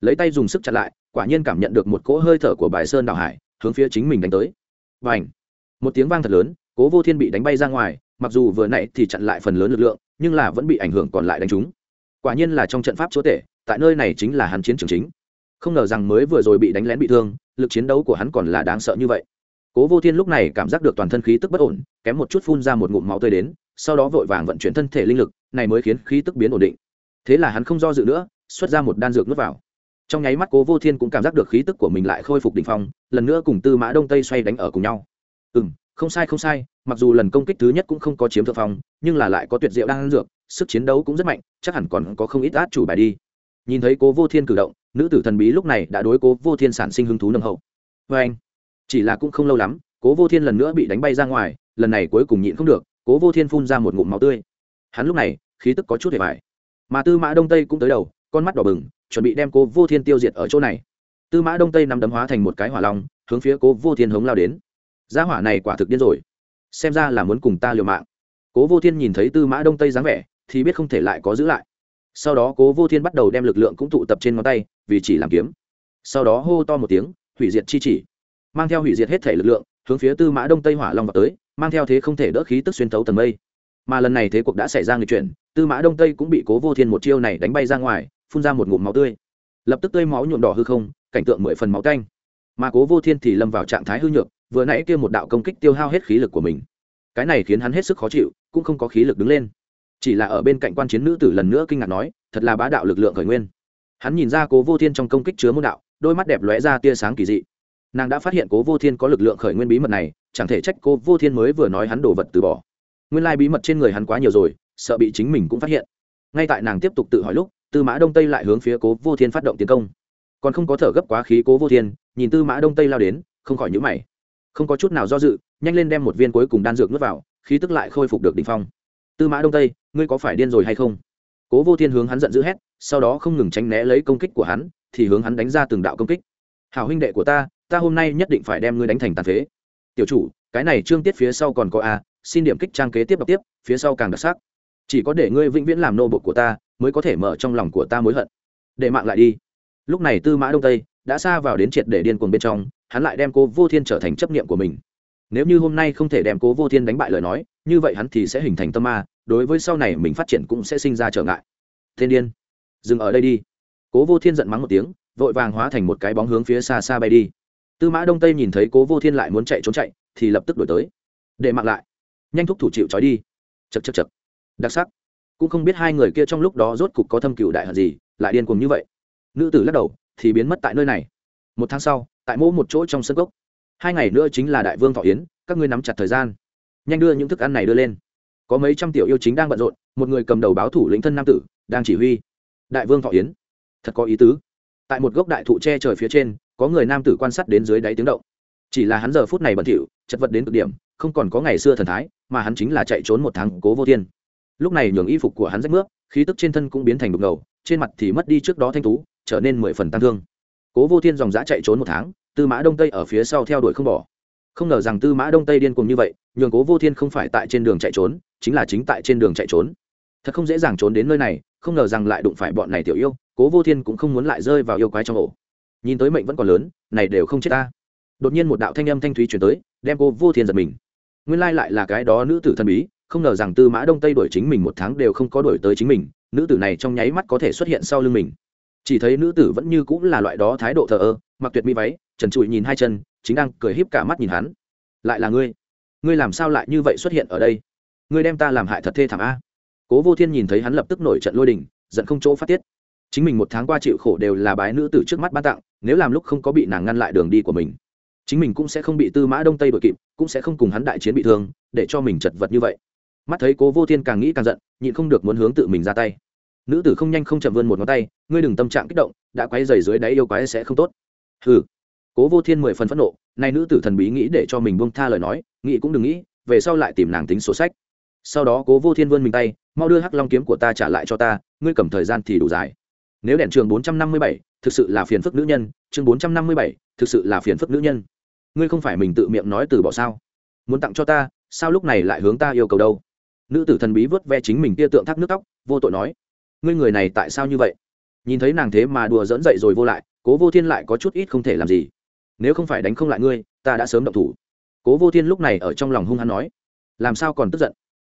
S1: Lấy tay dùng sức chặn lại, quả nhiên cảm nhận được một cỗ hơi thở của bài sơn đào hải, hướng phía chính mình đánh tới. Và ảnh một tiếng vang thật lớn, cố vô thiên bị đánh bay ra ngoài, mặc dù vừa nãy thì chặn lại phần lớn lực lượng nhưng là vẫn bị ảnh hưởng còn lại đánh trúng quả nhiên là trong trận pháp chúa tể, tại nơi này chính là hắn chiến trường chính. Không ngờ rằng mới vừa rồi bị đánh lén bị thương, lực chiến đấu của hắn còn là đáng sợ như vậy. Cố vô thiên lúc này cảm giác được toàn thân khí tức bất ổn, kém một chút phun ra một ngụm máu tươi đến, sau đó vội vàng vận chuyển thân thể linh lực, này mới khiến khí tức biến ổn định. Thế là hắn không do dự nữa, xuất ra một đan dược nuốt vào. Trong nháy mắt cố vô thiên cũng cảm giác được khí tức của mình lại khôi phục đ ỉ n h phong, lần nữa cùng tư mã đông tây xoay đánh ở cùng nhau. Ừ m không sai không sai, mặc dù lần công kích thứ nhất cũng không có chiếm thượng phong, nhưng là lại có tuyệt diệu đang dược, sức chiến đấu cũng rất mạnh, chắc hẳn còn có không ít át chủ bài đi. Nhìn thấy cố vô thiên cử động, nữ tử thần bí lúc này đã đối cố vô thiên sản sinh hứng thú nâng hậu. Vê anh. Chỉ là cũng không lâu lắm, cố vô thiên lần nữa bị đánh bay ra ngoài, lần này cuối cùng nhịn không được, cố vô thiên phun ra một ngụm máu tươi. Hắn lúc này, khí tức có chút hề vải mà tư mã đông tây cũng tới đầu, con mắt đỏ bừng, chuẩn bị đem cố vô thiên tiêu diệt ở chỗ này. Tư mã đông tây nằm đấm hóa thành một cái hỏa long, hướng phía cố vô thiên hống lao đến gia hỏa này quả thực điên rồi. Xem ra là muốn cùng ta liều mạng. Cố vô thiên nhìn thấy tư mã đông tây dáng vẻ, thì biết không thể lại có giữ lại. Sau đó cố vô thiên bắt đầu đem lực lượng cũng tụ tập trên ngón tay, vì chỉ làm kiếm. Sau đó hô to một tiếng, hủy diệt chi chỉ. Mang theo hủy diệt hết thể lực lượng, hướng phía tư mã đông tây hỏa long vào tới, mang theo thế không thể đỡ khí tức xuyên tấu tầng mây. Mà lần này thế cuộc đã xảy ra người chuyển, tư mã đông tây cũng bị cố vô thiên một chiêu này đánh bay ra ngoài, phun ra một ngụm máu tươi. Lập tức tươi máu nhuộm đỏ hư không, cảnh tượng mười phần máu canh. Mà cố vô thiên thì lâm vào trạng thái hư nhược vừa nãy kia một đạo công kích tiêu hao hết khí lực của mình. Cái này khiến hắn hết sức khó chịu, cũng không có khí lực đứng lên. Chỉ là ở bên cạnh quan chiến nữ tử lần nữa kinh ngạc nói, thật là bá đạo lực lượng khởi nguyên. Hắn nhìn ra cố vô thiên trong công kích chứa môn đạo, đôi mắt đẹp lóe ra tia sáng kỳ dị. Nàng đã phát hiện cố vô thiên có lực lượng khởi nguyên bí mật này, chẳng thể trách cố vô thiên mới vừa nói hắn đổ vật từ bỏ. Nguyên lai bí mật trên người hắn quá nhiều rồi, sợ bị chính mình cũng phát hiện. Ngay tại nàng tiếp tục tự hỏi lúc, tư mã đông tây lại hướng phía cố vô thiên phát động tiến công. Còn không có thở gấp quá khí cố vô thiên, nhìn tư mã đông tây lao đến, không khỏi nhữ mày không có chút nào do dự, nhanh lên đem một viên cuối cùng đan dược nuốt vào, khí tức lại khôi phục được đ ỉ n h phong. Tư mã đông tây, ngươi có phải điên rồi hay không? Cố vô thiên hướng hắn giận dữ hét, sau đó không ngừng tránh né lấy công kích của hắn, thì hướng hắn đánh ra từng đạo công kích. Hảo huynh đệ của ta ta hôm nay nhất định phải đem ngươi đánh thành tàn phế. Tiểu chủ, cái này trương tiết phía sau còn có a, xin điểm kích trang kế tiếp đọc tiếp, phía sau càng đặc sắc. Chỉ có để ngươi vĩnh viễn làm nô bột của ta, mới có thể mở trong lòng của ta mối hận. Để mạng lại đi. Lúc này tư mã đông tây đã xa vào đến triệt để điên cuồng bên trong hắn lại đem cố vô thiên trở thành chấp niệm của mình. Nếu như hôm nay không thể đem cố vô thiên đánh bại lời nói, như vậy hắn thì sẽ hình thành tâm ma, đối với sau này mình phát triển cũng sẽ sinh ra trở ngại. Thiên điên, dừng ở đây đi. Cố vô thiên giận mắng một tiếng, vội vàng hóa thành một cái bóng hướng phía xa xa bay đi. Tư mã đông tây nhìn thấy cố vô thiên lại muốn chạy trốn chạy, thì lập tức đổi tới. Để mặc lại. Nhanh thúc thủ chịu trói đi. Chật chật chật đặc sắc. Cũng không biết hai người kia trong lúc đó rốt cục có thâm cựu đại hận gì, lại điên cuồng như vậy. Nữ tử lắc đầu, thì biến mất tại nơi này một tháng sau, tại mỗi một chỗ trong sân gốc hai ngày nữa chính là đại vương thọ yến, các ngươi nắm chặt thời gian. Nhanh đưa những thức ăn này đưa lên. Có mấy trăm tiểu yêu chính đang bận rộn, một người cầm đầu báo thủ lĩnh thân nam tử, đang chỉ huy. Đại vương thọ yến. Thật có ý tứ. Tại một gốc đại thụ che trời phía trên, có người nam tử quan sát đến dưới đáy tiếng động. Chỉ là hắn giờ phút này bẩn thỉu, chật vật đến cực điểm, không còn có ngày xưa thần thái, mà hắn chính là chạy trốn một tháng cố vô thiên. Lúc này nhường y phục của hắn rách nước, khí tức trên thân cũng biến thành đục ngầu, trên mặt thì mất đi trước đó thanh tú, trở nên mười phần tăng thương cố vô thiên dòng giã chạy trốn một tháng, tư mã đông tây ở phía sau theo đuổi không bỏ. Không ngờ rằng tư mã đông tây điên cùng như vậy, nhường cố vô thiên không phải tại trên đường chạy trốn, chính là chính tại trên đường chạy trốn. Thật không dễ dàng trốn đến nơi này, không ngờ rằng lại đụng phải bọn này tiểu yêu, cố vô thiên cũng không muốn lại rơi vào yêu quái trong ổ. Nhìn tới mệnh vẫn còn lớn, này đều không chết ta. Đột nhiên một đạo thanh âm thanh thúy chuyển tới, đem cô vô thiên giật mình. Nguyên lai lại là cái đó nữ tử thần bí, không ngờ rằng tư mã đông tây đuổi chính mình một tháng đều không có đuổi tới chính mình, nữ tử này trong nháy mắt có thể xuất hiện sau lưng mình chỉ thấy nữ tử vẫn như cũng là loại đó thái độ thờ ơ, mặc tuyệt mỹ váy, trần trụi nhìn hai chân, chính đang cười híp cả mắt nhìn hắn. Lại là ngươi. Ngươi làm sao lại như vậy xuất hiện ở đây? Ngươi đem ta làm hại thật thê thảm a. Cố vô thiên nhìn thấy hắn lập tức nổi trận lôi đình, giận không chỗ phát tiết. Chính mình một tháng qua chịu khổ đều là bái nữ tử trước mắt ban tặng, nếu làm lúc không có bị nàng ngăn lại đường đi của mình, chính mình cũng sẽ không bị tư mã đông tây đội kịp, cũng sẽ không cùng hắn đại chiến bị thương, để cho mình chật vật như vậy. Mắt thấy cố vô thiên càng nghĩ càng giận, nhịn không được muốn hướng tự mình ra tay nữ tử không nhanh không chậm vươn một ngón tay, ngươi đừng tâm trạng kích động, đã quay dày dưới đáy yêu quái sẽ không tốt. Hừ. Cố vô thiên mười phần phẫn nộ, nay nữ tử thần bí nghĩ để cho mình buông tha lời nói, nghĩ cũng đừng nghĩ, về sau lại tìm nàng tính sổ sách. Sau đó cố vô thiên vươn mình tay, mau đưa hắc long kiếm của ta trả lại cho ta, ngươi cầm thời gian thì đủ dài. Nếu đèn trường bốn trăm năm mươi bảy, thực sự là phiền phức nữ nhân, chương bốn trăm năm mươi bảy, thực sự là phiền phức nữ nhân. Ngươi không phải mình tự miệng nói từ bỏ sao? Muốn tặng cho ta, sao lúc này lại hướng ta yêu cầu đâu? Nữ tử thần bí vớt ve chính mình tia tượng thác nước tóc vô tội nói ngươi người này tại sao như vậy? Nhìn thấy nàng thế mà đùa dẫn dậy rồi vô lại, cố vô thiên lại có chút ít không thể làm gì. Nếu không phải đánh không lại ngươi, ta đã sớm động thủ. Cố vô thiên lúc này ở trong lòng hung hắn nói, làm sao còn tức giận?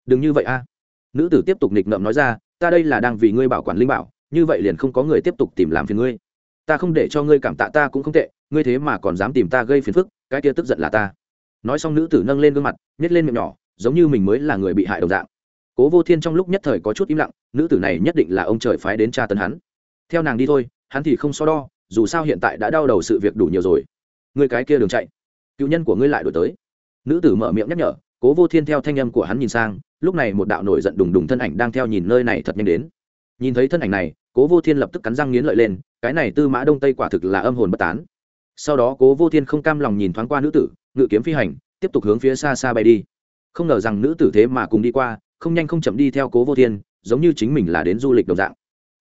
S1: Đừng như vậy a. Nữ tử tiếp tục nịch ngợm nói ra, ta đây là đang vì ngươi bảo quản linh bảo, như vậy liền không có người tiếp tục tìm làm phiền ngươi. Ta không để cho ngươi cảm tạ ta cũng không tệ, ngươi thế mà còn dám tìm ta gây phiền phức, cái kia tức giận là ta. Nói xong nữ tử nâng lên gương mặt nhét lên miệng nhỏ, giống như mình mới là người bị hại đồng dạng cố vô thiên trong lúc nhất thời có chút im lặng, nữ tử này nhất định là ông trời phái đến tra tấn hắn. Theo nàng đi thôi, hắn thì không so đo, dù sao hiện tại đã đau đầu sự việc đủ nhiều rồi. Người cái kia đường chạy. Cựu nhân của ngươi lại đổi tới. Nữ tử mở miệng nhắc nhở, cố vô thiên theo thanh âm của hắn nhìn sang, lúc này một đạo nổi giận đùng đùng thân ảnh đang theo nhìn nơi này thật nhanh đến. Nhìn thấy thân ảnh này, cố vô thiên lập tức cắn răng nghiến lợi lên, cái này tư mã đông tây quả thực là âm hồn bất tán. Sau đó cố vô thiên không cam lòng nhìn thoáng qua nữ tử, ngự kiếm phi hành, tiếp tục hướng phía xa xa bay đi. Không ngờ rằng nữ tử thế mà cùng đi qua không nhanh không chậm đi theo cố vô thiên, giống như chính mình là đến du lịch đồng dạng.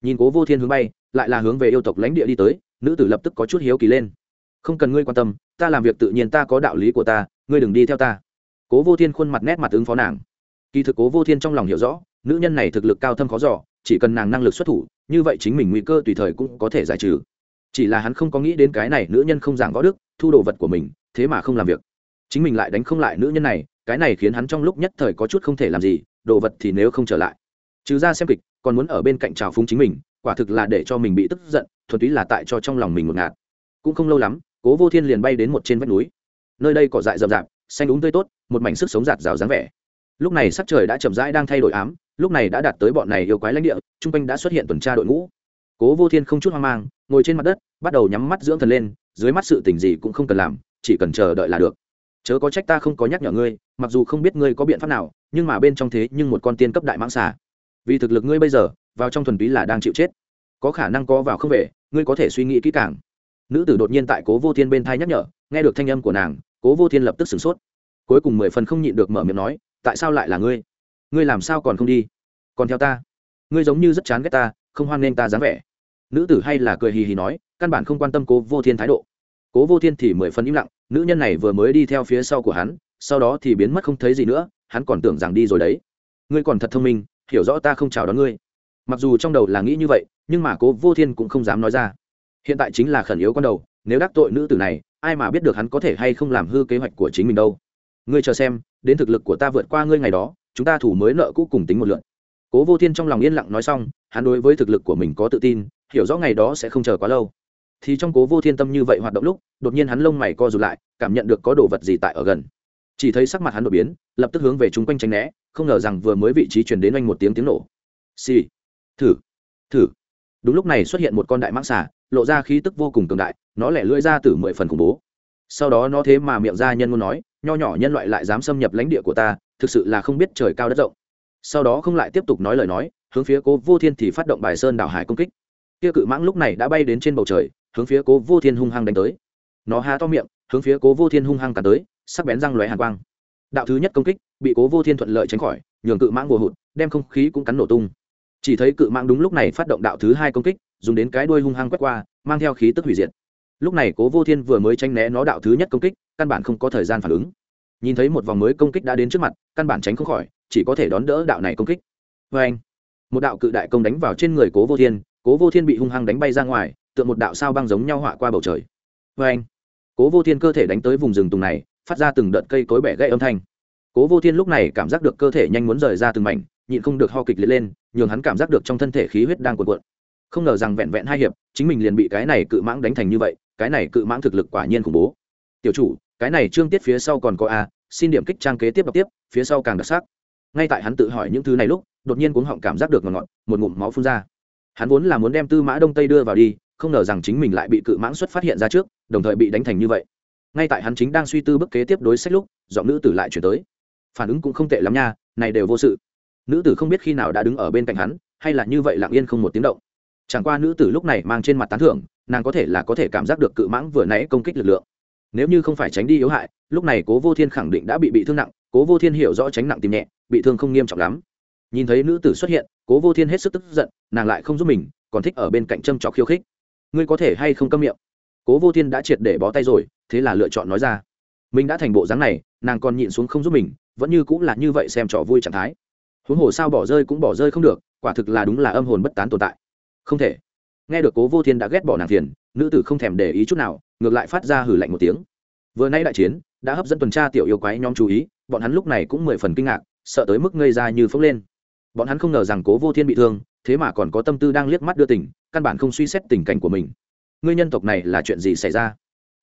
S1: Nhìn cố vô thiên hướng bay, lại là hướng về yêu tộc lãnh địa đi tới, nữ tử lập tức có chút hiếu kỳ lên. Không cần ngươi quan tâm, ta làm việc tự nhiên ta có đạo lý của ta, ngươi đừng đi theo ta. Cố vô thiên khuôn mặt nét mặt ứng phó nàng. Kỳ thực cố vô thiên trong lòng hiểu rõ, nữ nhân này thực lực cao thâm khó giỏ chỉ cần nàng năng lực xuất thủ, như vậy chính mình nguy cơ tùy thời cũng có thể giải trừ. Chỉ là hắn không có nghĩ đến cái này nữ nhân không giảng võ đức, thu đồ vật của mình, thế mà không làm việc. Chính mình lại đánh không lại nữ nhân này, cái này khiến hắn trong lúc nhất thời có chút không thể làm gì đồ vật thì nếu không trở lại. Trừ ra xem kịch, còn muốn ở bên cạnh trào phúng chính mình, quả thực là để cho mình bị tức giận, thuần túy là tại cho trong lòng mình một ngạt. Cũng không lâu lắm, cố vô thiên liền bay đến một trên vách núi. Nơi đây cỏ dại rậm rạp, xanh đúng tươi tốt, một mảnh sức sống giạt rào dáng vẻ. Lúc này sắc trời đã chậm rãi đang thay đổi ám, lúc này đã đạt tới bọn này yêu quái lãnh địa t r u n g quanh đã xuất hiện tuần tra đội ngũ. Cố vô thiên không chút hoang mang, ngồi trên mặt đất, bắt đầu nhắm mắt dưỡng thần lên, dưới mắt sự tình gì cũng không cần làm, chỉ cần chờ đợi là được. Chớ có trách ta không có nhắc nhở ngươi, mặc dù không biết ngươi có biện pháp nào nhưng mà bên trong thế nhưng một con tiên cấp đại mãng xà. Vì thực lực ngươi bây giờ, vào trong thuần túy là đang chịu chết. Có khả năng có vào không về, ngươi có thể suy nghĩ kỹ càng. Nữ tử đột nhiên tại cố vô thiên bên thai nhắc nhở, nghe được thanh âm của nàng, cố vô thiên lập tức sửng sốt. Cuối cùng mười phần không nhịn được mở miệng nói, tại sao lại là ngươi? Ngươi làm sao còn không đi? Còn theo ta? Ngươi giống như rất chán ghét ta, không hoan nghênh ta dáng vẻ. Nữ tử hay là cười hì hì nói, căn bản không quan tâm cố vô thiên thái độ. Cố vô thiên thì mười phần im lặng, nữ nhân này vừa mới đi theo phía sau của hắn, sau đó thì biến mất không thấy gì nữa hắn còn tưởng rằng đi rồi đấy. Ngươi còn thật thông minh, hiểu rõ ta không chào đón ngươi. Mặc dù trong đầu là nghĩ như vậy, nhưng mà cố vô thiên cũng không dám nói ra. Hiện tại chính là khẩn yếu con đầu, nếu đắc tội nữ tử này, ai mà biết được hắn có thể hay không làm hư kế hoạch của chính mình đâu. Ngươi chờ xem, đến thực lực của ta vượt qua ngươi ngày đó, chúng ta thủ mới nợ cũ cùng tính một lượn. Cố vô thiên trong lòng yên lặng nói xong, hắn đối với thực lực của mình có tự tin, hiểu rõ ngày đó sẽ không chờ quá lâu. Thì trong cố vô thiên tâm như vậy hoạt động lúc, đột nhiên hắn lông mày co rụt lại, cảm nhận được có đồ vật gì tại ở gần chỉ thấy sắc mặt hắn đột biến, lập tức hướng về chung quanh tránh né, không ngờ rằng vừa mới vị trí chuyển đến anh một tiếng tiếng nổ. Xì、sì. thử. Thử. Đúng lúc này xuất hiện một con đại mãng xà, lộ ra khí tức vô cùng cường đại, nó lẻ lưỡi ra từ mười phần khủng bố. Sau đó nó thế mà miệng ra nhân muốn nói, nho nhỏ nhân loại lại dám xâm nhập lãnh địa của ta, thực sự là không biết trời cao đất rộng. Sau đó không lại tiếp tục nói lời nói, hướng phía cố vô thiên thì phát động bài sơn đảo hải công kích. Kia cự mãng lúc này đã bay đến trên bầu trời, hướng phía cố vô thiên hung hăng đánh tới. Nó há to miệng, hướng phía cố vô thiên hung hăng cả tới sắc bén răng lóe hàn quang. Đạo thứ nhất công kích, bị cố vô thiên thuận lợi tránh khỏi, nhường cự mãng bồ hụt, đem không khí cũng cắn nổ tung. Chỉ thấy cự mãng đúng lúc này phát động đạo thứ hai công kích, dùng đến cái đuôi hung hăng quét qua, mang theo khí tức hủy diệt. Lúc này cố vô thiên vừa mới tranh né nó đạo thứ nhất công kích, căn bản không có thời gian phản ứng. Nhìn thấy một vòng mới công kích đã đến trước mặt, căn bản tránh không khỏi, chỉ có thể đón đỡ đạo này công kích. Vê anh, một đạo cự đại công đánh vào trên người cố vô thiên, cố vô thiên bị hung hăng đánh bay ra ngoài, tựa một đạo sao băng giống nhau họa qua bầu trời. Vê anh, cố vô thiên cơ thể đánh tới vùng rừng tùng này phát ra từng đợt cây cối bẻ gãy âm thanh. Cố vô thiên lúc này cảm giác được cơ thể nhanh muốn rời ra từng mảnh, nhịn không được ho kịch liệt lên, nhường hắn cảm giác được trong thân thể khí huyết đang cuộn cuộn. Không ngờ rằng vẹn vẹn hai hiệp, chính mình liền bị cái này cự mãng đánh thành như vậy, cái này cự mãng thực lực quả nhiên khủng bố. Tiểu chủ, cái này trương tiết phía sau còn có a, xin điểm kích trang kế tiếp đọc tiếp, phía sau càng đặc sắc. Ngay tại hắn tự hỏi những thứ này lúc, đột nhiên cuống họng cảm giác được ngọt ngọt, một ngụm máu phun ra. Hắn vốn là muốn đem tư mã đông tây đưa vào đi, không ngờ rằng chính mình lại bị cự mãng xuất phát hiện ra trước, đồng thời bị đánh thành như vậy ngay tại hắn chính đang suy tư bức kế tiếp đối sách lúc, giọng nữ tử lại chuyển tới. Phản ứng cũng không tệ lắm nha, này đều vô sự. Nữ tử không biết khi nào đã đứng ở bên cạnh hắn, hay là như vậy lặng yên không một tiếng động. Chẳng qua nữ tử lúc này mang trên mặt tán thưởng, nàng có thể là có thể cảm giác được cự mãng vừa nãy công kích lực lượng. Nếu như không phải tránh đi yếu hại, lúc này cố vô thiên khẳng định đã bị bị thương nặng, cố vô thiên hiểu rõ tránh nặng tìm nhẹ, bị thương không nghiêm trọng lắm. Nhìn thấy nữ tử xuất hiện, cố vô thiên hết sức tức giận, nàng lại không giúp mình, còn thích ở bên cạnh châm trọc khiêu khích. Ngươi có thể hay không câm miệng? Cố vô thiên đã triệt để bó tay rồi thế là lựa chọn nói ra. Mình đã thành bộ dáng này nàng còn nhịn xuống không giúp mình vẫn như cũng là như vậy xem trò vui trạng thái. Huống hồ sao bỏ rơi cũng bỏ rơi không được quả thực là đúng là âm hồn bất tán tồn tại. Không thể. Nghe được cố vô thiên đã ghét bỏ nàng thiền, nữ tử không thèm để ý chút nào ngược lại phát ra hử lạnh một tiếng. Vừa nay đại chiến đã hấp dẫn tuần tra tiểu yêu quái nhóm chú ý bọn hắn lúc này cũng mười phần kinh ngạc sợ tới mức ngây ra như phóng lên. Bọn hắn không ngờ rằng cố vô thiên bị thương thế mà còn có tâm tư đang liếc mắt đưa tỉnh, căn bản không suy xét tình cảnh của mình ngươi nhân tộc này là chuyện gì xảy ra?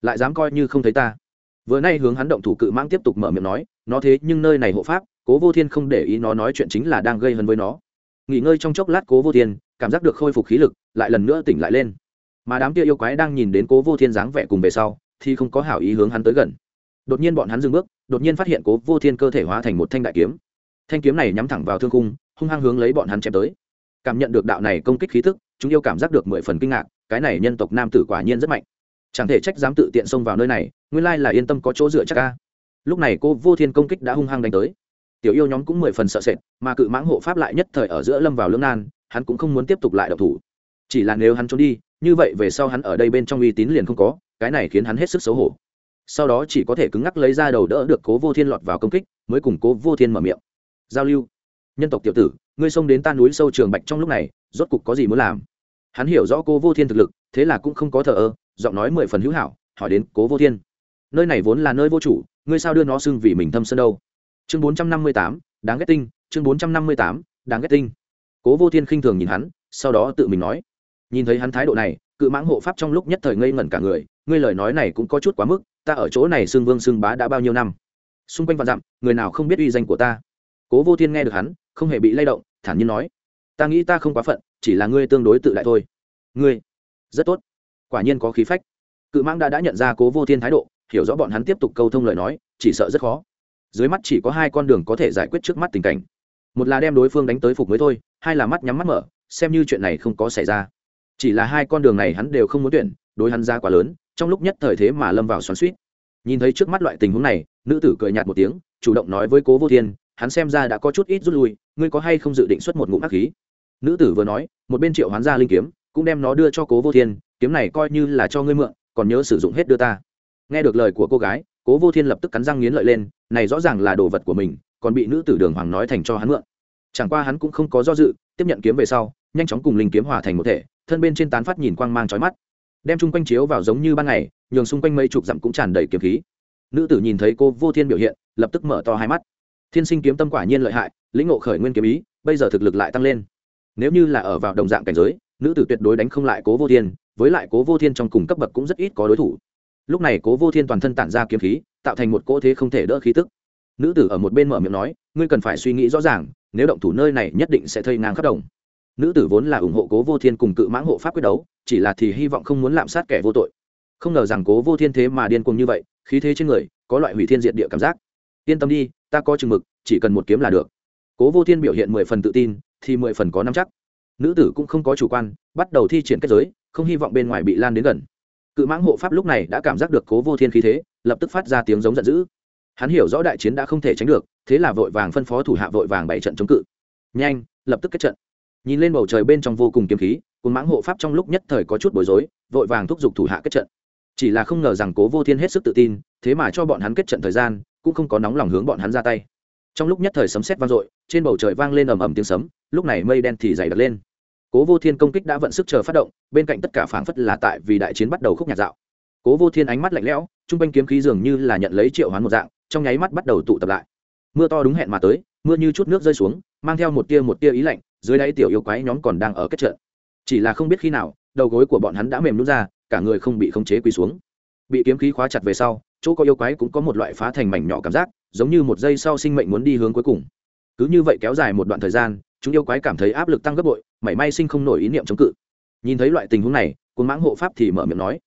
S1: Lại dám coi như không thấy ta? Vừa nay hướng hắn động thủ cự mãng tiếp tục mở miệng nói, nó thế nhưng nơi này hộ pháp, cố vô thiên không để ý nó nói chuyện chính là đang gây hấn với nó. Nghỉ ngơi trong chốc lát cố vô thiên, cảm giác được khôi phục khí lực, lại lần nữa tỉnh lại lên. Mà đám kia yêu quái đang nhìn đến cố vô thiên dáng vẻ cùng về sau, thì không có hảo ý hướng hắn tới gần. Đột nhiên bọn hắn dừng bước, đột nhiên phát hiện cố vô thiên cơ thể hóa thành một thanh đại kiếm. Thanh kiếm này nhắm thẳng vào thương cung hung hăng hướng lấy bọn hắn chém tới. Cảm nhận được đạo này công kích khí thức, chúng yêu cảm giác được mười phần kinh ngạc cái này nhân tộc nam tử quả nhiên rất mạnh. Chẳng thể trách dám tự tiện xông vào nơi này, nguyên lai là yên tâm có chỗ dựa chắc ca lúc này cô vô thiên công kích đã hung hăng đánh tới. Tiểu yêu nhóm cũng mười phần sợ sệt, mà cự mãng hộ pháp lại nhất thời ở giữa lâm vào lưỡng nan, hắn cũng không muốn tiếp tục lại độc thủ. Chỉ là nếu hắn trốn đi, như vậy về sau hắn ở đây bên trong uy tín liền không có, cái này khiến hắn hết sức xấu hổ. Sau đó chỉ có thể cứng ngắc lấy ra đầu đỡ được cố vô thiên lọt vào công kích, mới cùng cố vô thiên mở miệng. Giao lưu. Nhân tộc tiểu tử, ngươi xông đến tan núi sâu trường bạch trong lúc này, rốt cục có gì muốn làm? Hắn hiểu rõ cô vô thiên thực lực, thế là cũng không có thờ ơ, giọng nói mười phần hữu hảo, hỏi đến cố vô thiên. Nơi này vốn là nơi vô chủ, ngươi sao đưa nó xưng vì mình thâm sơn đâu? Chương bốn trăm năm mươi tám, đáng ghét tinh, chương bốn trăm năm mươi tám, đáng ghét tinh. Cố vô thiên khinh thường nhìn hắn, sau đó tự mình nói. Nhìn thấy hắn thái độ này, cự mãng hộ pháp trong lúc nhất thời ngây ngẩn cả người, ngươi lời nói này cũng có chút quá mức, ta ở chỗ này xưng vương xưng bá đã bao nhiêu năm? Xung quanh vạn dặm, người nào không biết uy danh của ta? Cố vô thiên nghe được hắn, không hề bị lay động, thản nhiên nói. Ta nghĩ ta không quá phận chỉ là ngươi tương đối tự đại thôi. Ngươi, rất tốt. Quả nhiên có khí phách. Cự mãng đã đã nhận ra cố vô thiên thái độ, hiểu rõ bọn hắn tiếp tục câu thông lời nói, chỉ sợ rất khó. Dưới mắt chỉ có hai con đường có thể giải quyết trước mắt tình cảnh. Một là đem đối phương đánh tới phục mới thôi, hai là mắt nhắm mắt mở, xem như chuyện này không có xảy ra. Chỉ là hai con đường này hắn đều không muốn tuyển, đối hắn ra quá lớn, trong lúc nhất thời thế mà lâm vào xoắn suýt nhìn thấy trước mắt loại tình huống này, nữ tử cười nhạt một tiếng, chủ động nói với cố vô thiên, hắn xem ra đã có chút ít rút lui, ngươi có hay không dự định xuất một ngụm ác khí? Nữ tử vừa nói, một bên triệu hoán ra linh kiếm, cũng đem nó đưa cho cố vô thiên, kiếm này coi như là cho ngươi mượn, còn nhớ sử dụng hết đưa ta. Nghe được lời của cô gái, cố vô thiên lập tức cắn răng nghiến lợi lên, này rõ ràng là đồ vật của mình, còn bị nữ tử đường hoàng nói thành cho hắn mượn. Chẳng qua hắn cũng không có do dự, tiếp nhận kiếm về sau, nhanh chóng cùng linh kiếm hòa thành một thể, thân bên trên tán phát nhìn quang mang trói mắt. Đem chung quanh chiếu vào giống như ban ngày, nhường xung quanh mây chục dặm cũng tràn đầy kiếm khí. Nữ tử nhìn thấy cô vô thiên biểu hiện, lập tức mở to hai mắt. Thiên sinh kiếm tâm quả nhiên lợi hại, lĩnh ngộ khởi nguyên kiếm ý, bây giờ thực lực lại tăng lên nếu như là ở vào đồng dạng cảnh giới, nữ tử tuyệt đối đánh không lại cố vô thiên, với lại cố vô thiên trong cùng cấp bậc cũng rất ít có đối thủ. Lúc này cố vô thiên toàn thân tản ra kiếm khí, tạo thành một cỗ thế không thể đỡ khí tức. Nữ tử ở một bên mở miệng nói, ngươi cần phải suy nghĩ rõ ràng, nếu động thủ nơi này nhất định sẽ thây ngang khắp đồng. Nữ tử vốn là ủng hộ cố vô thiên cùng cự mãng hộ pháp quyết đấu, chỉ là thì hy vọng không muốn lạm sát kẻ vô tội. Không ngờ rằng cố vô thiên thế mà điên cuồng như vậy, khí thế trên người, có loại hủy thiên diện địa cảm giác. Yên tâm đi, ta có chừng mực, chỉ cần một kiếm là được. Cố vô thiên biểu hiện mười phần tự tin thì mười phần có năm chắc. Nữ tử cũng không có chủ quan, bắt đầu thi triển kết giới, không hy vọng bên ngoài bị lan đến gần. Cự mãng hộ pháp lúc này đã cảm giác được cố vô thiên khí thế, lập tức phát ra tiếng giống giận dữ. Hắn hiểu rõ đại chiến đã không thể tránh được, thế là vội vàng phân phó thủ hạ vội vàng bảy trận chống cự. Nhanh, lập tức kết trận. Nhìn lên bầu trời bên trong vô cùng kiếm khí cùng mãng hộ pháp trong lúc nhất thời có chút bối rối, vội vàng thúc giục thủ hạ kết trận. Chỉ là không ngờ rằng cố vô thiên hết sức tự tin, thế mà cho bọn hắn kết trận thời gian, cũng không có nóng lòng hướng bọn hắn ra tay trong lúc nhất thời sấm sét vang dội, trên bầu trời vang lên ầm ầm tiếng sấm, lúc này mây đen thì dày đặc lên. Cố vô thiên công kích đã vận sức chờ phát động, bên cạnh tất cả phảng phất là tại vì đại chiến bắt đầu khúc nhạt dạo. Cố vô thiên ánh mắt lạnh lẽo, trung quanh kiếm khí dường như là nhận lấy triệu hoán một dạng, trong nháy mắt bắt đầu tụ tập lại. Mưa to đúng hẹn mà tới, mưa như chút nước rơi xuống, mang theo một tia một tia ý lạnh, dưới đáy tiểu yêu quái nhóm còn đang ở kết trận. Chỉ là không biết khi nào, đầu gối của bọn hắn đã mềm nút ra, cả người không bị khống chế quỳ xuống. Bị kiếm khí khóa chặt về sau chỗ có yêu quái cũng có một loại phá thành mảnh nhỏ cảm giác, giống như một giây sau sinh mệnh muốn đi hướng cuối cùng. Cứ như vậy kéo dài một đoạn thời gian, chúng yêu quái cảm thấy áp lực tăng gấp bội, mảy may sinh không nổi ý niệm chống cự. Nhìn thấy loại tình huống này cuốn mãng hộ pháp thì mở miệng nói,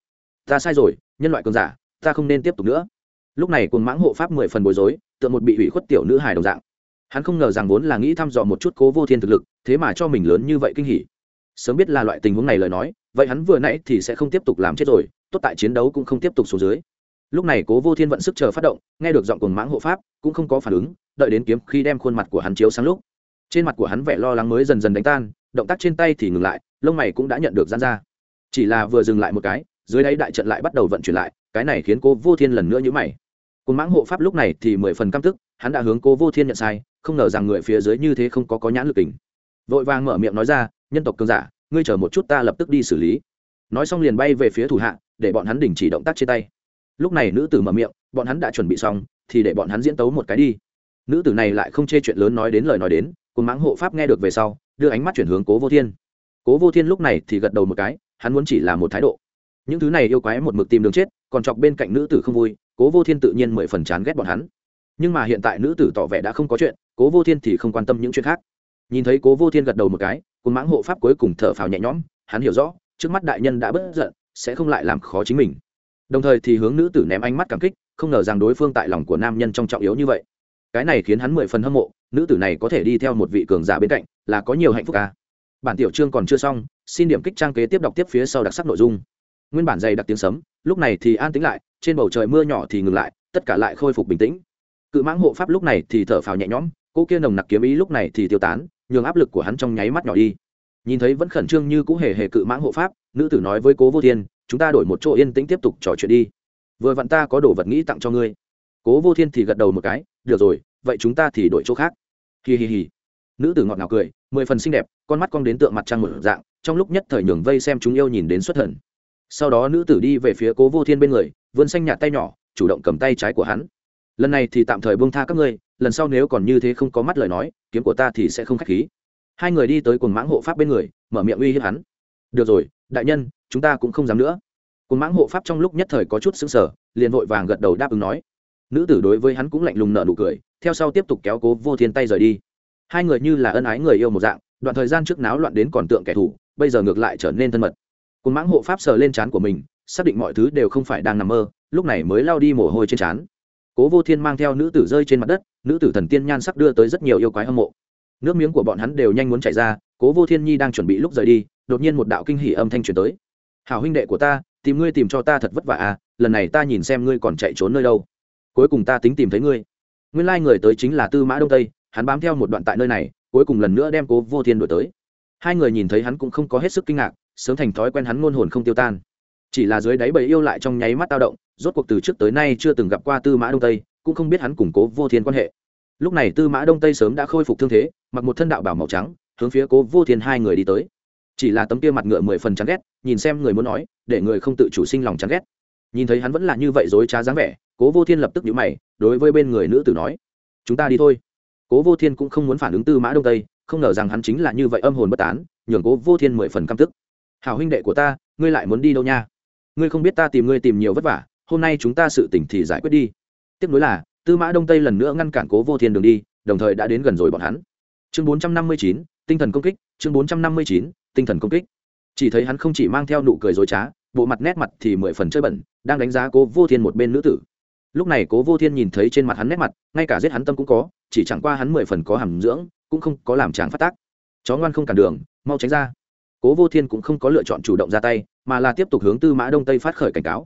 S1: ta sai rồi, nhân loại cường giả, ta không nên tiếp tục nữa. Lúc này cuốn mãng hộ pháp mười phần bối rối, tựa một bị hủy khuất tiểu nữ hài đồng dạng. Hắn không ngờ rằng vốn là nghĩ thăm dò một chút cố vô thiên thực lực, thế mà cho mình lớn như vậy kinh hỉ. Sớm biết là loại tình huống này lời nói, vậy hắn vừa nãy thì sẽ không tiếp tục làm chết rồi, tốt tại chiến đấu cũng không tiếp tục xuống dưới lúc này cố vô thiên vận sức chờ phát động, nghe được giọng cuồng mãng hộ pháp, cũng không có phản ứng, đợi đến kiếm khi đem khuôn mặt của hắn chiếu sáng lúc. Trên mặt của hắn vẻ lo lắng mới dần dần đánh tan, động tác trên tay thì ngừng lại, lông mày cũng đã nhận được gian ra. Chỉ là vừa dừng lại một cái, dưới đáy đại trận lại bắt đầu vận chuyển lại, cái này khiến cô vô thiên lần nữa nhữ mày. Cùng mãng hộ pháp lúc này thì mười phần căm tức, hắn đã hướng cô vô thiên nhận sai, không ngờ rằng người phía dưới như thế không có có nhãn lực tình. Vội vàng mở miệng nói ra, nhân tộc cường giả, ngươi chờ một chút ta lập tức đi xử lý. Nói xong liền bay về phía thủ hạ, để bọn hắn đình chỉ động tác trên tay lúc này nữ tử mở miệng, bọn hắn đã chuẩn bị xong, thì để bọn hắn diễn tấu một cái đi. Nữ tử này lại không chê chuyện lớn nói đến lời nói đến cùng mãng hộ pháp nghe được về sau, đưa ánh mắt chuyển hướng cố vô thiên. Cố vô thiên lúc này thì gật đầu một cái, hắn muốn chỉ là một thái độ. Những thứ này yêu quái một mực tìm đường chết, còn chọc bên cạnh nữ tử không vui, cố vô thiên tự nhiên mười phần chán ghét bọn hắn. Nhưng mà hiện tại nữ tử tỏ vẻ đã không có chuyện, cố vô thiên thì không quan tâm những chuyện khác. Nhìn thấy cố vô thiên gật đầu một cái cùng mãng hộ pháp cuối cùng thở phào nhẹ nhõm, hắn hiểu rõ, trước mắt đại nhân đã bất giận, sẽ không lại làm khó chính mình đồng thời thì hướng nữ tử ném ánh mắt cảm kích, không ngờ rằng đối phương tại lòng của nam nhân trong trọng yếu như vậy. Cái này khiến hắn mười phần hâm mộ, nữ tử này có thể đi theo một vị cường giả bên cạnh, là có nhiều hạnh phúc ca bản tiểu chương còn chưa xong, xin điểm kích trang kế tiếp đọc tiếp phía sau đặc sắc nội dung. Nguyên bản dày đặc tiếng sấm, lúc này thì an tĩnh lại, trên bầu trời mưa nhỏ thì ngừng lại, tất cả lại khôi phục bình tĩnh. Cự mãng hộ pháp lúc này thì thở phào nhẹ nhõm, cô kia nồng nặc kiếm ý lúc này thì tiêu tán, nhường áp lực của hắn trong nháy mắt nhỏ đi nhìn thấy vẫn khẩn trương như cũ hề hề cự mãng hộ pháp, nữ tử nói với cố vô thiên, chúng ta đổi một chỗ yên tĩnh tiếp tục trò chuyện đi. Vừa vặn ta có đồ vật nghĩ tặng cho ngươi. Cố vô thiên thì gật đầu một cái, được rồi, vậy chúng ta thì đổi chỗ khác. Hì hì hì nữ tử ngọt ngào cười, mười phần xinh đẹp, con mắt cong đến tượng mặt trăng một dạng, trong lúc nhất thời nhường vây xem chúng yêu nhìn đến xuất thần. Sau đó nữ tử đi về phía cố vô thiên bên người, vươn xanh nhạt tay nhỏ, chủ động cầm tay trái của hắn. Lần này thì tạm thời buông tha các ngươi, lần sau nếu còn như thế không có mắt lời nói, kiếm của ta thì sẽ không k h á c h khí hai người đi tới cùng mãng hộ pháp bên người, mở miệng uy hiếp hắn. Được rồi, đại nhân, chúng ta cũng không dám nữa. Cùng mãng hộ pháp trong lúc nhất thời có chút xứng sở liền vội vàng gật đầu đáp ứng nói. Nữ tử đối với hắn cũng lạnh lùng nợ nụ cười, theo sau tiếp tục kéo cố vô thiên tay rời đi. Hai người như là ân ái người yêu một dạng, đoạn thời gian trước náo loạn đến còn tượng kẻ thù, bây giờ ngược lại trở nên thân mật. Cùng mãng hộ pháp sờ lên trán của mình, xác định mọi thứ đều không phải đang nằm mơ, lúc này mới lao đi mồ hôi trên trán. Cố vô thiên mang theo nữ tử rơi trên mặt đất, nữ tử thần tiên nhan sắc đưa tới rất nhiều yêu quái hâm mộ nước miếng của bọn hắn đều nhanh muốn chảy ra, cố vô thiên nhi đang chuẩn bị lúc rời đi, đột nhiên một đạo kinh hỉ âm thanh truyền tới. Hảo huynh đệ của ta, tìm ngươi tìm cho ta thật vất vả à lần này ta nhìn xem ngươi còn chạy trốn nơi đâu. Cuối cùng ta tính tìm thấy ngươi. Nguyên lai người tới chính là tư mã đông tây, hắn bám theo một đoạn tại nơi này, cuối cùng lần nữa đem cố vô thiên đổi tới. Hai người nhìn thấy hắn cũng không có hết sức kinh ngạc, sớm thành thói quen hắn ngôn hồn không tiêu tan. Chỉ là dưới đáy bầy yêu lại trong nháy mắt tao động, rốt cuộc từ trước tới nay chưa từng gặp qua tư mã đông tây, cũng không biết hắn củng cố vô thiên quan hệ lúc này tư mã đông tây sớm đã khôi phục thương thế, mặc một thân đạo bảo màu trắng, hướng phía cố vô thiên hai người đi tới. Chỉ là tấm kia mặt ngựa mười phần chán ghét, nhìn xem người muốn nói, để người không tự chủ sinh lòng chán ghét. Nhìn thấy hắn vẫn là như vậy dối trá dáng vẻ, cố vô thiên lập tức nhíu mày, đối với bên người nữ tử nói, chúng ta đi thôi. Cố vô thiên cũng không muốn phản ứng tư mã đông tây, không ngờ rằng hắn chính là như vậy âm hồn bất tán, nhường cố vô thiên mười phần căm tức. Hảo huynh đệ của ta, ngươi lại muốn đi đâu nha? Ngươi không biết ta tìm ngươi tìm nhiều vất vả, hôm nay chúng ta sự tỉnh thì giải quyết đi. Tiếp nối là tư mã đông tây lần nữa ngăn cản cố vô thiên đường đi, đồng thời đã đến gần rồi bọn hắn. Chương bốn trăm năm mươi chín, tinh thần công kích, chương bốn trăm năm mươi chín, tinh thần công kích. Chỉ thấy hắn không chỉ mang theo nụ cười dối trá, bộ mặt nét mặt thì mười phần chơi bẩn, đang đánh giá cố vô thiên một bên nữ tử. Lúc này cố vô thiên nhìn thấy trên mặt hắn nét mặt, ngay cả giết hắn tâm cũng có, chỉ chẳng qua hắn mười phần có hàm dưỡng, cũng không có làm tràng phát tác. Chó ngoan không cản đường, mau tránh ra. Cố vô thiên cũng không có lựa chọn chủ động ra tay, mà là tiếp tục hướng tư mã đông tây phát khởi cảnh cáo.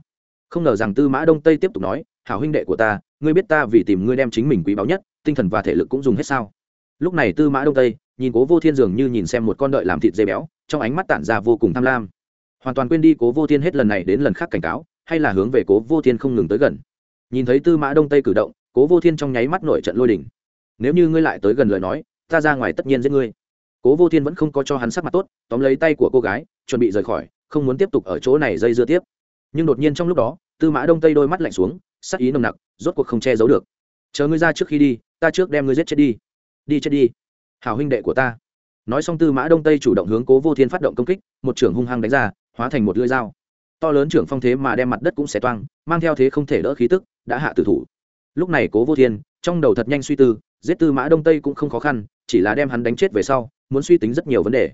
S1: Không ngờ rằng tư mã đông tây tiếp tục nói, hảo huynh đệ của ta ngươi biết ta vì tìm ngươi đem chính mình quý báu nhất, tinh thần và thể lực cũng dùng hết sao? Lúc này tư mã đông tây, nhìn cố vô thiên dường như nhìn xem một con đợi làm thịt dây béo, trong ánh mắt tản ra vô cùng tham lam. Hoàn toàn quên đi cố vô thiên hết lần này đến lần khác cảnh cáo, hay là hướng về cố vô thiên không ngừng tới gần. Nhìn thấy tư mã đông tây cử động, cố vô thiên trong nháy mắt nổi trận lôi đỉnh nếu như ngươi lại tới gần lời nói, ta ra ngoài tất nhiên giết ngươi. Cố vô thiên vẫn không có cho hắn sắc mặt tốt, tóm lấy tay của cô gái, chuẩn bị rời khỏi, không muốn tiếp tục ở chỗ này dây dưa tiếp. Nhưng đột nhiên trong lúc đó tư mã đông tây đôi mắt lạnh xuống, sắc ý nồng nặc, rốt cuộc không che giấu được. Chờ ngươi ra trước khi đi, ta trước đem ngươi giết chết đi. Đi chết đi. Hảo huynh đệ của ta. Nói xong tư mã đông tây chủ động hướng cố vô thiên phát động công kích, một trưởng hung hăng đánh ra, hóa thành một lưỡi dao. To lớn trưởng phong thế mà đem mặt đất cũng xẻ toang, mang theo thế không thể đỡ khí tức, đã hạ tử thủ. Lúc này cố vô thiên, trong đầu thật nhanh suy tư, giết tư mã đông tây cũng không khó khăn, chỉ là đem hắn đánh chết về sau, muốn suy tính rất nhiều vấn đề.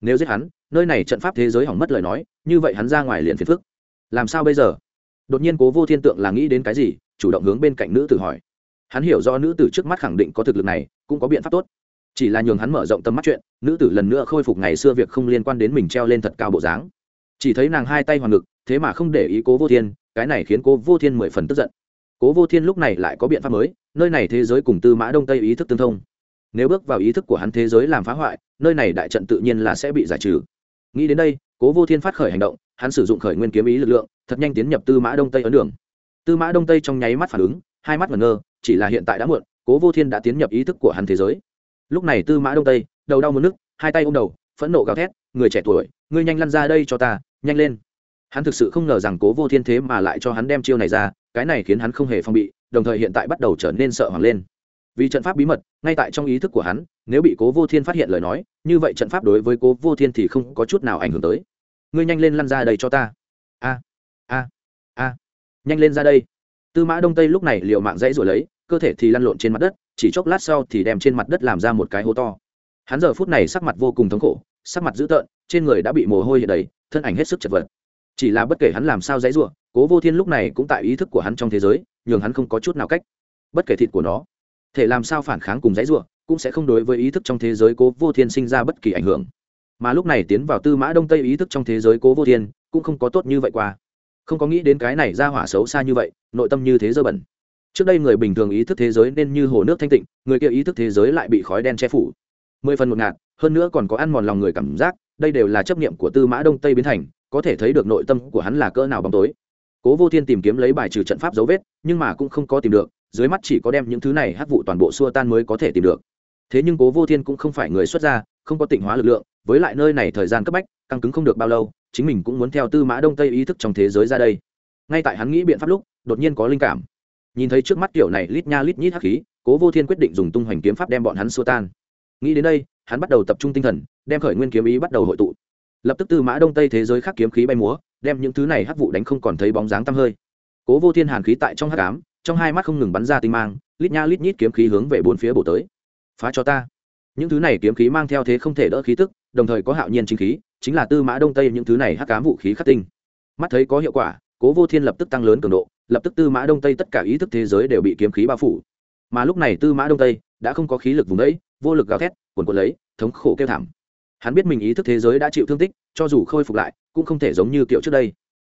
S1: Nếu giết hắn, nơi này trận pháp thế giới hỏng mất lời nói, như vậy hắn ra ngoài liền phiền phức. Làm sao bây giờ? Đột nhiên cố vô thiên tượng là nghĩ đến cái gì, chủ động hướng bên cạnh nữ tử hỏi. Hắn hiểu do nữ tử trước mắt khẳng định có thực lực này, cũng có biện pháp tốt. Chỉ là nhường hắn mở rộng tầm mắt chuyện, nữ tử lần nữa khôi phục ngày xưa việc không liên quan đến mình treo lên thật cao bộ dáng. Chỉ thấy nàng hai tay hoàng ngực, thế mà không để ý cố vô thiên, cái này khiến cố vô thiên mười phần tức giận. Cố vô thiên lúc này lại có biện pháp mới, nơi này thế giới cùng tư mã đông tây ý thức tương thông. Nếu bước vào ý thức của hắn thế giới làm phá hoại, nơi này đại trận tự nhiên là sẽ bị giải trừ. Nghĩ đến đây, cố vô thiên phát khởi hành động hắn sử dụng khởi nguyên kiếm ý lực lượng thật nhanh tiến nhập tư mã đông tây ấn đường. Tư mã đông tây trong nháy mắt phản ứng hai mắt ngẩn ngơ chỉ là hiện tại đã muộn cố vô thiên đã tiến nhập ý thức của hắn thế giới. Lúc này tư mã đông tây đầu đau muốn nức, hai tay ôm đầu phẫn nộ gào thét người trẻ tuổi ngươi nhanh lăn ra đây cho ta nhanh lên. Hắn thực sự không ngờ rằng cố vô thiên thế mà lại cho hắn đem chiêu này ra cái này khiến hắn không hề phong bị đồng thời hiện tại bắt đầu trở nên sợ hoàng lên. Vì trận pháp bí mật ngay tại trong ý thức của hắn nếu bị cố vô thiên phát hiện lời nói như vậy trận pháp đối với cố vô thiên thì không có chút nào ảnh hưởng tới ngươi nhanh lên lăn ra đây cho ta. A a a, nhanh lên ra đây. Tư mã đông tây lúc này liệu mạng dãy rồi lấy, cơ thể thì lăn lộn trên mặt đất, chỉ chốc lát sau thì đem trên mặt đất làm ra một cái hố to. Hắn giờ phút này sắc mặt vô cùng thống khổ, sắc mặt dữ tợn, trên người đã bị mồ hôi hiện đầy, thân ảnh hết sức chật vật. Chỉ là bất kể hắn làm sao dãy ruộng cố vô thiên lúc này cũng tại ý thức của hắn trong thế giới, nhường hắn không có chút nào cách. Bất kể thịt của nó, thể làm sao phản kháng cùng dãy ruộng cũng sẽ không đối với ý thức trong thế giới cố vô thiên sinh ra bất kỳ ảnh hưởng mà lúc này tiến vào tư mã đông tây ý thức trong thế giới cố vô thiên, cũng không có tốt như vậy qua. Không có nghĩ đến cái này ra hỏa xấu xa như vậy, nội tâm như thế dơ bẩn. Trước đây người bình thường ý thức thế giới nên như hồ nước thanh tịnh, người kia ý thức thế giới lại bị khói đen che phủ. Mười phần một ngạt, hơn nữa còn có ăn mòn lòng người cảm giác, đây đều là chấp niệm của tư mã đông tây biến thành, có thể thấy được nội tâm của hắn là cỡ nào bóng tối. Cố vô thiên tìm kiếm lấy bài trừ trận pháp dấu vết, nhưng mà cũng không có tìm được, dưới mắt chỉ có đem những thứ này hắc vụ toàn bộ xua tan mới có thể tìm được. Thế nhưng cố vô thiên cũng không phải người xuất gia, không có tịnh hóa lực lượng với lại nơi này thời gian cấp bách, căng cứng không được bao lâu, chính mình cũng muốn theo tư mã đông tây ý thức trong thế giới ra đây. Ngay tại hắn nghĩ biện pháp lúc, đột nhiên có linh cảm. Nhìn thấy trước mắt kiểu này lít nha lít nhít hắc khí, cố vô thiên quyết định dùng tung hoành kiếm pháp đem bọn hắn xua tan. Nghĩ đến đây, hắn bắt đầu tập trung tinh thần, đem khởi nguyên kiếm ý bắt đầu hội tụ. Lập tức tư mã đông tây thế giới khắc kiếm khí bay múa, đem những thứ này hắc vụ đánh không còn thấy bóng dáng tăm hơi. Cố vô thiên hàn khí tại trong hắc ám, trong hai mắt không ngừng bắn ra tinh mang, lít nha lít nhít kiếm khí hướng về bốn phía bổ tới. Phá cho ta. Những thứ này kiếm khí mang theo thế không thể đỡ khí tức đồng thời có hạo nhiên chính khí, chính là tư mã đông tây những thứ này hắc cám vũ khí khắc tinh. Mắt thấy có hiệu quả, cố vô thiên lập tức tăng lớn cường độ, lập tức tư mã đông tây tất cả ý thức thế giới đều bị kiếm khí bao phủ. Mà lúc này tư mã đông tây đã không có khí lực vùng đấy, vô lực gào thét quần quần lấy, thống khổ kêu thảm. Hắn biết mình ý thức thế giới đã chịu thương tích, cho dù khôi phục lại, cũng không thể giống như kiểu trước đây.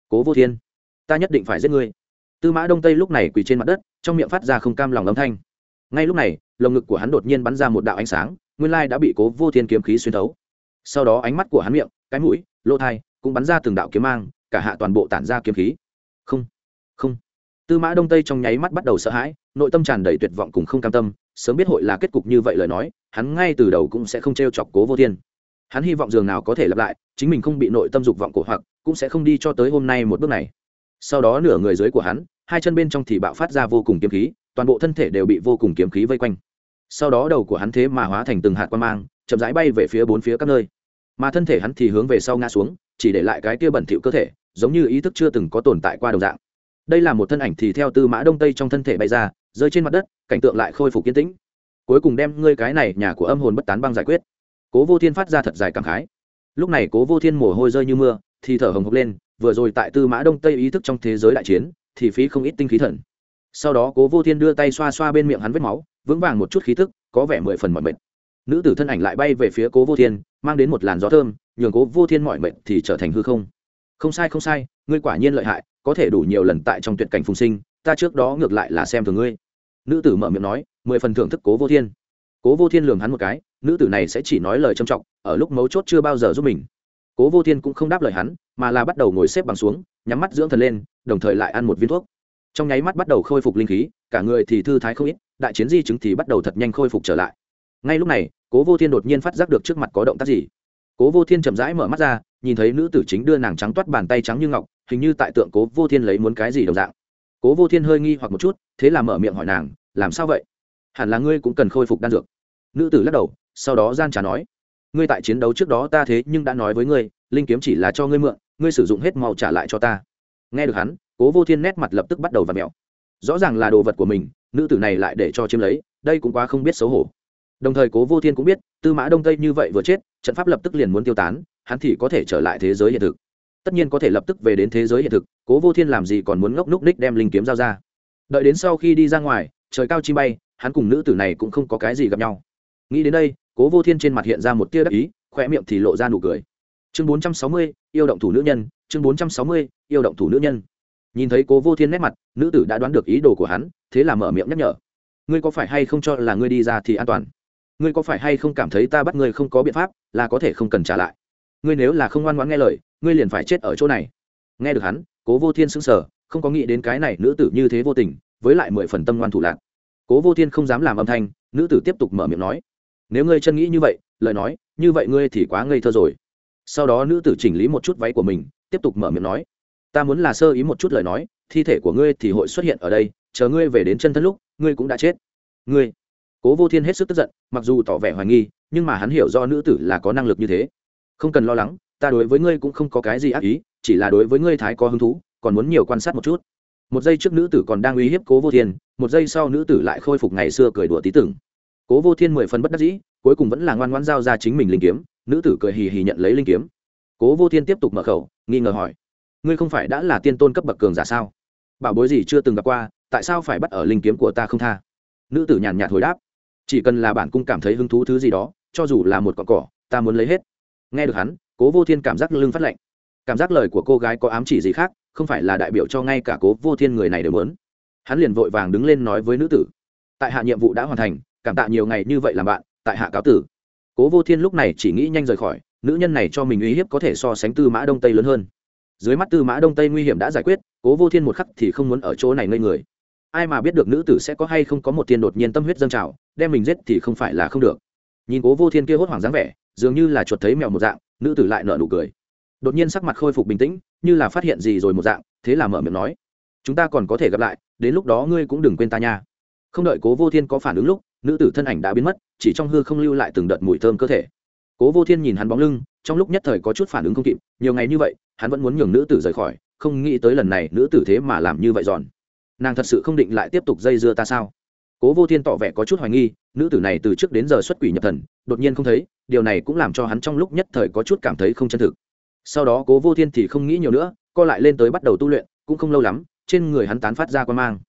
S1: Cố vô thiên, ta nhất định phải giết ngươi. Tư mã đông tây lúc này quỳ trên mặt đất, trong miệng phát ra không cam lòng âm thanh. Ngay lúc này, lồng ngực của hắn đột nhiên bắn ra một đạo ánh sáng, nguyên lai đã bị cố vô thiên kiếm khí xuyên thấu sau đó ánh mắt của hắn miệng, cái mũi, lỗ thai cũng bắn ra từng đạo kiếm mang, cả hạ toàn bộ tản ra kiếm khí. Không không. Tư mã đông tây trong nháy mắt bắt đầu sợ hãi, nội tâm tràn đầy tuyệt vọng cùng không cam tâm, sớm biết hội là kết cục như vậy lời nói, hắn ngay từ đầu cũng sẽ không t r e o chọc cố vô thiên. Hắn hy vọng dường nào có thể lặp lại, chính mình không bị nội tâm dục vọng cổ hoặc, cũng sẽ không đi cho tới hôm nay một bước này. Sau đó nửa người dưới của hắn, hai chân bên trong thì bạo phát ra vô cùng kiếm khí, toàn bộ thân thể đều bị vô cùng kiếm khí vây quanh. Sau đó đầu của hắn thế mà hóa thành từng hạt quan mang chậm rãi bay về phía bốn phía các nơi. Mà thân thể hắn thì hướng về sau ngã xuống, chỉ để lại cái kia bẩn thỉu cơ thể, giống như ý thức chưa từng có tồn tại qua đồng dạng. Đây là một thân ảnh thì theo tư mã đông tây trong thân thể bay ra, rơi trên mặt đất, cảnh tượng lại khôi phục kiến tĩnh. Cuối cùng đem ngươi cái này nhà của âm hồn bất tán băng giải quyết. Cố vô thiên phát ra thật dài cảm khái. Lúc này cố vô thiên mồ hôi rơi như mưa, thì thở hồng hộc lên, vừa rồi tại tư mã đông tây ý thức trong thế giới đại chiến, thì phí không ít tinh khí thần. Sau đó cố vô thiên đưa tay xoa xoa bên miệng hắn vết máu, vững vàng một chút khí thức, có vẻ mười phần mọi mệt nữ tử thân ảnh lại bay về phía cố vô thiên, mang đến một làn gió thơm, nhường cố vô thiên mọi mệnh thì trở thành hư không. Không sai không sai, ngươi quả nhiên lợi hại, có thể đủ nhiều lần tại trong tuyệt cảnh phùng sinh, ta trước đó ngược lại là xem thường ngươi. Nữ tử mở miệng nói, mười phần thưởng thức cố vô thiên. Cố vô thiên lường hắn một cái, nữ tử này sẽ chỉ nói lời trầm trọng, ở lúc mấu chốt chưa bao giờ giúp mình. Cố vô thiên cũng không đáp lời hắn, mà là bắt đầu ngồi xếp bằng xuống, nhắm mắt dưỡng thần lên, đồng thời lại ăn một viên thuốc. Trong nháy mắt bắt đầu khôi phục linh khí, cả người thì thư thái không ít, đại chiến di chứng thì bắt đầu thật nhanh khôi phục trở lại ngay lúc này, cố vô thiên đột nhiên phát giác được trước mặt có động tác gì. Cố vô thiên chậm rãi mở mắt ra, nhìn thấy nữ tử chính đưa nàng trắng toát bàn tay trắng như ngọc, hình như tại tượng cố vô thiên lấy muốn cái gì đồng dạng. Cố vô thiên hơi nghi hoặc một chút, thế là mở miệng hỏi nàng, làm sao vậy? Hẳn là ngươi cũng cần khôi phục đan dược. Nữ tử lắc đầu, sau đó gian trả nói, ngươi tại chiến đấu trước đó ta thế nhưng đã nói với ngươi, linh kiếm chỉ là cho ngươi mượn, ngươi sử dụng hết màu trả lại cho ta. Nghe được hắn, cố vô thiên nét mặt lập tức bắt đầu và mẹo. Rõ ràng là đồ vật của mình, nữ tử này lại để cho chiếm lấy, đây cũng quá không biết xấu hổ đồng thời cố vô thiên cũng biết, tư mã đông tây như vậy vừa chết, trận pháp lập tức liền muốn tiêu tán, hắn thì có thể trở lại thế giới hiện thực. Tất nhiên có thể lập tức về đến thế giới hiện thực, cố vô thiên làm gì còn muốn ngốc núc ních đem linh kiếm giao ra. Đợi đến sau khi đi ra ngoài, trời cao chi bay, hắn cùng nữ tử này cũng không có cái gì gặp nhau. Nghĩ đến đây, cố vô thiên trên mặt hiện ra một tia đắc ý khoe miệng thì lộ ra nụ cười. Chương bốn trăm sáu mươi, yêu động thủ nữ nhân, chương bốn trăm sáu mươi, yêu động thủ nữ nhân. Nhìn thấy cố vô thiên nét mặt, nữ tử đã đoán được ý đồ của hắn, thế là mở miệng nhắc nhở. Ngươi có phải hay không cho là ngươi đi ra thì an toàn? Ngươi có phải hay không cảm thấy ta bắt ngươi không có biện pháp, là có thể không cần trả lại. Ngươi nếu là không ngoan ngoãn nghe lời, ngươi liền phải chết ở chỗ này. Nghe được hắn, cố vô thiên sững sờ, không có nghĩ đến cái này nữ tử như thế vô tình, với lại mười phần tâm ngoan thủ lạc. Cố vô thiên không dám làm âm thanh, nữ tử tiếp tục mở miệng nói, nếu ngươi chân nghĩ như vậy, lời nói, như vậy ngươi thì quá ngây thơ rồi. Sau đó nữ tử chỉnh lý một chút váy của mình, tiếp tục mở miệng nói, ta muốn là sơ ý một chút lời nói, thi thể của ngươi thì hội xuất hiện ở đây, chờ ngươi về đến chân thân lúc, ngươi cũng đã chết. Ngươi cố vô thiên hết sức tức giận, mặc dù tỏ vẻ hoài nghi, nhưng mà hắn hiểu do nữ tử là có năng lực như thế. Không cần lo lắng, ta đối với ngươi cũng không có cái gì ác ý, chỉ là đối với ngươi thái có hứng thú, còn muốn nhiều quan sát một chút. Một giây trước nữ tử còn đang uy hiếp cố vô thiên, một giây sau nữ tử lại khôi phục ngày xưa cười đùa tí tưởng cố vô thiên mười phần bất đắc dĩ, cuối cùng vẫn là ngoan ngoan giao ra chính mình linh kiếm, nữ tử cười hì hì nhận lấy linh kiếm. Cố vô thiên tiếp tục mở khẩu, nghi ngờ hỏi, ngươi không phải đã là tiên tôn cấp bậc cường giả sao? Bảo bối gì chưa từng gặp qua, tại sao phải bắt ở linh kiếm của ta không tha? Nữ tử nhàn nhạt hồi đáp chỉ cần là bản cung cảm thấy hứng thú thứ gì đó, cho dù là một cọn cỏ, ta muốn lấy hết. Nghe được hắn, cố vô thiên cảm giác lưng phát lạnh. Cảm giác lời của cô gái có ám chỉ gì khác, không phải là đại biểu cho ngay cả cố vô thiên người này đều muốn. Hắn liền vội vàng đứng lên nói với nữ tử. Tại hạ nhiệm vụ đã hoàn thành, cảm tạ nhiều ngày như vậy làm bạn, tại hạ cáo tử. Cố vô thiên lúc này chỉ nghĩ nhanh rời khỏi, nữ nhân này cho mình uy hiếp có thể so sánh tư mã đông tây lớn hơn. Dưới mắt tư mã đông tây nguy hiểm đã giải quyết, cố vô thiên một khắc thì không muốn ở chỗ này ngây người ai mà biết được nữ tử sẽ có hay không có một thiên đột nhiên tâm huyết dâng trào, đem mình giết thì không phải là không được. Nhìn cố vô thiên kia hốt hoảng dáng vẻ, dường như là chuột thấy mèo một dạng, nữ tử lại nở nụ cười. Đột nhiên sắc mặt khôi phục bình tĩnh, như là phát hiện gì rồi một dạng, thế là mở miệng nói, chúng ta còn có thể gặp lại, đến lúc đó ngươi cũng đừng quên ta nha. Không đợi cố vô thiên có phản ứng lúc, nữ tử thân ảnh đã biến mất, chỉ trong hư không lưu lại từng đợt mùi thơm cơ thể. Cố vô thiên nhìn hắn bóng lưng, trong lúc nhất thời có chút phản ứng không kịp, nhiều ngày như vậy, hắn vẫn muốn nhường nữ tử rời khỏi, không nghĩ tới lần này nữ tử thế mà làm như vậy giòn nàng thật sự không định lại tiếp tục dây dưa ta sao? Cố vô thiên tỏ vẻ có chút hoài nghi, nữ tử này từ trước đến giờ xuất quỷ nhập thần, đột nhiên không thấy, điều này cũng làm cho hắn trong lúc nhất thời có chút cảm thấy không chân thực. Sau đó cố vô thiên thì không nghĩ nhiều nữa, co lại lên tới bắt đầu tu luyện, cũng không lâu lắm, trên người hắn tán phát ra quan mang.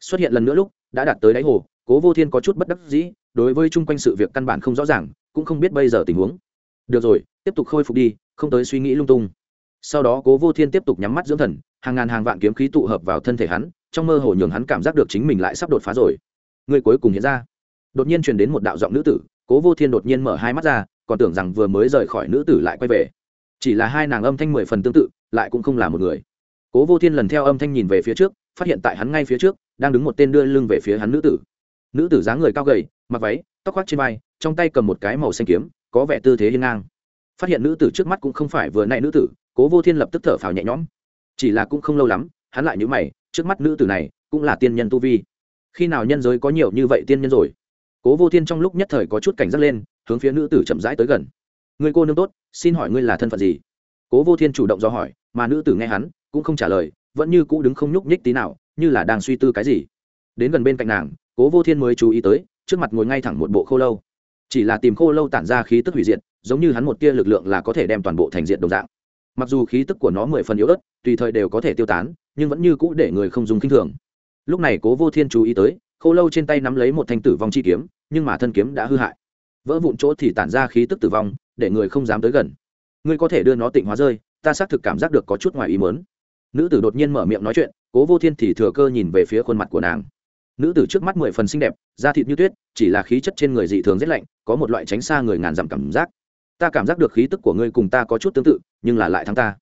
S1: Xuất hiện lần nữa lúc, đã đạt tới đáy hồ, cố vô thiên có chút bất đắc dĩ, đối với chung quanh sự việc căn bản không rõ ràng, cũng không biết bây giờ tình huống. Được rồi, tiếp tục khôi phục đi, không tới suy nghĩ lung tung. Sau đó cố vô thiên tiếp tục nhắm mắt dưỡng thần, hàng ngàn hàng vạn kiếm khí tụ hợp vào thân thể hắn trong mơ hồ nhường hắn cảm giác được chính mình lại sắp đột phá rồi. Người cuối cùng hiện ra. Đột nhiên truyền đến một đạo giọng nữ tử, cố vô thiên đột nhiên mở hai mắt ra, còn tưởng rằng vừa mới rời khỏi nữ tử lại quay về. Chỉ là hai nàng âm thanh mười phần tương tự, lại cũng không là một người. Cố vô thiên lần theo âm thanh nhìn về phía trước, phát hiện tại hắn ngay phía trước, đang đứng một tên đưa lưng về phía hắn nữ tử. Nữ tử dáng người cao gầy, mặc váy, tóc khoác trên vai, trong tay cầm một cái màu xanh kiếm, có vẻ tư thế hiên ngang. Phát hiện nữ tử trước mắt cũng không phải vừa nay nữ tử, cố vô thiên lập tức thở phào nhẹ nhõm. Chỉ là cũng không lâu lắm, hắn lại nhữ mày trước mắt nữ tử này cũng là tiên nhân tu vi. Khi nào nhân giới có nhiều như vậy tiên nhân rồi? Cố vô thiên trong lúc nhất thời có chút cảnh giác lên, hướng phía nữ tử chậm rãi tới gần. Người cô nương tốt, xin hỏi ngươi là thân phận gì? Cố vô thiên chủ động do hỏi, mà nữ tử nghe hắn, cũng không trả lời, vẫn như cũ đứng không nhúc nhích tí nào, như là đang suy tư cái gì. Đến gần bên cạnh nàng, cố vô thiên mới chú ý tới, trước mặt ngồi ngay thẳng một bộ khô lâu. Chỉ là tìm khô lâu tản ra khí tức hủy diệt, giống như hắn một tia lực lượng là có thể đem toàn bộ thành diện đồng dạng. Mặc dù khí tức của nó mười phần yếu ớt tùy thời đều có thể tiêu tán, nhưng vẫn như cũ để người không dùng kinh thường. Lúc này cố vô thiên chú ý tới, khô lâu trên tay nắm lấy một thanh tử vong chi kiếm, nhưng mà thân kiếm đã hư hại. Vỡ vụn chỗ thì tản ra khí tức tử vong, để người không dám tới gần. Ngươi có thể đưa nó tịnh hóa rơi, ta xác thực cảm giác được có chút ngoài ý mớn nữ tử đột nhiên mở miệng nói chuyện, cố vô thiên thì thừa cơ nhìn về phía khuôn mặt của nàng. Nữ tử trước mắt mười phần xinh đẹp, da thịt như tuyết, chỉ là khí chất trên người dị thường rét lạnh, có một loại tránh xa người ngàn dặm cảm giác. Ta cảm giác được khí tức của ngươi cùng ta có chút tương tự, nhưng là lại thắng ta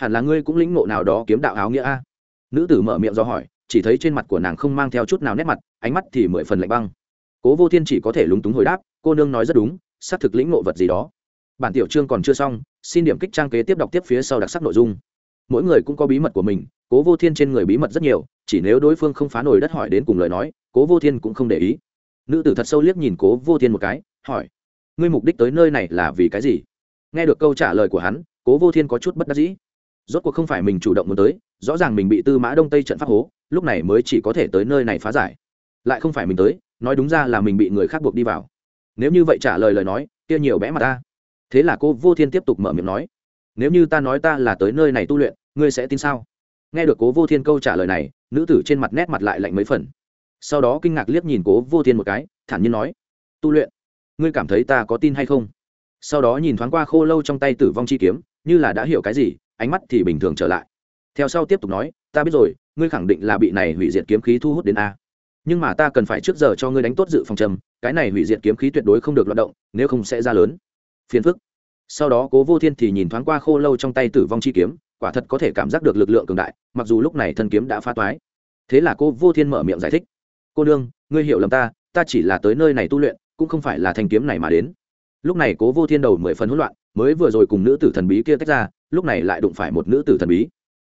S1: hẳn là ngươi cũng lĩnh ngộ nào đó kiếm đạo áo nghĩa a? Nữ tử mở miệng do hỏi, chỉ thấy trên mặt của nàng không mang theo chút nào nét mặt, ánh mắt thì mười phần lạnh băng. Cố vô thiên chỉ có thể lúng túng hồi đáp, cô nương nói rất đúng, xác thực lĩnh ngộ vật gì đó. Bản tiểu chương còn chưa xong, xin điểm kích trang kế tiếp đọc tiếp phía sau đặc sắc nội dung. Mỗi người cũng có bí mật của mình, cố vô thiên trên người bí mật rất nhiều, chỉ nếu đối phương không phá nổi đất hỏi đến cùng lời nói, cố vô thiên cũng không để ý. Nữ tử thật sâu liếc nhìn cố vô thiên một cái, hỏi, ngươi mục đích tới nơi này là vì cái gì? Nghe được câu trả lời của hắn, cố vô thiên có chút bất đắc dĩ rốt cuộc không phải mình chủ động muốn tới, rõ ràng mình bị tư mã đông tây trận pháp hố, lúc này mới chỉ có thể tới nơi này phá giải. Lại không phải mình tới, nói đúng ra là mình bị người khác buộc đi vào. Nếu như vậy trả lời lời nói, kia nhiều bẽ mặt ta. Thế là cô vô thiên tiếp tục mở miệng nói, nếu như ta nói ta là tới nơi này tu luyện, ngươi sẽ tin sao? Nghe được cố vô thiên câu trả lời này, nữ tử trên mặt nét mặt lại lạnh mấy phần. Sau đó kinh ngạc liếc nhìn cố vô thiên một cái, thản nhiên nói, tu luyện, ngươi cảm thấy ta có tin hay không? Sau đó nhìn thoáng qua khô lâu trong tay tử vong chi kiếm, như là đã hiểu cái gì ánh mắt thì bình thường trở lại. Theo sau tiếp tục nói, ta biết rồi, ngươi khẳng định là bị này hủy diệt kiếm khí thu hút đến a. Nhưng mà ta cần phải trước giờ cho ngươi đánh tốt dự phòng trầm, cái này hủy diệt kiếm khí tuyệt đối không được loạt động, nếu không sẽ ra lớn. Phiền phức. Sau đó cố vô thiên thì nhìn thoáng qua khô lâu trong tay tử vong chi kiếm, quả thật có thể cảm giác được lực lượng cường đại, mặc dù lúc này thân kiếm đã phá toái. Thế là cô vô thiên mở miệng giải thích, cô đương ngươi hiểu lầm ta ta chỉ là tới nơi này tu luyện, cũng không phải là thanh kiếm này mà đến. Lúc này cố vô thiên đầu mười phần hỗn loạn mới vừa rồi cùng nữ tử thần bí kia tách ra, lúc này lại đụng phải một nữ tử thần bí.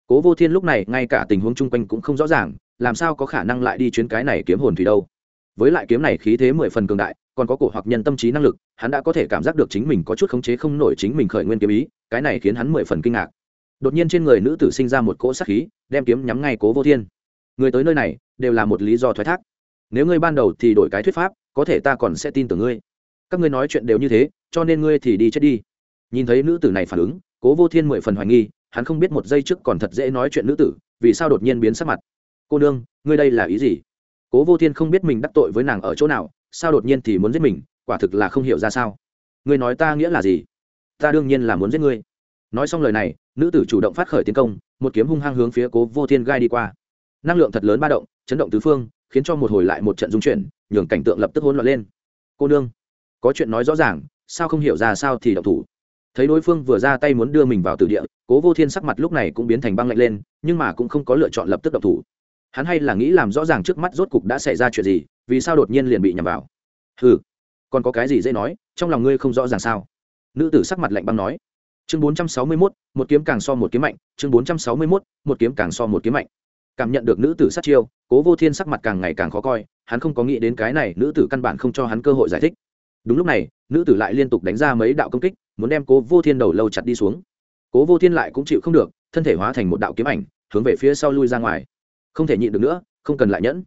S1: Cố vô thiên lúc này ngay cả tình huống chung quanh cũng không rõ ràng, làm sao có khả năng lại đi chuyến cái này kiếm hồn thủy đâu? Với lại kiếm này khí thế mười phần cường đại, còn có cổ hoặc nhân tâm trí năng lực, hắn đã có thể cảm giác được chính mình có chút khống chế không nổi chính mình khởi nguyên kiếm ý, cái này khiến hắn mười phần kinh ngạc. Đột nhiên trên người nữ tử sinh ra một cỗ sát khí, đem kiếm nhắm ngay cố vô thiên. Người tới nơi này, đều là một lý do thoái thác. Nếu ngươi ban đầu thì đổi cái thuyết pháp, có thể ta còn sẽ tin tưởng ngươi. Các ngươi nói chuyện đều như thế, cho nên ngươi thì đi chết đi nhìn thấy nữ tử này phản ứng, cố vô thiên mười phần hoài nghi, hắn không biết một giây trước còn thật dễ nói chuyện nữ tử, vì sao đột nhiên biến sắc mặt. Cô nương, ngươi đây là ý gì? Cố vô thiên không biết mình đắc tội với nàng ở chỗ nào, sao đột nhiên thì muốn giết mình, quả thực là không hiểu ra sao. Ngươi nói ta nghĩa là gì? Ta đương nhiên là muốn giết ngươi. Nói xong lời này, nữ tử chủ động phát khởi tiến công, một kiếm hung hăng hướng phía cố vô thiên gai đi qua. Năng lượng thật lớn ba động, chấn động tứ phương, khiến cho một hồi lại một trận dung chuyển, nhường cảnh tượng lập tức hỗn loạn lên. Cô nương, có chuyện nói rõ ràng, sao không hiểu ra sao thì động thủ? Thấy đối phương vừa ra tay muốn đưa mình vào tử địa, cố vô thiên sắc mặt lúc này cũng biến thành băng lạnh lên, nhưng mà cũng không có lựa chọn lập tức độc thủ. Hắn hay là nghĩ làm rõ ràng trước mắt rốt cục đã xảy ra chuyện gì, vì sao đột nhiên liền bị nhầm vào? Ừ còn có cái gì dễ nói, trong lòng ngươi không rõ ràng sao? Nữ tử sắc mặt lạnh băng nói. Chương bốn trăm sáu mươi mốt, một kiếm càng so một kiếm mạnh, chương bốn trăm sáu mươi mốt, một kiếm càng so một kiếm mạnh. Cảm nhận được nữ tử sát chiêu, cố vô thiên sắc mặt càng ngày càng khó coi, hắn không có nghĩ đến cái này, nữ tử căn bản không cho hắn cơ hội giải thích. Đúng lúc này, nữ tử lại liên tục đánh ra mấy đạo công kích muốn đem cố vô thiên đầu lâu chặt đi xuống. Cố vô thiên lại cũng chịu không được, thân thể hóa thành một đạo kiếm ảnh, hướng về phía sau lui ra ngoài. Không thể nhịn được nữa, không cần lại nhẫn.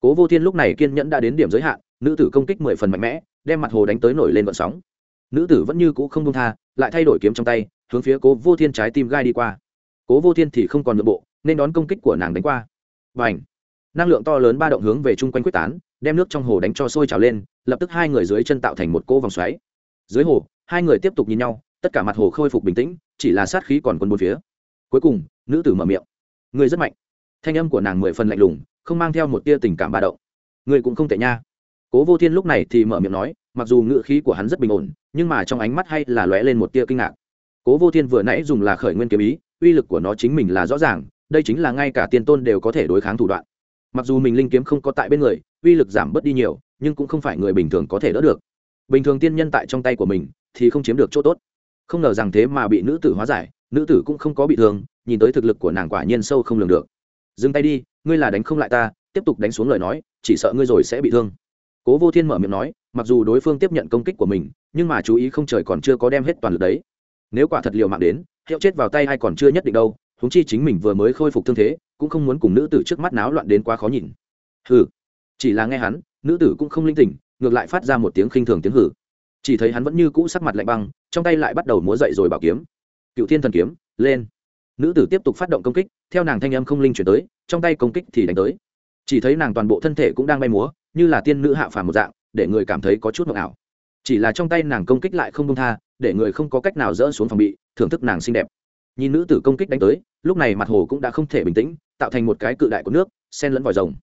S1: Cố vô thiên lúc này kiên nhẫn đã đến điểm giới hạn, nữ tử công kích mười phần mạnh mẽ, đem mặt hồ đánh tới nổi lên vận sóng. Nữ tử vẫn như cũ không đông tha, lại thay đổi kiếm trong tay, hướng phía cố vô thiên trái tim gai đi qua. Cố vô thiên thì không còn nội bộ, nên đón công kích của nàng đánh qua. Và ảnh năng lượng to lớn ba động hướng về chung quanh quyết tán, đem nước trong hồ đánh cho sôi trào lên, lập tức hai người dưới chân tạo thành một cỗ vòng xoáy. Dưới hồ hai người tiếp tục nhìn nhau, tất cả mặt hồ khôi phục bình tĩnh, chỉ là sát khí còn quân bốn phía. Cuối cùng, nữ tử mở miệng. Người rất mạnh. Thanh âm của nàng mười phần lạnh lùng, không mang theo một tia tình cảm ba động. Người cũng không tệ nha. Cố vô thiên lúc này thì mở miệng nói, mặc dù ngữ khí của hắn rất bình ổn, nhưng mà trong ánh mắt hay là lóe lên một tia kinh ngạc. Cố vô thiên vừa nãy dùng là khởi nguyên kiếm ý, uy lực của nó chính mình là rõ ràng, đây chính là ngay cả tiên tôn đều có thể đối kháng thủ đoạn. Mặc dù mình linh kiếm không có tại bên người, uy lực giảm bớt đi nhiều, nhưng cũng không phải người bình thường có thể đỡ được. Bình thường tiên nhân tại trong tay của mình thì không chiếm được chỗ tốt. Không ngờ rằng thế mà bị nữ tử hóa giải, nữ tử cũng không có bị thương, nhìn tới thực lực của nàng quả nhiên sâu không lường được. Dừng tay đi, ngươi là đánh không lại ta, tiếp tục đánh xuống lời nói, chỉ sợ ngươi rồi sẽ bị thương. Cố vô thiên mở miệng nói, mặc dù đối phương tiếp nhận công kích của mình, nhưng mà chú ý không trời còn chưa có đem hết toàn lực đấy. Nếu quả thật liều mạng đến, hiệu chết vào tay hay còn chưa nhất định đâu húng chi chính mình vừa mới khôi phục thương thế, cũng không muốn cùng nữ tử trước mắt náo loạn đến quá khó nhìn. Hừ. Chỉ là nghe hắn, nữ tử cũng không linh tỉnh, ngược lại phát ra một tiếng khinh thường tiếng hử chỉ thấy hắn vẫn như cũ sắc mặt lạnh băng, trong tay lại bắt đầu múa dậy rồi bảo kiếm. Cựu thiên thần kiếm, lên. Nữ tử tiếp tục phát động công kích, theo nàng thanh âm không linh chuyển tới, trong tay công kích thì đánh tới. Chỉ thấy nàng toàn bộ thân thể cũng đang bay múa, như là tiên nữ hạ phàm một dạng, để người cảm thấy có chút mộng ảo. Chỉ là trong tay nàng công kích lại không công tha, để người không có cách nào dỡ xuống phòng bị, thưởng thức nàng xinh đẹp. Nhìn nữ tử công kích đánh tới, lúc này mặt hồ cũng đã không thể bình tĩnh, tạo thành một cái cự đại của nước sen lẫn vòi rồng.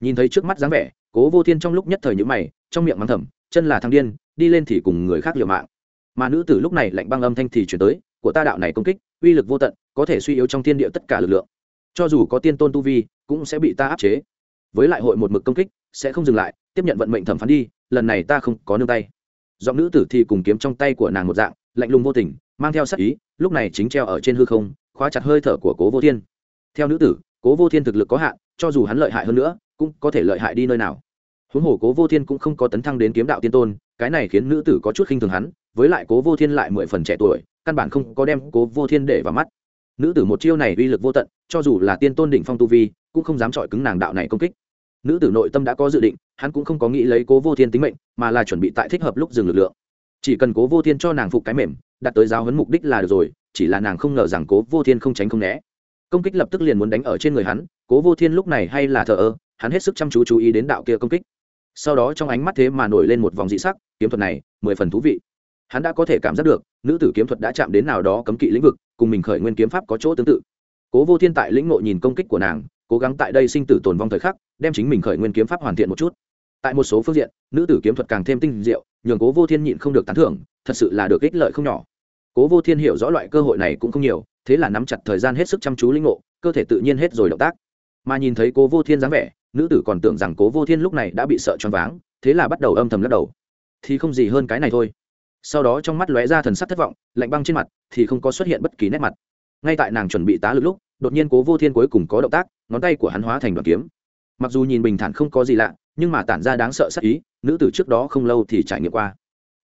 S1: Nhìn thấy trước mắt dáng vẻ, cố vô thiên trong lúc nhất thời nhữ mày, trong miệng mắng thầm, chân là thằng điên đi lên thì cùng người khác liều mạng. Mà nữ tử lúc này lạnh băng âm thanh thì chuyển tới, của ta đạo này công kích, uy lực vô tận, có thể suy yếu trong thiên địa tất cả lực lượng. Cho dù có tiên tôn tu vi, cũng sẽ bị ta áp chế. Với lại hội một mực công kích, sẽ không dừng lại, tiếp nhận vận mệnh thẩm phán đi, lần này ta không có nương tay. Giọng nữ tử thì cùng kiếm trong tay của nàng một dạng, lạnh lùng vô tình, mang theo sắc ý, lúc này chính treo ở trên hư không, khóa chặt hơi thở của cố vô thiên. Theo nữ tử, cố vô thiên thực lực có hạn, cho dù hắn lợi hại hơn nữa, cũng có thể lợi hại đi nơi nào. Huống hồ cố vô thiên cũng không có tấn thăng đến kiếm đạo tiên tôn cái này khiến nữ tử có chút khinh thường hắn, với lại cố vô thiên lại mười phần trẻ tuổi, căn bản không có đem cố vô thiên để vào mắt. Nữ tử một chiêu này uy lực vô tận, cho dù là tiên tôn đỉnh phong tu vi, cũng không dám chọi cứng nàng đạo này công kích. Nữ tử nội tâm đã có dự định, hắn cũng không có nghĩ lấy cố vô thiên tính mệnh, mà là chuẩn bị tại thích hợp lúc dừng lực lượng. Chỉ cần cố vô thiên cho nàng phục cái mềm đặt tới giáo huấn mục đích là được rồi, chỉ là nàng không ngờ rằng cố vô thiên không tránh không né. Công kích lập tức liền muốn đánh ở trên người hắn, cố vô thiên lúc này hay là thờ ơ, hắn hết sức chăm chú chú ý đến đạo kia công kích sau đó trong ánh mắt thế mà nổi lên một vòng dị sắc, kiếm thuật này, mười phần thú vị. Hắn đã có thể cảm giác được, nữ tử kiếm thuật đã chạm đến nào đó cấm kỵ lĩnh vực, cùng mình khởi nguyên kiếm pháp có chỗ tương tự. Cố vô thiên tại lĩnh ngộ nhìn công kích của nàng, cố gắng tại đây sinh tử tồn vong thời khắc, đem chính mình khởi nguyên kiếm pháp hoàn thiện một chút. Tại một số phương diện, nữ tử kiếm thuật càng thêm tinh diệu, nhường cố vô thiên nhịn không được tán thưởng, thật sự là được ích lợi không nhỏ. Cố vô thiên hiểu rõ loại cơ hội này cũng không nhiều, thế là nắm chặt thời gian hết sức chăm chú lĩnh ngộ, cơ thể tự nhiên hết rồi động tác. Mà nhìn thấy cố vô thiên dáng vẻ nữ tử còn tưởng rằng cố vô thiên lúc này đã bị sợ choáng váng, thế là bắt đầu âm thầm lắc đầu. Thì không gì hơn cái này thôi. Sau đó trong mắt lóe ra thần sắc thất vọng, lạnh băng trên mặt, thì không có xuất hiện bất kỳ nét mặt. Ngay tại nàng chuẩn bị tá lực lúc, đột nhiên cố vô thiên cuối cùng có động tác, ngón tay của hắn hóa thành đoạn kiếm. Mặc dù nhìn bình thản không có gì lạ, nhưng mà tản ra đáng sợ sắc ý, nữ tử trước đó không lâu thì trải nghiệm qua.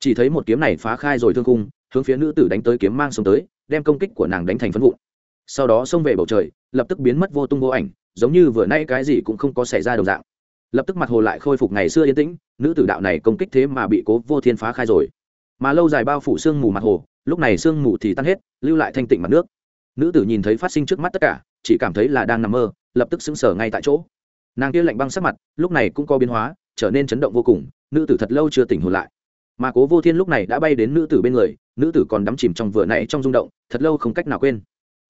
S1: Chỉ thấy một kiếm này phá khai rồi thương cung hướng phía nữ tử đánh tới kiếm mang xuống tới, đem công kích của nàng đánh thành phân vụn. Sau đó xông về bầu trời, lập tức biến mất vô tung vô ảnh giống như vừa nay cái gì cũng không có xảy ra đồng dạng. Lập tức mặt hồ lại khôi phục ngày xưa yên tĩnh, nữ tử đạo này công kích thế mà bị cố vô thiên phá khai rồi. Mà lâu dài bao phủ sương mù mặt hồ, lúc này sương mù thì tan hết, lưu lại thanh tịnh mặt nước. Nữ tử nhìn thấy phát sinh trước mắt tất cả, chỉ cảm thấy là đang nằm mơ, lập tức sững sờ ngay tại chỗ. Nàng kia lạnh băng sắc mặt, lúc này cũng có biến hóa, trở nên chấn động vô cùng, nữ tử thật lâu chưa tỉnh hồn lại. Mà cố vô thiên lúc này đã bay đến nữ tử bên người, nữ tử còn đắm chìm trong vừa nãy trong rung động, thật lâu không cách nào quên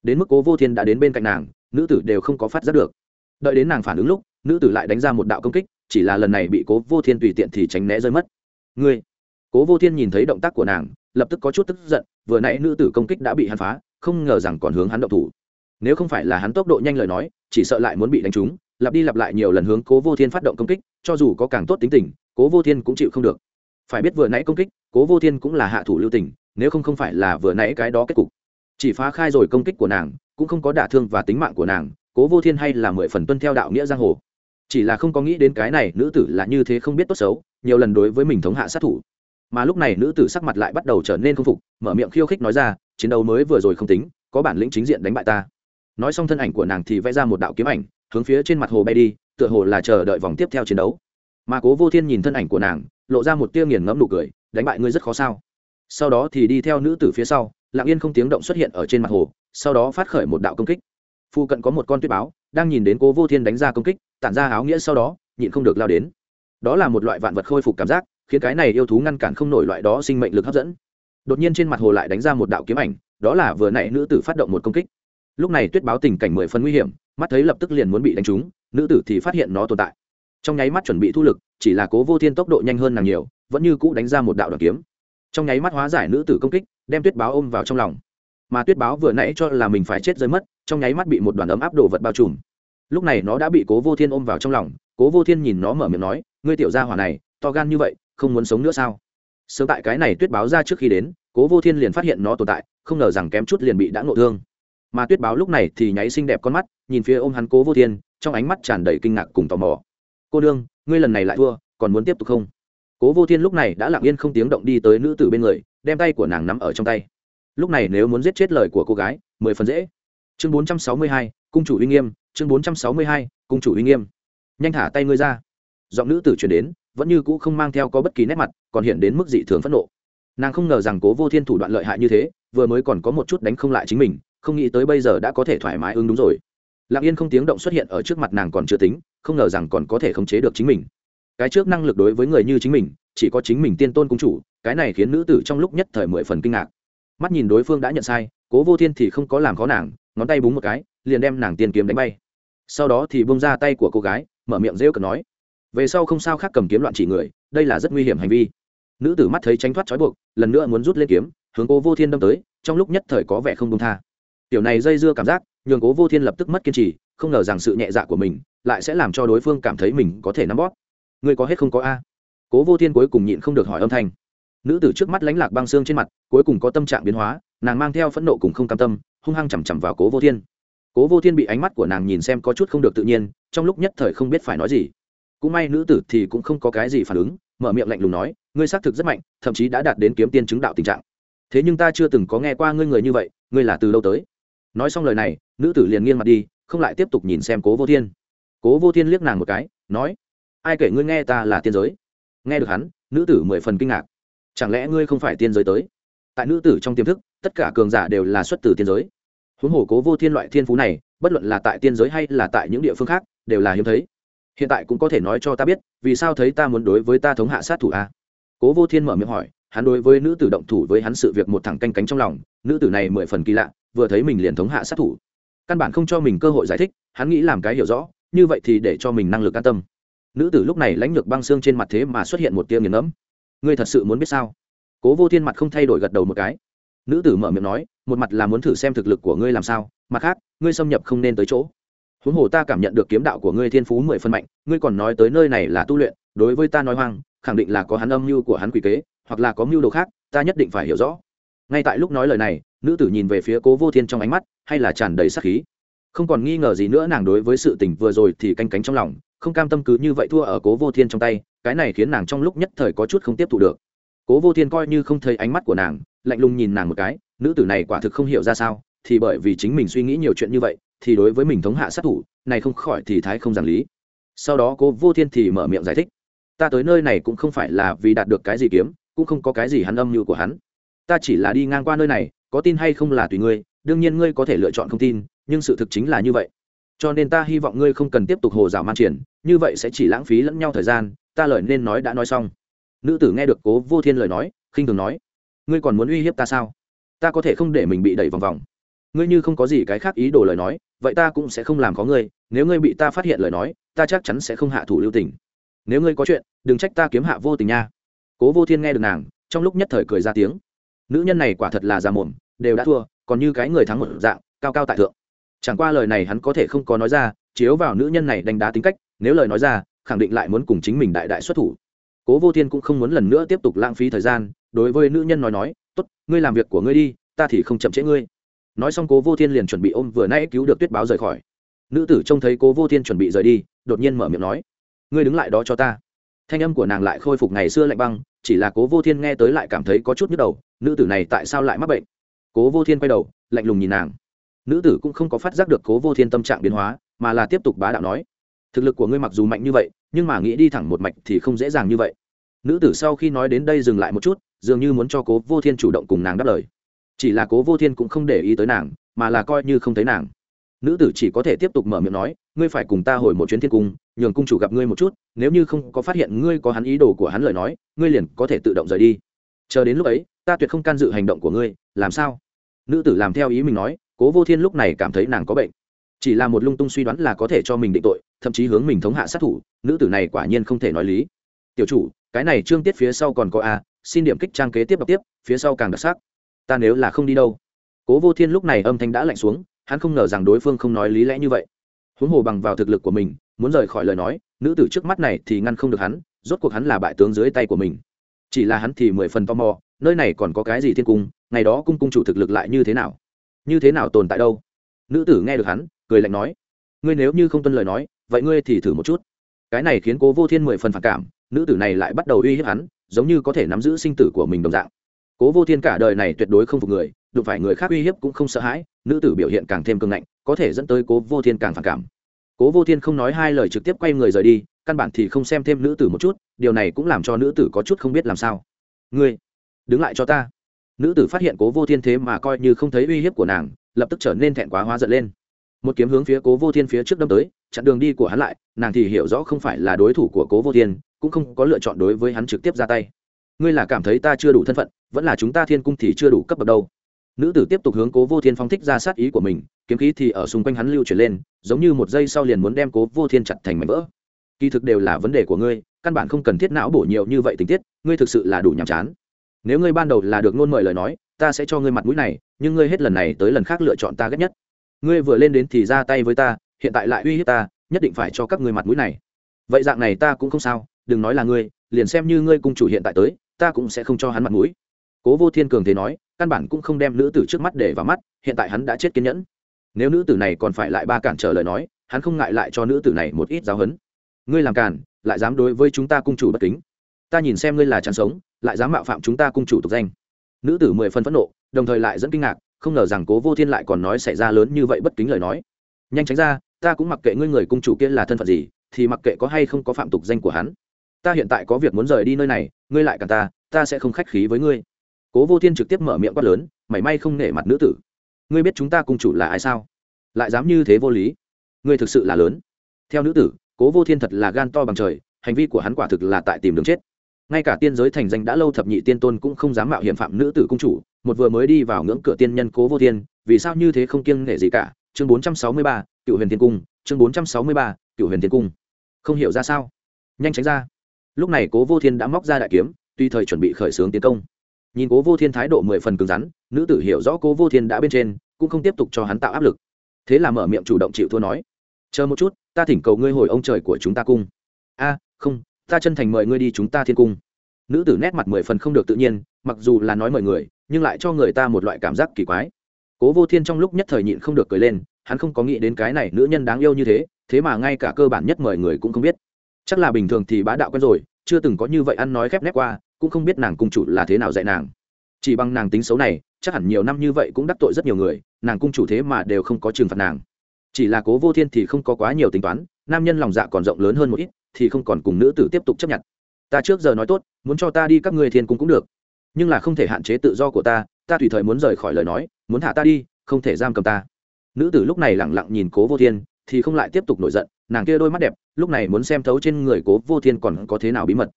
S1: đến mức cố vô thiên đã đến bên cạnh nàng, nữ tử đều không có phát giác được. Đợi đến nàng phản ứng lúc, nữ tử lại đánh ra một đạo công kích, chỉ là lần này bị cố vô thiên tùy tiện thì tránh né rơi mất. Ngươi! Cố vô thiên nhìn thấy động tác của nàng, lập tức có chút tức giận, vừa nãy nữ tử công kích đã bị hắn phá, không ngờ rằng còn hướng hắn động thủ. Nếu không phải là hắn tốc độ nhanh lời nói, chỉ sợ lại muốn bị đánh trúng, lặp đi lặp lại nhiều lần hướng cố vô thiên phát động công kích, cho dù có càng tốt tính tình, cố vô thiên cũng chịu không được. Phải biết vừa nãy công kích, cố vô thiên cũng là hạ thủ lưu tình, nếu không không phải là vừa nãy cái đó kết cục chỉ phá khai rồi công kích của nàng, cũng không có đả thương và tính mạng của nàng, cố vô thiên hay là mười phần tuân theo đạo nghĩa giang hồ. Chỉ là không có nghĩ đến cái này nữ tử là như thế không biết tốt xấu, nhiều lần đối với mình thống hạ sát thủ. Mà lúc này nữ tử sắc mặt lại bắt đầu trở nên không phục, mở miệng khiêu khích nói ra, chiến đấu mới vừa rồi không tính, có bản lĩnh chính diện đánh bại ta. Nói xong thân ảnh của nàng thì vẽ ra một đạo kiếm ảnh, hướng phía trên mặt hồ bay đi, tựa hồ là chờ đợi vòng tiếp theo chiến đấu. Mà cố vô thiên nhìn thân ảnh của nàng, lộ ra một tia nghiền ngẫm nụ cười, đánh bại ngươi rất khó sao? Sau đó thì đi theo nữ tử phía sau lặng yên không tiếng động xuất hiện ở trên mặt hồ, sau đó phát khởi một đạo công kích. Phu cận có một con tuyết báo, đang nhìn đến cố vô thiên đánh ra công kích, tản ra áo nghĩa sau đó, nhịn không được lao đến. Đó là một loại vạn vật khôi phục cảm giác, khiến cái này yêu thú ngăn cản không nổi loại đó sinh mệnh lực hấp dẫn. Đột nhiên trên mặt hồ lại đánh ra một đạo kiếm ảnh, đó là vừa nãy nữ tử phát động một công kích. Lúc này tuyết báo tình cảnh mười phần nguy hiểm, mắt thấy lập tức liền muốn bị đánh trúng, nữ tử thì phát hiện nó tồn tại. Trong nháy mắt chuẩn bị thu lực, chỉ là cố vô thiên tốc độ nhanh hơn nàng nhiều, vẫn như cũ đánh ra một đạo đoàn kiếm. Trong nháy mắt hóa giải nữ tử công kích đem tuyết báo ôm vào trong lòng. Mà tuyết báo vừa nãy cho là mình phải chết rơi mất, trong nháy mắt bị một đoàn ấm áp đồ vật bao trùm. Lúc này nó đã bị cố vô thiên ôm vào trong lòng, cố vô thiên nhìn nó mở miệng nói, ngươi tiểu gia hỏa này, to gan như vậy, không muốn sống nữa sao? Sớm tại cái này tuyết báo ra trước khi đến, cố vô thiên liền phát hiện nó tồn tại, không ngờ rằng kém chút liền bị đã ngộ thương. Mà tuyết báo lúc này thì nháy xinh đẹp con mắt, nhìn phía ôm hắn cố vô thiên, trong ánh mắt tràn đầy kinh ngạc cùng tò mò. Cô đương, ngươi lần này lại thua, còn muốn tiếp tục không? Cố vô thiên lúc này đã lặng yên không tiếng động đi tới nữ tử bên người đem tay của nàng nắm ở trong tay. Lúc này nếu muốn giết chết lời của cô gái, mười phần dễ. Chương bốn trăm sáu mươi hai, cung chủ uy nghiêm, chương bốn trăm sáu mươi hai, cung chủ uy nghiêm. Nhanh thả tay ngươi ra. Giọng nữ tử chuyển đến, vẫn như cũ không mang theo có bất kỳ nét mặt, còn hiện đến mức dị thường phẫn nộ. Nàng không ngờ rằng cố vô thiên thủ đoạn lợi hại như thế, vừa mới còn có một chút đánh không lại chính mình, không nghĩ tới bây giờ đã có thể thoải mái ứng đúng rồi. Lặng yên không tiếng động xuất hiện ở trước mặt nàng còn chưa tính, không ngờ rằng còn có thể khống chế được chính mình. Cái trước năng lực đối với người như chính mình chỉ có chính mình tiên tôn cung chủ, cái này khiến nữ tử trong lúc nhất thời mười phần kinh ngạc. Mắt nhìn đối phương đã nhận sai, cố vô thiên thì không có làm khó nàng, ngón tay búng một cái, liền đem nàng tiền kiếm đánh bay. Sau đó thì bông ra tay của cô gái, mở miệng rêu cực nói, về sau không sao khác cầm kiếm loạn chỉ người, đây là rất nguy hiểm hành vi. Nữ tử mắt thấy tránh thoát trói buộc, lần nữa muốn rút lên kiếm, hướng cố vô thiên đâm tới, trong lúc nhất thời có vẻ không đông tha. Tiểu này dây dưa cảm giác, nhường cố vô thiên lập tức mất kiên trì, không ngờ rằng sự nhẹ dạ của mình lại sẽ làm cho đối phương cảm thấy mình có thể nắm bóp. Ngươi có hết không có a? Cố vô thiên cuối cùng nhịn không được hỏi âm thanh. Nữ tử trước mắt lánh lạc băng xương trên mặt, cuối cùng có tâm trạng biến hóa, nàng mang theo phẫn nộ cùng không cam tâm, hung hăng chằm chằm vào cố vô thiên. Cố vô thiên bị ánh mắt của nàng nhìn xem có chút không được tự nhiên, trong lúc nhất thời không biết phải nói gì. Cũng may nữ tử thì cũng không có cái gì phản ứng, mở miệng lạnh lùng nói, ngươi xác thực rất mạnh, thậm chí đã đạt đến kiếm tiên chứng đạo tình trạng. Thế nhưng ta chưa từng có nghe qua ngươi người như vậy, ngươi là từ lâu tới. Nói xong lời này, nữ tử liền nghiêng mặt đi, không lại tiếp tục nhìn xem cố vô thiên. Cố vô thiên liếc nàng một cái, nói, ai kể ngươi nghe ta là tiên giới? Nghe được hắn, nữ tử mười phần kinh ngạc. Chẳng lẽ ngươi không phải tiên giới tới? Tại nữ tử trong tiềm thức, tất cả cường giả đều là xuất từ tiên giới. Huống hồ cố vô thiên loại thiên phú này, bất luận là tại tiên giới hay là tại những địa phương khác, đều là hiếm thấy. Hiện tại cũng có thể nói cho ta biết, vì sao thấy ta muốn đối với ta thống hạ sát thủ a? Cố vô thiên mở miệng hỏi, hắn đối với nữ tử động thủ với hắn sự việc một thẳng canh cánh trong lòng, nữ tử này mười phần kỳ lạ, vừa thấy mình liền thống hạ sát thủ. Căn bản không cho mình cơ hội giải thích, hắn nghĩ làm cái hiểu rõ, như vậy thì để cho mình năng lực an tâm nữ tử lúc này lãnh lược băng xương trên mặt thế mà xuất hiện một tia nghiền ngẫm. Ngươi thật sự muốn biết sao? Cố vô thiên mặt không thay đổi gật đầu một cái. Nữ tử mở miệng nói, một mặt là muốn thử xem thực lực của ngươi làm sao, mặt khác, ngươi xâm nhập không nên tới chỗ. Huống hồ ta cảm nhận được kiếm đạo của ngươi thiên phú mười phân mạnh, ngươi còn nói tới nơi này là tu luyện, đối với ta nói hoang, khẳng định là có hắn âm mưu của hắn quỷ kế, hoặc là có mưu đồ khác, ta nhất định phải hiểu rõ. Ngay tại lúc nói lời này, nữ tử nhìn về phía cố vô thiên trong ánh mắt, hay là tràn đầy sắc khí không còn nghi ngờ gì nữa nàng đối với sự tình vừa rồi thì canh cánh trong lòng, không cam tâm cứ như vậy thua ở cố vô thiên trong tay, cái này khiến nàng trong lúc nhất thời có chút không tiếp thu được. Cố vô thiên coi như không thấy ánh mắt của nàng, lạnh lùng nhìn nàng một cái, nữ tử này quả thực không hiểu ra sao, thì bởi vì chính mình suy nghĩ nhiều chuyện như vậy, thì đối với mình thống hạ sát thủ, này không khỏi thì thái không giảng lý. Sau đó cố vô thiên thì mở miệng giải thích, ta tới nơi này cũng không phải là vì đạt được cái gì kiếm, cũng không có cái gì hắn âm mưu của hắn. Ta chỉ là đi ngang qua nơi này, có tin hay không là tùy ngươi, đương nhiên ngươi có thể lựa chọn không tin nhưng sự thực chính là như vậy. Cho nên ta hy vọng ngươi không cần tiếp tục hồ dạo man triển, như vậy sẽ chỉ lãng phí lẫn nhau thời gian, ta lời nên nói đã nói xong. Nữ tử nghe được cố vô thiên lời nói, khinh thường nói, ngươi còn muốn uy hiếp ta sao? Ta có thể không để mình bị đẩy vòng vòng. Ngươi như không có gì cái khác ý đồ lời nói, vậy ta cũng sẽ không làm có ngươi, nếu ngươi bị ta phát hiện lời nói, ta chắc chắn sẽ không hạ thủ lưu tình. Nếu ngươi có chuyện, đừng trách ta kiếm hạ vô tình nha. Cố vô thiên nghe được nàng, trong lúc nhất thời cười ra tiếng. Nữ nhân này quả thật là già mồm, đều đã thua, còn như cái người thắng một dạng, cao cao tại thượng chẳng qua lời này hắn có thể không có nói ra, chiếu vào nữ nhân này đánh đá tính cách, nếu lời nói ra, khẳng định lại muốn cùng chính mình đại đại xuất thủ. Cố vô thiên cũng không muốn lần nữa tiếp tục lãng phí thời gian, đối với nữ nhân nói nói, tốt, ngươi làm việc của ngươi đi, ta thì không chậm trễ ngươi. Nói xong cố vô thiên liền chuẩn bị ôm vừa nãy cứu được tuyết báo rời khỏi. Nữ tử trông thấy cố vô thiên chuẩn bị rời đi, đột nhiên mở miệng nói, ngươi đứng lại đó cho ta. Thanh âm của nàng lại khôi phục ngày xưa lạnh băng, chỉ là cố vô thiên nghe tới lại cảm thấy có chút nhức đầu, nữ tử này tại sao lại mắc bệnh? Cố vô thiên quay đầu, lạnh lùng nhìn nàng nữ tử cũng không có phát giác được cố vô thiên tâm trạng biến hóa, mà là tiếp tục bá đạo nói, thực lực của ngươi mặc dù mạnh như vậy, nhưng mà nghĩ đi thẳng một mạch thì không dễ dàng như vậy. Nữ tử sau khi nói đến đây dừng lại một chút, dường như muốn cho cố vô thiên chủ động cùng nàng đáp lời. Chỉ là cố vô thiên cũng không để ý tới nàng, mà là coi như không thấy nàng. Nữ tử chỉ có thể tiếp tục mở miệng nói, ngươi phải cùng ta hồi một chuyến thiên cung, nhường cung chủ gặp ngươi một chút, nếu như không có phát hiện ngươi có hắn ý đồ của hắn lời nói, ngươi liền có thể tự động rời đi. Chờ đến lúc ấy, ta tuyệt không can dự hành động của ngươi, làm sao? Nữ tử làm theo ý mình nói cố vô thiên lúc này cảm thấy nàng có bệnh. Chỉ là một lung tung suy đoán là có thể cho mình định tội, thậm chí hướng mình thống hạ sát thủ, nữ tử này quả nhiên không thể nói lý. Tiểu chủ, cái này trương tiết phía sau còn có a, xin điểm kích trang kế tiếp đọc tiếp, phía sau càng đặc sắc. Ta nếu là không đi đâu. Cố vô thiên lúc này âm thanh đã lạnh xuống, hắn không ngờ rằng đối phương không nói lý lẽ như vậy. Huống hồ bằng vào thực lực của mình, muốn rời khỏi lời nói, nữ tử trước mắt này thì ngăn không được hắn, rốt cuộc hắn là bại tướng dưới tay của mình. Chỉ là hắn thì mười phần tò mò, nơi này còn có cái gì thiên cung, ngày đó cung cung chủ thực lực lại như thế nào? Như thế nào tồn tại đâu? Nữ tử nghe được hắn, cười lạnh nói, ngươi nếu như không tuân lời nói, vậy ngươi thì thử một chút. Cái này khiến cố vô thiên mười phần phản cảm, nữ tử này lại bắt đầu uy hiếp hắn, giống như có thể nắm giữ sinh tử của mình đồng dạng. Cố vô thiên cả đời này tuyệt đối không phục người, đụng phải người khác uy hiếp cũng không sợ hãi, nữ tử biểu hiện càng thêm cương ngạnh, có thể dẫn tới cố vô thiên càng phản cảm. Cố vô thiên không nói hai lời trực tiếp quay người rời đi, căn bản thì không xem thêm nữ tử một chút, điều này cũng làm cho nữ tử có chút không biết làm sao. Ngươi, đứng lại cho ta nữ tử phát hiện cố vô thiên thế mà coi như không thấy uy hiếp của nàng, lập tức trở nên thẹn quá hóa giận lên. Một kiếm hướng phía cố vô thiên phía trước đâm tới, chặn đường đi của hắn lại, nàng thì hiểu rõ không phải là đối thủ của cố vô thiên, cũng không có lựa chọn đối với hắn trực tiếp ra tay. Ngươi là cảm thấy ta chưa đủ thân phận, vẫn là chúng ta thiên cung thì chưa đủ cấp bậc đâu. Nữ tử tiếp tục hướng cố vô thiên phong thích ra sát ý của mình, kiếm khí thì ở xung quanh hắn lưu chuyển lên, giống như một giây sau liền muốn đem cố vô thiên chặt thành mảnh vỡ. Kỳ thực đều là vấn đề của ngươi, căn bản không cần thiết não bổ nhiều như vậy tình tiết, ngươi thực sự là đủ nhàm chán nếu ngươi ban đầu là được ngôn mời lời nói, ta sẽ cho ngươi mặt mũi này, nhưng ngươi hết lần này tới lần khác lựa chọn ta ghét nhất. Ngươi vừa lên đến thì ra tay với ta, hiện tại lại uy hiếp ta, nhất định phải cho các ngươi mặt mũi này. Vậy dạng này ta cũng không sao, đừng nói là ngươi, liền xem như ngươi cung chủ hiện tại tới, ta cũng sẽ không cho hắn mặt mũi. Cố vô thiên cường thế nói, căn bản cũng không đem nữ tử trước mắt để vào mắt, hiện tại hắn đã chết kiên nhẫn. Nếu nữ tử này còn phải lại ba cản trở lời nói, hắn không ngại lại cho nữ tử này một ít giáo hấn ngươi làm cản lại dám đối với chúng ta cung chủ bất kính. Ta nhìn xem ngươi là chán sống lại dám mạo phạm chúng ta cung chủ tục danh. Nữ tử mười phân phẫn nộ, đồng thời lại dẫn kinh ngạc, không ngờ rằng cố vô thiên lại còn nói xảy ra lớn như vậy bất kính lời nói. Nhanh tránh ra, ta cũng mặc kệ ngươi người cung chủ kia là thân phận gì, thì mặc kệ có hay không có phạm tục danh của hắn. Ta hiện tại có việc muốn rời đi nơi này, ngươi lại cả ta ta sẽ không khách khí với ngươi. Cố vô thiên trực tiếp mở miệng quát lớn, mảy may không nể mặt nữ tử. Ngươi biết chúng ta cung chủ là ai sao? Lại dám như thế vô lý. Ngươi thực sự là lớn. Theo nữ tử, cố vô thiên thật là gan to bằng trời, hành vi của hắn quả thực là tại tìm đường chết ngay cả tiên giới thành danh đã lâu thập nhị tiên tôn cũng không dám mạo hiểm phạm nữ tử cung chủ, một vừa mới đi vào ngưỡng cửa tiên nhân cố vô thiên, vì sao như thế không kiêng nể gì cả? Chương bốn trăm sáu mươi ba, cựu huyền tiên cung, chương bốn trăm sáu mươi ba, cựu huyền tiên cung. Không hiểu ra sao? Nhanh tránh ra. Lúc này cố vô thiên đã móc ra đại kiếm, tuy thời chuẩn bị khởi xướng tiến công. Nhìn cố vô thiên thái độ mười phần cứng rắn, nữ tử hiểu rõ cố vô thiên đã bên trên, cũng không tiếp tục cho hắn tạo áp lực. Thế là mở miệng chủ động chịu thua nói, chờ một chút, ta thỉnh cầu ngươi hồi ông trời của chúng ta cung. A, không ta chân thành mời ngươi đi chúng ta thiên cung. Nữ tử nét mặt mười phần không được tự nhiên, mặc dù là nói mời người, nhưng lại cho người ta một loại cảm giác kỳ quái. Cố vô thiên trong lúc nhất thời nhịn không được cười lên, hắn không có nghĩ đến cái này nữ nhân đáng yêu như thế thế mà ngay cả cơ bản nhất mời người cũng không biết. Chắc là bình thường thì bá đạo quen rồi, chưa từng có như vậy ăn nói khép nép qua, cũng không biết nàng cung chủ là thế nào dạy nàng. Chỉ bằng nàng tính xấu này, chắc hẳn nhiều năm như vậy cũng đắc tội rất nhiều người, nàng cung chủ thế mà đều không có trừng phạt nàng. Chỉ là cố vô thiên thì không có quá nhiều tính toán, nam nhân lòng dạ còn rộng lớn hơn một ít thì không còn cùng nữ tử tiếp tục chấp nhận. Ta trước giờ nói tốt, muốn cho ta đi các người thiên cung cũng được. Nhưng là không thể hạn chế tự do của ta ta tùy thời muốn rời khỏi lời nói, muốn thả ta đi, không thể giam cầm ta. Nữ tử lúc này lẳng lặng nhìn cố vô thiên, thì không lại tiếp tục nổi giận, nàng kia đôi mắt đẹp, lúc này muốn xem thấu trên người cố vô thiên còn có thế nào bí mật.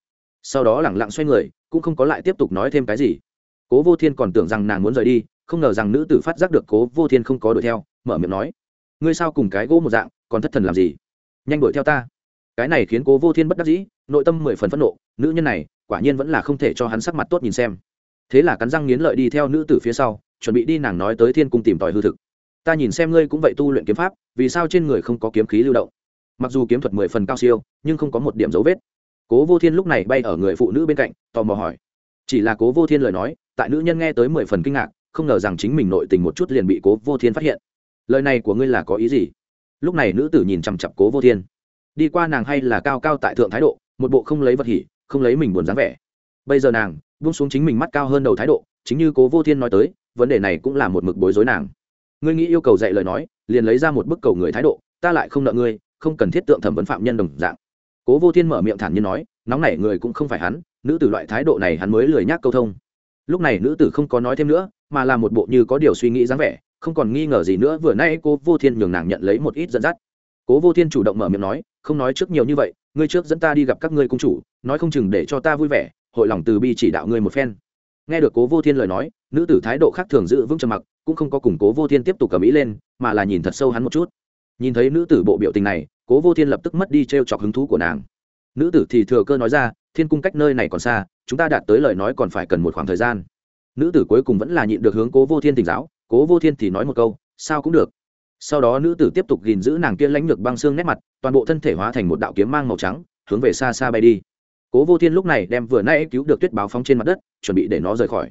S1: Sau đó lẳng lặng xoay người, cũng không có lại tiếp tục nói thêm cái gì. Cố vô thiên còn tưởng rằng nàng muốn rời đi, không ngờ rằng nữ tử phát giác được cố vô thiên không có đuổi theo, mở miệng nói, ngươi sao cùng cái gỗ một dạng, còn thất thần làm gì? Nhanh đuổi theo ta cái này khiến cố vô thiên bất đắc dĩ, nội tâm mười phần phẫn nộ, nữ nhân này, quả nhiên vẫn là không thể cho hắn sắc mặt tốt nhìn xem. Thế là cắn răng nghiến lợi đi theo nữ tử phía sau, chuẩn bị đi nàng nói tới thiên cung tìm tòi hư thực. Ta nhìn xem ngươi cũng vậy tu luyện kiếm pháp, vì sao trên người không có kiếm khí lưu động? Mặc dù kiếm thuật mười phần cao siêu, nhưng không có một điểm dấu vết. Cố vô thiên lúc này bay ở người phụ nữ bên cạnh, tò mò hỏi. Chỉ là cố vô thiên lời nói, tại nữ nhân nghe tới mười phần kinh ngạc, không ngờ rằng chính mình nội tình một chút liền bị cố vô thiên phát hiện. Lời này của ngươi là có ý gì? Lúc này nữ tử nhìn chằm chặp cố vô thiên đi qua nàng hay là cao cao tại thượng thái độ, một bộ không lấy vật hỉ, không lấy mình buồn dáng vẻ. Bây giờ nàng, buông xuống chính mình mắt cao hơn đầu thái độ, chính như cố vô thiên nói tới, vấn đề này cũng là một mực bối rối nàng. Ngươi nghĩ yêu cầu dạy lời nói, liền lấy ra một bức cầu người thái độ, ta lại không nợ ngươi, không cần thiết tượng thẩm vấn phạm nhân đồng dạng. Cố vô thiên mở miệng thản nhiên nói, nóng nảy người cũng không phải hắn, nữ tử loại thái độ này hắn mới lười nhác câu thông. Lúc này nữ tử không có nói thêm nữa, mà là một bộ như có điều suy nghĩ dáng vẻ, không còn nghi ngờ gì nữa, vừa nay cố vô thiên nhường nàng nhận lấy một ít dẫn dắt cố vô thiên chủ động mở miệng nói, không nói trước nhiều như vậy, ngươi trước dẫn ta đi gặp các ngươi cung chủ, nói không chừng để cho ta vui vẻ, hội lòng từ bi chỉ đạo ngươi một phen. Nghe được cố vô thiên lời nói, nữ tử thái độ khác thường giữ vững trầm mặc, cũng không có cùng cố vô thiên tiếp tục cầm ý lên, mà là nhìn thật sâu hắn một chút. Nhìn thấy nữ tử bộ biểu tình này, cố vô thiên lập tức mất đi t r e o chọc hứng thú của nàng. Nữ tử thì thừa cơ nói ra, thiên cung cách nơi này còn xa, chúng ta đạt tới lời nói còn phải cần một khoảng thời gian. Nữ tử cuối cùng vẫn là nhịn được hướng cố vô thiên tỉnh giáo, cố vô thiên thì nói một câu, sao cũng được sau đó nữ tử tiếp tục gìn giữ nàng kia lãnh lược băng xương nét mặt, toàn bộ thân thể hóa thành một đạo kiếm mang màu trắng, hướng về xa xa bay đi. Cố vô thiên lúc này đem vừa nay cứu được tuyết báo phóng trên mặt đất, chuẩn bị để nó rời khỏi.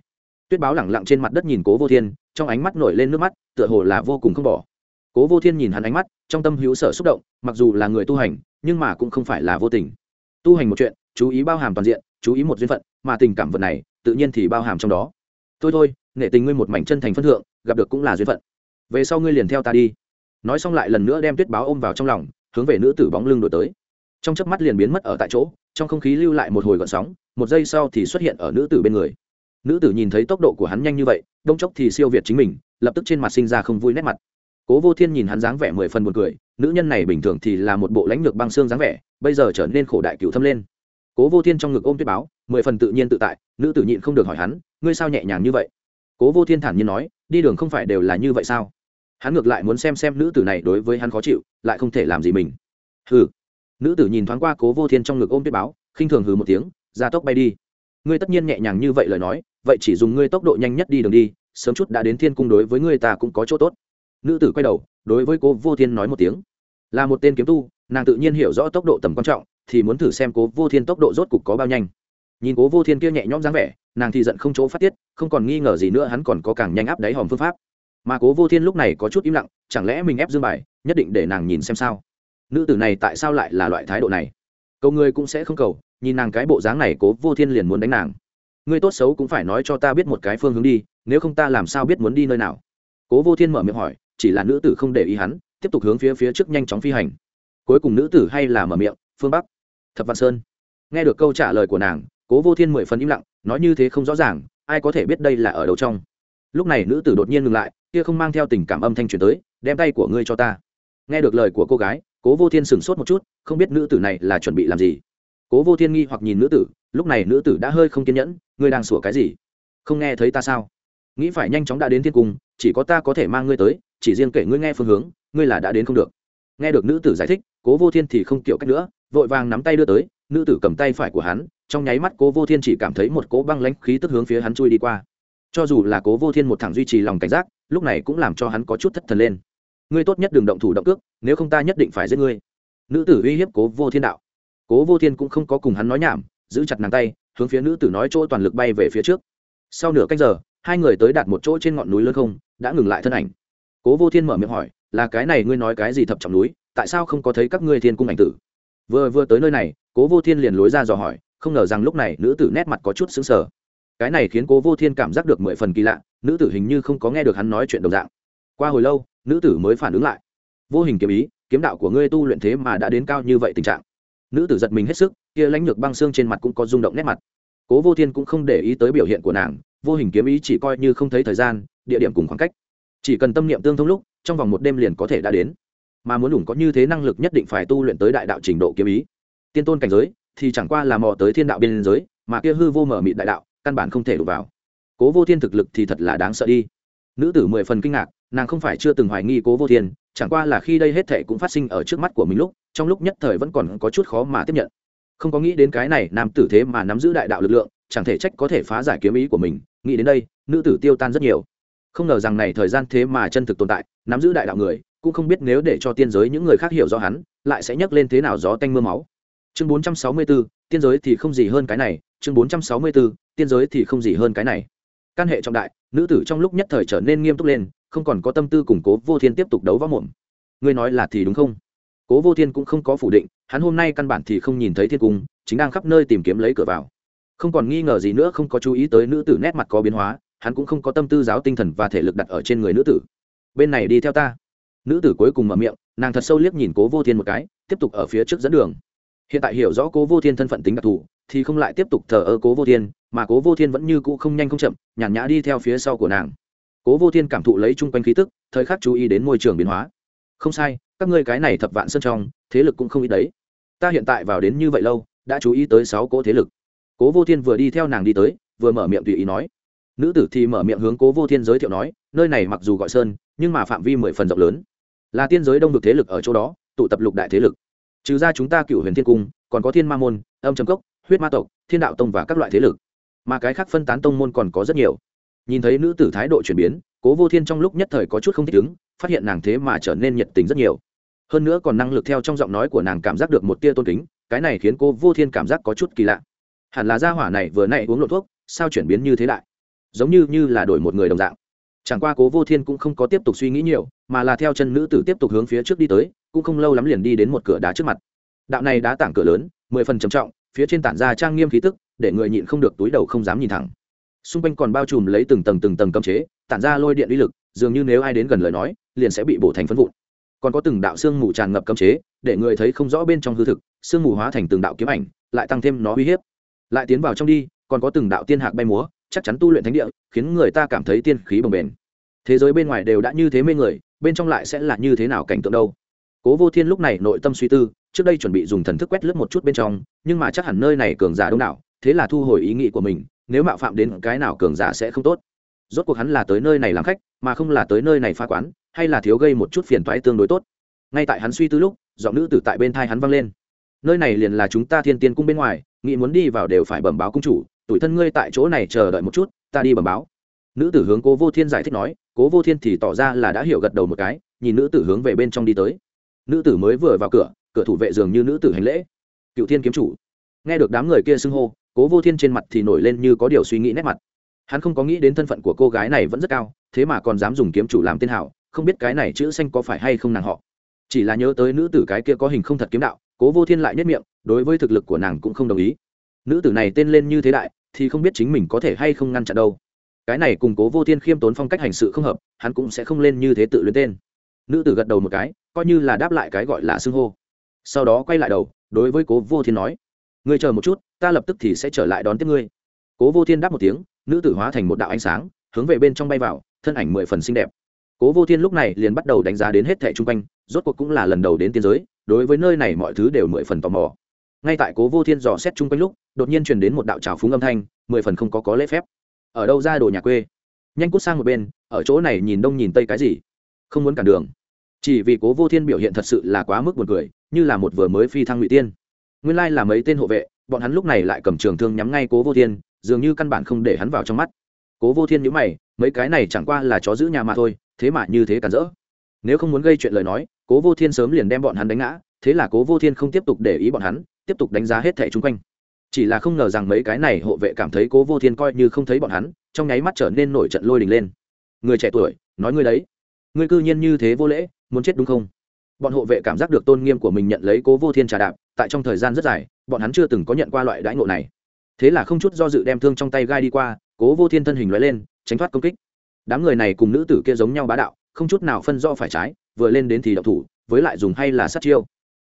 S1: Tuyết báo lẳng lặng trên mặt đất nhìn cố vô thiên, trong ánh mắt nổi lên nước mắt, tựa hồ là vô cùng không bỏ. Cố vô thiên nhìn hắn ánh mắt, trong tâm hữu sở xúc động, mặc dù là người tu hành, nhưng mà cũng không phải là vô tình. Tu hành một chuyện, chú ý bao hàm toàn diện, chú ý một duyên phận, mà tình cảm vật này, tự nhiên thì bao hàm trong đó. Thôi thôi, nghệ tình ngươi một mảnh chân thành phân thượng, gặp được cũng là duyên phận về sau ngươi liền theo ta đi. Nói xong lại lần nữa đem tuyết báo ôm vào trong lòng, hướng về nữ tử bóng lưng đổi tới. Trong chớp mắt liền biến mất ở tại chỗ, trong không khí lưu lại một hồi gọn sóng, một giây sau thì xuất hiện ở nữ tử bên người. Nữ tử nhìn thấy tốc độ của hắn nhanh như vậy, đông chốc thì siêu việt chính mình, lập tức trên mặt sinh ra không vui nét mặt. Cố vô thiên nhìn hắn dáng vẻ mười phần buồn cười, nữ nhân này bình thường thì là một bộ lãnh lược băng xương dáng vẻ, bây giờ trở nên khổ đại cựu thâm lên. Cố vô thiên trong ngực ôm tuyết báo, mười phần tự nhiên tự tại, nữ tử nhịn không được hỏi hắn, ngươi sao nhẹ nhàng như vậy? Cố vô thiên thản nhiên nói đi đường không phải đều là như vậy sao? Hắn ngược lại muốn xem xem nữ tử này đối với hắn khó chịu, lại không thể làm gì mình. Hừ. Nữ tử nhìn thoáng qua cố vô thiên trong ngực ôm tuyết báo, khinh thường hừ một tiếng, ra tốc bay đi. Ngươi tất nhiên nhẹ nhàng như vậy lời nói, vậy chỉ dùng ngươi tốc độ nhanh nhất đi đường đi, sớm chút đã đến thiên cung đối với ngươi ta cũng có chỗ tốt. Nữ tử quay đầu, đối với cố vô thiên nói một tiếng. Là một tên kiếm tu, nàng tự nhiên hiểu rõ tốc độ tầm quan trọng, thì muốn thử xem cố vô thiên tốc độ rốt cục có bao nhanh. Nhìn cố vô thiên kia nhẹ nhõm dáng vẻ nàng thì giận không chỗ phát tiết, không còn nghi ngờ gì nữa, hắn còn có càng nhanh áp đáy hòm phương pháp. Mà cố vô thiên lúc này có chút im lặng, chẳng lẽ mình ép dương bài, nhất định để nàng nhìn xem sao? Nữ tử này tại sao lại là loại thái độ này? Cầu người cũng sẽ không cầu, nhìn nàng cái bộ dáng này, cố vô thiên liền muốn đánh nàng. Ngươi tốt xấu cũng phải nói cho ta biết một cái phương hướng đi, nếu không ta làm sao biết muốn đi nơi nào? Cố vô thiên mở miệng hỏi, chỉ là nữ tử không để ý hắn, tiếp tục hướng phía phía trước nhanh chóng phi hành. Cuối cùng nữ tử hay là mở miệng, phương bắc, thập văn sơn. Nghe được câu trả lời của nàng cố vô thiên mười phần im lặng, nói như thế không rõ ràng, ai có thể biết đây là ở đâu trong. Lúc này nữ tử đột nhiên ngừng lại, kia không mang theo tình cảm âm thanh truyền tới, đem tay của ngươi cho ta. Nghe được lời của cô gái, cố vô thiên sửng sốt một chút, không biết nữ tử này là chuẩn bị làm gì. Cố vô thiên nghi hoặc nhìn nữ tử, lúc này nữ tử đã hơi không kiên nhẫn, ngươi đang sủa cái gì? Không nghe thấy ta sao? Nghĩ phải nhanh chóng đã đến thiên cung, chỉ có ta có thể mang ngươi tới, chỉ riêng kể ngươi nghe phương hướng, ngươi là đã đến không được. Nghe được nữ tử giải thích, cố vô thiên thì không kiểu cách nữa, vội vàng nắm tay đưa tới nữ tử cầm tay phải của hắn, trong nháy mắt cố vô thiên chỉ cảm thấy một cố băng lãnh khí tức hướng phía hắn chui đi qua. Cho dù là cố vô thiên một thằng duy trì lòng cảnh giác, lúc này cũng làm cho hắn có chút thất thần lên. Ngươi tốt nhất đừng động thủ động cước, nếu không ta nhất định phải giết ngươi. Nữ tử uy hiếp cố vô thiên đạo. Cố vô thiên cũng không có cùng hắn nói nhảm, giữ chặt nàng tay, hướng phía nữ tử nói chỗ toàn lực bay về phía trước. Sau nửa cách giờ, hai người tới đạt một chỗ trên ngọn núi lớn không, đã ngừng lại thân ảnh. Cố vô thiên mở miệng hỏi, là cái này ngươi nói cái gì thập trọng núi? Tại sao không có thấy các ngươi thiên cung ảnh tử? Vừa vừa tới nơi này, cố vô thiên liền lối ra dò hỏi, không ngờ rằng lúc này nữ tử nét mặt có chút xứng sở cái này khiến cố vô thiên cảm giác được mười phần kỳ lạ, nữ tử hình như không có nghe được hắn nói chuyện đồng dạng. Qua hồi lâu, nữ tử mới phản ứng lại. Vô hình kiếm ý, kiếm đạo của ngươi tu luyện thế mà đã đến cao như vậy tình trạng. Nữ tử giật mình hết sức, kia lãnh lược băng xương trên mặt cũng có rung động nét mặt. Cố vô thiên cũng không để ý tới biểu hiện của nàng, vô hình kiếm ý chỉ coi như không thấy thời gian, địa điểm cùng khoảng cách. Chỉ cần tâm niệm tương thông lúc, trong vòng một đêm liền có thể đã đến mà muốn đủ có như thế năng lực nhất định phải tu luyện tới đại đạo trình độ kiếm ý. Tiên tôn cảnh giới thì chẳng qua là mò tới thiên đạo biên giới, mà kia hư vô mở mịt đại đạo căn bản không thể đụng vào. Cố vô thiên thực lực thì thật là đáng sợ đi. Nữ tử mười phần kinh ngạc, nàng không phải chưa từng hoài nghi cố vô thiên, chẳng qua là khi đây hết thệ cũng phát sinh ở trước mắt của mình lúc, trong lúc nhất thời vẫn còn có chút khó mà tiếp nhận. Không có nghĩ đến cái này nam tử thế mà nắm giữ đại đạo lực lượng, chẳng thể trách có thể phá giải kiếm ý của mình, nghĩ đến đây, nữ tử tiêu tan rất nhiều. Không ngờ rằng này thời gian thế mà chân thực tồn tại, nắm giữ đại đạo người cũng không biết nếu để cho tiên giới những người khác hiểu rõ hắn lại sẽ nhấc lên thế nào gió tanh mưa máu. Chương 464, tiên giới thì không gì hơn cái này. Chương 464, tiên giới thì không gì hơn cái này. Căn hệ trọng đại nữ tử trong lúc nhất thời trở nên nghiêm túc lên không còn có tâm tư củng cố vô thiên tiếp tục đấu võ mồm. Ngươi nói là thì đúng không? Cố vô thiên cũng không có phủ định hắn hôm nay căn bản thì không nhìn thấy thiên cung chính đang khắp nơi tìm kiếm lấy cửa vào. Không còn nghi ngờ gì nữa không có chú ý tới nữ tử nét mặt có biến hóa hắn cũng không có tâm tư giáo tinh thần và thể lực đặt ở trên người nữ tử. Bên này đi theo ta nữ tử cuối cùng mở miệng, nàng thật sâu liếc nhìn cố vô thiên một cái, tiếp tục ở phía trước dẫn đường. Hiện tại hiểu rõ cố vô thiên thân phận tính đặc thù, thì không lại tiếp tục thờ ơ cố vô thiên, mà cố vô thiên vẫn như cũ không nhanh không chậm, nhàn nhã đi theo phía sau của nàng. Cố vô thiên cảm thụ lấy chung quanh khí tức, thời khắc chú ý đến môi trường biến hóa. Không sai, các ngươi cái này thập vạn sân trong, thế lực cũng không ít đấy. Ta hiện tại vào đến như vậy lâu, đã chú ý tới sáu cỗ thế lực. Cố vô thiên vừa đi theo nàng đi tới, vừa mở miệng tùy ý nói. Nữ tử thì mở miệng hướng cố vô thiên giới thiệu nói, nơi này mặc dù gọi sơn, nhưng mà phạm vi mười phần rộng lớn là tiên giới đông được thế lực ở chỗ đó, tụ tập lục đại thế lực. Trừ ra chúng ta cựu huyền thiên cung, còn có thiên ma môn, âm trầm cốc, huyết ma tộc, thiên đạo tông và các loại thế lực. Mà cái khác phân tán tông môn còn có rất nhiều. Nhìn thấy nữ tử thái độ chuyển biến, cố vô thiên trong lúc nhất thời có chút không thích ứng, phát hiện nàng thế mà trở nên nhiệt tình rất nhiều. Hơn nữa còn năng lực theo trong giọng nói của nàng cảm giác được một tia tôn kính, cái này khiến cô vô thiên cảm giác có chút kỳ lạ. Hẳn là gia hỏa này vừa nãy uống lộ thuốc, sao chuyển biến như thế lại? Giống như như là đổi một người đồng dạng chẳng qua cố vô thiên cũng không có tiếp tục suy nghĩ nhiều, mà là theo chân nữ tử tiếp tục hướng phía trước đi tới, cũng không lâu lắm liền đi đến một cửa đá trước mặt. Đạo này đá tảng cửa lớn, mười phần trầm trọng, phía trên tản ra trang nghiêm khí tức, để người nhịn không được túi đầu không dám nhìn thẳng. Xung quanh còn bao trùm lấy từng tầng từng tầng cấm chế, tản ra lôi điện uy lực, dường như nếu ai đến gần lời nói, liền sẽ bị bổ thành phân vụn. Còn có từng đạo xương mù tràn ngập cấm chế, để người thấy không rõ bên trong hư thực, xương mù hóa thành từng đạo kiếm ảnh, lại tăng thêm nó uy hiếp. Lại tiến vào trong đi, còn có từng đạo tiên hạc bay múa chắc chắn tu luyện thánh địa, khiến người ta cảm thấy tiên khí bồng bềnh. Thế giới bên ngoài đều đã như thế mê người, bên trong lại sẽ là như thế nào cảnh tượng đâu? Cố vô thiên lúc này nội tâm suy tư, trước đây chuẩn bị dùng thần thức quét lướt một chút bên trong, nhưng mà chắc hẳn nơi này cường giả đông đảo, thế là thu hồi ý nghĩ của mình, nếu mạo phạm đến cái nào cường giả sẽ không tốt. Rốt cuộc hắn là tới nơi này làm khách, mà không là tới nơi này pha quán, hay là thiếu gây một chút phiền toái tương đối tốt. Ngay tại hắn suy tư lúc, giọng nữ tử tại bên thai hắn vang lên. Nơi này liền là chúng ta thiên tiên cung bên ngoài nghĩ muốn đi vào đều phải bẩm báo cung chủ tuổi thân ngươi tại chỗ này chờ đợi một chút, ta đi bẩm báo. Nữ tử hướng cố vô thiên giải thích nói, cố vô thiên thì tỏ ra là đã hiểu gật đầu một cái, nhìn nữ tử hướng về bên trong đi tới. Nữ tử mới vừa vào cửa cửa thủ vệ dường như nữ tử hành lễ. Cựu thiên kiếm chủ. Nghe được đám người kia xưng hô, cố vô thiên trên mặt thì nổi lên như có điều suy nghĩ nét mặt. Hắn không có nghĩ đến thân phận của cô gái này vẫn rất cao, thế mà còn dám dùng kiếm chủ làm tên hảo, không biết cái này chữ xanh có phải hay không nàng họ. Chỉ là nhớ tới nữ tử cái kia có hình không thật kiếm đạo, cố vô thiên lại nhất miệng, đối với thực lực của nàng cũng không đồng ý. Nữ tử này tên lên như thế đại thì không biết chính mình có thể hay không ngăn chặn đâu. Cái này cùng cố vô thiên khiêm tốn phong cách hành sự không hợp, hắn cũng sẽ không lên như thế tự luyến tên. Nữ tử gật đầu một cái, coi như là đáp lại cái gọi là xưng hô. Sau đó quay lại đầu, đối với cố vô thiên nói, ngươi chờ một chút, ta lập tức thì sẽ trở lại đón tiếp ngươi. Cố vô thiên đáp một tiếng, nữ tử hóa thành một đạo ánh sáng, hướng về bên trong bay vào, thân ảnh mười phần xinh đẹp. Cố vô thiên lúc này liền bắt đầu đánh giá đến hết thẻ chung quanh, rốt cuộc cũng là lần đầu đến tiên giới, đối với nơi này mọi thứ đều mười phần tò mò ngay tại cố vô thiên dò xét chung quanh lúc, đột nhiên truyền đến một đạo trào phúng âm thanh, mười phần không có có lễ phép. Ở đâu ra đồ nhà quê? Nhanh cút sang một bên, ở chỗ này nhìn đông nhìn tây cái gì? Không muốn cản đường. Chỉ vì cố vô thiên biểu hiện thật sự là quá mức buồn cười, như là một vừa mới phi thăng ngụy tiên. Nguyên lai là mấy tên hộ vệ, bọn hắn lúc này lại cầm trường thương nhắm ngay cố vô thiên, dường như căn bản không để hắn vào trong mắt. Cố vô thiên nhữ mày, mấy cái này chẳng qua là chó giữ nhà mà thôi, thế mà như thế cản rỡ. Nếu không muốn gây chuyện lời nói, cố vô thiên sớm liền đem bọn hắn đánh ngã, thế là cố vô thiên không tiếp tục để ý bọn hắn tiếp tục đánh giá hết thẻ chung quanh. Chỉ là không ngờ rằng mấy cái này hộ vệ cảm thấy cố vô thiên coi như không thấy bọn hắn, trong nháy mắt trở nên nổi trận lôi đình lên. Người trẻ tuổi, nói ngươi đấy. Ngươi cư nhiên như thế vô lễ, muốn chết đúng không? Bọn hộ vệ cảm giác được tôn nghiêm của mình nhận lấy cố vô thiên trà đạp, tại trong thời gian rất dài, bọn hắn chưa từng có nhận qua loại đãi ngộ này. Thế là không chút do dự đem thương trong tay gai đi qua, cố vô thiên thân hình loại lên, tránh thoát công kích. Đám người này cùng nữ tử kia giống nhau bá đạo, không chút nào phân do phải trái, vừa lên đến thì đậu thủ, với lại dùng hay là sát chiêu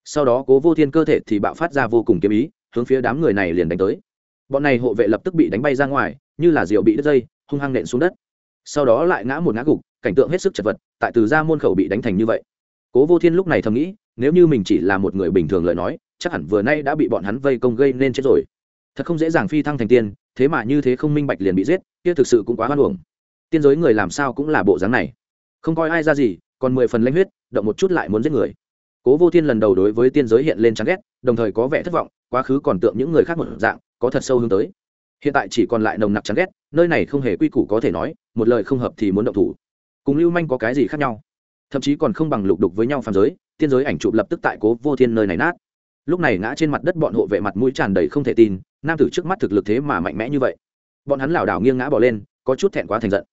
S1: sau đó cố vô thiên cơ thể thì bạo phát ra vô cùng kiếm ý, hướng phía đám người này liền đánh tới. Bọn này hộ vệ lập tức bị đánh bay ra ngoài, như là rượu bị đứt dây, hung hăng nện xuống đất. Sau đó lại ngã một ngã gục, cảnh tượng hết sức chật vật, tại từ ra môn khẩu bị đánh thành như vậy. Cố vô thiên lúc này thầm nghĩ, nếu như mình chỉ là một người bình thường lời nói, chắc hẳn vừa nay đã bị bọn hắn vây công gây nên chết rồi. Thật không dễ dàng phi thăng thành tiên, thế mà như thế không minh bạch liền bị giết, kia thực sự cũng quá hoan hưởng tiên giới người làm sao cũng là bộ dáng này. Không coi ai ra gì, còn mười phần lanh huyết, động một chút lại muốn giết người cố vô thiên lần đầu đối với tiên giới hiện lên chán ghét, đồng thời có vẻ thất vọng, quá khứ còn tượng những người khác một dạng, có thật sâu hướng tới. Hiện tại chỉ còn lại nồng nặc chán ghét, nơi này không hề quy củ có thể nói, một lời không hợp thì muốn động thủ. Cùng lưu manh có cái gì khác nhau? Thậm chí còn không bằng lục đục với nhau phàm giới, tiên giới ảnh chụp lập tức tại cố vô thiên nơi này nát. Lúc này ngã trên mặt đất bọn hộ vệ mặt mũi tràn đầy không thể tin, nam tử trước mắt thực lực thế mà mạnh mẽ như vậy. Bọn hắn lảo đảo nghiêng ngã bỏ lên, có chút thẹn quá thành giận.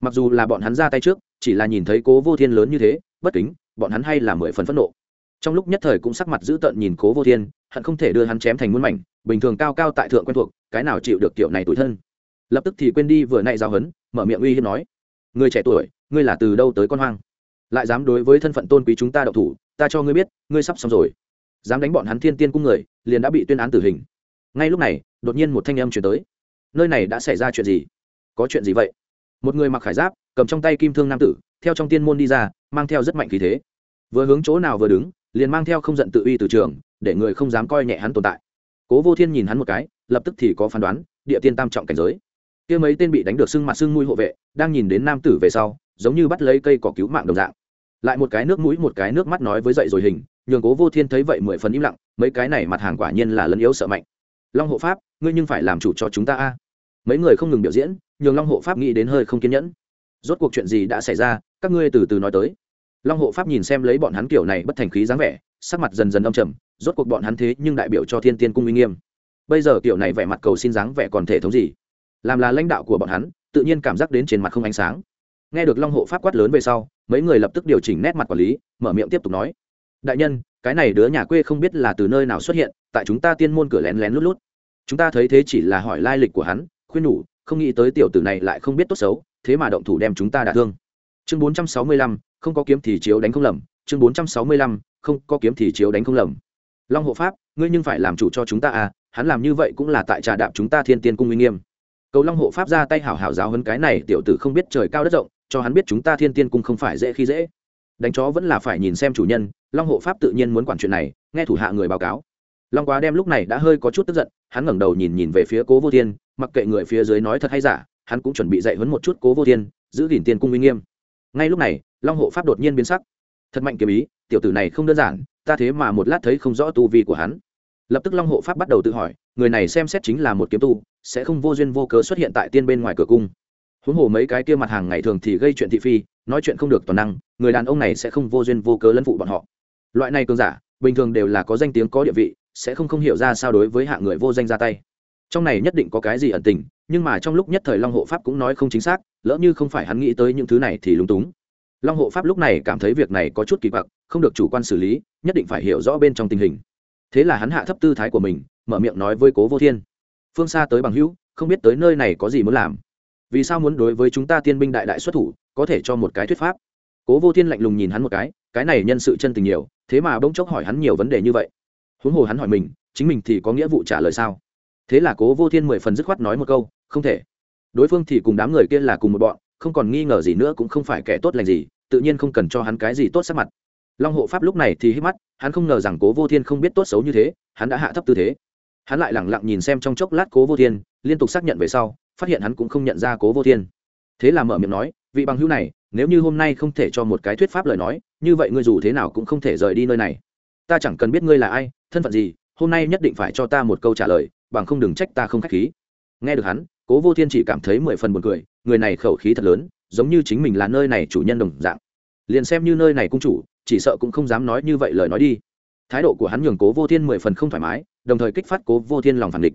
S1: Mặc dù là bọn hắn ra tay trước, chỉ là nhìn thấy cố vô thiên lớn như thế, bất kính, bọn hắn hay là mười phần phẫn nộ trong lúc nhất thời cũng sắc mặt dữ tợn nhìn cố vô thiên, hận không thể đưa hắn chém thành muôn mảnh, bình thường cao cao tại thượng quen thuộc, cái nào chịu được kiểu này tủi thân. Lập tức thì quên đi vừa nay giao hấn, mở miệng uy hiếp nói, người trẻ tuổi, ngươi là từ đâu tới con hoang? Lại dám đối với thân phận tôn quý chúng ta đậu thủ, ta cho ngươi biết, ngươi sắp xong rồi. Dám đánh bọn hắn thiên tiên cung người, liền đã bị tuyên án tử hình. Ngay lúc này, đột nhiên một thanh âm chuyển tới. Nơi này đã xảy ra chuyện gì? Có chuyện gì vậy? Một người mặc khải giáp, cầm trong tay kim thương nam tử, theo trong tiên môn đi ra, mang theo rất mạnh khí thế. Vừa hướng chỗ nào vừa đứng liền mang theo không giận tự uy từ trường, để người không dám coi nhẹ hắn tồn tại. Cố vô thiên nhìn hắn một cái, lập tức thì có phán đoán, địa tiên tam trọng cảnh giới. Kia mấy tên bị đánh được sưng mặt sưng mũi hộ vệ, đang nhìn đến nam tử về sau, giống như bắt lấy cây cỏ cứu mạng đồng dạng. Lại một cái nước mũi, một cái nước mắt nói với dậy rồi hình, nhường cố vô thiên thấy vậy mười phần im lặng, mấy cái này mặt hàng quả nhiên là lấn yếu sợ mạnh. Long hộ pháp, ngươi nhưng phải làm chủ cho chúng ta a. Mấy người không ngừng biểu diễn, nhường long hộ pháp nghĩ đến hơi không kiên nhẫn. Rốt cuộc chuyện gì đã xảy ra, các ngươi từ từ nói tới long hộ pháp nhìn xem lấy bọn hắn kiểu này bất thành khí dáng vẻ, sắc mặt dần dần âm trầm, rốt cuộc bọn hắn thế nhưng đại biểu cho thiên tiên cung uy nghiêm. Bây giờ kiểu này vẻ mặt cầu xin dáng vẻ còn thể thống gì? Làm là lãnh đạo của bọn hắn, tự nhiên cảm giác đến trên mặt không ánh sáng. Nghe được long hộ pháp quát lớn về sau, mấy người lập tức điều chỉnh nét mặt quản lý, mở miệng tiếp tục nói. Đại nhân, cái này đứa nhà quê không biết là từ nơi nào xuất hiện, tại chúng ta tiên môn cửa lén lén lút lút. Chúng ta thấy thế chỉ là hỏi lai lịch của hắn, khuyên nhủ, không nghĩ tới tiểu tử này lại không biết tốt xấu, thế mà động thủ đem chúng ta đả thương. Chương bốn trăm sáu mươi lăm không có kiếm thì chiếu đánh không lầm, chương bốn trăm sáu mươi lăm, không có kiếm thì chiếu đánh không lầm. Long hộ pháp, ngươi nhưng phải làm chủ cho chúng ta à hắn làm như vậy cũng là tại trà đạp chúng ta thiên tiên cung uy nghiêm. Cầu long hộ pháp ra tay hảo hảo giáo hơn cái này tiểu tử không biết trời cao đất rộng, cho hắn biết chúng ta thiên tiên cung không phải dễ khi dễ. Đánh chó vẫn là phải nhìn xem chủ nhân, long hộ pháp tự nhiên muốn quản chuyện này, nghe thủ hạ người báo cáo. Long quá đem lúc này đã hơi có chút tức giận, hắn ngẩng đầu nhìn nhìn về phía cố vô thiên, mặc kệ người phía dưới nói thật hay giả, hắn cũng chuẩn bị dạy hấn một chút cố vô thiên, giữ gìn tiên cung uy nghiêm. Ngay lúc này long hộ pháp đột nhiên biến sắc. Thật mạnh kiếm ý, tiểu tử này không đơn giản, ta thế mà một lát thấy không rõ tu vi của hắn. Lập tức long hộ pháp bắt đầu tự hỏi, người này xem xét chính là một kiếm tu, sẽ không vô duyên vô cớ xuất hiện tại tiên bên ngoài cửa cung. Huống hồ mấy cái kia mặt hàng ngày thường thì gây chuyện thị phi, nói chuyện không được toàn năng, người đàn ông này sẽ không vô duyên vô cớ lân phụ bọn họ. Loại này cường giả, bình thường đều là có danh tiếng có địa vị, sẽ không không hiểu ra sao đối với hạ người vô danh ra tay. Trong này nhất định có cái gì ẩn tình, nhưng mà trong lúc nhất thời long hộ pháp cũng nói không chính xác, lỡ như không phải hắn nghĩ tới những thứ này thì lúng túng long hộ pháp lúc này cảm thấy việc này có chút kỳ quặc, không được chủ quan xử lý, nhất định phải hiểu rõ bên trong tình hình. Thế là hắn hạ thấp tư thái của mình, mở miệng nói với cố vô thiên. Phương xa tới bằng hữu, không biết tới nơi này có gì muốn làm. Vì sao muốn đối với chúng ta tiên binh đại đại xuất thủ, có thể cho một cái thuyết pháp? Cố vô thiên lạnh lùng nhìn hắn một cái cái này nhân sự chân tình nhiều, thế mà bỗng chốc hỏi hắn nhiều vấn đề như vậy. Huống hồ hắn hỏi mình, chính mình thì có nghĩa vụ trả lời sao? Thế là cố vô thiên mười phần dứt khoát nói một câu, không thể. Đối phương thì cùng đám người kia là cùng một bọn không còn nghi ngờ gì nữa cũng không phải kẻ tốt lành gì, tự nhiên không cần cho hắn cái gì tốt sắc mặt. Long hộ pháp lúc này thì hít mắt, hắn không ngờ rằng cố vô thiên không biết tốt xấu như thế, hắn đã hạ thấp tư thế. Hắn lại lẳng lặng nhìn xem trong chốc lát cố vô thiên, liên tục xác nhận về sau, phát hiện hắn cũng không nhận ra cố vô thiên. Thế là mở miệng nói, vị bằng hữu này, nếu như hôm nay không thể cho một cái thuyết pháp lời nói, như vậy ngươi dù thế nào cũng không thể rời đi nơi này. Ta chẳng cần biết ngươi là ai, thân phận gì, hôm nay nhất định phải cho ta một câu trả lời, bằng không đừng trách ta không k h á c h khí. Nghe được hắn, cố vô thiên chỉ cảm thấy mười phần buồn cười người này khẩu khí thật lớn, giống như chính mình là nơi này chủ nhân đồng dạng. Liền xem như nơi này cung chủ, chỉ sợ cũng không dám nói như vậy lời nói đi. Thái độ của hắn nhường cố vô thiên mười phần không thoải mái, đồng thời kích phát cố vô thiên lòng phản địch.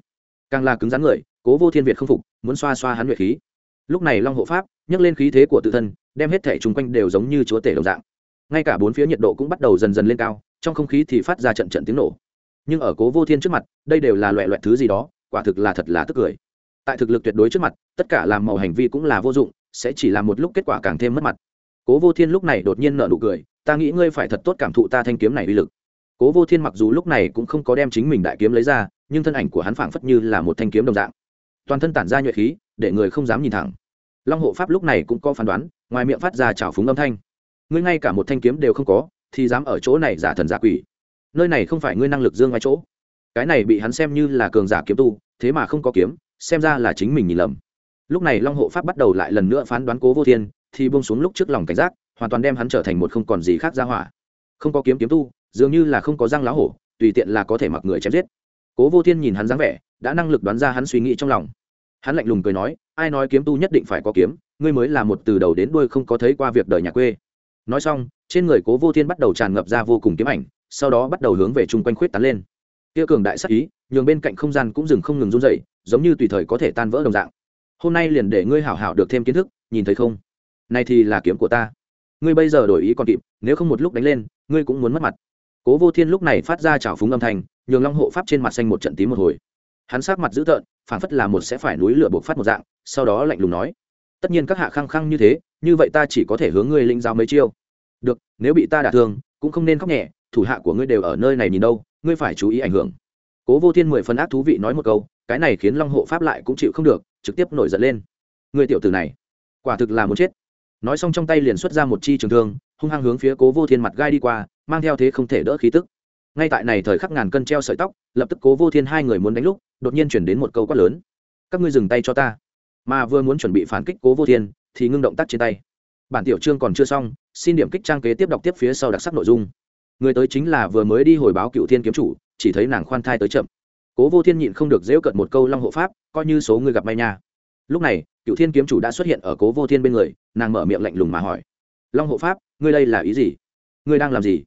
S1: Càng là cứng rắn người, cố vô thiên việt không phục, muốn xoa xoa hắn nguyệt khí. Lúc này long hộ pháp nhấc lên khí thế của tự thân, đem hết thể chung quanh đều giống như chúa tể đồng dạng. Ngay cả bốn phía nhiệt độ cũng bắt đầu dần dần lên cao, trong không khí thì phát ra trận trận tiếng nổ. Nhưng ở cố vô thiên trước mặt, đây đều là loại loại thứ gì đó, quả thực là thật là tức cười tại thực lực tuyệt đối trước mặt, tất cả làm màu hành vi cũng là vô dụng, sẽ chỉ làm một lúc kết quả càng thêm mất mặt. Cố vô thiên lúc này đột nhiên nở nụ cười, ta nghĩ ngươi phải thật tốt cảm thụ ta thanh kiếm này uy lực. Cố vô thiên mặc dù lúc này cũng không có đem chính mình đại kiếm lấy ra, nhưng thân ảnh của hắn phảng phất như là một thanh kiếm đồng dạng. Toàn thân tản ra nhuệ khí, để người không dám nhìn thẳng. Long hộ pháp lúc này cũng có phán đoán, ngoài miệng phát ra trào phúng âm thanh. Ngươi ngay cả một thanh kiếm đều không có, thì dám ở chỗ này giả thần giả quỷ. Nơi này không phải ngươi năng lực dương ngoài chỗ. Cái này bị hắn xem như là cường giả kiếm tu, thế mà không có kiếm xem ra là chính mình nhìn lầm. Lúc này long hộ pháp bắt đầu lại lần nữa phán đoán cố vô thiên, thì bông xuống lúc trước lòng cảnh giác, hoàn toàn đem hắn trở thành một không còn gì khác ra hỏa. Không có kiếm kiếm tu, dường như là không có răng lá hổ, tùy tiện là có thể mặc người chém giết. Cố vô thiên nhìn hắn dáng vẻ, đã năng lực đoán ra hắn suy nghĩ trong lòng. Hắn lạnh lùng cười nói, ai nói kiếm tu nhất định phải có kiếm, ngươi mới là một từ đầu đến đuôi không có thấy qua việc đời nhà quê. Nói xong, trên người cố vô thiên bắt đầu tràn ngập ra vô cùng kiếm ảnh, sau đó bắt đầu hướng về chung quanh khuyết tán lên. Kia cường đại sắc ý, nhường bên cạnh không gian cũng dừng không ngừng run dậy giống như tùy thời có thể tan vỡ đồng dạng. Hôm nay liền để ngươi hảo hảo được thêm kiến thức, nhìn thấy không? Này thì là kiếm của ta. Ngươi bây giờ đổi ý còn kịp, nếu không một lúc đánh lên, ngươi cũng muốn mất mặt. Cố vô thiên lúc này phát ra trào phúng âm thanh, nhường long hộ pháp trên mặt xanh một trận tím một hồi. Hắn sát mặt dữ tợn phản phất là một sẽ phải núi lửa buộc phát một dạng, sau đó lạnh lùng nói, tất nhiên các hạ khăng khăng như thế, như vậy ta chỉ có thể hướng ngươi linh giáo mấy chiêu. Được, nếu bị ta đả thương, cũng không nên khóc nhẹ, thủ hạ của ngươi đều ở nơi này nhìn đâu, ngươi phải chú ý ảnh hưởng cố vô thiên mười phần ác thú vị nói một câu, cái này khiến long hộ pháp lại cũng chịu không được, trực tiếp nổi giận lên. Người tiểu tử này, quả thực là muốn chết. Nói xong trong tay liền xuất ra một chi trường thương, hung hăng hướng phía cố vô thiên mặt gai đi qua, mang theo thế không thể đỡ khí tức. Ngay tại này thời khắc ngàn cân treo sợi tóc, lập tức cố vô thiên hai người muốn đánh lúc, đột nhiên chuyển đến một câu quát lớn. Các ngươi dừng tay cho ta. Mà vừa muốn chuẩn bị phản kích cố vô thiên, thì ngưng động tác trên tay. Bản tiểu chương còn chưa xong, xin điểm kích trang kế tiếp đọc tiếp phía sau đặc sắc nội dung. Người tới chính là vừa mới đi hồi báo cựu thiên kiếm chủ chỉ thấy nàng khoan thai tới chậm. Cố vô thiên nhịn không được dễu cận một câu long hộ pháp, coi như số người gặp may nha. Lúc này, cựu thiên kiếm chủ đã xuất hiện ở cố vô thiên bên người, nàng mở miệng lạnh lùng mà hỏi. Long hộ pháp, ngươi đây là ý gì? Ngươi đang làm gì?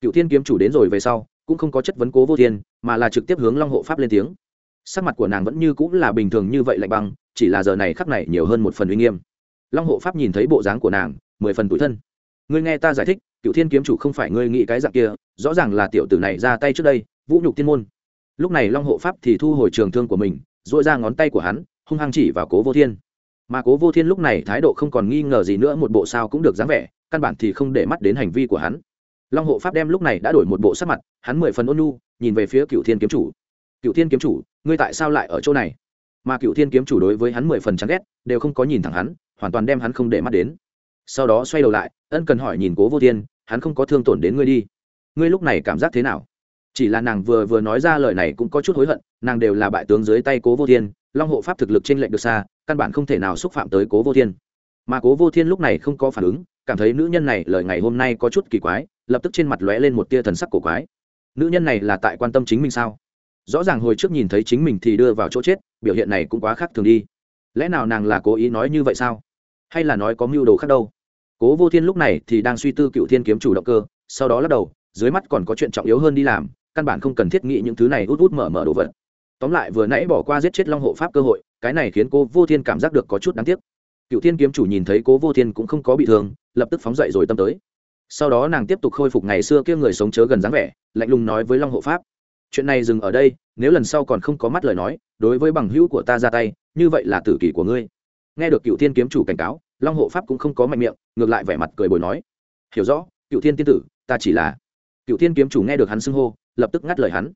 S1: Cựu thiên kiếm chủ đến rồi về sau, cũng không có chất vấn cố vô thiên, mà là trực tiếp hướng long hộ pháp lên tiếng. Sắc mặt của nàng vẫn như cũng là bình thường như vậy lạnh băng, chỉ là giờ này khắc này nhiều hơn một phần uy nghiêm. Long hộ pháp nhìn thấy bộ dáng của nàng, mười phần tủi thân. Ngươi nghe ta giải thích, cựu thiên kiếm chủ không phải ngươi nghĩ cái dạng kia, rõ ràng là tiểu tử này ra tay trước đây vũ nhục tiên môn. Lúc này long hộ pháp thì thu hồi trường thương của mình dội ra ngón tay của hắn, hung hăng chỉ vào cố vô thiên. Mà cố vô thiên lúc này thái độ không còn nghi ngờ gì nữa, một bộ sao cũng được dáng vẻ, căn bản thì không để mắt đến hành vi của hắn. Long hộ pháp đem lúc này đã đổi một bộ sắc mặt, hắn mười phần ôn nu nhìn về phía cựu thiên kiếm chủ. Cựu thiên kiếm chủ, ngươi tại sao lại ở chỗ này? Mà cựu thiên kiếm chủ đối với hắn mười phần chán ghét, đều không có nhìn thẳng hắn, hoàn toàn đem hắn không để mắt đến. Sau đó xoay đầu lại, ân cần hỏi nhìn cố vô thiên, hắn không có thương tổn đến ngươi đi. Ngươi lúc này cảm giác thế nào? Chỉ là nàng vừa vừa nói ra lời này cũng có chút hối hận, nàng đều là bại tướng dưới tay cố vô thiên, long hộ pháp thực lực t r ê n lệch được xa, căn bản không thể nào xúc phạm tới cố vô thiên. Mà cố vô thiên lúc này không có phản ứng, cảm thấy nữ nhân này lời ngày hôm nay có chút kỳ quái, lập tức trên mặt lóe lên một tia thần sắc cổ quái. Nữ nhân này là tại quan tâm chính mình sao? Rõ ràng hồi trước nhìn thấy chính mình thì đưa vào chỗ chết, biểu hiện này cũng quá khác thường đi. Lẽ nào nàng là cố ý nói như vậy sao? Hay là nói có mưu đồ khác đâu? Cố vô thiên lúc này thì đang suy tư cựu thiên kiếm chủ động cơ, sau đó lắc đầu, dưới mắt còn có chuyện trọng yếu hơn đi làm căn bản không cần thiết nghĩ những thứ này út út mở mở đồ vật. Tóm lại vừa nãy bỏ qua giết chết long hộ pháp cơ hội, cái này khiến cô vô thiên cảm giác được có chút đáng tiếc. Cựu thiên kiếm chủ nhìn thấy cố vô thiên cũng không có bị thương, lập tức phóng dậy rồi tâm tới. Sau đó nàng tiếp tục khôi phục ngày xưa kia người sống chớ gần dáng vẻ, lạnh lùng nói với long hộ pháp, chuyện này dừng ở đây, nếu lần sau còn không có mắt lời nói, đối với bằng hữu của ta ra tay, như vậy là tử kỷ của ngươi. Nghe được cựu thiên kiếm chủ cảnh cáo, long hộ pháp cũng không có mạnh miệng, ngược lại vẻ mặt cười bồi nói, hiểu rõ, cựu thiên tiên tử, ta chỉ là cựu thiên kiếm chủ nghe được hắn xưng hô lập tức ngắt lời hắn.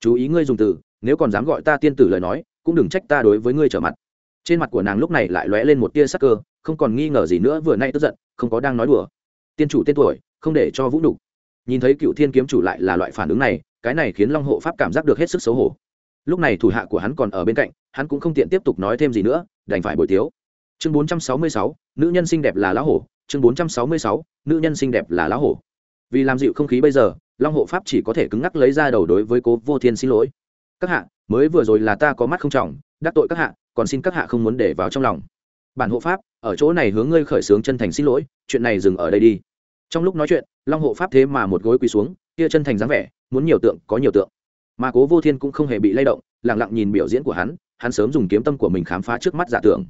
S1: Chú ý ngươi dùng từ, nếu còn dám gọi ta tiên tử lời nói, cũng đừng trách ta đối với ngươi trở mặt. Trên mặt của nàng lúc này lại lóe lên một tia sắc cơ, không còn nghi ngờ gì nữa, vừa nay tức giận, không có đang nói đùa. Tiên chủ tên tuổi, không để cho vũ đủ. nhìn thấy cựu thiên kiếm chủ lại là loại phản ứng này, cái này khiến long hộ pháp cảm giác được hết sức xấu hổ. Lúc này thủ hạ của hắn còn ở bên cạnh, hắn cũng không tiện tiếp tục nói thêm gì nữa, đành phải bồi tiếu. Chương bốn trăm sáu mươi sáu, nữ nhân xinh đẹp là lá hổ. Chương bốn trăm sáu mươi sáu, nữ nhân xinh đẹp là lá hổ. Vì làm dịu không khí bây giờ long hộ pháp chỉ có thể cứng ngắc lấy ra đầu đối với cố vô thiên xin lỗi. Các hạ, mới vừa rồi là ta có mắt không trọng, đắc tội các hạ, còn xin các hạ không muốn để vào trong lòng. Bản hộ pháp, ở chỗ này hướng ngươi khởi xướng chân thành xin lỗi, chuyện này dừng ở đây đi. Trong lúc nói chuyện, long hộ pháp thế mà một gối quỳ xuống, kia chân thành dáng vẻ, muốn nhiều tượng có nhiều tượng. Mà cố vô thiên cũng không hề bị lay động lẳng lặng nhìn biểu diễn của hắn hắn sớm dùng kiếm tâm của mình khám phá trước mắt giả tưởng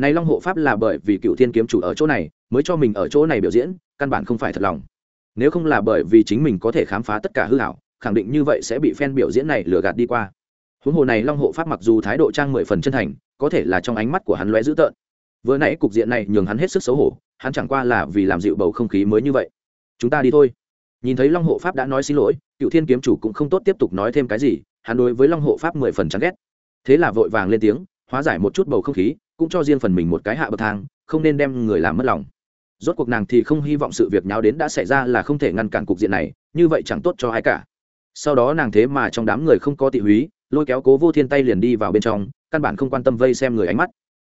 S1: này long hộ pháp là bởi vì cựu thiên kiếm chủ ở chỗ này, mới cho mình ở chỗ này biểu diễn, căn bản không phải thật lòng nếu không là bởi vì chính mình có thể khám phá tất cả hư hảo, khẳng định như vậy sẽ bị fan biểu diễn này lừa gạt đi qua. Huống hồ này long hộ pháp mặc dù thái độ trang mười phần chân thành, có thể là trong ánh mắt của hắn lóe dữ tợn. Vừa nãy cục diện này nhường hắn hết sức xấu hổ, hắn chẳng qua là vì làm dịu bầu không khí mới như vậy. Chúng ta đi thôi. Nhìn thấy long hộ pháp đã nói xin lỗi, cựu thiên kiếm chủ cũng không tốt tiếp tục nói thêm cái gì, hắn đối với long hộ pháp mười phần chán ghét. Thế là vội vàng lên tiếng, hóa giải một chút bầu không khí, cũng cho riêng phần mình một cái hạ bậc thang, không nên đem người làm mất lòng rốt cuộc nàng thì không hy vọng sự việc nháo đến đã xảy ra là không thể ngăn cản cục diện này, như vậy chẳng tốt cho ai cả. Sau đó nàng thế mà trong đám người không có tị húy, lôi kéo cố vô thiên tay liền đi vào bên trong, căn bản không quan tâm vây xem người ánh mắt.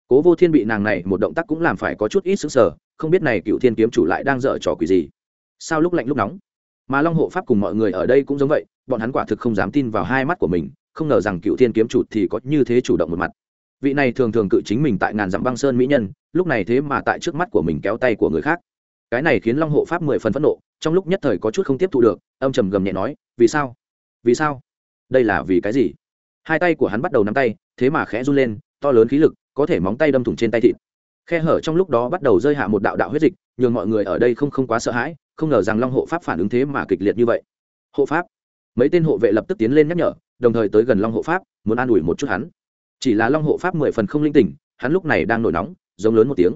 S1: Cố vô thiên bị nàng này một động tác cũng làm phải có chút ít xứng sở không biết này cựu thiên kiếm chủ lại đang dở trò quỷ gì. Sao lúc lạnh lúc nóng? Mà long hộ pháp cùng mọi người ở đây cũng giống vậy, bọn hắn quả thực không dám tin vào hai mắt của mình, không ngờ rằng cựu thiên kiếm chủ thì có như thế chủ động một mặt vị này thường thường cự chính mình tại ngàn dặm băng sơn mỹ nhân, lúc này thế mà tại trước mắt của mình kéo tay của người khác. Cái này khiến long hộ pháp mười phần phẫn nộ, trong lúc nhất thời có chút không tiếp thu được, âm trầm gầm nhẹ nói, vì sao? Vì sao? Đây là vì cái gì? Hai tay của hắn bắt đầu nắm tay, thế mà khẽ run lên, to lớn khí lực, có thể móng tay đâm thủng trên tay thịt. Khe hở trong lúc đó bắt đầu rơi hạ một đạo đạo huyết dịch, nhường mọi người ở đây không không quá sợ hãi, không ngờ rằng long hộ pháp phản ứng thế mà kịch liệt như vậy. Hộ pháp? Mấy tên hộ vệ lập tức tiến lên nhắc nhở, đồng thời tới gần long hộ pháp, muốn an ủi một chút hắn chỉ là long hộ pháp mười phần không linh tỉnh, hắn lúc này đang nổi nóng, giống lớn một tiếng.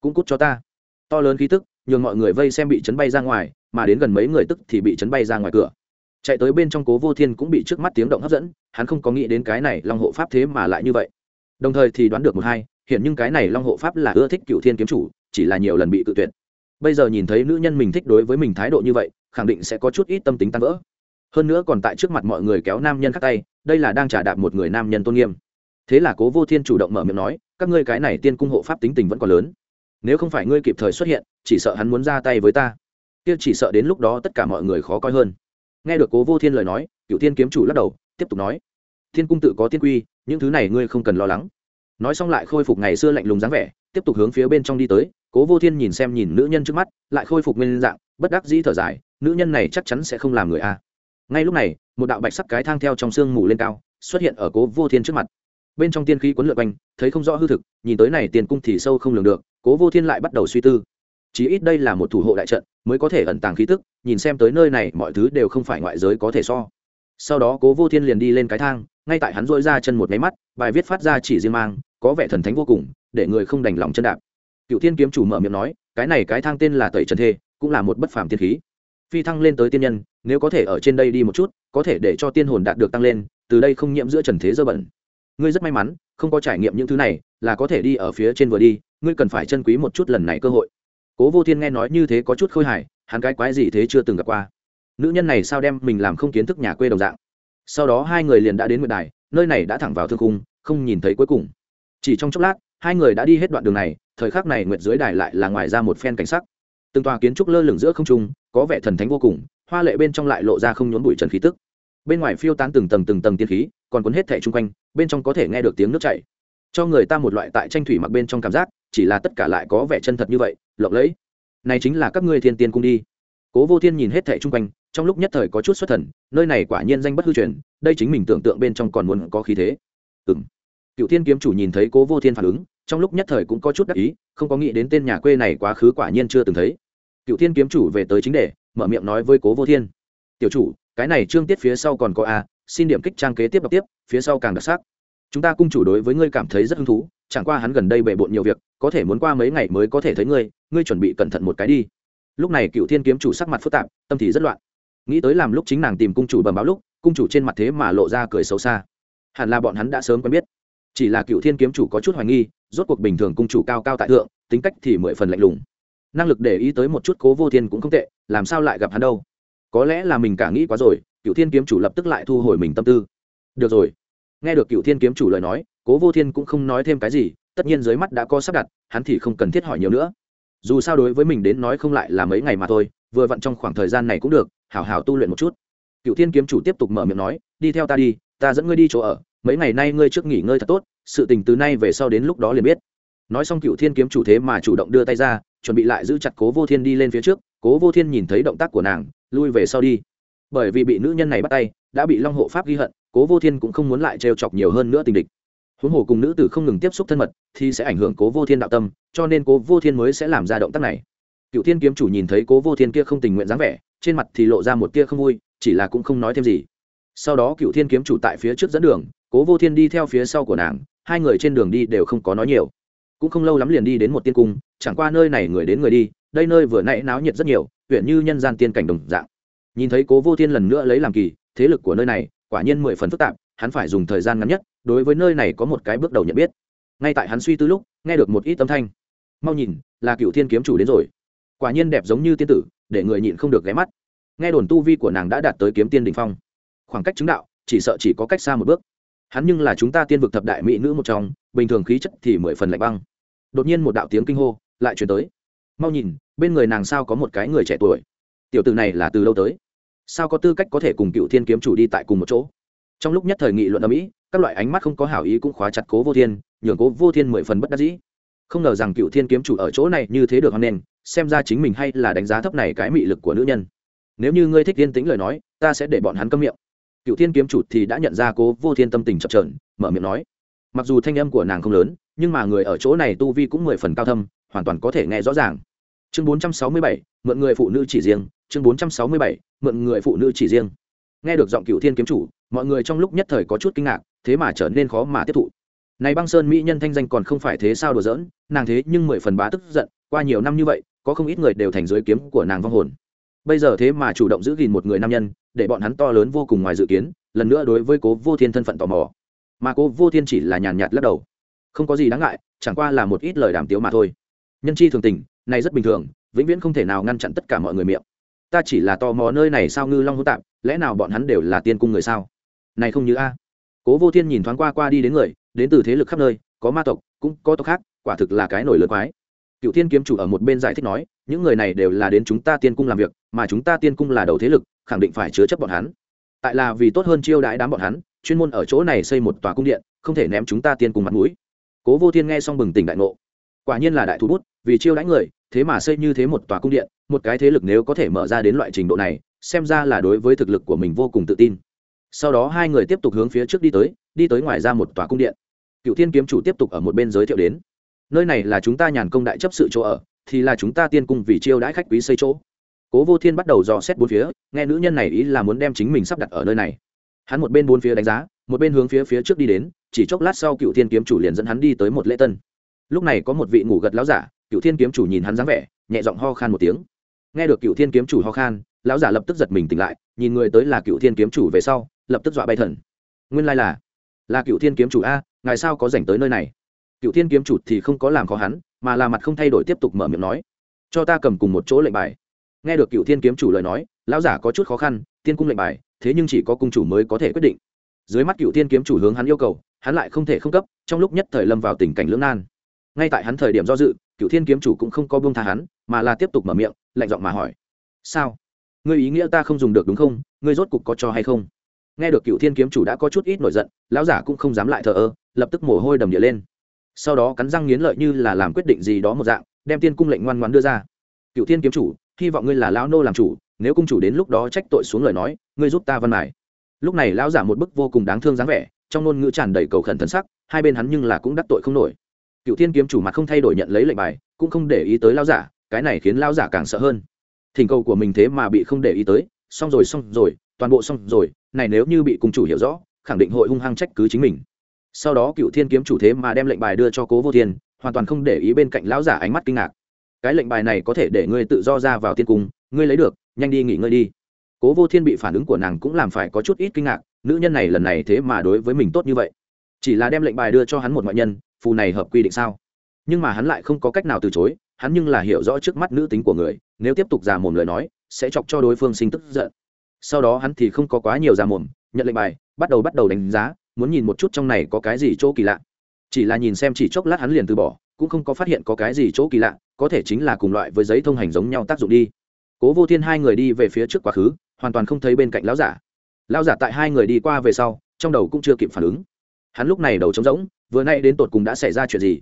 S1: Cũng cút cho ta. To lớn khí tức, nhường mọi người vây xem bị chấn bay ra ngoài, mà đến gần mấy người tức thì bị chấn bay ra ngoài cửa. Chạy tới bên trong cố vô thiên cũng bị trước mắt tiếng động hấp dẫn, hắn không có nghĩ đến cái này long hộ pháp thế mà lại như vậy. Đồng thời thì đoán được một hai, hiện nhưng cái này long hộ pháp là ưa thích cựu thiên kiếm chủ, chỉ là nhiều lần bị tự tuyệt. Bây giờ nhìn thấy nữ nhân mình thích đối với mình thái độ như vậy, khẳng định sẽ có chút ít tâm tính tan vỡ. Hơn nữa còn tại trước mặt mọi người kéo nam nhân khắc tay, đây là đang trả đạp một người nam nhân tôn nghiêm thế là cố vô thiên chủ động mở miệng nói, các ngươi cái này tiên cung hộ pháp tính tình vẫn còn lớn. Nếu không phải ngươi kịp thời xuất hiện, chỉ sợ hắn muốn ra tay với ta. Kia chỉ sợ đến lúc đó tất cả mọi người khó coi hơn. Nghe được cố vô thiên lời nói cựu tiên kiếm chủ lắc đầu, tiếp tục nói, thiên cung tự có tiên quy, những thứ này ngươi không cần lo lắng. Nói xong lại khôi phục ngày xưa lạnh lùng dáng vẻ, tiếp tục hướng phía bên trong đi tới. Cố vô thiên nhìn xem nhìn nữ nhân trước mắt, lại khôi phục nguyên dạng, bất đắc dĩ thở dài, nữ nhân này chắc chắn sẽ không làm người a. Ngay lúc này, một đạo bạch sắc cái thang theo trong sương mù lên cao, xuất hiện ở cố vô thiên trước mặt bên trong tiên khí quấn lượn quanh, thấy không rõ hư thực, nhìn tới này tiền cung thì sâu không lường được, cố vô thiên lại bắt đầu suy tư. Chí ít đây là một thủ hộ đại trận, mới có thể ẩn tàng khí tức, nhìn xem tới nơi này mọi thứ đều không phải ngoại giới có thể so. Sau đó cố vô thiên liền đi lên cái thang, ngay tại hắn dội ra chân một máy mắt, bài viết phát ra chỉ riêng mang, có vẻ thần thánh vô cùng, để người không đành lòng chân đạp. Cựu thiên kiếm chủ mở miệng nói, cái này cái thang tên là tẩy trần thê, cũng là một bất phàm tiên khí. Phi thăng lên tới tiên nhân, nếu có thể ở trên đây đi một chút, có thể để cho tiên hồn đạt được tăng lên, từ đây không nhiễm giữa trần thế dơ bẩn ngươi rất may mắn, không có trải nghiệm những thứ này, là có thể đi ở phía trên vừa đi, ngươi cần phải chân quý một chút lần này cơ hội. Cố vô thiên nghe nói như thế có chút khôi hài, hắn cái quái gì thế chưa từng gặp qua. Nữ nhân này sao đem mình làm không kiến thức nhà quê đồng dạng? Sau đó hai người liền đã đến nguyệt đài, nơi này đã thẳng vào thương cung không nhìn thấy cuối cùng. Chỉ trong chốc lát, hai người đã đi hết đoạn đường này, thời khắc này nguyệt dưới đài lại là ngoài ra một phen cảnh sắc. Từng tòa kiến trúc lơ lửng giữa không trung, có vẻ thần thánh vô cùng, hoa lệ bên trong lại lộ ra không nhốn bụi trần khí tức bên ngoài phiêu tán từng tầng từng tầng tiên khí, còn cuốn hết thẻ chung quanh, bên trong có thể nghe được tiếng nước chảy. Cho người ta một loại tại tranh thủy mặc bên trong cảm giác, chỉ là tất cả lại có vẻ chân thật như vậy, lộng lẫy. Này chính là các ngươi thiên tiên cung đi. Cố vô thiên nhìn hết thẻ chung quanh, trong lúc nhất thời có chút xuất thần, nơi này quả nhiên danh bất hư truyền, đây chính mình tưởng tượng bên trong còn muốn có khí thế. Ừng cựu thiên kiếm chủ nhìn thấy cố vô thiên phản ứng, trong lúc nhất thời cũng có chút đắc ý, không có nghĩ đến tên nhà quê này quá khứ quả nhiên chưa từng thấy. Cựu thiên kiếm chủ về tới chính đề, mở miệng nói với cố vô thiên. Tiểu chủ cái này trương tiết phía sau còn có a, xin điểm kích trang kế tiếp đọc tiếp, phía sau càng đặc sắc. Chúng ta cung chủ đối với ngươi cảm thấy rất hứng thú, chẳng qua hắn gần đây bề bộn nhiều việc, có thể muốn qua mấy ngày mới có thể thấy ngươi ngươi chuẩn bị cẩn thận một cái đi. Lúc này cựu thiên kiếm chủ sắc mặt phức tạp, tâm thì rất loạn. Nghĩ tới làm lúc chính nàng tìm cung chủ bầm báo lúc, cung chủ trên mặt thế mà lộ ra cười xấu xa. Hẳn là bọn hắn đã sớm quen biết. Chỉ là cựu thiên kiếm chủ có chút hoài nghi, rốt cuộc bình thường cung chủ cao cao tại thượng, tính cách thì mười phần lạnh lùng. Năng lực để ý tới một chút cố vô thiên cũng không tệ, làm sao lại gặp hắn đâu? Có lẽ là mình cả nghĩ quá rồi cựu thiên kiếm chủ lập tức lại thu hồi mình tâm tư. Được rồi. Nghe được cựu thiên kiếm chủ lời nói, cố vô thiên cũng không nói thêm cái gì, tất nhiên dưới mắt đã có sắp đặt, hắn thì không cần thiết hỏi nhiều nữa. Dù sao đối với mình đến nói không lại là mấy ngày mà thôi, vừa vặn trong khoảng thời gian này cũng được, hảo hảo tu luyện một chút. Cựu thiên kiếm chủ tiếp tục mở miệng nói, đi theo ta đi, ta dẫn ngươi đi chỗ ở, mấy ngày nay ngươi trước nghỉ ngơi thật tốt, sự tình từ nay về sau đến lúc đó liền biết. Nói xong cựu thiên kiếm chủ thế mà chủ động đưa tay ra, chuẩn bị lại giữ chặt cố vô thiên đi lên phía trước. Cố vô thiên nhìn thấy động tác của nàng lui về sau đi. Bởi vì bị nữ nhân này bắt tay, đã bị long hộ pháp ghi hận, cố vô thiên cũng không muốn lại trêu chọc nhiều hơn nữa tình địch. Huống hồ cùng nữ tử không ngừng tiếp xúc thân mật, thì sẽ ảnh hưởng cố vô thiên đạo tâm, cho nên cố vô thiên mới sẽ làm ra động tác này. Cựu thiên kiếm chủ nhìn thấy cố vô thiên kia không tình nguyện dáng vẻ, trên mặt thì lộ ra một tia không vui, chỉ là cũng không nói thêm gì. Sau đó cựu thiên kiếm chủ tại phía trước dẫn đường, cố vô thiên đi theo phía sau của nàng, hai người trên đường đi đều không có nói nhiều. Cũng không lâu lắm liền đi đến một tiên cung, chẳng qua nơi này người đến người đi đây nơi vừa nãy náo nhiệt rất nhiều, huyện như nhân gian tiên cảnh đồng dạng. Nhìn thấy cố vô thiên lần nữa lấy làm kỳ, thế lực của nơi này, quả nhiên mười phần phức tạp, hắn phải dùng thời gian ngắn nhất, đối với nơi này có một cái bước đầu nhận biết. Ngay tại hắn suy tư lúc, nghe được một ít âm thanh. Mau nhìn, là cựu thiên kiếm chủ đến rồi. Quả nhiên đẹp giống như tiên tử, để người nhịn không được ghé mắt. Nghe đồn tu vi của nàng đã đạt tới kiếm tiên đình phong. Khoảng cách chứng đạo, chỉ sợ chỉ có cách xa một bước. Hắn nhưng là chúng ta tiên vực thập đại mỹ nữ một trong, bình thường khí chất thì mười phần lạnh băng. Đột nhiên một đạo tiếng kinh hô lại chuyển tới mau nhìn, bên người nàng sao có một cái người trẻ tuổi? Tiểu từ này là từ lâu tới. Sao có tư cách có thể cùng cựu thiên kiếm chủ đi tại cùng một chỗ? Trong lúc nhất thời nghị luận ở mỹ các loại ánh mắt không có hảo ý cũng khóa chặt cố vô thiên, nhường cố vô thiên mười phần bất đắc dĩ. Không ngờ rằng cựu thiên kiếm chủ ở chỗ này như thế được hoan nghênh, xem ra chính mình hay là đánh giá thấp này cái mị lực của nữ nhân. Nếu như ngươi thích yên tĩnh lời nói, ta sẽ để bọn hắn câm miệng. Cựu thiên kiếm chủ thì đã nhận ra cố vô thiên tâm tình chập trờn mở miệng nói. Mặc dù thanh âm của nàng không lớn, nhưng mà người ở chỗ này tu vi cũng mười phần cao thâm, hoàn toàn có thể nghe rõ ràng chương bốn trăm sáu mươi bảy, mượn người phụ nữ chỉ riêng. Chương bốn trăm sáu mươi bảy, mượn người phụ nữ chỉ riêng. Nghe được giọng cựu thiên kiếm chủ, mọi người trong lúc nhất thời có chút kinh ngạc, thế mà trở nên khó mà tiếp thụ. Này băng sơn mỹ nhân thanh danh còn không phải thế sao đùa giỡn, nàng thế nhưng mười phần bá tức giận, qua nhiều năm như vậy, có không ít người đều thành dưới kiếm của nàng vong hồn. Bây giờ thế mà chủ động giữ gìn một người nam nhân, để bọn hắn to lớn vô cùng ngoài dự kiến, lần nữa đối với cố vô thiên thân phận tò mò. Mà cố vô thiên chỉ là nhàn nhạt lắc đầu. Không có gì đáng ngại, chẳng qua là một ít lời đàm tiếu mà thôi. Nhân chi thường tình này rất bình thường, vĩnh viễn không thể nào ngăn chặn tất cả mọi người miệng. Ta chỉ là tò mò nơi này sao ngư long hữu tạm lẽ nào bọn hắn đều là tiên cung người sao? Này không như a. Cố vô thiên nhìn thoáng qua qua đi đến người, đến từ thế lực khắp nơi, có ma tộc, cũng có tộc khác, quả thực là cái nổi lớn quái. Cựu thiên kiếm chủ ở một bên giải thích nói, những người này đều là đến chúng ta tiên cung làm việc, mà chúng ta tiên cung là đầu thế lực, khẳng định phải chứa chấp bọn hắn. Tại là vì tốt hơn chiêu đãi đám bọn hắn, chuyên môn ở chỗ này xây một tòa cung điện, không thể ném chúng ta tiên cung mặt mũi. Cố vô thiên nghe xong bừng tỉnh đại ngộ. Quả nhiên là đại thú bút, vì chiêu đãi người thế mà xây như thế một tòa cung điện, một cái thế lực nếu có thể mở ra đến loại trình độ này, xem ra là đối với thực lực của mình vô cùng tự tin. Sau đó hai người tiếp tục hướng phía trước đi tới đi tới ngoài ra một tòa cung điện. Cựu thiên kiếm chủ tiếp tục ở một bên giới thiệu đến. Nơi này là chúng ta nhàn công đại chấp sự chỗ ở, thì là chúng ta tiên cung vì chiêu đãi khách quý xây chỗ. Cố vô thiên bắt đầu dò xét bốn phía, nghe nữ nhân này ý là muốn đem chính mình sắp đặt ở nơi này. Hắn một bên bốn phía đánh giá, một bên hướng phía phía trước đi đến, chỉ chốc lát sau cựu thiên kiếm chủ liền dẫn hắn đi tới một lễ tân. Lúc này có một vị ngủ gật láo giả cựu thiên kiếm chủ nhìn hắn dáng vẻ, nhẹ giọng ho khan một tiếng. Nghe được cựu thiên kiếm chủ ho khan, lão giả lập tức giật mình tỉnh lại, nhìn người tới là cựu thiên kiếm chủ về sau, lập tức dọa bay thần. Nguyên lai là là cựu thiên kiếm chủ a, ngài sao có dành tới nơi này? Cựu thiên kiếm chủ thì không có làm khó hắn, mà là mặt không thay đổi tiếp tục mở miệng nói. Cho ta cầm cùng một chỗ lệnh bài. Nghe được cựu thiên kiếm chủ lời nói, lão giả có chút khó khăn, tiên cung lệnh bài, thế nhưng chỉ có cung chủ mới có thể quyết định. Dưới mắt cựu thiên kiếm chủ hướng hắn yêu cầu, hắn lại không thể không cấp, trong lúc nhất thời lâm vào tình cảnh lưỡng nan ngay tại hắn thời điểm do dự cựu thiên kiếm chủ cũng không có buông tha hắn, mà là tiếp tục mở miệng, lạnh giọng mà hỏi, sao? Ngươi ý nghĩa ta không dùng được đúng không? Ngươi rốt cục có cho hay không? Nghe được cựu thiên kiếm chủ đã có chút ít nổi giận, lão giả cũng không dám lại thờ ơ, lập tức mồ hôi đầm địa lên. Sau đó cắn răng nghiến lợi như là làm quyết định gì đó một dạng, đem tiên cung lệnh ngoan ngoan đưa ra. Cựu thiên kiếm chủ, hy vọng ngươi là lão nô làm chủ, nếu cung chủ đến lúc đó trách tội xuống lời nói, ngươi giúp ta văn mài lúc này lão giả một bức vô cùng đáng thương dáng vẻ, trong ngôn ngữ tràn đầy cầu khẩn thân sắc, hai bên hắn nhưng là cũng đắc tội không nổi cựu thiên kiếm chủ mặt không thay đổi nhận lấy lệnh bài, cũng không để ý tới lão giả, cái này khiến lão giả càng sợ hơn. Thỉnh cầu của mình thế mà bị không để ý tới, xong rồi xong rồi, toàn bộ xong rồi, này nếu như bị cung chủ hiểu rõ, khẳng định hội hung hăng trách cứ chính mình. Sau đó cựu thiên kiếm chủ thế mà đem lệnh bài đưa cho cố vô thiên, hoàn toàn không để ý bên cạnh lão giả ánh mắt kinh ngạc. Cái lệnh bài này có thể để ngươi tự do ra vào tiên cung, ngươi lấy được, nhanh đi nghỉ ngơi đi. Cố vô thiên bị phản ứng của nàng cũng làm phải có chút ít kinh ngạc, nữ nhân này lần này thế mà đối với mình tốt như vậy. Chỉ là đem lệnh bài đưa cho hắn một ngoại nhân phù này hợp quy định sao? Nhưng mà hắn lại không có cách nào từ chối, hắn nhưng là hiểu rõ trước mắt nữ tính của người, nếu tiếp tục già mồm lời nói, sẽ chọc cho đối phương sinh tức giận. Sau đó hắn thì không có quá nhiều già mồm, nhận lệnh bài, bắt đầu bắt đầu đánh giá, muốn nhìn một chút trong này có cái gì chỗ kỳ lạ. Chỉ là nhìn xem chỉ chốc lát hắn liền từ bỏ, cũng không có phát hiện có cái gì chỗ kỳ lạ, có thể chính là cùng loại với giấy thông hành giống nhau tác dụng đi. Cố vô thiên hai người đi về phía trước quá khứ, hoàn toàn không thấy bên cạnh lão giả. Lão giả tại hai người đi qua về sau, trong đầu cũng chưa kịp phản ứng hắn lúc này đầu trống rỗng, vừa nay đến tột cùng đã xảy ra chuyện gì?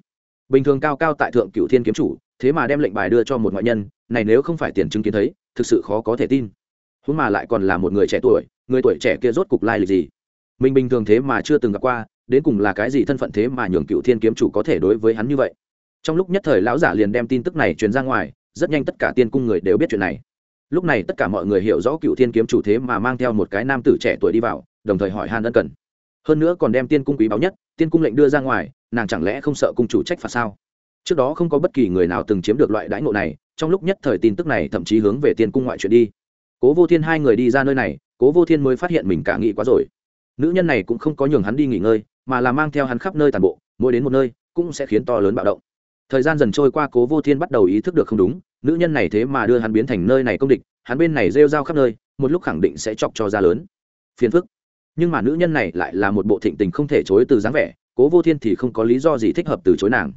S1: Bình thường cao cao tại thượng cựu thiên kiếm chủ, thế mà đem lệnh bài đưa cho một ngoại nhân, này nếu không phải tiền chứng kiến thấy, thực sự khó có thể tin. Huống mà lại còn là một người trẻ tuổi, người tuổi trẻ kia rốt cục lai lịch gì? Mình bình thường thế mà chưa từng gặp qua, đến cùng là cái gì thân phận thế mà nhường cựu thiên kiếm chủ có thể đối với hắn như vậy? Trong lúc nhất thời lão giả liền đem tin tức này truyền ra ngoài, rất nhanh tất cả tiên cung người đều biết chuyện này. Lúc này tất cả mọi người hiểu rõ cựu thiên kiếm chủ thế mà mang theo một cái nam tử trẻ tuổi đi vào, đồng thời hỏi han ân cần hơn nữa còn đem tiên cung quý báu nhất, tiên cung lệnh đưa ra ngoài, nàng chẳng lẽ không sợ cung chủ trách phạt sao? Trước đó không có bất kỳ người nào từng chiếm được loại đãi ngộ này, trong lúc nhất thời tin tức này thậm chí hướng về tiên cung ngoại chuyện đi. Cố vô thiên hai người đi ra nơi này, cố vô thiên mới phát hiện mình cả nghĩ quá rồi. Nữ nhân này cũng không có nhường hắn đi nghỉ ngơi, mà là mang theo hắn khắp nơi toàn bộ, mỗi đến một nơi, cũng sẽ khiến to lớn bạo động. Thời gian dần trôi qua, cố vô thiên bắt đầu ý thức được không đúng, nữ nhân này thế mà đưa hắn biến thành nơi này công địch, hắn bên này rêu rao khắp nơi, một lúc khẳng định sẽ chọc cho ra lớn. Phiền phức nhưng mà nữ nhân này lại là một bộ thịnh tình không thể chối từ dáng vẻ, cố vô thiên thì không có lý do gì thích hợp từ chối nàng.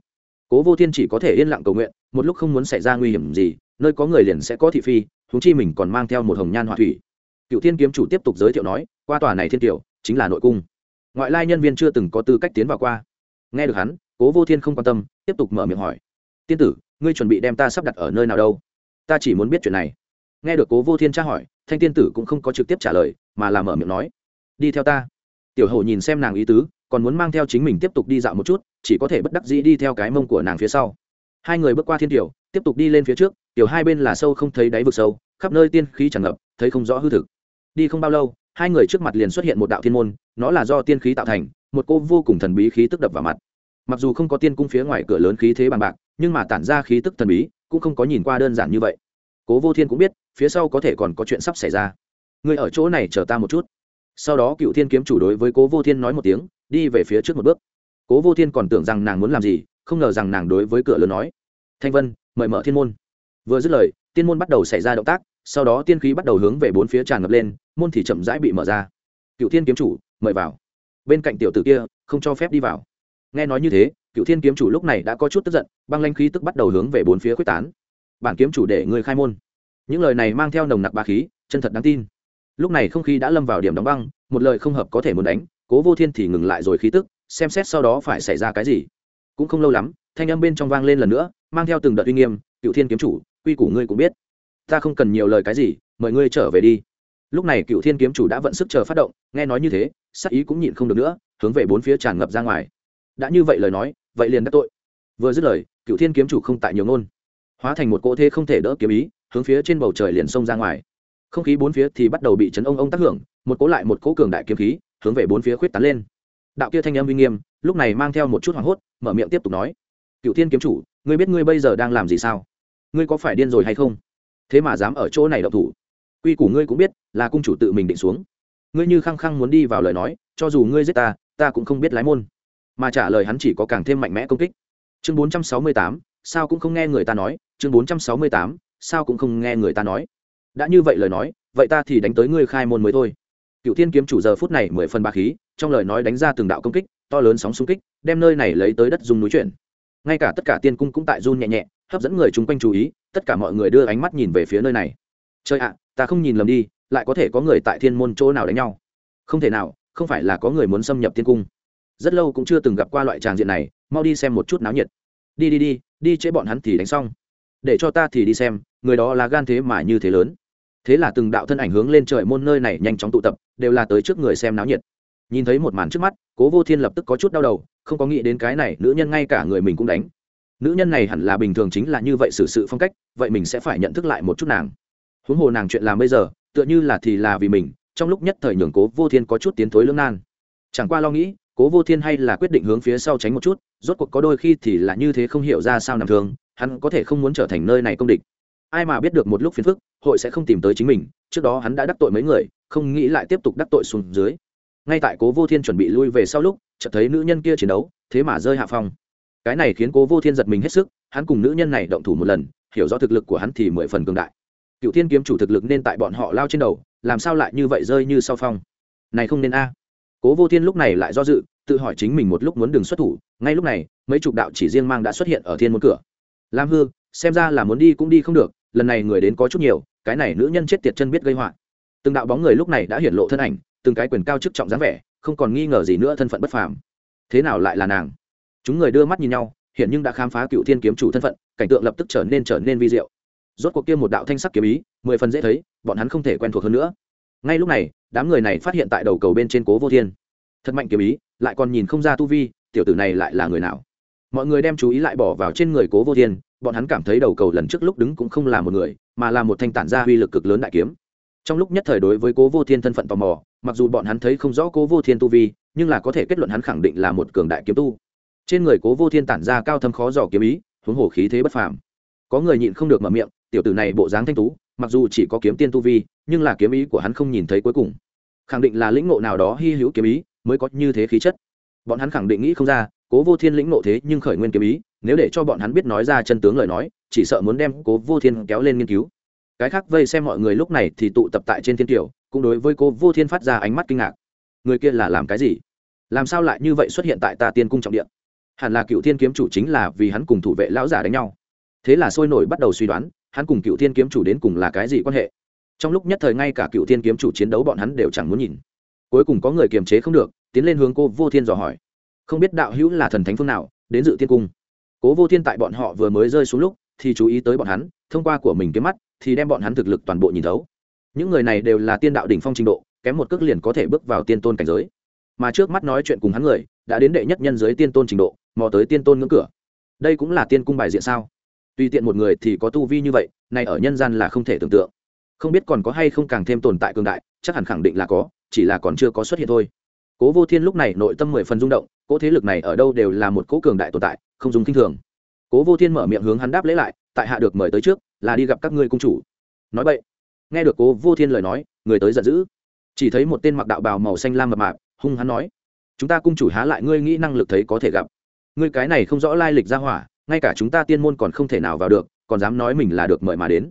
S1: Cố vô thiên chỉ có thể yên lặng cầu nguyện, một lúc không muốn xảy ra nguy hiểm gì, nơi có người liền sẽ có thị phi thúng chi mình còn mang theo một hồng nhan họa thủy. Cựu thiên kiếm chủ tiếp tục giới thiệu nói, qua tòa này thiên tiểu, chính là nội cung. Ngoại lai nhân viên chưa từng có tư cách tiến vào qua. Nghe được hắn, cố vô thiên không quan tâm, tiếp tục mở miệng hỏi. Tiên tử, ngươi chuẩn bị đem ta sắp đặt ở nơi nào đâu? Ta chỉ muốn biết chuyện này. Nghe được cố vô thiên tra hỏi, thanh tiên tử cũng không có trực tiếp trả lời, mà là mở miệng nói đi theo ta. Tiểu hầu nhìn xem nàng ý tứ, còn muốn mang theo chính mình tiếp tục đi dạo một chút, chỉ có thể bất đắc dĩ đi theo cái mông của nàng phía sau. Hai người bước qua thiên tiểu, tiếp tục đi lên phía trước, tiểu hai bên là sâu không thấy đáy vực sâu, khắp nơi tiên khí tràn ngập, thấy không rõ hư thực. Đi không bao lâu, hai người trước mặt liền xuất hiện một đạo thiên môn, nó là do tiên khí tạo thành, một cô vô cùng thần bí khí tức đập vào mặt. Mặc dù không có tiên cung phía ngoài cửa lớn khí thế bằng bạc, nhưng mà tản ra khí tức thần bí, cũng không có nhìn qua đơn giản như vậy. Cố vô thiên cũng biết, phía sau có thể còn có chuyện sắp xảy ra. Người ở chỗ này chờ ta một chút sau đó cựu thiên kiếm chủ đối với cố vô thiên nói một tiếng, đi về phía trước một bước. Cố vô thiên còn tưởng rằng nàng muốn làm gì, không ngờ rằng nàng đối với cửa lớn nói, thanh vân, mời mở thiên môn. Vừa dứt lời, tiên môn bắt đầu xảy ra động tác, sau đó tiên khí bắt đầu hướng về bốn phía tràn ngập lên, môn thì chậm rãi bị mở ra. Cựu thiên kiếm chủ, mời vào. Bên cạnh tiểu tử kia, không cho phép đi vào. Nghe nói như thế, cựu thiên kiếm chủ lúc này đã có chút tức giận, băng lanh khí tức bắt đầu hướng về bốn phía quyết tán. Bản kiếm chủ để người khai môn. Những lời này mang theo nồng nặc ba khí, chân thật đáng tin lúc này không khí đã lâm vào điểm đóng băng, một lời không hợp có thể muốn đánh, cố vô thiên thì ngừng lại rồi khí tức, xem xét sau đó phải xảy ra cái gì. Cũng không lâu lắm, thanh âm bên trong vang lên lần nữa, mang theo từng đợt uy nghiêm, cựu thiên kiếm chủ, quy củ ngươi cũng biết. Ta không cần nhiều lời cái gì, mời ngươi trở về đi. Lúc này cựu thiên kiếm chủ đã vận sức chờ phát động, nghe nói như thế, sắc ý cũng nhịn không được nữa, hướng về bốn phía tràn ngập ra ngoài. Đã như vậy lời nói, vậy liền đắc tội. Vừa dứt lời, cựu thiên kiếm chủ không tại nhiều ngôn, hóa thành một cỗ thế không thể đỡ kiếm ý, hướng phía trên bầu trời liền xông ra ngoài không khí bốn phía thì bắt đầu bị chấn ông ông tác hưởng, một cố lại một cố cường đại kiếm khí, hướng về bốn phía khuyết tán lên. Đạo kia thanh âm uy nghiêm, lúc này mang theo một chút hoảng hốt, mở miệng tiếp tục nói. Cựu thiên kiếm chủ, ngươi biết ngươi bây giờ đang làm gì sao? Ngươi có phải điên rồi hay không? Thế mà dám ở chỗ này đậu thủ. Quy củ ngươi cũng biết, là cung chủ tự mình định xuống. Ngươi như khăng khăng muốn đi vào lời nói, cho dù ngươi giết ta ta cũng không biết lái môn. Mà trả lời hắn chỉ có càng thêm mạnh mẽ công kích. Chương bốn trăm sáu mươi tám, sao cũng không nghe người ta nói, chương bốn trăm sáu mươi tám, sao cũng không nghe người ta nói đã như vậy lời nói, vậy ta thì đánh tới ngươi khai môn mới thôi. Cựu thiên kiếm chủ giờ phút này mười phần ba khí, trong lời nói đánh ra từng đạo công kích, to lớn sóng xung kích, đem nơi này lấy tới đất dùng núi chuyển. Ngay cả tất cả tiên cung cũng tại run nhẹ nhẹ, hấp dẫn người chung quanh chú ý, tất cả mọi người đưa ánh mắt nhìn về phía nơi này. Chơi ạ, ta không nhìn lầm đi, lại có thể có người tại thiên môn chỗ nào đánh nhau. Không thể nào, không phải là có người muốn xâm nhập tiên cung. Rất lâu cũng chưa từng gặp qua loại tràng diện này, mau đi xem một chút náo nhiệt. Đi đi đi đi chế bọn hắn thì đánh xong để cho ta thì đi xem, người đó là gan thế mà như thế lớn. Thế là từng đạo thân ảnh hướng lên trời môn nơi này nhanh chóng tụ tập, đều là tới trước người xem náo nhiệt. Nhìn thấy một màn trước mắt, cố vô thiên lập tức có chút đau đầu, không có nghĩ đến cái này, nữ nhân ngay cả người mình cũng đánh. Nữ nhân này hẳn là bình thường chính là như vậy xử sự phong cách, vậy mình sẽ phải nhận thức lại một chút nàng. Huống hồ nàng chuyện làm bây giờ, tựa như là thì là vì mình, trong lúc nhất thời nhường cố vô thiên có chút tiến thối lưỡng nan. Chẳng qua lo nghĩ, cố vô thiên hay là quyết định hướng phía sau tránh một chút, rốt cuộc có đôi khi thì là như thế không hiểu ra sao nằm thường hắn có thể không muốn trở thành nơi này công địch. Ai mà biết được một lúc phiền phức, hội sẽ không tìm tới chính mình, trước đó hắn đã đắc tội mấy người, không nghĩ lại tiếp tục đắc tội xuống dưới. Ngay tại cố vô thiên chuẩn bị lui về sau lúc, chợt thấy nữ nhân kia chiến đấu, thế mà rơi hạ phong. Cái này khiến cố vô thiên giật mình hết sức, hắn cùng nữ nhân này động thủ một lần, hiểu rõ thực lực của hắn thì mười phần cường đại. Cựu thiên kiếm chủ thực lực nên tại bọn họ lao trên đầu, làm sao lại như vậy rơi như sau phong? Này không nên a. Cố vô thiên lúc này lại do dự, tự hỏi chính mình một lúc muốn đừng xuất thủ, ngay lúc này, mấy chục đạo chỉ riêng mang đã xuất hiện ở thiên môn cửa lam hư, xem ra là muốn đi cũng đi không được, lần này người đến có chút nhiều, cái này nữ nhân chết tiệt chân biết gây họa. Từng đạo bóng người lúc này đã hiển lộ thân ảnh, từng cái quyền cao chức trọng dáng vẻ, không còn nghi ngờ gì nữa thân phận bất phàm. Thế nào lại là nàng? Chúng người đưa mắt nhìn nhau hiện nhưng đã khám phá cựu thiên kiếm chủ thân phận, cảnh tượng lập tức trở nên trở nên vi diệu. Rốt cuộc kia một đạo thanh sắc kiếm ý, mười phần dễ thấy, bọn hắn không thể quen thuộc hơn nữa. Ngay lúc này, đám người này phát hiện tại đầu cầu bên trên cố vô thiên. Thật mạnh kiếm ý, lại còn nhìn không ra tu vi, tiểu tử này lại là người nào? Mọi người đem chú ý lại bỏ vào trên người cố vô thiên, bọn hắn cảm thấy đầu cầu lần trước lúc đứng cũng không là một người, mà là một thanh tản gia uy lực cực lớn đại kiếm. Trong lúc nhất thời đối với cố vô thiên thân phận tò mò, mặc dù bọn hắn thấy không rõ cố vô thiên tu vi, nhưng là có thể kết luận hắn khẳng định là một cường đại kiếm tu. Trên người cố vô thiên tản ra cao thâm khó dò kiếm ý, huống hồ khí thế bất phàm. Có người nhịn không được mở miệng, tiểu tử này bộ dáng thanh tú, mặc dù chỉ có kiếm tiên tu vi, nhưng là kiếm ý của hắn không nhìn thấy cuối cùng. Khẳng định là lĩnh ngộ nào đó hy hữu kiếm ý, mới có như thế khí chất. Bọn hắn khẳng định nghĩ không ra cố vô thiên lĩnh nộ thế nhưng khởi nguyên kiếm ý, nếu để cho bọn hắn biết nói ra chân tướng lời nói, chỉ sợ muốn đem cố vô thiên kéo lên nghiên cứu. Cái khác vây xem mọi người lúc này thì tụ tập tại trên thiên tiểu, cũng đối với cố vô thiên phát ra ánh mắt kinh ngạc. Người kia là làm cái gì? Làm sao lại như vậy xuất hiện tại ta tiên cung trọng điện hẳn là cựu thiên kiếm chủ chính là vì hắn cùng thủ vệ lão giả đánh nhau. Thế là sôi nổi bắt đầu suy đoán, hắn cùng cựu thiên kiếm chủ đến cùng là cái gì quan hệ? Trong lúc nhất thời ngay cả cựu thiên kiếm chủ chiến đấu bọn hắn đều chẳng muốn nhìn. Cuối cùng có người kiềm chế không được, tiến lên hướng cô vô thiên dò hỏi không biết đạo hữu là thần thánh phương nào, đến dự tiên cung. Cố vô thiên tại bọn họ vừa mới rơi xuống lúc, thì chú ý tới bọn hắn, thông qua của mình cái mắt, thì đem bọn hắn thực lực toàn bộ nhìn thấu. Những người này đều là tiên đạo đỉnh phong trình độ, kém một cước liền có thể bước vào tiên tôn cảnh giới. Mà trước mắt nói chuyện cùng hắn người, đã đến đệ nhất nhân giới tiên tôn trình độ, mò tới tiên tôn ngưỡng cửa. Đây cũng là tiên cung bài diện sao? Tùy tiện một người thì có tu vi như vậy, này ở nhân gian là không thể tưởng tượng. Không biết còn có hay không càng thêm tồn tại cường đại, chắc hẳn khẳng định là có, chỉ là còn chưa có xuất hiện thôi cố vô thiên lúc này nội tâm mười phần rung động cố thế lực này ở đâu đều là một cố cường đại tồn tại, không dùng k i n h thường. Cố vô thiên mở miệng hướng hắn đáp lễ lại, tại hạ được mời tới trước, là đi gặp các ngươi cung chủ. Nói vậy, nghe được cố vô thiên lời nói, người tới giận dữ. Chỉ thấy một tên mặc đạo bào màu xanh lam mập mạp, hung hắn nói, chúng ta cung chủ há lại ngươi nghĩ năng lực thấy có thể gặp. Ngươi cái này không rõ lai lịch ra hỏa, ngay cả chúng ta tiên môn còn không thể nào vào được, còn dám nói mình là được mời mà đến.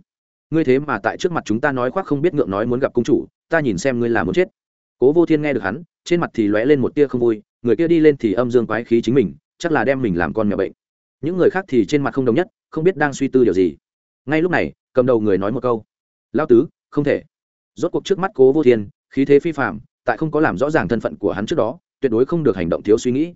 S1: Ngươi thế mà tại trước mặt chúng ta nói khoác không biết ngượng nói muốn gặp cung chủ, ta nhìn xem ngươi là muốn chết cố vô thiên nghe được hắn, trên mặt thì lóe lên một tia không vui, người kia đi lên thì âm dương quái khí chính mình, chắc là đem mình làm con mẹ bệnh. Những người khác thì trên mặt không đồng nhất, không biết đang suy tư điều gì. Ngay lúc này, cầm đầu người nói một câu. Lao tứ, không thể. Rốt cuộc trước mắt cố vô thiên, khí thế phi phạm tại không có làm rõ ràng thân phận của hắn trước đó, tuyệt đối không được hành động thiếu suy nghĩ.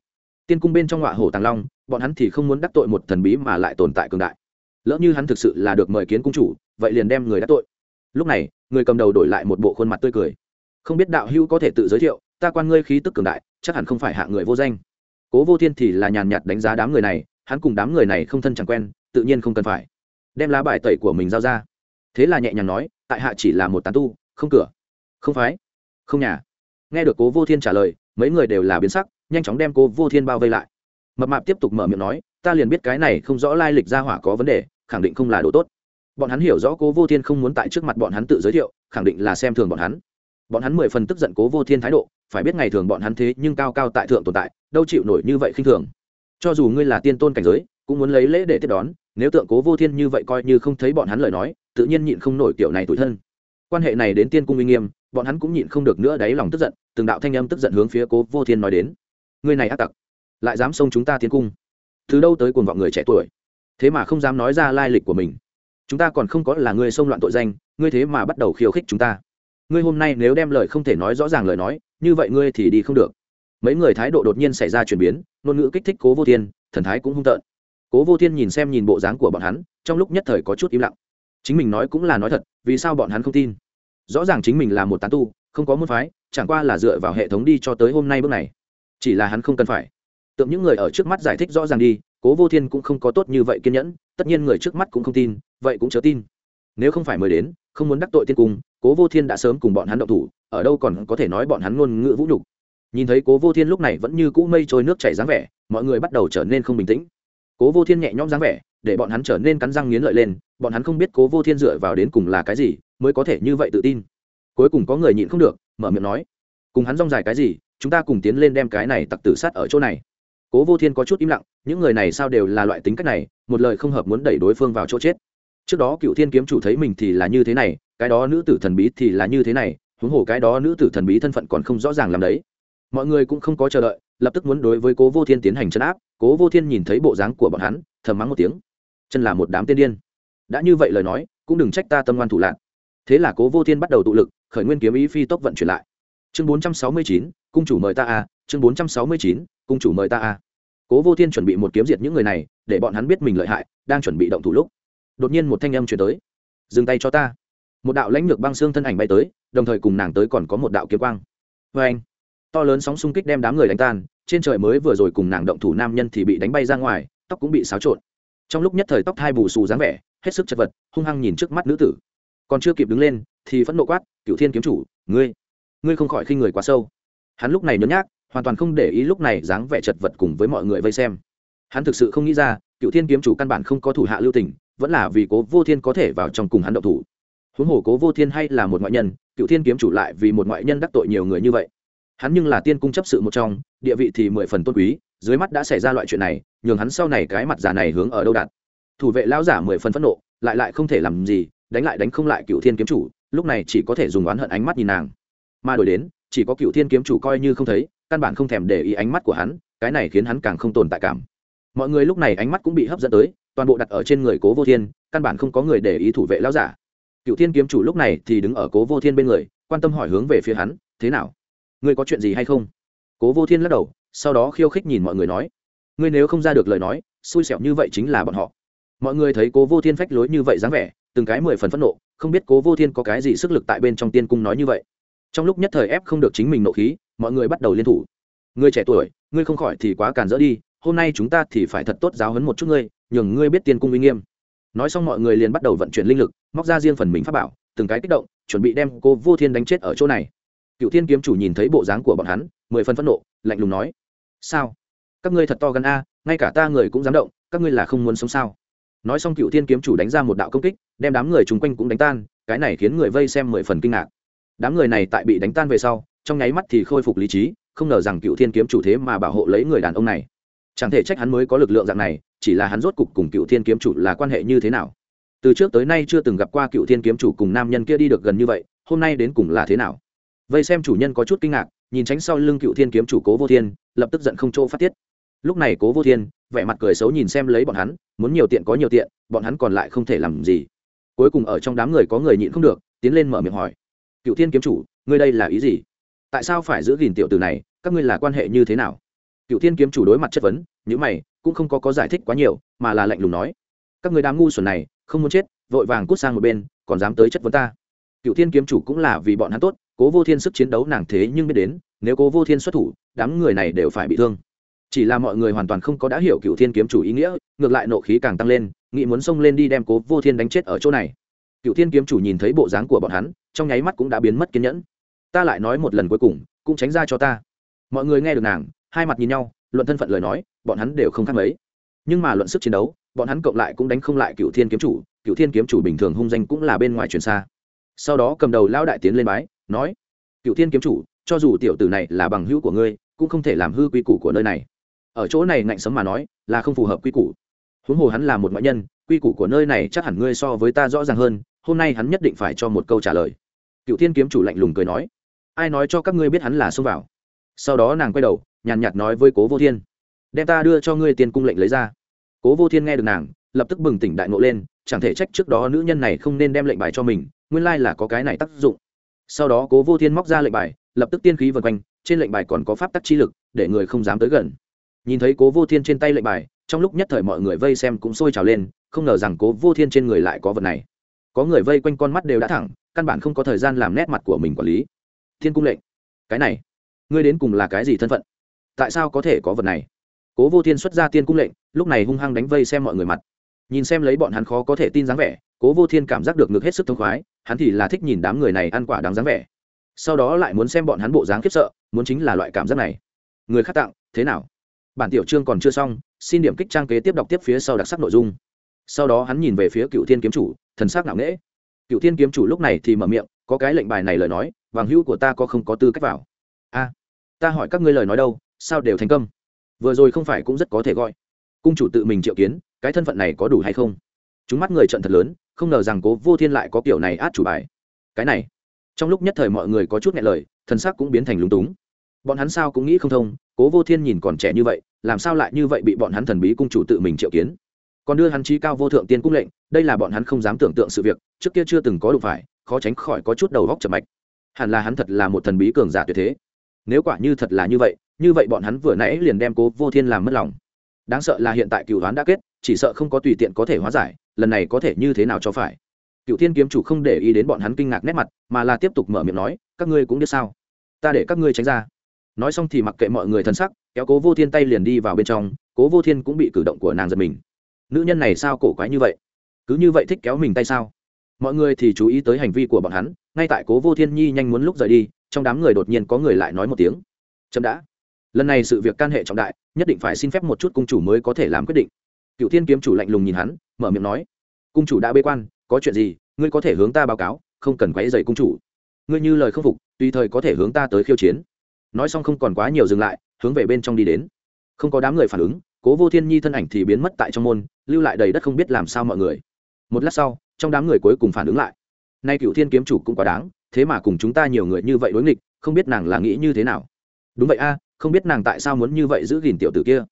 S1: Tiên cung bên trong ngọa hổ tàng long, bọn hắn thì không muốn đắc tội một thần bí mà lại tồn tại cường đại. Lỡ như hắn thực sự là được mời kiến cung chủ, vậy liền đem người đắc tội. Lúc này, người cầm đầu đổi lại một bộ khuôn mặt tươi cười không biết đạo hữu có thể tự giới thiệu, ta quan ngươi khí tức cường đại, chắc hẳn không phải hạ người vô danh. Cố vô thiên thì là nhàn nhạt đánh giá đám người này, hắn cùng đám người này không thân chẳng quen, tự nhiên không cần phải. Đem lá bài tẩy của mình giao ra. Thế là nhẹ nhàng nói, tại hạ chỉ là một tán tu, không cửa. Không phái không nhà. Nghe được cố vô thiên trả lời, mấy người đều là biến sắc, nhanh chóng đem cố vô thiên bao vây lại. Mập mạp tiếp tục mở miệng nói, ta liền biết cái này không rõ lai lịch ra hỏa có vấn đề, khẳng định không là đồ tốt. Bọn hắn hiểu rõ cố vô thiên không muốn tại trước mặt bọn hắn tự giới thiệu, khẳng định là xem thường bọn hắn bọn hắn mười phần tức giận cố vô thiên thái độ, phải biết ngày thường bọn hắn thế nhưng cao cao tại thượng tồn tại, đâu chịu nổi như vậy khinh thường. Cho dù ngươi là tiên tôn cảnh giới, cũng muốn lấy lễ để tiếp đón, nếu tượng cố vô thiên như vậy coi như không thấy bọn hắn lời nói, tự nhiên nhịn không nổi kiểu này tủi thân. Quan hệ này đến tiên cung uy nghiêm, bọn hắn cũng nhịn không được nữa đáy lòng tức giận, từng đạo thanh âm tức giận hướng phía cố vô thiên nói đến. Ngươi này ác tặc, lại dám xông chúng ta tiên cung? Từ đâu tới cuồng vọng người trẻ tuổi? Thế mà không dám nói ra lai lịch của mình. Chúng ta còn không có là ngươi xông loạn tội danh, ngươi thế mà bắt đầu khiêu khích chúng ta ngươi hôm nay nếu đem lời không thể nói rõ ràng lời nói, như vậy ngươi thì đi không được. Mấy người thái độ đột nhiên xảy ra chuyển biến, ngôn ngữ kích thích cố vô thiên, thần thái cũng hung tợn. Cố vô thiên nhìn xem nhìn bộ dáng của bọn hắn, trong lúc nhất thời có chút im lặng. Chính mình nói cũng là nói thật, vì sao bọn hắn không tin? Rõ ràng chính mình là một tán tu, không có môn phái, chẳng qua là dựa vào hệ thống đi cho tới hôm nay bước này. Chỉ là hắn không cần phải. Tượng những người ở trước mắt giải thích rõ ràng đi, cố vô thiên cũng không có tốt như vậy kiên nhẫn, tất nhiên người trước mắt cũng không tin, vậy cũng chớ tin. Nếu không phải mời đến, không muốn đắc tội tiên cung cố vô thiên đã sớm cùng bọn hắn động thủ, ở đâu còn có thể nói bọn hắn ngôn ngữ vũ nhục. Nhìn thấy cố vô thiên lúc này vẫn như cũ mây trôi nước chảy dáng vẻ, mọi người bắt đầu trở nên không bình tĩnh. Cố vô thiên nhẹ nhõm dáng vẻ, để bọn hắn trở nên cắn răng nghiến lợi lên, bọn hắn không biết cố vô thiên dựa vào đến cùng là cái gì, mới có thể như vậy tự tin. Cuối cùng có người nhịn không được, mở miệng nói, cùng hắn rong dài cái gì, chúng ta cùng tiến lên đem cái này tặc tử sát ở chỗ này. Cố vô thiên có chút im lặng, những người này sao đều là loại tính cách này, một lời không hợp muốn đẩy đối phương vào chỗ chết. Trước đó cựu thiên kiếm chủ thấy mình thì là như thế này cái đó nữ tử thần bí thì là như thế này, huống hồ cái đó nữ tử thần bí thân phận còn không rõ ràng làm đấy. Mọi người cũng không có chờ đợi, lập tức muốn đối với cố vô thiên tiến hành chấn áp, cố vô thiên nhìn thấy bộ dáng của bọn hắn, thầm mắng một tiếng. Chân là một đám tiên điên. Đã như vậy lời nói, cũng đừng trách ta tâm ngoan thủ lạc thế là cố vô thiên bắt đầu tụ lực, khởi nguyên kiếm ý phi tốc vận chuyển lại. Chương bốn trăm sáu mươi chín, cung chủ mời ta a chương bốn trăm sáu mươi chín, cung chủ mời ta a cố vô thiên chuẩn bị một kiếm diệt những người này, để bọn hắn biết mình lợi hại, đang chuẩn bị động thủ lúc, đột nhiên một thanh âm chuyển tới. Dừng tay cho ta một đạo lãnh lược băng xương thân ảnh bay tới, đồng thời cùng nàng tới còn có một đạo kiếm quang. Vê anh, to lớn sóng xung kích đem đám người đánh tan, trên trời mới vừa rồi cùng nàng động thủ nam nhân thì bị đánh bay ra ngoài, tóc cũng bị xáo trộn. Trong lúc nhất thời tóc hai bù xù dáng vẻ, hết sức chật vật, hung hăng nhìn trước mắt nữ tử. Còn chưa kịp đứng lên, thì phẫn nộ quát cựu thiên kiếm chủ, ngươi ngươi không khỏi khi người quá sâu. Hắn lúc này nhớ nhác, hoàn toàn không để ý lúc này dáng vẻ chật vật cùng với mọi người vây xem. Hắn thực sự không nghĩ ra cựu thiên kiếm chủ căn bản không có thủ hạ lưu tình, vẫn là vì cố vô thiên có thể vào trong cùng hắn động thủ huống hồ cố vô thiên hay là một ngoại nhân, cựu thiên kiếm chủ lại vì một ngoại nhân đắc tội nhiều người như vậy. Hắn nhưng là tiên cung chấp sự một trong, địa vị thì mười phần tôn quý, dưới mắt đã xảy ra loại chuyện này, nhường hắn sau này cái mặt giả này hướng ở đâu đặt. Thủ vệ lão giả mười phần phẫn nộ, lại lại không thể làm gì, đánh lại đánh không lại cựu thiên kiếm chủ, lúc này chỉ có thể dùng oán hận ánh mắt nhìn nàng. Mà đổi đến, chỉ có cựu thiên kiếm chủ coi như không thấy, căn bản không thèm để ý ánh mắt của hắn, cái này khiến hắn càng không tồn tại cảm. Mọi người lúc này ánh mắt cũng bị hấp dẫn tới, toàn bộ đặt ở trên người cố vô thiên, căn bản không có người để ý thủ vệ lão giả cựu thiên kiếm chủ lúc này thì đứng ở cố vô thiên bên người, quan tâm hỏi hướng về phía hắn, thế nào? Ngươi có chuyện gì hay không? Cố vô thiên lắc đầu, sau đó khiêu khích nhìn mọi người nói, ngươi nếu không ra được lời nói, xui xẻo như vậy chính là bọn họ. Mọi người thấy cố vô thiên phách lối như vậy dáng vẻ, từng cái mười phần phẫn nộ, không biết cố vô thiên có cái gì sức lực tại bên trong tiên cung nói như vậy. Trong lúc nhất thời ép không được chính mình nộ khí, mọi người bắt đầu liên thủ. Ngươi trẻ tuổi, ngươi không khỏi thì quá càn rỡ đi, hôm nay chúng ta thì phải thật tốt giáo hấn một chút ngươi, nhường ngươi biết tiên cung uy nghiêm nói xong mọi người liền bắt đầu vận chuyển linh lực, móc ra riêng phần mình pháp bảo, từng cái kích động, chuẩn bị đem cô vô thiên đánh chết ở chỗ này. Cựu thiên kiếm chủ nhìn thấy bộ dáng của bọn hắn, mười phần phẫn nộ, lạnh lùng nói, sao? Các ngươi thật to gần a, ngay cả ta người cũng dám động, các ngươi là không muốn sống sao? Nói xong cựu thiên kiếm chủ đánh ra một đạo công kích, đem đám người chung quanh cũng đánh tan, cái này khiến người vây xem mười phần kinh ngạc. Đám người này tại bị đánh tan về sau, trong nháy mắt thì khôi phục lý trí, không ngờ rằng cựu thiên kiếm chủ thế mà bảo hộ lấy người đàn ông này chẳng thể trách hắn mới có lực lượng dạng này, chỉ là hắn rốt cục cùng cựu thiên kiếm chủ là quan hệ như thế nào? Từ trước tới nay chưa từng gặp qua cựu thiên kiếm chủ cùng nam nhân kia đi được gần như vậy, hôm nay đến cùng là thế nào? Vây xem chủ nhân có chút kinh ngạc, nhìn tránh sau lưng cựu thiên kiếm chủ cố vô thiên, lập tức giận không chỗ phát tiết. Lúc này cố vô thiên, vẻ mặt cười xấu nhìn xem lấy bọn hắn, muốn nhiều tiện có nhiều tiện, bọn hắn còn lại không thể làm gì. Cuối cùng ở trong đám người có người nhịn không được, tiến lên mở miệng hỏi. Cựu thiên kiếm chủ, ngươi đây là ý gì? Tại sao phải giữ gìn tiểu từ này? Các ngươi là quan hệ như thế nào? Cựu thiên kiếm chủ đối mặt chất vấn những mày, cũng không có có giải thích quá nhiều, mà là lạnh lùng nói, các người đám ngu xuẩn này, không muốn chết, vội vàng cút sang một bên, còn dám tới chất vấn ta. Cựu thiên kiếm chủ cũng là vì bọn hắn tốt, cố vô thiên sức chiến đấu nàng thế nhưng biết đến, nếu cố vô thiên xuất thủ, đám người này đều phải bị thương. Chỉ là mọi người hoàn toàn không có đã hiểu cựu thiên kiếm chủ ý nghĩa, ngược lại nộ khí càng tăng lên, nghĩ muốn xông lên đi đem cố vô thiên đánh chết ở chỗ này. Cựu thiên kiếm chủ nhìn thấy bộ dáng của bọn hắn, trong nháy mắt cũng đã biến mất kiên nhẫn. Ta lại nói một lần cuối cùng, cũng tránh ra cho ta. Mọi người nghe được nàng hai mặt nhìn nhau, luận thân phận lời nói, bọn hắn đều không khác mấy. Nhưng mà luận sức chiến đấu, bọn hắn cộng lại cũng đánh không lại cựu thiên kiếm chủ cựu thiên kiếm chủ bình thường hung danh cũng là bên ngoài truyền xa. Sau đó cầm đầu lao đại tiến lên bái, nói cựu thiên kiếm chủ, cho dù tiểu tử này là bằng hữu của ngươi, cũng không thể làm hư quy củ của nơi này. Ở chỗ này ngạnh sấm mà nói, là không phù hợp quy củ. Huống hồ hắn là một ngoại nhân, quy củ của nơi này chắc hẳn ngươi so với ta rõ ràng hơn, hôm nay hắn nhất định phải cho một câu trả lời. Cựu thiên kiếm chủ lạnh lùng cười nói, ai nói cho các ngươi biết hắn là xông vào? Sau đó nàng quay đầu nhàn nhạt nói với cố vô thiên. Đem ta đưa cho ngươi tiền cung lệnh lấy ra. Cố vô thiên nghe được nàng, lập tức bừng tỉnh đại ngộ lên, chẳng thể trách trước đó nữ nhân này không nên đem lệnh bài cho mình, nguyên lai là có cái này tác dụng. Sau đó cố vô thiên móc ra lệnh bài, lập tức tiên khí vần quanh, trên lệnh bài còn có pháp tắc chi lực, để người không dám tới gần. Nhìn thấy cố vô thiên trên tay lệnh bài, trong lúc nhất thời mọi người vây xem cũng sôi trào lên, không ngờ rằng cố vô thiên trên người lại có vật này. Có người vây quanh con mắt đều đã thẳng, căn bản không có thời gian làm nét mặt của mình quản lý. Thiên cung lệnh. Cái này, ngươi đến cùng là cái gì thân phận? Tại sao có thể có vật này? Cố vô thiên xuất ra tiên cung lệnh, lúc này hung hăng đánh vây xem mọi người mặt. Nhìn xem lấy bọn hắn khó có thể tin dáng vẻ, cố vô thiên cảm giác được ngược hết sức thông khoái, hắn thì là thích nhìn đám người này ăn quả đáng dáng vẻ. Sau đó lại muốn xem bọn hắn bộ dáng khiếp sợ, muốn chính là loại cảm giác này. Người khác tặng, thế nào? Bản tiểu chương còn chưa xong, xin điểm kích trang kế tiếp đọc tiếp phía sau đặc sắc nội dung. Sau đó hắn nhìn về phía cựu thiên kiếm chủ, thần sắc nặng nễ cựu thiên kiếm chủ lúc này thì mở miệng, có cái lệnh bài này lời nói, vàng hữu của ta có không có tư cách vào? A, ta hỏi các ngươi lời nói đâu sao đều thành công. Vừa rồi không phải cũng rất có thể gọi. Cung chủ tự mình triệu kiến, cái thân phận này có đủ hay không? Chúng mắt người trận thật lớn, không ngờ rằng cố vô thiên lại có kiểu này át chủ bài. Cái này, trong lúc nhất thời mọi người có chút nghe lời, thần sắc cũng biến thành lúng túng. Bọn hắn sao cũng nghĩ không thông, cố vô thiên nhìn còn trẻ như vậy, làm sao lại như vậy bị bọn hắn thần bí cung chủ tự mình triệu kiến? Còn đưa hắn trí cao vô thượng tiên cung lệnh, đây là bọn hắn không dám tưởng tượng sự việc, trước kia chưa từng có đủ phải, khó tránh khỏi có chút đầu góc chậm mạch. Hẳn là hắn thật là một thần bí cường giả tuyệt thế. Nếu quả như thật là như vậy như vậy bọn hắn vừa nãy liền đem cố vô thiên làm mất lòng. Đáng sợ là hiện tại cựu đoán đã kết, chỉ sợ không có tùy tiện có thể hóa giải, lần này có thể như thế nào cho phải? Cựu thiên kiếm chủ không để ý đến bọn hắn kinh ngạc nét mặt, mà là tiếp tục mở miệng nói, các ngươi cũng biết sao? Ta để các ngươi tránh ra. Nói xong thì mặc kệ mọi người thân sắc, kéo cố vô thiên tay liền đi vào bên trong, cố vô thiên cũng bị cử động của nàng giật mình. Nữ nhân này sao cổ quái như vậy? Cứ như vậy thích kéo mình tay sao? Mọi người thì chú ý tới hành vi của bọn hắn, ngay tại cố vô thiên nhi nhanh muốn lúc rời đi, trong đám người đột nhiên có người lại nói một tiếng. Chậm đã lần này sự việc can hệ trọng đại, nhất định phải xin phép một chút cung chủ mới có thể làm quyết định. Cựu thiên kiếm chủ lạnh lùng nhìn hắn, mở miệng nói, cung chủ đã bế quan, có chuyện gì, ngươi có thể hướng ta báo cáo, không cần quấy dày cung chủ. Ngươi như lời không phục, tùy thời có thể hướng ta tới khiêu chiến. Nói xong không còn quá nhiều dừng lại, hướng về bên trong đi đến. Không có đám người phản ứng, cố vô thiên nhi thân ảnh thì biến mất tại trong môn, lưu lại đầy đất không biết làm sao mọi người. Một lát sau, trong đám người cuối cùng phản ứng lại. Nay cựu thiên kiếm chủ cũng quá đáng, thế mà cùng chúng ta nhiều người như vậy đối nghịch, không biết nàng là nghĩ như thế nào. Đúng vậy a không biết nàng tại sao muốn như vậy giữ gìn tiểu tử kia.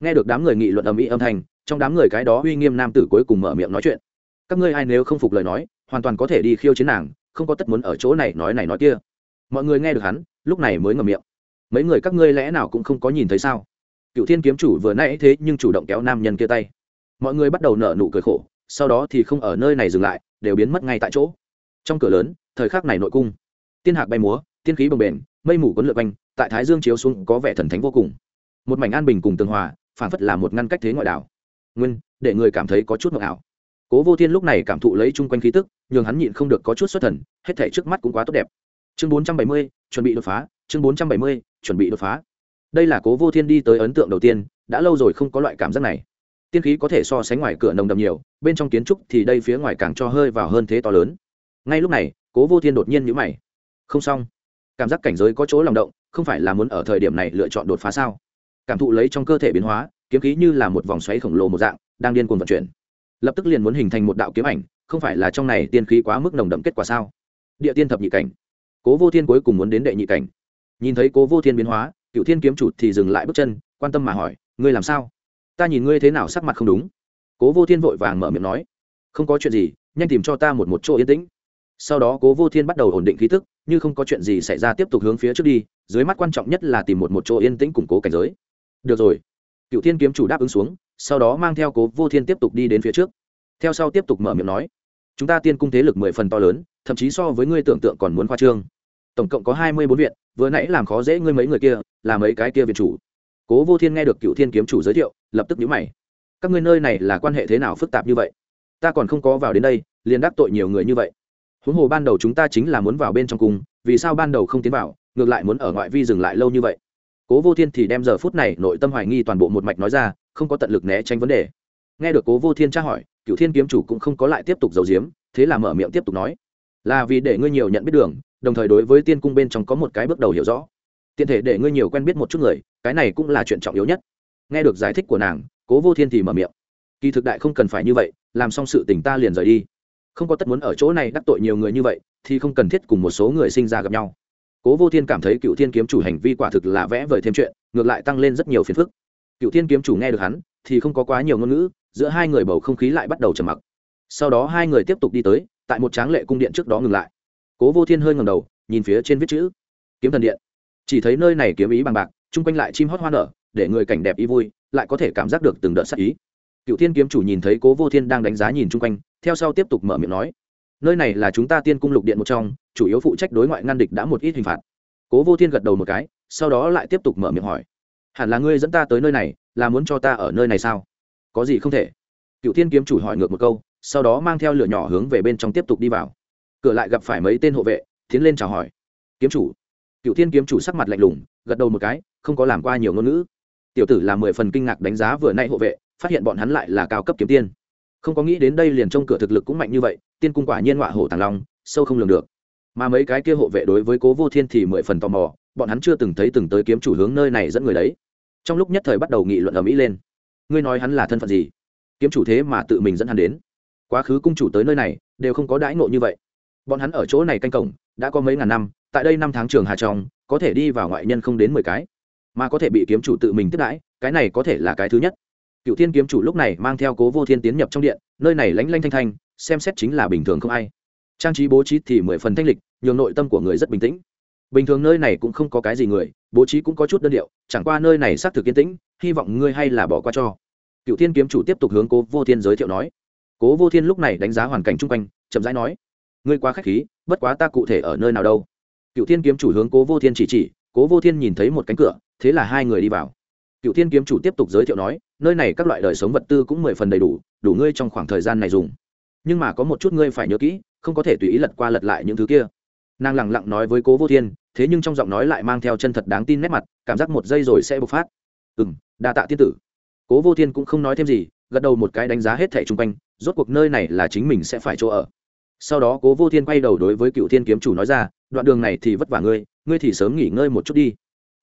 S1: Nghe được đám người nghị luận ầm ĩ âm thanh, trong đám người cái đó uy nghiêm nam tử cuối cùng mở miệng nói chuyện. Các ngươi ai nếu không phục lời nói, hoàn toàn có thể đi khiêu chiến nàng, không có tất muốn ở chỗ này nói này nói kia. Mọi người nghe được hắn, lúc này mới ngầm miệng. Mấy người các ngươi lẽ nào cũng không có nhìn thấy sao? Cựu thiên kiếm chủ vừa nãy thế nhưng chủ động kéo nam nhân kia tay. Mọi người bắt đầu nở nụ cười khổ, sau đó thì không ở nơi này dừng lại, đều biến mất ngay tại chỗ. Trong cửa lớn, thời khắc này nội cung. Tiên hạc bay múa, tiên khí bồng bềnh, mây mù quấn lượt quanh tại thái dương chiếu xuống có vẻ thần thánh vô cùng. Một mảnh an bình cùng tường hòa phản phất là một ngăn cách thế ngoại đảo. Nguyên, để người cảm thấy có chút ngọc ảo cố vô thiên lúc này cảm thụ lấy chung quanh khí tức, nhường hắn nhịn không được có chút xuất thần, hết thể trước mắt cũng quá tốt đẹp. Chương bốn trăm bảy mươi, chuẩn bị đột phá, chương bốn trăm bảy mươi, chuẩn bị đột phá. Đây là cố vô thiên đi tới ấn tượng đầu tiên, đã lâu rồi không có loại cảm giác này. Tiên khí có thể so sánh ngoài cửa nồng đậm nhiều, bên trong kiến trúc thì đây phía ngoài càng cho hơi vào hơn thế to lớn. Ngay lúc này, cố vô thiên đột nhiên nhữ mày. Không xong. Cảm giác cảnh giới có chỗ lòng động không phải là muốn ở thời điểm này lựa chọn đột phá sao? Cảm thụ lấy trong cơ thể biến hóa, kiếm khí như là một vòng xoáy khổng lồ một dạng, đang điên cuồng vận chuyển. Lập tức liền muốn hình thành một đạo kiếm ảnh, không phải là trong này tiên khí quá mức nồng đậm kết quả sao? Địa tiên thập nhị cảnh. Cố vô thiên cuối cùng muốn đến đệ nhị cảnh. Nhìn thấy cố vô thiên biến hóa cựu thiên kiếm chủ thì dừng lại bước chân, quan tâm mà hỏi, ngươi làm sao? Ta nhìn ngươi thế nào sắc mặt không đúng. Cố vô thiên vội vàng mở miệng nói, không có chuyện gì, nhanh tìm cho ta một một chỗ yên tĩnh sau đó cố vô thiên bắt đầu ổn định khí thức, như không có chuyện gì xảy ra tiếp tục hướng phía trước đi, dưới mắt quan trọng nhất là tìm một một chỗ yên tĩnh củng cố cảnh giới. Được rồi. Cựu thiên kiếm chủ đáp ứng xuống, sau đó mang theo cố vô thiên tiếp tục đi đến phía trước. Theo sau tiếp tục mở miệng nói, chúng ta tiên cung thế lực mười phần to lớn, thậm chí so với ngươi tưởng tượng còn muốn khoa trương. Tổng cộng có hai mươi bốn viện, vừa nãy làm khó dễ ngươi mấy người kia, là mấy cái kia viện chủ. Cố vô thiên nghe được cựu thiên kiếm chủ giới thiệu, lập tức nhíu mày. Các ngươi nơi này là quan hệ thế nào phức tạp như vậy? Ta còn không có vào đến đây, liền đắc tội nhiều người như vậy huống hồ ban đầu chúng ta chính là muốn vào bên trong cung, vì sao ban đầu không tiến vào, ngược lại muốn ở ngoại vi dừng lại lâu như vậy? Cố vô thiên thì đem giờ phút này nội tâm hoài nghi toàn bộ một mạch nói ra, không có tận lực né tránh vấn đề. Nghe được cố vô thiên tra hỏi cựu thiên kiếm chủ cũng không có lại tiếp tục giấu giếm, thế là mở miệng tiếp tục nói, là vì để ngươi nhiều nhận biết đường, đồng thời đối với tiên cung bên trong có một cái bước đầu hiểu rõ. Tiện thể để ngươi nhiều quen biết một chút người, cái này cũng là chuyện trọng yếu nhất. Nghe được giải thích của nàng, cố vô thiên thì mở miệng, kỳ thực đại không cần phải như vậy, làm xong sự tình ta liền rời đi không có tất muốn ở chỗ này đắc tội nhiều người như vậy, thì không cần thiết cùng một số người sinh ra gặp nhau. Cố vô thiên cảm thấy cựu thiên kiếm chủ hành vi quả thực là vẽ vời thêm chuyện, ngược lại tăng lên rất nhiều phiền phức. Cựu thiên kiếm chủ nghe được hắn, thì không có quá nhiều ngôn ngữ, giữa hai người bầu không khí lại bắt đầu trầm mặc. Sau đó hai người tiếp tục đi tới, tại một tráng lệ cung điện trước đó ngừng lại. Cố vô thiên hơi ngầm đầu, nhìn phía trên viết chữ, kiếm thần điện. Chỉ thấy nơi này kiếm ý bằng bạc, chung quanh lại chim hót hoa nở, để người cảnh đẹp ý vui, lại có thể cảm giác được từng đợt sắc ý cựu thiên kiếm chủ nhìn thấy cố vô thiên đang đánh giá nhìn chung quanh, theo sau tiếp tục mở miệng nói, nơi này là chúng ta tiên cung lục điện một trong, chủ yếu phụ trách đối ngoại ngăn địch đã một ít hình phạt. Cố vô thiên gật đầu một cái, sau đó lại tiếp tục mở miệng hỏi, hẳn là ngươi dẫn ta tới nơi này, là muốn cho ta ở nơi này sao? Có gì không thể. Cựu thiên kiếm chủ hỏi ngược một câu, sau đó mang theo lửa nhỏ hướng về bên trong tiếp tục đi vào. Cửa lại gặp phải mấy tên hộ vệ, tiến lên chào hỏi, kiếm chủ. Cựu thiên kiếm chủ sắc mặt lạnh lùng, gật đầu một cái, không có làm qua nhiều ngôn ngữ. Tiểu tử là mười phần kinh ngạc đánh giá vừa nay hộ vệ phát hiện bọn hắn lại là cao cấp kiếm tiên. Không có nghĩ đến đây liền trông cửa thực lực cũng mạnh như vậy, tiên cung quả nhiên họa hổ tàng long, sâu không lường được. Mà mấy cái kia hộ vệ đối với cố vô thiên thì mười phần tò mò, bọn hắn chưa từng thấy từng tới kiếm chủ hướng nơi này dẫn người đấy. Trong lúc nhất thời bắt đầu nghị luận ở mỹ lên. Ngươi nói hắn là thân phận gì? Kiếm chủ thế mà tự mình dẫn hắn đến. Quá khứ cung chủ tới nơi này, đều không có đãi ngộ như vậy. Bọn hắn ở chỗ này canh cổng, đã có mấy ngàn năm, tại đây năm tháng trường hà trong, có thể đi vào ngoại nhân không đến mười cái. Mà có thể bị kiếm chủ tự mình tiếp đãi, cái này có thể là cái thứ nhất cựu thiên kiếm chủ lúc này mang theo cố vô thiên tiến nhập trong điện, nơi này lánh lanh thanh thanh, xem xét chính là bình thường không ai. Trang trí bố trí thì mười phần thanh lịch, nhường nội tâm của người rất bình tĩnh. Bình thường nơi này cũng không có cái gì người, bố trí cũng có chút đơn điệu, chẳng qua nơi này xác thực yên tĩnh, hy vọng ngươi hay là bỏ qua cho. Cựu thiên kiếm chủ tiếp tục hướng cố vô thiên giới thiệu nói. Cố vô thiên lúc này đánh giá hoàn cảnh chung quanh, chậm rãi nói. Ngươi quá k h á c h khí, bất quá ta cụ thể ở nơi nào đâu. Cựu thiên kiếm chủ hướng cố vô thiên chỉ chỉ, cố vô thiên nhìn thấy một cánh cửa, thế là hai người đi vào. Cựu thiên kiếm chủ tiếp tục giới thiệu nói nơi này các loại đời sống vật tư cũng mười phần đầy đủ đủ ngươi trong khoảng thời gian này dùng. Nhưng mà có một chút ngươi phải nhớ kỹ, không có thể tùy ý lật qua lật lại những thứ kia. Nàng lẳng lặng nói với cố vô thiên, thế nhưng trong giọng nói lại mang theo chân thật đáng tin nét mặt, cảm giác một giây rồi sẽ bộc phát. Ừ m đa tạ tiên tử. Cố vô thiên cũng không nói thêm gì, gật đầu một cái đánh giá hết thẻ chung quanh, rốt cuộc nơi này là chính mình sẽ phải chỗ ở. Sau đó cố vô thiên quay đầu đối với cựu thiên kiếm chủ nói ra, đoạn đường này thì vất vả ngươi ngươi thì sớm nghỉ ngơi một chút đi.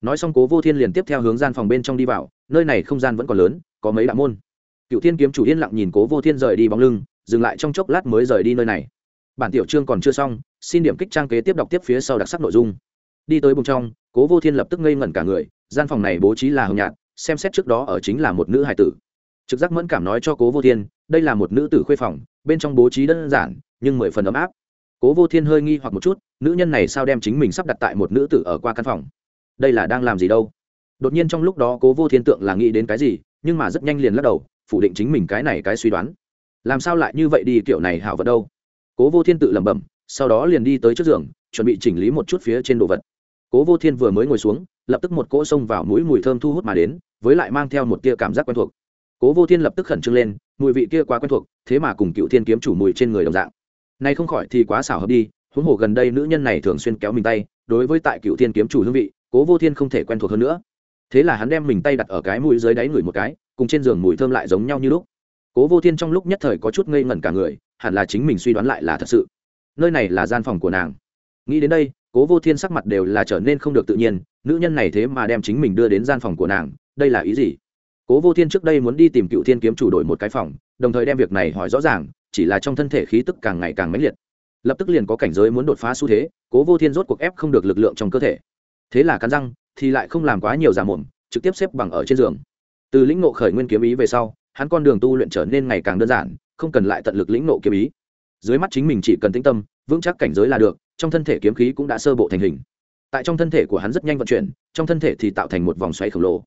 S1: Nói xong cố vô thiên liền tiếp theo hướng gian phòng bên trong đi vào nơi này không gian vẫn còn lớn, có mấy đạo môn. Cựu thiên kiếm chủ yên lặng nhìn cố vô thiên rời đi bóng lưng, dừng lại trong chốc lát mới rời đi nơi này. Bản tiểu chương còn chưa xong, xin điểm kích trang kế tiếp đọc tiếp phía sau đặc sắc nội dung. Đi tới bùng trong, cố vô thiên lập tức ngây ngẩn cả người, gian phòng này bố trí là hồng nhạt, xem xét trước đó ở chính là một nữ hải tử. Trực giác mẫn cảm nói cho cố vô thiên, đây là một nữ tử khuê phòng, bên trong bố trí đơn giản, nhưng mười phần ấm áp. Cố vô thiên hơi nghi hoặc một chút, nữ nhân này sao đem chính mình sắp đặt tại một nữ tử ở qua căn phòng? Đây là đang làm gì đâu? Đột nhiên trong lúc đó cố vô thiên tượng là nghĩ đến cái gì, nhưng mà rất nhanh liền lắc đầu, phủ định chính mình cái này cái suy đoán. Làm sao lại như vậy đi, kiểu này hảo vật đâu? Cố vô thiên tự lẩm bẩm, sau đó liền đi tới trước giường, chuẩn bị chỉnh lý một chút phía trên đồ vật. Cố vô thiên vừa mới ngồi xuống, lập tức một cỗ xông vào mũi mùi thơm thu hút mà đến, với lại mang theo một tia cảm giác quen thuộc. Cố vô thiên lập tức khẩn trương lên, mùi vị kia quá quen thuộc, thế mà cùng cựu thiên kiếm chủ mùi trên người đồng dạng. Này không khỏi thì quá xảo hợp đi, huống hồ gần đây nữ nhân này thường xuyên kéo mình tay, đối với tại cựu thiên kiếm chủ hương vị, cố vô thiên không thể quen thuộc hơn nữa thế là hắn đem mình tay đặt ở cái mũi dưới đáy ngửi một cái, cùng trên giường mùi thơm lại giống nhau như lúc. Cố vô thiên trong lúc nhất thời có chút ngây ngẩn cả người, hẳn là chính mình suy đoán lại là thật sự. Nơi này là gian phòng của nàng. Nghĩ đến đây, cố vô thiên sắc mặt đều là trở nên không được tự nhiên, nữ nhân này thế mà đem chính mình đưa đến gian phòng của nàng, đây là ý gì? Cố vô thiên trước đây muốn đi tìm cựu thiên kiếm chủ đổi một cái phòng, đồng thời đem việc này hỏi rõ ràng, chỉ là trong thân thể khí tức càng ngày càng mãnh liệt. Lập tức liền có cảnh giới muốn đột phá xu thế, cố vô thiên rốt cuộc ép không được lực lượng trong cơ thể. Thế là cắn răng thì lại không làm quá nhiều giả mồm, trực tiếp xếp bằng ở trên giường. Từ lĩnh nộ khởi nguyên kiếm ý về sau, hắn con đường tu luyện trở nên ngày càng đơn giản, không cần lại tận lực lĩnh nộ kiếm ý. Dưới mắt chính mình chỉ cần tĩnh tâm, vững chắc cảnh giới là được, trong thân thể kiếm khí cũng đã sơ bộ thành hình. Tại trong thân thể của hắn rất nhanh vận chuyển, trong thân thể thì tạo thành một vòng xoáy khổng lồ.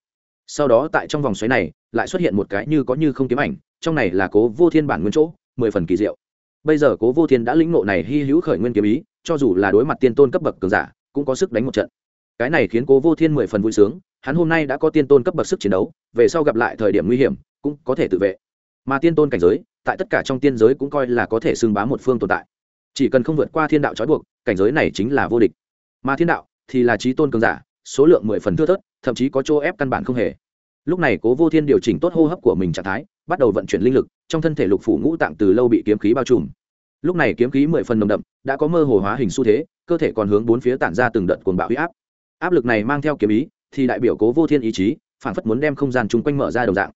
S1: Sau đó tại trong vòng xoáy này, lại xuất hiện một cái như có như không kiếm ảnh, trong này là cố vô thiên bản nguyên chỗ, mười phần kỳ diệu. Bây giờ cố vô thiên đã lĩnh nộ này hy hữu khởi nguyên kiếm ý, cho dù là đối mặt tiên tôn cấp bậc cường giả, cũng có sức đánh một trận cái này khiến cố vô thiên mười phần vui sướng, hắn hôm nay đã có tiên tôn cấp bậc sức chiến đấu, về sau gặp lại thời điểm nguy hiểm, cũng có thể tự vệ. Mà tiên tôn cảnh giới, tại tất cả trong tiên giới cũng coi là có thể xưng bá một phương tồn tại. Chỉ cần không vượt qua thiên đạo trói buộc, cảnh giới này chính là vô địch. Mà thiên đạo thì là trí tôn cường giả, số lượng mười phần thưa thớt, thậm chí có chỗ ép căn bản không hề. Lúc này cố vô thiên điều chỉnh tốt hô hấp của mình trạng thái, bắt đầu vận chuyển linh lực, trong thân thể lục phủ ngũ tạng từ lâu bị kiếm khí bao trùm. Lúc này kiếm khí mười phần nồng đậm, đã có mơ hồ hóa hình xu thế, cơ thể còn hướng bốn phía tản ra từng đợt cuồng bạo huy áp áp lực này mang theo kiếm ý, thì đại biểu cố vô thiên ý chí phản phất muốn đem không gian chung quanh mở ra đồng dạng.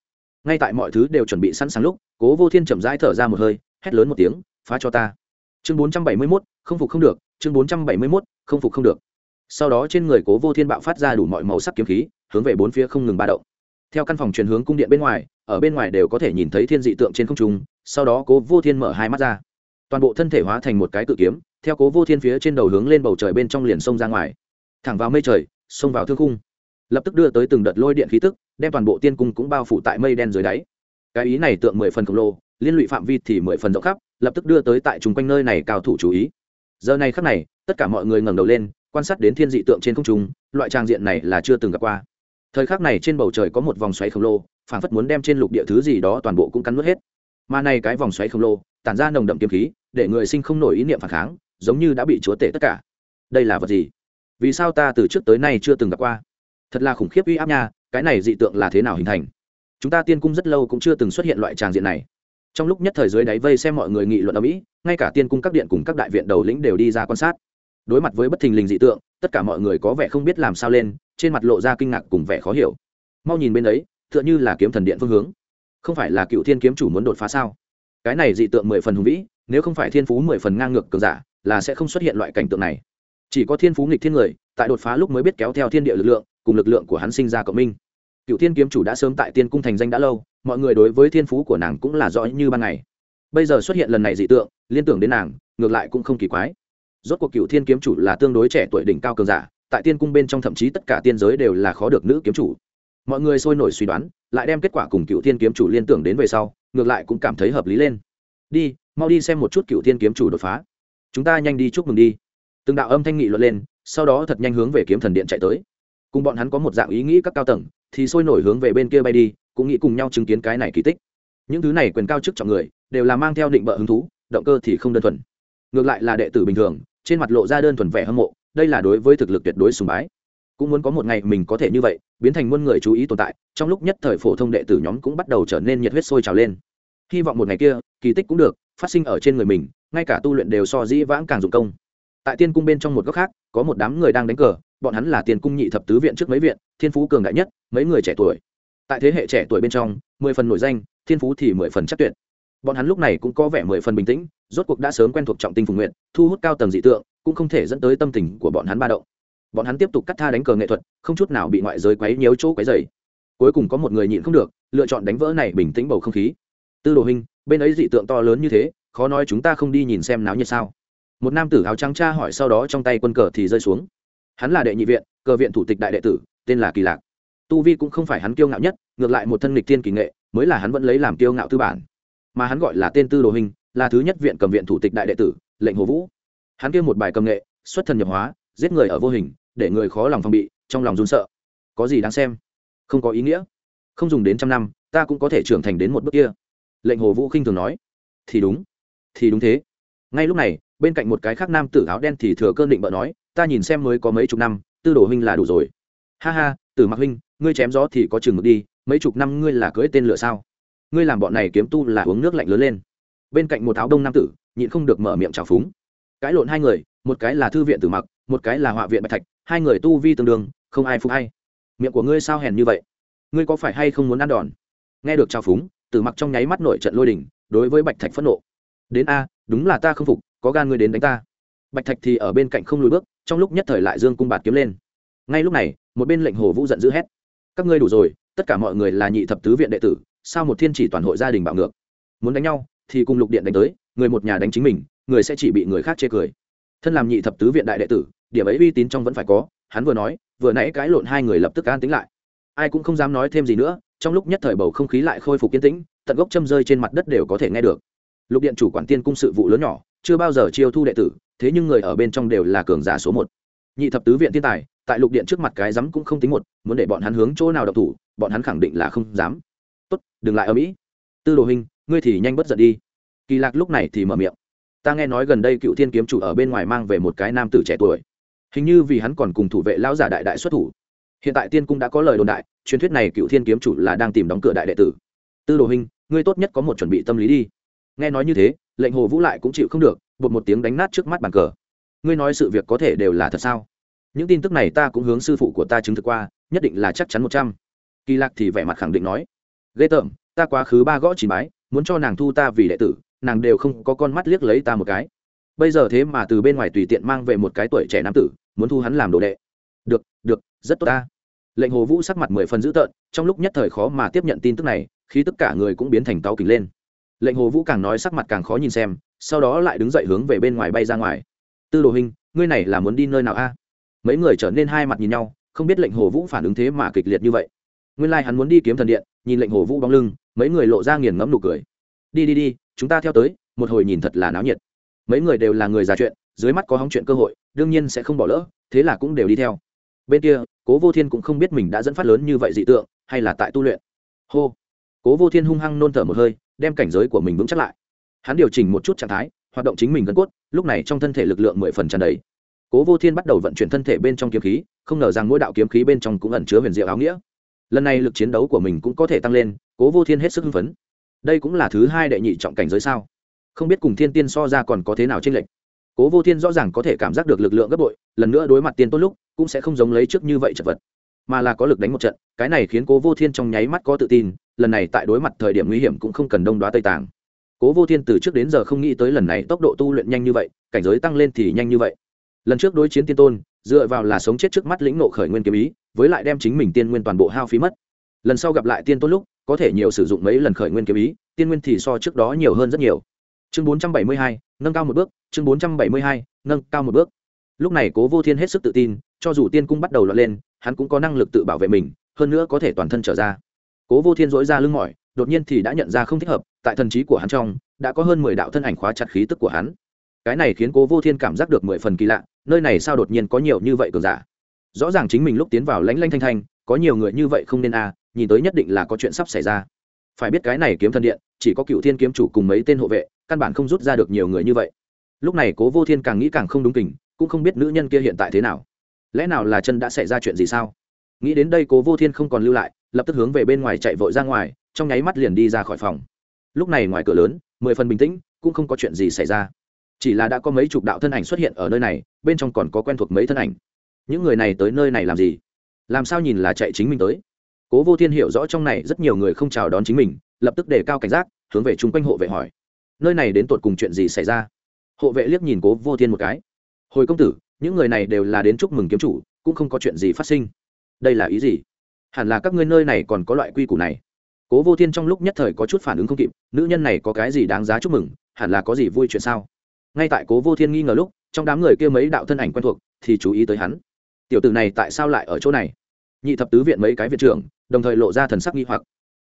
S1: Ngay tại mọi thứ đều chuẩn bị sẵn sàng lúc, cố vô thiên chậm rãi thở ra một hơi, hét lớn một tiếng, phá cho ta! Chương bốn trăm bảy mươi mốt, không phục không được, chương bốn trăm bảy mươi mốt, không phục không được. Sau đó trên người cố vô thiên bạo phát ra đủ mọi màu sắc kiếm khí, hướng về bốn phía không ngừng ba động. Theo căn phòng truyền hướng cung điện bên ngoài, ở bên ngoài đều có thể nhìn thấy thiên dị tượng trên không trung, sau đó cố vô thiên mở hai mắt ra. Toàn bộ thân thể hóa thành một cái cự kiếm, theo cố vô thiên phía trên đầu hướng lên bầu trời bên trong liền sông ra ngoài thẳng vào mây trời, xông vào thương khung. Lập tức đưa tới từng đợt lôi điện khí tức, đem toàn bộ tiên cung cũng bao phủ tại mây đen dưới đáy. Cái ý này tượng mười phần khổng lồ, liên lụy phạm vi thì mười phần rộng khắp, lập tức đưa tới tại chung quanh nơi này cao thủ chú ý. Giờ này khắc này, tất cả mọi người ngẩng đầu lên, quan sát đến thiên dị tượng trên không trung, loại trang diện này là chưa từng gặp qua. Thời khắc này trên bầu trời có một vòng xoáy khổng lồ phản phất muốn đem trên lục địa thứ gì đó toàn bộ cũng cắn nuốt hết. Mà này cái vòng xoáy khổng lồ, tản ra nồng đậm kiếm khí, để người sinh không nổi ý niệm phản kháng, giống như đã bị chúa tể tất cả. Đây là vật gì? Vì sao ta từ trước tới nay chưa từng gặp qua? Thật là khủng khiếp uy áp nha, cái này dị tượng là thế nào hình thành? Chúng ta tiên cung rất lâu cũng chưa từng xuất hiện loại tràng diện này. Trong lúc nhất thời dưới đáy vây xem mọi người nghị luận ở mỹ, ngay cả tiên cung các điện cùng các đại viện đầu lĩnh đều đi ra quan sát. Đối mặt với bất thình lình dị tượng, tất cả mọi người có vẻ không biết làm sao lên, trên mặt lộ ra kinh ngạc cùng vẻ khó hiểu. Mau nhìn bên ấy, tựa như là kiếm thần điện phương hướng. Không phải là cựu thiên kiếm chủ muốn đột phá sao? Cái này dị tượng mười phần hùng vĩ, nếu không phải thiên phú mười phần ngang ngược cường giả, là sẽ không xuất hiện loại cảnh tượng này chỉ có thiên phú nghịch thiên người, tại đột phá lúc mới biết kéo theo thiên địa lực lượng, cùng lực lượng của hắn sinh ra cộng minh. Cựu thiên kiếm chủ đã sớm tại tiên cung thành danh đã lâu, mọi người đối với thiên phú của nàng cũng là rõ như ban ngày. Bây giờ xuất hiện lần này dị tượng, liên tưởng đến nàng, ngược lại cũng không kỳ quái. Rốt cuộc cựu thiên kiếm chủ là tương đối trẻ tuổi đỉnh cao cường giả, tại tiên cung bên trong thậm chí tất cả tiên giới đều là khó được nữ kiếm chủ. Mọi người sôi nổi suy đoán, lại đem kết quả cùng cựu thiên kiếm chủ liên tưởng đến về sau, ngược lại cũng cảm thấy hợp lý lên. Đi, mau đi xem một chút cựu thiên kiếm chủ đột phá. Chúng ta nhanh đi chúc mừng đi từng đạo âm thanh nghị luận lên, sau đó thật nhanh hướng về kiếm thần điện chạy tới. Cùng bọn hắn có một dạng ý nghĩ các cao tầng, thì sôi nổi hướng về bên kia bay đi, cũng nghĩ cùng nhau chứng kiến cái này kỳ tích. Những thứ này quyền cao chức trọng người, đều là mang theo định bợ hứng thú, động cơ thì không đơn thuần. Ngược lại là đệ tử bình thường, trên mặt lộ ra đơn thuần vẻ hâm mộ, đây là đối với thực lực tuyệt đối sùng bái. Cũng muốn có một ngày mình có thể như vậy, biến thành muôn người chú ý tồn tại, trong lúc nhất thời phổ thông đệ tử nhóm cũng bắt đầu trở nên nhiệt huyết sôi trào lên. Hy vọng một ngày kia, kỳ tích cũng được, phát sinh ở trên người mình, ngay cả tu luyện đều so dĩ vãng càng dụng công tại tiên cung bên trong một góc khác, có một đám người đang đánh cờ, bọn hắn là tiên cung nhị thập tứ viện trước mấy viện, thiên phú cường đại nhất, mấy người trẻ tuổi. Tại thế hệ trẻ tuổi bên trong, mười phần nổi danh, thiên phú thì mười phần chắc tuyệt. Bọn hắn lúc này cũng có vẻ mười phần bình tĩnh, rốt cuộc đã sớm quen thuộc trọng tinh phùng nguyện thu hút cao tầng dị tượng, cũng không thể dẫn tới tâm tình của bọn hắn ba động. Bọn hắn tiếp tục cắt tha đánh cờ nghệ thuật, không chút nào bị ngoại giới quấy nhiễu chỗ quấy dày cuối cùng có một người nhịn không được, lựa chọn đánh vỡ này bình tĩnh bầu không khí. Tư đồ hình bên ấy dị tượng to lớn như thế, khó nói chúng ta không đi nhìn xem náo nhiệt sao? Một nam tử áo trắng cha hỏi sau đó trong tay quân cờ thì rơi xuống. Hắn là đệ nhị viện, cờ viện thủ tịch đại đệ tử, tên là kỳ lạc. Tu vi cũng không phải hắn kiêu ngạo nhất, ngược lại một thân lịch thiên kỳ nghệ, mới là hắn vẫn lấy làm kiêu ngạo tư bản. Mà hắn gọi là tên tư đồ hình, là thứ nhất viện cầm viện thủ tịch đại đệ tử, lệnh hồ vũ. Hắn kêu một bài cầm nghệ, xuất thần nhập hóa, giết người ở vô hình, để người khó lòng phòng bị, trong lòng run sợ. Có gì đáng xem? Không có ý nghĩa. Không dùng đến trăm năm, ta cũng có thể trưởng thành đến một bước kia. Lệnh hồ vũ khinh thường nói. Thì đúng. Thì đúng thế ngay lúc này, bên cạnh một cái khác nam tử áo đen thì thừa cơn định bợ nói, ta nhìn xem mới có mấy chục năm, tư đồ huynh là đủ rồi. Ha ha, tử mặc huynh, ngươi chém gió thì có chừng mực đi, mấy chục năm ngươi là cưỡi tên lửa sao? Ngươi làm bọn này kiếm tu là uống nước lạnh lớn lên. Bên cạnh một áo đông nam tử, nhịn không được mở miệng trào phúng. Cãi lộn hai người, một cái là thư viện tử mặc một cái là họa viện bạch thạch, hai người tu vi tương đương, không ai phục hay. Miệng của ngươi sao hèn như vậy? Ngươi có phải hay không muốn ăn đòn? Nghe được trào phúng, tử mặc trong nháy mắt nổi trận lôi đình, đối với bạch thạch phẫn nộ. Đến a đúng là ta không phục, có gan ngươi đến đánh ta. Bạch thạch thì ở bên cạnh không lùi bước, trong lúc nhất thời lại dương cung bạt kiếm lên. Ngay lúc này, một bên lệnh hồ vũ giận dữ hét. Các ngươi đủ rồi, tất cả mọi người là nhị thập tứ viện đệ tử, sao một thiên chỉ toàn hội gia đình bạo ngược? Muốn đánh nhau, thì cùng lục điện đánh tới, người một nhà đánh chính mình, người sẽ chỉ bị người khác chê cười. Thân làm nhị thập tứ viện đại đệ tử, điểm ấy uy tín trong vẫn phải có, hắn vừa nói, vừa nãy cãi lộn hai người lập tức an tính lại. Ai cũng không dám nói thêm gì nữa, trong lúc nhất thời bầu không khí lại khôi phục yên tĩnh, tận gốc châm rơi trên mặt đất đều có thể nghe được lục điện chủ quản tiên cung sự vụ lớn nhỏ, chưa bao giờ chiêu thu đệ tử, thế nhưng người ở bên trong đều là cường giả số một. Nhị thập tứ viện thiên tài, tại lục điện trước mặt cái rắm cũng không tính một, muốn để bọn hắn hướng chỗ nào độc thủ, bọn hắn khẳng định là không dám. Tốt, đừng lại ở mỹ. Tư đồ hình, ngươi thì nhanh bất giận đi. Kỳ lạc lúc này thì mở miệng. Ta nghe nói gần đây cựu thiên kiếm chủ ở bên ngoài mang về một cái nam tử trẻ tuổi. Hình như vì hắn còn cùng thủ vệ lão giả đại đại xuất thủ. Hiện tại tiên cung đã có lời đồn đại, truyền thuyết này cựu thiên kiếm chủ là đang tìm đóng cửa đại đệ tử. Tư đồ hình, ngươi tốt nhất có một chuẩn bị tâm lý đi nghe nói như thế, lệnh hồ vũ lại cũng chịu không được bột một tiếng đánh nát trước mắt bàn cờ. Ngươi nói sự việc có thể đều là thật sao? Những tin tức này ta cũng hướng sư phụ của ta chứng thực qua, nhất định là chắc chắn một trăm. Kỳ lạc thì vẻ mặt khẳng định nói. Ghê tởm, ta quá khứ ba gõ chỉ bái, muốn cho nàng thu ta vì đệ tử, nàng đều không có con mắt liếc lấy ta một cái. Bây giờ thế mà từ bên ngoài tùy tiện mang về một cái tuổi trẻ nam tử, muốn thu hắn làm đồ đệ. Được được, rất tốt ta. Lệnh hồ vũ sắc mặt mười phần dữ tợn, trong lúc nhất thời khó mà tiếp nhận tin tức này khi tất cả người cũng biến thành táo kính lên lệnh hồ vũ càng nói sắc mặt càng khó nhìn xem, sau đó lại đứng dậy hướng về bên ngoài bay ra ngoài. Tư đồ hình ngươi này là muốn đi nơi nào a? Mấy người trở nên hai mặt nhìn nhau, không biết lệnh hồ vũ phản ứng thế mà kịch liệt như vậy. Nguyên lai、like、hắn muốn đi kiếm thần điện, nhìn lệnh hồ vũ bóng lưng, mấy người lộ ra nghiền ngẫm nụ cười. Đi đi đi, chúng ta theo tới, một hồi nhìn thật là náo nhiệt. Mấy người đều là người già chuyện, dưới mắt có hóng chuyện cơ hội, đương nhiên sẽ không bỏ lỡ, thế là cũng đều đi theo. Bên kia, cố vô thiên cũng không biết mình đã dẫn phát lớn như vậy dị tượng, hay là tại tu luyện. Hô. Cố vô thiên hung hăng nôn thở một hơi đem cảnh giới của mình vững chắc lại. Hắn điều chỉnh một chút trạng thái, hoạt động chính mình gân cốt, lúc này trong thân thể lực lượng mười phần tràn đầy. Cố vô thiên bắt đầu vận chuyển thân thể bên trong kiếm khí, không ngờ rằng mỗi đạo kiếm khí bên trong cũng ẩn chứa huyền diệu áo nghĩa. Lần này lực chiến đấu của mình cũng có thể tăng lên, cố vô thiên hết sức hưng phấn. Đây cũng là thứ hai đệ nhị trọng cảnh giới sao? Không biết cùng thiên tiên so ra còn có thế nào tranh lệch. Cố vô thiên rõ ràng có thể cảm giác được lực lượng gấp bội, lần nữa đối mặt tiên tốt lúc, cũng sẽ không giống lấy trước như vậy chật vật. Mà là có lực đánh một trận, cái này khiến cố vô thiên trong nháy mắt có tự tin lần này tại đối mặt thời điểm nguy hiểm cũng không cần đông đoá tây tàng. Cố vô thiên từ trước đến giờ không nghĩ tới lần này tốc độ tu luyện nhanh như vậy, cảnh giới tăng lên thì nhanh như vậy. Lần trước đối chiến tiên tôn, dựa vào là sống chết trước mắt lĩnh nộ khởi nguyên kiếm ý, với lại đem chính mình tiên nguyên toàn bộ hao phí mất. Lần sau gặp lại tiên tôn lúc, có thể nhiều sử dụng mấy lần khởi nguyên kiếm ý, tiên nguyên thì so trước đó nhiều hơn rất nhiều. Chương bốn trăm bảy mươi hai, nâng cao một bước, chương bốn trăm bảy mươi hai, nâng cao một bước. Lúc này cố vô thiên hết sức tự tin, cho dù tiên cung bắt đầu lọt lên, hắn cũng có năng lực tự bảo vệ mình, hơn nữa có thể toàn thân trở ra cố vô thiên dỗi ra lưng mỏi đột nhiên thì đã nhận ra không thích hợp tại thần trí của hắn trong đã có hơn mười đạo thân ảnh khóa chặt khí tức của hắn. Cái này khiến cố vô thiên cảm giác được mười phần kỳ lạ nơi này sao đột nhiên có nhiều như vậy cường giả? Rõ ràng chính mình lúc tiến vào lánh lanh thanh thanh có nhiều người như vậy không nên a à, nhìn tới nhất định là có chuyện sắp xảy ra. Phải biết cái này kiếm thần điện chỉ có cựu thiên kiếm chủ cùng mấy tên hộ vệ căn bản không rút ra được nhiều người như vậy. Lúc này cố vô thiên càng nghĩ càng không đúng tình, cũng không biết nữ nhân kia hiện tại thế nào. Lẽ nào là chân đã xảy ra chuyện gì sao? Nghĩ đến đây cố vô thiên không còn lưu lại lập tức hướng về bên ngoài chạy vội ra ngoài, trong nháy mắt liền đi ra khỏi phòng. Lúc này ngoài cửa lớn, mười phần bình tĩnh, cũng không có chuyện gì xảy ra. Chỉ là đã có mấy chục đạo thân ảnh xuất hiện ở nơi này, bên trong còn có quen thuộc mấy thân ảnh. Những người này tới nơi này làm gì? Làm sao nhìn là chạy chính mình tới? Cố vô thiên hiểu rõ trong này rất nhiều người không chào đón chính mình, lập tức đề cao cảnh giác, hướng về chung quanh hộ vệ hỏi. Nơi này đến tột cùng chuyện gì xảy ra? Hộ vệ liếc nhìn cố vô thiên một cái. Hồi công tử, những người này đều là đến chúc mừng kiếm chủ, cũng không có chuyện gì phát sinh. Đây là ý gì? Hẳn là các ngươi nơi này còn có loại quy củ này. Cố vô thiên trong lúc nhất thời có chút phản ứng không kịp, nữ nhân này có cái gì đáng giá chúc mừng, hẳn là có gì vui chuyện sao? Ngay tại cố vô thiên nghi ngờ lúc, trong đám người kia mấy đạo thân ảnh quen thuộc thì chú ý tới hắn. Tiểu tử này tại sao lại ở chỗ này? Nhị thập tứ viện mấy cái viện trưởng, đồng thời lộ ra thần sắc nghi hoặc.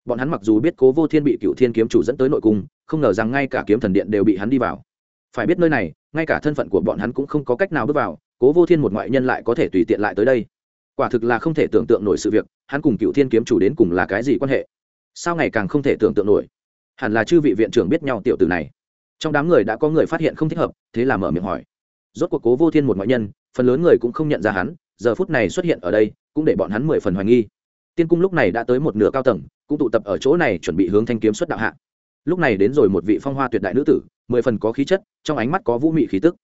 S1: Bọn hắn mặc dù biết cố vô thiên bị cựu thiên kiếm chủ dẫn tới nội cung, không ngờ rằng ngay cả kiếm thần điện đều bị hắn đi vào. Phải biết nơi này, ngay cả thân phận của bọn hắn cũng không có cách nào bước vào, cố vô thiên một ngoại nhân lại có thể tùy tiện lại tới đây quả thực là không thể tưởng tượng nổi sự việc, hắn cùng cựu thiên kiếm chủ đến cùng là cái gì quan hệ? Sao ngày càng không thể tưởng tượng nổi? Hẳn là chư vị viện trưởng biết nhau tiểu tử này. Trong đám người đã có người phát hiện không thích hợp, thế là mở miệng hỏi. Rốt cuộc cố vô thiên một ngoại nhân, phần lớn người cũng không nhận ra hắn, giờ phút này xuất hiện ở đây, cũng để bọn hắn mười phần hoài nghi. Tiên cung lúc này đã tới một nửa cao tầng, cũng tụ tập ở chỗ này chuẩn bị hướng thanh kiếm xuất đạo hạ. Lúc này đến rồi một vị phong hoa tuyệt đại nữ tử, mười phần có khí chất, trong ánh mắt có vũ mị khí tức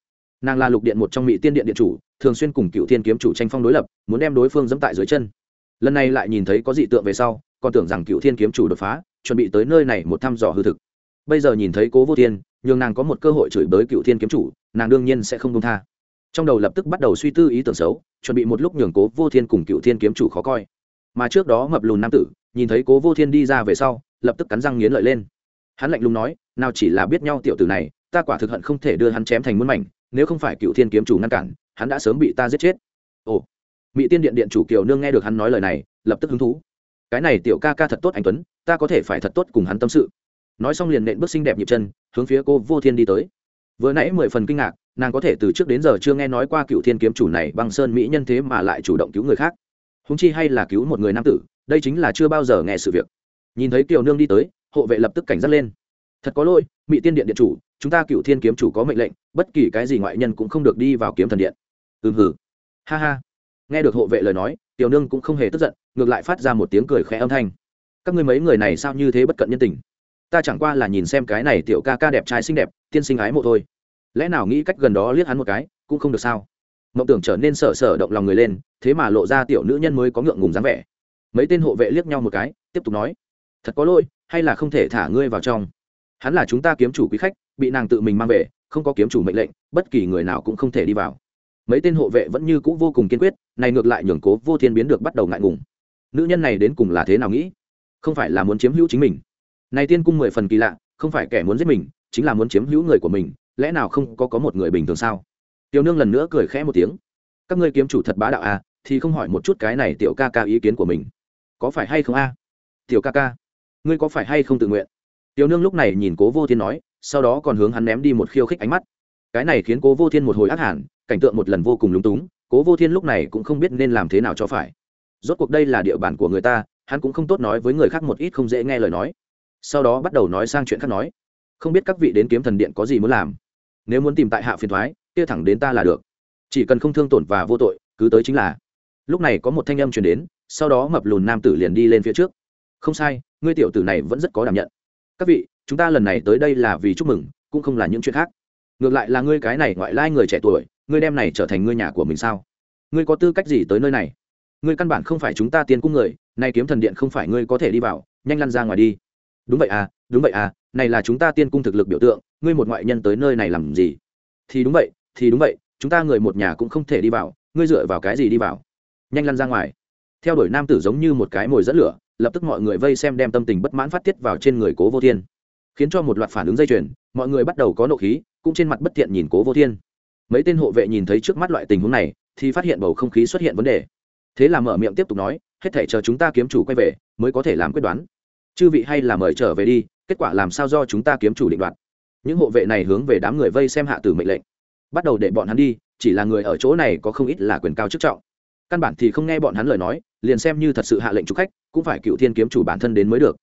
S1: nàng là lục điện một trong mỹ tiên điện điện chủ, thường xuyên cùng cựu thiên kiếm chủ tranh phong đối lập, muốn đem đối phương dẫm tại dưới chân. Lần này lại nhìn thấy có dị tượng về sau, còn tưởng rằng cựu thiên kiếm chủ đột phá, chuẩn bị tới nơi này một thăm dò hư thực. Bây giờ nhìn thấy cố vô thiên, nhường nàng có một cơ hội chửi bới cựu thiên kiếm chủ, nàng đương nhiên sẽ không công tha. Trong đầu lập tức bắt đầu suy tư ý tưởng xấu, chuẩn bị một lúc nhường cố vô thiên cùng cựu thiên kiếm chủ khó coi. Mà trước đó mập lùn nam tử, nhìn thấy cố vô thiên đi ra về sau, lập tức cắn răng nghiến lợi lên. Hắn lạnh lùng nói, nào chỉ là biết nhau tiểu tử này ta quả thực hận không thể đưa hắn chém thành muôn mảnh, nếu không phải cựu thiên kiếm chủ ngăn cản, hắn đã sớm bị ta giết chết. Ồ mỹ tiên điện điện chủ kiều nương nghe được hắn nói lời này, lập tức hứng thú. Cái này tiểu ca ca thật tốt anh tuấn, ta có thể phải thật tốt cùng hắn tâm sự. Nói xong liền nện bước xinh đẹp nhịp chân, hướng phía cô vô thiên đi tới. Vừa nãy mười phần kinh ngạc, nàng có thể từ trước đến giờ chưa nghe nói qua cựu thiên kiếm chủ này băng sơn mỹ nhân thế mà lại chủ động cứu người khác. Húng chi hay là cứu một người nam tử, đây chính là chưa bao giờ nghe sự việc. Nhìn thấy kiều nương đi tới, hộ vệ lập tức cảnh giác lên. Thật có lỗi mỹ tiên điện điện chủ chúng ta cựu thiên kiếm chủ có mệnh lệnh, bất kỳ cái gì ngoại nhân cũng không được đi vào kiếm thần điện. Ừm hử ha ha. Nghe được hộ vệ lời nói, tiểu nương cũng không hề tức giận, ngược lại phát ra một tiếng cười khẽ âm thanh. Các ngươi mấy người này sao như thế bất cận nhân tình? Ta chẳng qua là nhìn xem cái này tiểu ca ca đẹp trai xinh đẹp, tiên sinh ái mộ thôi. Lẽ nào nghĩ cách gần đó liếc hắn một cái, cũng không được sao? Mộng tưởng trở nên sợ sợ động lòng người lên, thế mà lộ ra tiểu nữ nhân mới có ngượng ngùng dáng vẻ. Mấy tên hộ vệ liếc nhau một cái, tiếp tục nói. Thật có lỗi, hay là không thể thả ngươi vào trong? Hắn là chúng ta kiếm chủ quý khách bị nàng tự mình mang về, không có kiếm chủ mệnh lệnh, bất kỳ người nào cũng không thể đi vào. Mấy tên hộ vệ vẫn như c ũ vô cùng kiên quyết, này ngược lại nhường cố vô thiên biến được bắt đầu ngại ngùng. Nữ nhân này đến cùng là thế nào nghĩ? Không phải là muốn chiếm hữu chính mình. Này tiên cung mười phần kỳ lạ, không phải kẻ muốn giết mình, chính là muốn chiếm hữu người của mình, lẽ nào không có có một người bình thường sao? Tiểu nương lần nữa cười khẽ một tiếng. Các ngươi kiếm chủ thật bá đạo à thì không hỏi một chút cái này tiểu ca ca ý kiến của mình. Có phải hay không a? Tiểu ca ca, ngươi có phải hay không tự nguyện? Tiểu nương lúc này nhìn cố vô thiên nói sau đó còn hướng hắn ném đi một khiêu khích ánh mắt. Cái này khiến cố vô thiên một hồi ác hẳn cảnh tượng một lần vô cùng lúng túng, cố vô thiên lúc này cũng không biết nên làm thế nào cho phải. Rốt cuộc đây là địa bàn của người ta, hắn cũng không tốt nói với người khác một ít không dễ nghe lời nói. Sau đó bắt đầu nói sang chuyện khác nói. Không biết các vị đến kiếm thần điện có gì muốn làm. Nếu muốn tìm tại hạ phiền thoái, kia thẳng đến ta là được. Chỉ cần không thương tổn và vô tội, cứ tới chính là. Lúc này có một thanh âm truyền đến, sau đó mập lùn nam tử liền đi lên phía trước. Không sai, ngươi tiểu tử này vẫn rất có đảm nhận. Các vị chúng ta lần này tới đây là vì chúc mừng, cũng không là những chuyện khác. Ngược lại là ngươi cái này ngoại lai người trẻ tuổi, ngươi đem này trở thành ngươi nhà của mình sao? Ngươi có tư cách gì tới nơi này? Ngươi căn bản không phải chúng ta tiên cung người, nay kiếm thần điện không phải ngươi có thể đi vào, nhanh lăn ra ngoài đi. Đúng vậy à đúng vậy à này là chúng ta tiên cung thực lực biểu tượng, ngươi một ngoại nhân tới nơi này làm gì? Thì đúng vậy, thì đúng vậy, chúng ta người một nhà cũng không thể đi vào, ngươi dựa vào cái gì đi vào? Nhanh lăn ra ngoài. Theo đuổi nam tử giống như một cái mồi dẫn lửa, lập tức mọi người vây xem đem tâm tình bất mãn phát tiết vào trên người cố vô thiên khiến cho một loạt phản ứng dây chuyền, mọi người bắt đầu có nộ khí, cũng trên mặt bất thiện nhìn cố vô thiên. Mấy tên hộ vệ nhìn thấy trước mắt loại tình huống này, thì phát hiện bầu không khí xuất hiện vấn đề. Thế là mở miệng tiếp tục nói, hết thể chờ chúng ta kiếm chủ quay về, mới có thể làm quyết đoán. Chư vị hay là mời trở về đi, kết quả làm sao do chúng ta kiếm chủ định đoạt? Những hộ vệ này hướng về đám người vây xem hạ tử mệnh lệnh. Bắt đầu để bọn hắn đi, chỉ là người ở chỗ này có không ít là quyền cao chức trọng. Căn bản thì không nghe bọn hắn lời nói, liền xem như thật sự hạ lệnh chủ khách, cũng phải cựu thiên kiếm chủ bản thân đến mới được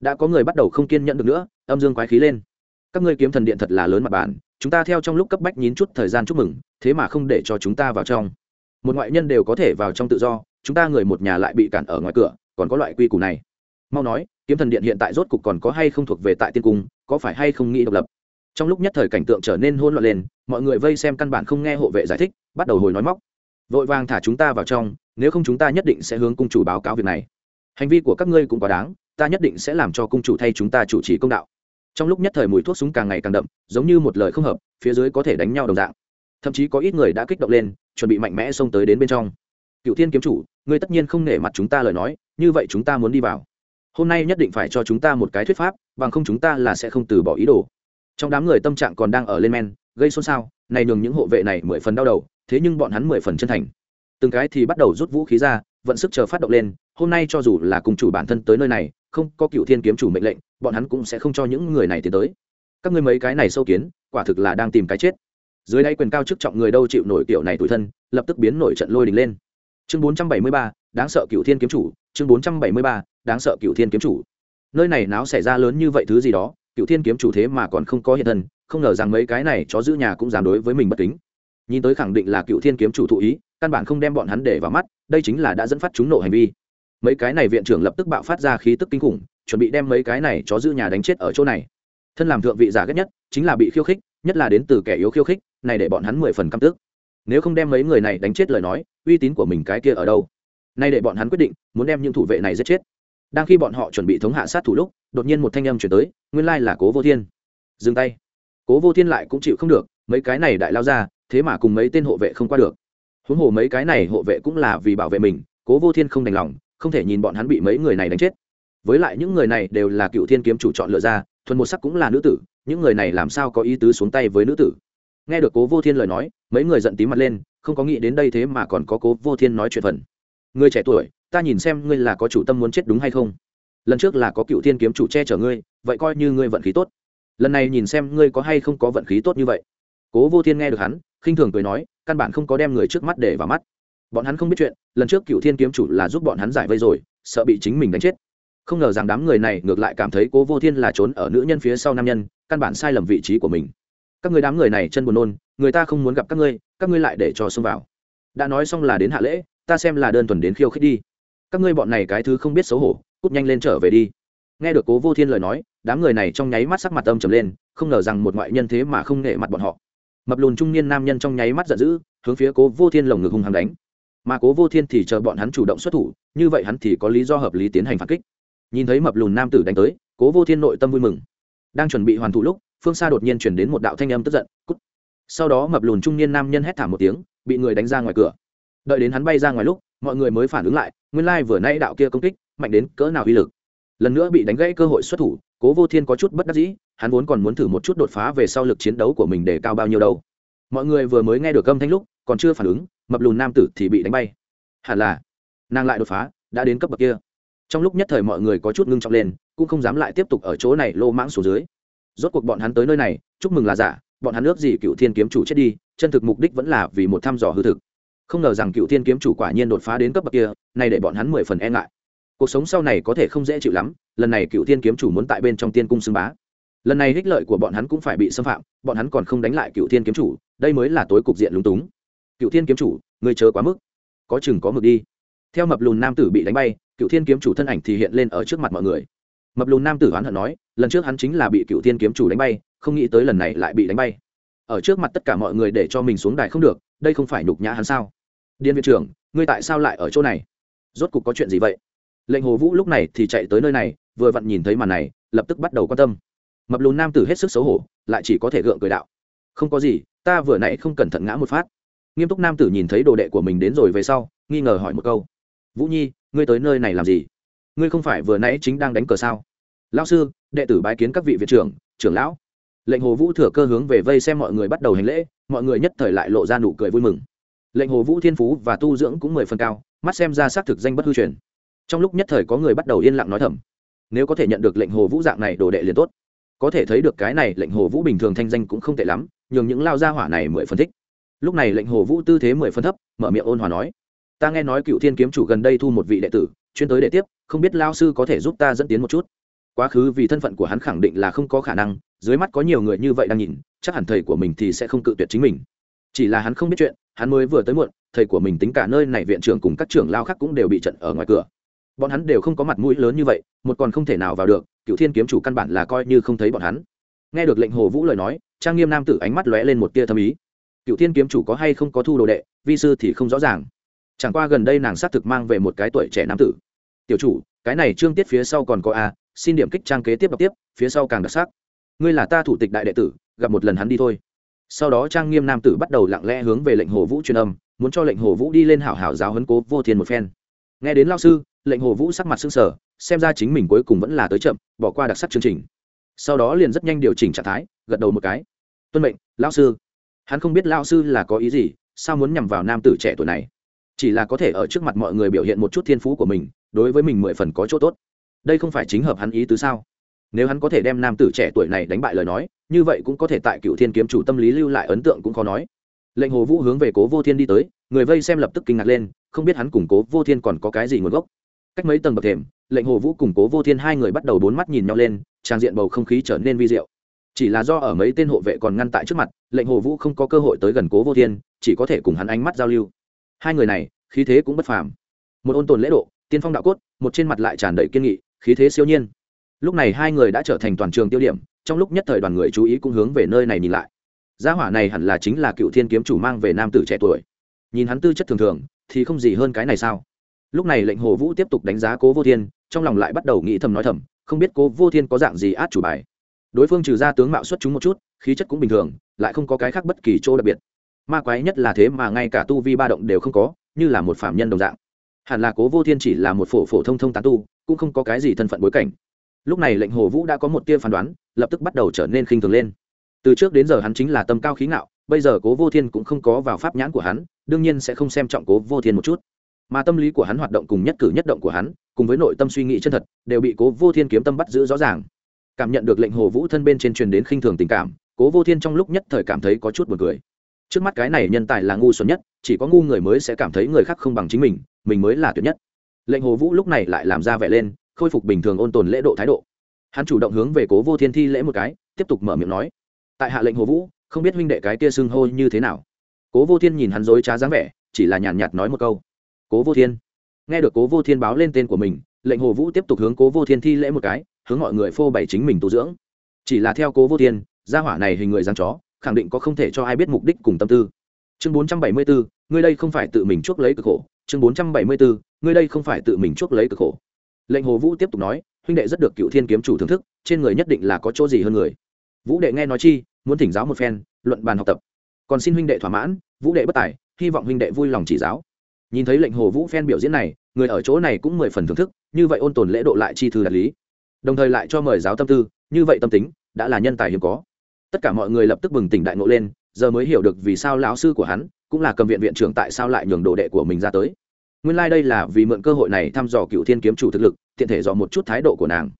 S1: đã có người bắt đầu không kiên nhẫn được nữa, âm dương quái khí lên. Các ngươi kiếm thần điện thật là lớn mặt bản chúng ta theo trong lúc cấp bách nhín chút thời gian chúc mừng, thế mà không để cho chúng ta vào trong. Một ngoại nhân đều có thể vào trong tự do, chúng ta người một nhà lại bị cản ở ngoài cửa, còn có loại quy củ này. Mau nói, kiếm thần điện hiện tại rốt cục còn có hay không thuộc về tại tiên cung, có phải hay không nghĩ độc lập? Trong lúc nhất thời cảnh tượng trở nên hôn loạn lên, mọi người vây xem căn bản không nghe hộ vệ giải thích, bắt đầu hồi nói móc. Vội vàng thả chúng ta vào trong, nếu không chúng ta nhất định sẽ hướng cung chủ báo cáo việc này. Hành vi của các ngươi cũng quá đáng ta nhất định sẽ làm cho cung chủ thay chúng ta chủ trì công đạo. Trong lúc nhất thời mùi thuốc súng càng ngày càng đậm, giống như một lời không hợp, phía dưới có thể đánh nhau đồng dạng. Thậm chí có ít người đã kích động lên, chuẩn bị mạnh mẽ xông tới đến bên trong. Cựu thiên kiếm chủ, ngươi tất nhiên không nể mặt chúng ta lời nói, như vậy chúng ta muốn đi vào. Hôm nay nhất định phải cho chúng ta một cái thuyết pháp, bằng không chúng ta là sẽ không từ bỏ ý đồ. Trong đám người tâm trạng còn đang ở lên men, gây xôn xao, này nhường những hộ vệ này mười phần đau đầu, thế nhưng bọn hắn mười phần chân thành. Từng cái thì bắt đầu rút vũ khí ra vận sức chờ phát động lên hôm nay cho dù là cùng chủ bản thân tới nơi này không có cựu thiên kiếm chủ mệnh lệnh bọn hắn cũng sẽ không cho những người này tiến tới. Các ngươi mấy cái này sâu kiến quả thực là đang tìm cái chết. Dưới đây quyền cao chức trọng người đâu chịu nổi kiểu này tủi thân lập tức biến nổi trận lôi đình lên. Chương 473, đáng sợ cựu thiên kiếm chủ chương 473, đáng sợ cựu thiên kiếm chủ. Nơi này náo xảy ra lớn như vậy thứ gì đó cựu thiên kiếm chủ thế mà còn không có hiện thân không ngờ rằng mấy cái này chó giữ nhà cũng dám đối với mình bất kính nhìn tới khẳng định là cựu thiên kiếm chủ thụ ý, căn bản không đem bọn hắn để vào mắt, đây chính là đã dẫn phát chúng nộ hành vi. Mấy cái này viện trưởng lập tức bạo phát ra khí tức kinh khủng, chuẩn bị đem mấy cái này chó giữ nhà đánh chết ở chỗ này. Thân làm thượng vị giả ghét nhất, chính là bị khiêu khích, nhất là đến từ kẻ yếu khiêu khích, này để bọn hắn mười phần căm tức. Nếu không đem mấy người này đánh chết lời nói, uy tín của mình cái kia ở đâu? Nay để bọn hắn quyết định, muốn đem những thủ vệ này giết chết. Đang khi bọn họ chuẩn bị thống hạ sát thủ lúc, đột nhiên một thanh âm chuyển tới, nguyên lai là cố vô thiên. Dừng tay. Cố vô thiên lại cũng chịu không được, mấy cái này đại lao ra thế mà cùng mấy tên hộ vệ không qua được. Huống hồ mấy cái này hộ vệ cũng là vì bảo vệ mình, cố vô thiên không đành lòng, không thể nhìn bọn hắn bị mấy người này đánh chết. Với lại những người này đều là cựu thiên kiếm chủ chọn lựa ra, thuần một sắc cũng là nữ tử, những người này làm sao có ý tứ xuống tay với nữ tử? Nghe được cố vô thiên lời nói, mấy người giận tí mặt lên, không có nghĩ đến đây thế mà còn có cố vô thiên nói chuyện phần. Người trẻ tuổi, ta nhìn xem ngươi là có chủ tâm muốn chết đúng hay không? Lần trước là có cựu thiên kiếm chủ che chở ngươi, vậy coi như ngươi vận khí tốt. Lần này nhìn xem ngươi có hay không có vận khí tốt như vậy. Cố vô thiên nghe được hắn khinh thường cười nói, căn bản không có đem người trước mắt để vào mắt. Bọn hắn không biết chuyện, lần trước cựu thiên kiếm chủ là giúp bọn hắn giải vây rồi, sợ bị chính mình đánh chết. Không ngờ rằng đám người này ngược lại cảm thấy cố vô thiên là trốn ở nữ nhân phía sau nam nhân, căn bản sai lầm vị trí của mình. Các người đám người này chân buồn nôn, người ta không muốn gặp các ngươi các ngươi lại để cho xông vào. Đã nói xong là đến hạ lễ, ta xem là đơn thuần đến khiêu khích đi. Các ngươi bọn này cái thứ không biết xấu hổ, cút nhanh lên trở về đi. Nghe được cố vô thiên lời nói, đám người này trong nháy mắt sắc mặt âm trầm lên, không ngờ rằng một ngoại nhân thế mà không nể mặt bọn họ mập lùn trung niên nam nhân trong nháy mắt giận dữ, hướng phía cố vô thiên lồng ngực hung hăng đánh. Mà cố vô thiên thì chờ bọn hắn chủ động xuất thủ, như vậy hắn thì có lý do hợp lý tiến hành phản kích. Nhìn thấy mập lùn nam tử đánh tới, cố vô thiên nội tâm vui mừng. Đang chuẩn bị hoàn thủ lúc, phương xa đột nhiên chuyển đến một đạo thanh âm tức giận, cút. Sau đó mập lùn trung niên nam nhân hét thảm một tiếng, bị người đánh ra ngoài cửa. Đợi đến hắn bay ra ngoài lúc, mọi người mới phản ứng lại, nguyên lai vừa nay đạo kia công kích, mạnh đến cỡ nào uy lực lần nữa bị đánh gãy cơ hội xuất thủ, cố vô thiên có chút bất đắc dĩ, hắn vốn còn muốn thử một chút đột phá về sau lực chiến đấu của mình để cao bao nhiêu đâu. Mọi người vừa mới nghe được âm thanh lúc, còn chưa phản ứng, mập lùn nam tử thì bị đánh bay. Hẳn là, nàng lại đột phá, đã đến cấp bậc kia. Trong lúc nhất thời mọi người có chút ngưng trọng lên, cũng không dám lại tiếp tục ở chỗ này lô mãng xuống dưới. Rốt cuộc bọn hắn tới nơi này, chúc mừng là giả, bọn hắn ước gì cựu thiên kiếm chủ chết đi, chân thực mục đích vẫn là vì một thăm dò hư thực. Không ngờ rằng cựu thiên kiếm chủ quả nhiên đột phá đến cấp bậc kia, nay để bọn hắn mười phần e ngại cuộc sống sau này có thể không dễ chịu lắm, lần này cựu thiên kiếm chủ muốn tại bên trong tiên cung xưng bá. Lần này ích lợi của bọn hắn cũng phải bị xâm phạm, bọn hắn còn không đánh lại cựu thiên kiếm chủ, đây mới là tối cục diện lúng túng. Cựu thiên kiếm chủ người chờ quá mức. Có chừng có mực đi. Theo mập lùn nam tử bị đánh bay, cựu thiên kiếm chủ thân ảnh thì hiện lên ở trước mặt mọi người. Mập lùn nam tử oán hận nói, lần trước hắn chính là bị cựu thiên kiếm chủ đánh bay, không nghĩ tới lần này lại bị đánh bay. Ở trước mặt tất cả mọi người để cho mình xuống đài không được, đây không phải nhục nhã hắn sao? Điên viện trưởng, ngươi tại sao lại ở chỗ này? Rốt cục có chuyện gì vậy? Lệnh hồ vũ lúc này thì chạy tới nơi này, vừa vặn nhìn thấy màn này, lập tức bắt đầu quan tâm. Mập lùn nam tử hết sức xấu hổ, lại chỉ có thể gượng cười đạo. Không có gì, ta vừa nãy không cẩn thận ngã một phát. Nghiêm túc nam tử nhìn thấy đồ đệ của mình đến rồi về sau, nghi ngờ hỏi một câu. Vũ nhi, ngươi tới nơi này làm gì? Ngươi không phải vừa nãy chính đang đánh cờ sao? Lão sư, đệ tử bái kiến các vị viện trưởng trưởng lão. Lệnh hồ vũ thừa cơ hướng về vây xem mọi người bắt đầu hành lễ, mọi người nhất thời lại lộ ra nụ cười vui mừng. Lệnh hồ vũ thiên phú và tu dưỡng cũng mười phần cao, mắt xem ra xác thực danh bất hư truyền trong lúc nhất thời có người bắt đầu yên lặng nói thầm, nếu có thể nhận được lệnh hồ vũ dạng này đồ đệ liền tốt. Có thể thấy được cái này lệnh hồ vũ bình thường thanh danh cũng không tệ lắm, nhường những lao gia hỏa này mười phân thích. Lúc này lệnh hồ vũ tư thế mười phân thấp, mở miệng ôn hòa nói, ta nghe nói cựu thiên kiếm chủ gần đây thu một vị đệ tử, chuyên tới đệ tiếp, không biết lao sư có thể giúp ta dẫn tiến một chút? Quá khứ vì thân phận của hắn khẳng định là không có khả năng, dưới mắt có nhiều người như vậy đang nhìn, chắc hẳn thầy của mình thì sẽ không cự tuyệt chính mình. Chỉ là hắn không biết chuyện, hắn mới vừa tới muộn, thầy của mình tính cả nơi này viện trưởng cùng các trưởng lao khác cũng đều bị trận ở ngoài cửa bọn hắn đều không có mặt mũi lớn như vậy, một còn không thể nào vào được cựu thiên kiếm chủ căn bản là coi như không thấy bọn hắn. Nghe được lệnh hồ vũ lời nói, trang nghiêm nam tử ánh mắt lóe lên một tia thâm ý. Cựu thiên kiếm chủ có hay không có thu đồ đệ, vi sư thì không rõ ràng. Chẳng qua gần đây nàng xác thực mang về một cái tuổi trẻ nam tử. Tiểu chủ, cái này trương tiết phía sau còn có a, xin điểm kích trang kế tiếp đọc tiếp, phía sau càng đặc sắc. Ngươi là ta thủ tịch đại đệ tử, gặp một lần hắn đi thôi. Sau đó trang nghiêm nam tử bắt đầu lặng lẽ hướng về lệnh hồ vũ truyền âm, muốn cho lệnh hồ vũ đi lên hảo hảo giáo huấn cố vô thiên một phen. Nghe đến lao sư lệnh hồ vũ sắc mặt sưng sờ, xem ra chính mình cuối cùng vẫn là tới chậm, bỏ qua đặc sắc chương trình. Sau đó liền rất nhanh điều chỉnh trạng thái, gật đầu một cái. Tuân mệnh lao sư. Hắn không biết lao sư là có ý gì, sao muốn nhằm vào nam tử trẻ tuổi này. Chỉ là có thể ở trước mặt mọi người biểu hiện một chút thiên phú của mình, đối với mình mười phần có chỗ tốt. Đây không phải chính hợp hắn ý tứ sao? Nếu hắn có thể đem nam tử trẻ tuổi này đánh bại lời nói, như vậy cũng có thể tại cựu thiên kiếm chủ tâm lý lưu lại ấn tượng cũng khó nói. Lệnh hồ vũ hướng về cố vô thiên đi tới, người vây xem lập tức kinh ngạc lên, không biết hắn củng cố vô thiên còn có cái gì nguồn gốc cách mấy tầng bậc thềm, lệnh hồ vũ cùng cố vô thiên hai người bắt đầu bốn mắt nhìn nhau lên, trang diện bầu không khí trở nên vi diệu. Chỉ là do ở mấy tên hộ vệ còn ngăn tại trước mặt, lệnh hồ vũ không có cơ hội tới gần cố vô thiên, chỉ có thể cùng hắn ánh mắt giao lưu. Hai người này, khí thế cũng bất phàm. Một ôn tồn lễ độ, tiên phong đạo cốt, một trên mặt lại tràn đầy kiên nghị, khí thế siêu nhiên. Lúc này hai người đã trở thành toàn trường tiêu điểm, trong lúc nhất thời đoàn người chú ý cũng hướng về nơi này nhìn lại. Gia hỏa này hẳn là chính là cựu thiên kiếm chủ mang về nam tử trẻ tuổi. Nhìn hắn tư chất thường thường, thì không gì hơn cái này sao? Lúc này lệnh hồ vũ tiếp tục đánh giá cố vô thiên, trong lòng lại bắt đầu nghĩ thầm nói thầm, không biết cố vô thiên có dạng gì át chủ bài. Đối phương trừ ra tướng mạo xuất chúng một chút, khí chất cũng bình thường, lại không có cái khác bất kỳ chỗ đặc biệt. Ma quái nhất là thế mà ngay cả tu vi ba động đều không có, như là một phạm nhân đồng dạng. Hẳn là cố vô thiên chỉ là một phổ phổ thông thông tán tu, cũng không có cái gì thân phận bối cảnh. Lúc này lệnh hồ vũ đã có một tia phán đoán, lập tức bắt đầu trở nên khinh thường lên. Từ trước đến giờ hắn chính là tâm cao khí ngạo, bây giờ cố vô thiên cũng không có vào pháp nhãn của hắn, đương nhiên sẽ không xem trọng cố vô thiên một chút mà tâm lý của hắn hoạt động cùng nhất cử nhất động của hắn, cùng với nội tâm suy nghĩ chân thật, đều bị cố vô thiên kiếm tâm bắt giữ rõ ràng. Cảm nhận được lệnh hồ vũ thân bên trên truyền đến khinh thường tình cảm, cố vô thiên trong lúc nhất thời cảm thấy có chút b u ồ n cười. Trước mắt cái này nhân tài là ngu xuẩn nhất, chỉ có ngu người mới sẽ cảm thấy người khác không bằng chính mình mình mới là tuyệt nhất. Lệnh hồ vũ lúc này lại làm ra vẻ lên, khôi phục bình thường ôn tồn lễ độ thái độ. Hắn chủ động hướng về cố vô thiên thi lễ một cái, tiếp tục mở miệng nói. Tại hạ lệnh hồ vũ, không biết huynh đệ cái kia xưng hô như thế nào. Cố vô thiên nhìn hắn dối trá dáng vẻ, chỉ là nhàn nhạt nói một câu cố vô thiên. Nghe được cố vô thiên báo lên tên của mình, lệnh hồ vũ tiếp tục hướng cố vô thiên thi lễ một cái, hướng mọi người phô bày chính mình tu dưỡng. Chỉ là theo cố vô thiên, gia hỏa này hình người giang chó, khẳng định có không thể cho ai biết mục đích cùng tâm tư. Chương bốn trăm bảy mươi bốn ngươi đây không phải tự mình chuốc lấy cực khổ. Chương bốn trăm bảy mươi bốn ngươi đây không phải tự mình chuốc lấy cực khổ. Lệnh hồ vũ tiếp tục nói, huynh đệ rất được cựu thiên kiếm chủ thưởng thức, trên người nhất định là có chỗ gì hơn người. Vũ đệ nghe nói chi, muốn thỉnh giáo một phen, luận bàn học tập. Còn xin huynh đệ thỏa mãn, vũ đệ bất tài, hy vọng huynh đệ vui lòng chỉ giáo nhìn thấy lệnh hồ vũ phen biểu diễn này, người ở chỗ này cũng mười phần thưởng thức, như vậy ôn tồn lễ độ lại chi thư đạt lý. Đồng thời lại cho mời giáo tâm tư, như vậy tâm tính, đã là nhân tài hiếm có. Tất cả mọi người lập tức bừng tỉnh đại ngộ lên, giờ mới hiểu được vì sao lão sư của hắn, cũng là cầm viện viện trưởng tại sao lại nhường đồ đệ của mình ra tới. Nguyên lai、like、đây là vì mượn cơ hội này thăm dò cựu thiên kiếm chủ thực lực, tiện thể dò một chút thái độ của nàng.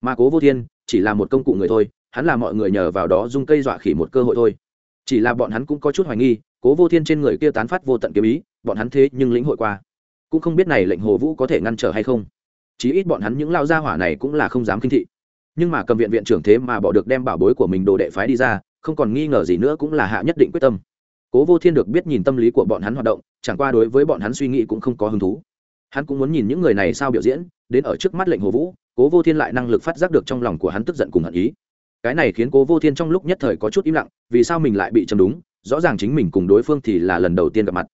S1: Mà cố vô thiên, chỉ là một công cụ người thôi, hắn là mọi người nhờ vào đó dung cây dọa khỉ một cơ hội thôi. Chỉ là bọn hắn cũng có chút hoài nghi, cố vô thiên trên người kia tán phát vô tận kiếm ý bọn hắn thế nhưng lĩnh hội qua. Cũng không biết này lệnh hồ vũ có thể ngăn trở hay không. Chí ít bọn hắn những lao gia hỏa này cũng là không dám kinh thị. Nhưng mà cầm viện viện trưởng thế mà bỏ được đem bảo bối của mình đồ đệ phái đi ra, không còn nghi ngờ gì nữa cũng là hạ nhất định quyết tâm. Cố vô thiên được biết nhìn tâm lý của bọn hắn hoạt động, chẳng qua đối với bọn hắn suy nghĩ cũng không có hứng thú. Hắn cũng muốn nhìn những người này sao biểu diễn, đến ở trước mắt lệnh hồ vũ, cố vô thiên lại năng lực phát giác được trong lòng của hắn tức giận cùng hận ý. Cái này khiến cố vô thiên trong lúc nhất thời có chút im lặng, vì sao mình lại bị châm đúng, rõ ràng chính mình cùng đối phương thì là lần đầu tiên gặp mặt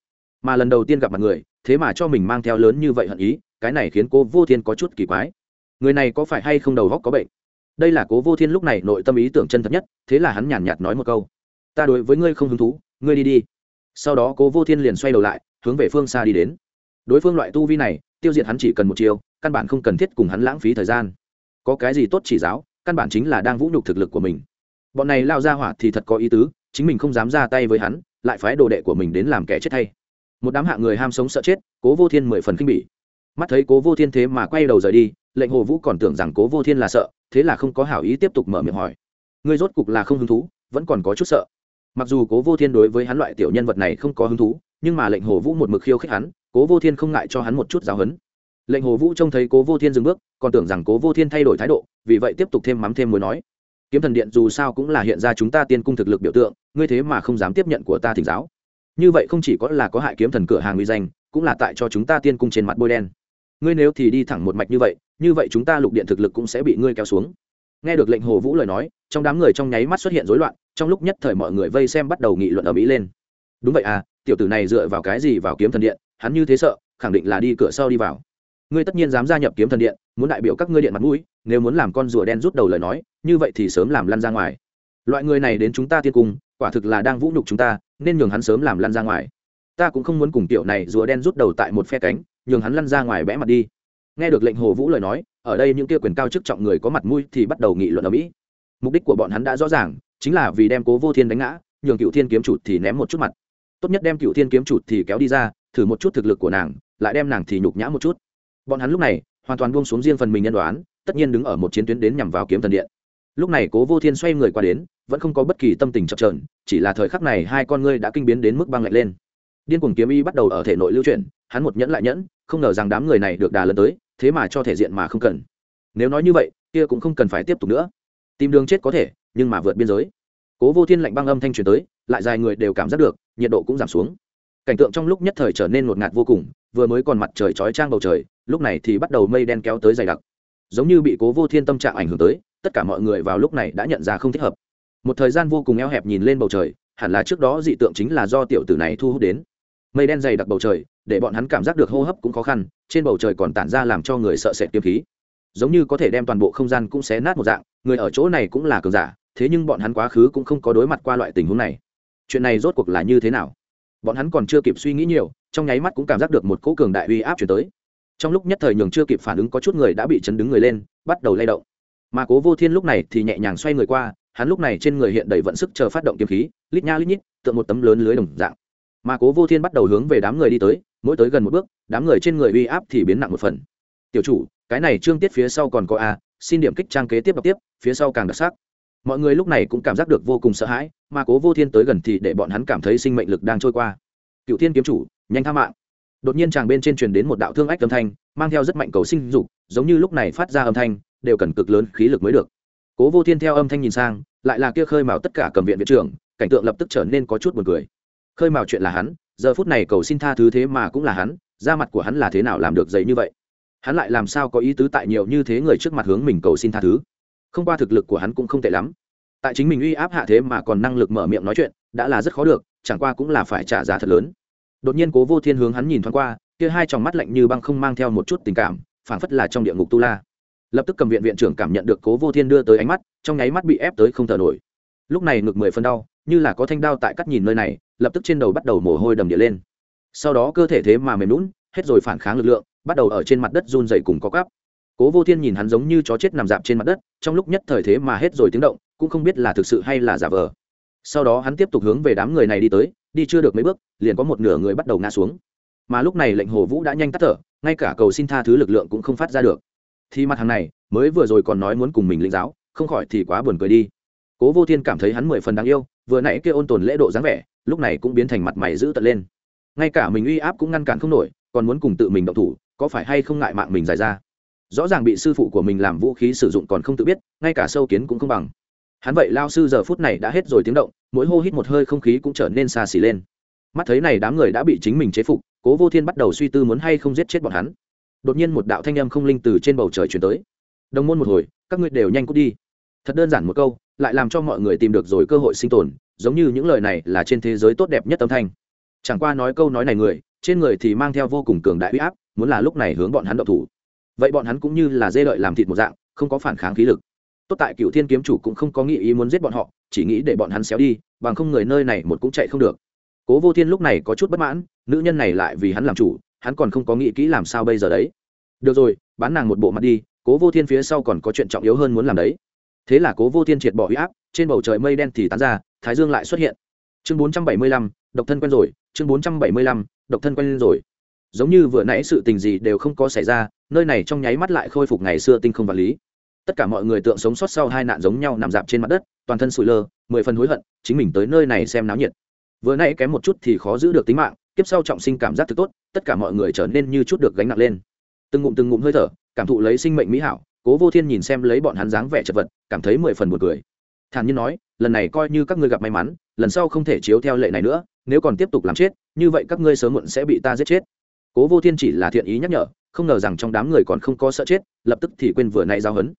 S1: mà lần đầu tiên gặp mặt người, thế mà cho mình mang theo lớn như vậy hận ý, cái này khiến cố vô thiên có chút kỳ quái. Người này có phải hay không đầu góc có bệnh? Đây là cố vô thiên lúc này nội tâm ý tưởng chân thật nhất, thế là hắn nhàn nhạt nói một câu. Ta đối với ngươi không hứng thú, ngươi đi đi. Sau đó cố vô thiên liền xoay đầu lại, hướng về phương xa đi đến. Đối phương loại tu vi này, tiêu diệt hắn chỉ cần một chiều căn bản không cần thiết cùng hắn lãng phí thời gian. Có cái gì tốt chỉ giáo, căn bản chính là đang vũ nhục thực lực của mình. Bọn này lao ra hỏa thì thật có ý tứ, chính mình không dám ra tay với hắn, lại phái đồ đệ của mình đến làm kẻ chết thay một đám hạ người ham sống sợ chết, cố vô thiên mười phần kinh bỉ. Mắt thấy cố vô thiên thế mà quay đầu rời đi, lệnh hồ vũ còn tưởng rằng cố vô thiên là sợ, thế là không có hảo ý tiếp tục mở miệng hỏi. Ngươi rốt cục là không hứng thú, vẫn còn có chút sợ. Mặc dù cố vô thiên đối với hắn loại tiểu nhân vật này không có hứng thú, nhưng mà lệnh hồ vũ một mực khiêu khích hắn, cố vô thiên không ngại cho hắn một chút giáo hấn lệnh hồ vũ trông thấy cố vô thiên dừng bước, còn tưởng rằng cố vô thiên thay đổi thái độ, vì vậy tiếp tục thêm mắm thêm muốn nói. Kiếm thần điện dù sao cũng là hiện ra chúng ta tiên cung thực lực biểu tượng, ngươi thế mà không dám tiếp nhận của ta thỉnh giáo như vậy không chỉ có là có hại kiếm thần cửa hàng uy danh, cũng là tại cho chúng ta tiên cung trên mặt bôi đen. Ngươi nếu thì đi thẳng một mạch như vậy như vậy chúng ta lục điện thực lực cũng sẽ bị ngươi kéo xuống. Nghe được lệnh hồ vũ lời nói, trong đám người trong nháy mắt xuất hiện rối loạn, trong lúc nhất thời mọi người vây xem bắt đầu nghị luận ở mỹ lên. Đúng vậy à tiểu tử này dựa vào cái gì vào kiếm thần điện, hắn như thế sợ, khẳng định là đi cửa sau đi vào. Ngươi tất nhiên dám gia nhập kiếm thần điện, muốn đại biểu các ngươi điện mặt mũi, nếu muốn làm con rùa đen rút đầu lời nói, như vậy thì sớm làm lăn ra ngoài. Loại người này đến chúng ta tiên cung quả thực là đang vũ nhục chúng ta, nên nhường hắn sớm làm lăn ra ngoài. Ta cũng không muốn cùng tiểu này rùa đen rút đầu tại một phe cánh, nhường hắn lăn ra ngoài bẽ mặt đi. Nghe được lệnh hồ vũ lời nói, ở đây những kia quyền cao chức trọng người có mặt mũi thì bắt đầu nghị luận ở mỹ. Mục đích của bọn hắn đã rõ ràng, chính là vì đem cố vô thiên đánh ngã, nhường cựu thiên kiếm chủ thì ném một chút mặt. Tốt nhất đem cựu thiên kiếm chủ thì kéo đi ra, thử một chút thực lực của nàng, lại đem nàng thì nhục nhã một chút. Bọn hắn lúc này, hoàn toàn buông xuống riêng phần mình nhân đoán, tất nhiên đứng ở một chiến tuyến đến nhằm vào kiếm thần điện. Lúc này cố vô thiên xoay người qua đến vẫn không có bất kỳ tâm tình chập trờn chỉ là thời khắc này hai con ngươi đã kinh biến đến mức băng lạnh lên. Điên cuồng kiếm y bắt đầu ở thể nội lưu chuyển, hắn một nhẫn lại nhẫn, không ngờ rằng đám người này được đà lần tới, thế mà cho thể diện mà không cần. Nếu nói như vậy, kia cũng không cần phải tiếp tục nữa. Tìm đường chết có thể, nhưng mà vượt biên giới. Cố vô thiên lạnh băng âm thanh truyền tới, lại dài người đều cảm giác được, nhiệt độ cũng giảm xuống. Cảnh tượng trong lúc nhất thời trở nên ngột ngạt vô cùng, vừa mới còn mặt trời chói trang bầu trời, lúc này thì bắt đầu mây đen kéo tới dày đặc. Giống như bị cố vô thiên tâm trạng ảnh hưởng tới, tất cả mọi người vào lúc này đã nhận ra không thích hợp một thời gian vô cùng eo hẹp nhìn lên bầu trời, hẳn là trước đó dị tượng chính là do tiểu tử này thu hút đến. Mây đen dày đặc bầu trời, để bọn hắn cảm giác được hô hấp cũng khó khăn, trên bầu trời còn tản ra làm cho người sợ sệt kiếm khí. Giống như có thể đem toàn bộ không gian cũng xé nát một dạng, người ở chỗ này cũng là cường giả, thế nhưng bọn hắn quá khứ cũng không có đối mặt qua loại tình huống này. Chuyện này rốt cuộc là như thế nào? Bọn hắn còn chưa kịp suy nghĩ nhiều, trong nháy mắt cũng cảm giác được một cỗ cường đại uy áp chuyển tới. Trong lúc nhất thời nhường chưa kịp phản ứng có chút người đã bị chấn đứng người lên, bắt đầu lay động. Mà cố vô thiên lúc này thì nhẹ nhàng xoay người qua hắn lúc này trên người hiện đầy vận sức chờ phát động kiếm khí, lít nha lít nhít tượng một tấm lớn lưới đồng dạng. Mà cố vô thiên bắt đầu hướng về đám người đi tới, mỗi tới gần một bước, đám người trên người uy áp thì biến nặng một phần. Tiểu chủ, cái này trương tiết phía sau còn có a, xin điểm kích trang kế tiếp đọc tiếp, phía sau càng đặc sắc. Mọi người lúc này cũng cảm giác được vô cùng sợ hãi, mà cố vô thiên tới gần thì để bọn hắn cảm thấy sinh mệnh lực đang trôi qua. Cựu thiên kiếm chủ, nhanh tha mạng. Đột nhiên chàng bên trên truyền đến một đạo thương ách âm thanh, mang theo rất mạnh cầu sinh dục, giống như lúc này phát ra âm thanh, đều cần cực lớn khí lực mới được cố vô thiên theo âm thanh nhìn sang, lại là kia khơi mào tất cả cầm viện viện trưởng, cảnh tượng lập tức trở nên có chút buồn cười. Khơi mào chuyện là hắn, giờ phút này cầu xin tha thứ thế mà cũng là hắn, da mặt của hắn là thế nào làm được dày như vậy? Hắn lại làm sao có ý tứ tại nhiều như thế người trước mặt hướng mình cầu xin tha thứ? Không qua thực lực của hắn cũng không tệ lắm. Tại chính mình uy áp hạ thế mà còn năng lực mở miệng nói chuyện, đã là rất khó được, chẳng qua cũng là phải trả giá thật lớn. Đột nhiên cố vô thiên hướng hắn nhìn thoáng qua, kia hai tròng mắt lạnh như băng không mang theo một chút tình cảm, phảng phất là trong địa ngục tu la lập tức cầm viện viện trưởng cảm nhận được cố vô thiên đưa tới ánh mắt, trong nháy mắt bị ép tới không thở nổi. Lúc này ngực mười phân đau, như là có thanh đao tại cắt nhìn nơi này, lập tức trên đầu bắt đầu mồ hôi đầm địa lên. Sau đó cơ thể thế mà mềm lún hết rồi phản kháng lực lượng, bắt đầu ở trên mặt đất run dày cùng có cắp cố vô thiên nhìn hắn giống như chó chết nằm dạp trên mặt đất, trong lúc nhất thời thế mà hết rồi tiếng động, cũng không biết là thực sự hay là giả vờ. Sau đó hắn tiếp tục hướng về đám người này đi tới, đi chưa được mấy bước, liền có một nửa người bắt đầu ngã xuống. Mà lúc này lệnh hồ vũ đã nhanh tắt thở, ngay cả cầu xin tha thứ lực lượng cũng không phát ra được thì mặt hàng này mới vừa rồi còn nói muốn cùng mình lĩnh giáo, không khỏi thì quá buồn cười đi. Cố vô thiên cảm thấy hắn mười phần đáng yêu, vừa nãy kia ôn tồn lễ độ dáng vẻ, lúc này cũng biến thành mặt mày dữ tợn lên. Ngay cả mình uy áp cũng ngăn cản không nổi, còn muốn cùng tự mình động thủ, có phải hay không ngại mạng mình dài ra? Rõ ràng bị sư phụ của mình làm vũ khí sử dụng còn không tự biết, ngay cả sâu kiến cũng không bằng. Hắn vậy lao sư giờ phút này đã hết rồi tiếng động, mỗi hô hít một hơi không khí cũng trở nên xa xỉ lên. Mắt thấy này đám người đã bị chính mình chế phục, cố vô thiên bắt đầu suy tư muốn hay không giết chết bọn hắn đột nhiên một đạo thanh âm không linh từ trên bầu trời chuyển tới. Đồng môn một hồi, các ngươi đều nhanh cút đi. Thật đơn giản một câu, lại làm cho mọi người tìm được rồi cơ hội sinh tồn, giống như những lời này là trên thế giới tốt đẹp nhất âm thanh. Chẳng qua nói câu nói này người, trên người thì mang theo vô cùng cường đại huy áp, muốn là lúc này hướng bọn hắn đậu thủ. Vậy bọn hắn cũng như là dê lợi làm thịt một dạng, không có phản kháng khí lực. Tốt tại cựu thiên kiếm chủ cũng không có nghĩ ý muốn giết bọn họ, chỉ nghĩ để bọn hắn xéo đi, bằng không người nơi này một cũng chạy không được. Cố vô thiên lúc này có chút bất mãn, nữ nhân này lại vì hắn làm chủ hắn còn không có nghĩ kỹ làm sao bây giờ đấy. Được rồi, bán nàng một bộ mặt đi, cố vô thiên phía sau còn có chuyện trọng yếu hơn muốn làm đấy. Thế là cố vô thiên triệt bỏ huy áp, trên bầu trời mây đen thì tán ra, thái dương lại xuất hiện. Chương bốn trăm bảy mươi lăm, độc thân quen rồi, chương bốn trăm bảy mươi lăm, độc thân quen rồi. Giống như vừa nãy sự tình gì đều không có xảy ra, nơi này trong nháy mắt lại khôi phục ngày xưa tinh không vật lý. Tất cả mọi người tượng sống sót sau hai nạn giống nhau nằm dạp trên mặt đất, toàn thân sụi lơ, mười phần hối hận, chính mình tới nơi này xem náo nhiệt. Vừa nãy kém một chút thì khó giữ được tính mạng Kiếp sau trọng sinh cảm giác thực tốt, tất cả mọi người trở nên như chút được gánh nặng lên. Từng ngụm từng ngụm hơi thở, cảm thụ lấy sinh mệnh mỹ hảo, cố vô thiên nhìn xem lấy bọn hắn dáng vẻ chật vật, cảm thấy mười phần một cười. Thản nhiên nói, lần này coi như các ngươi gặp may mắn, lần sau không thể chiếu theo lệ này nữa, nếu còn tiếp tục làm chết, như vậy các ngươi sớm muộn sẽ bị ta giết chết. Cố vô thiên chỉ là thiện ý nhắc nhở, không ngờ rằng trong đám người còn không có sợ chết, lập tức thì quên vừa nay giao hấn.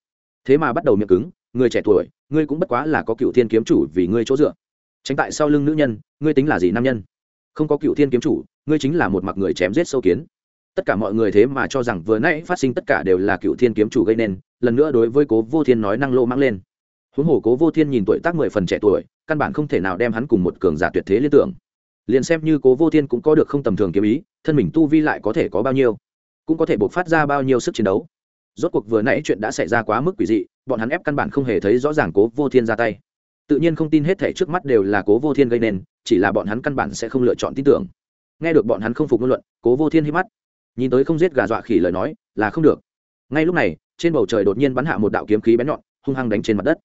S1: Thế mà bắt đầu miệng cứng, người trẻ tuổi, ngươi cũng bất quá là có cựu thiên kiếm chủ vì ngươi chỗ dựa. Tránh tại sau lưng nữ nhân, ngươi tính là gì nam nhân? Không có cựu thiên kiếm chủ, ngươi chính là một mặc người chém giết sâu kiến. Tất cả mọi người thế mà cho rằng vừa nãy phát sinh tất cả đều là cựu thiên kiếm chủ gây nên, lần nữa đối với cố vô thiên nói năng lô mang lên. Huống hồ cố vô thiên nhìn tuổi tác mười phần trẻ tuổi, căn bản không thể nào đem hắn cùng một cường giả tuyệt thế liên tưởng. Liền xem như cố vô thiên cũng có được không tầm thường kiếm ý, thân mình tu vi lại có thể có bao nhiêu, cũng có thể buộc phát ra bao nhiêu sức chiến đấu. Rốt cuộc vừa nãy chuyện đã xảy ra quá mức quỷ dị, bọn hắn ép căn bản không hề thấy rõ ràng cố vô thiên ra tay. Tự nhiên không tin hết thể trước mắt đều là cố vô thiên gây nên chỉ là bọn hắn căn bản sẽ không lựa chọn tin tưởng. Nghe được bọn hắn không phục ngôn luận, cố vô thiên hít mắt. Nhìn tới không giết gà dọa khỉ lời nói, là không được. Ngay lúc này, trên bầu trời đột nhiên bắn hạ một đạo kiếm khí bén nhọn, hung hăng đánh trên mặt đất.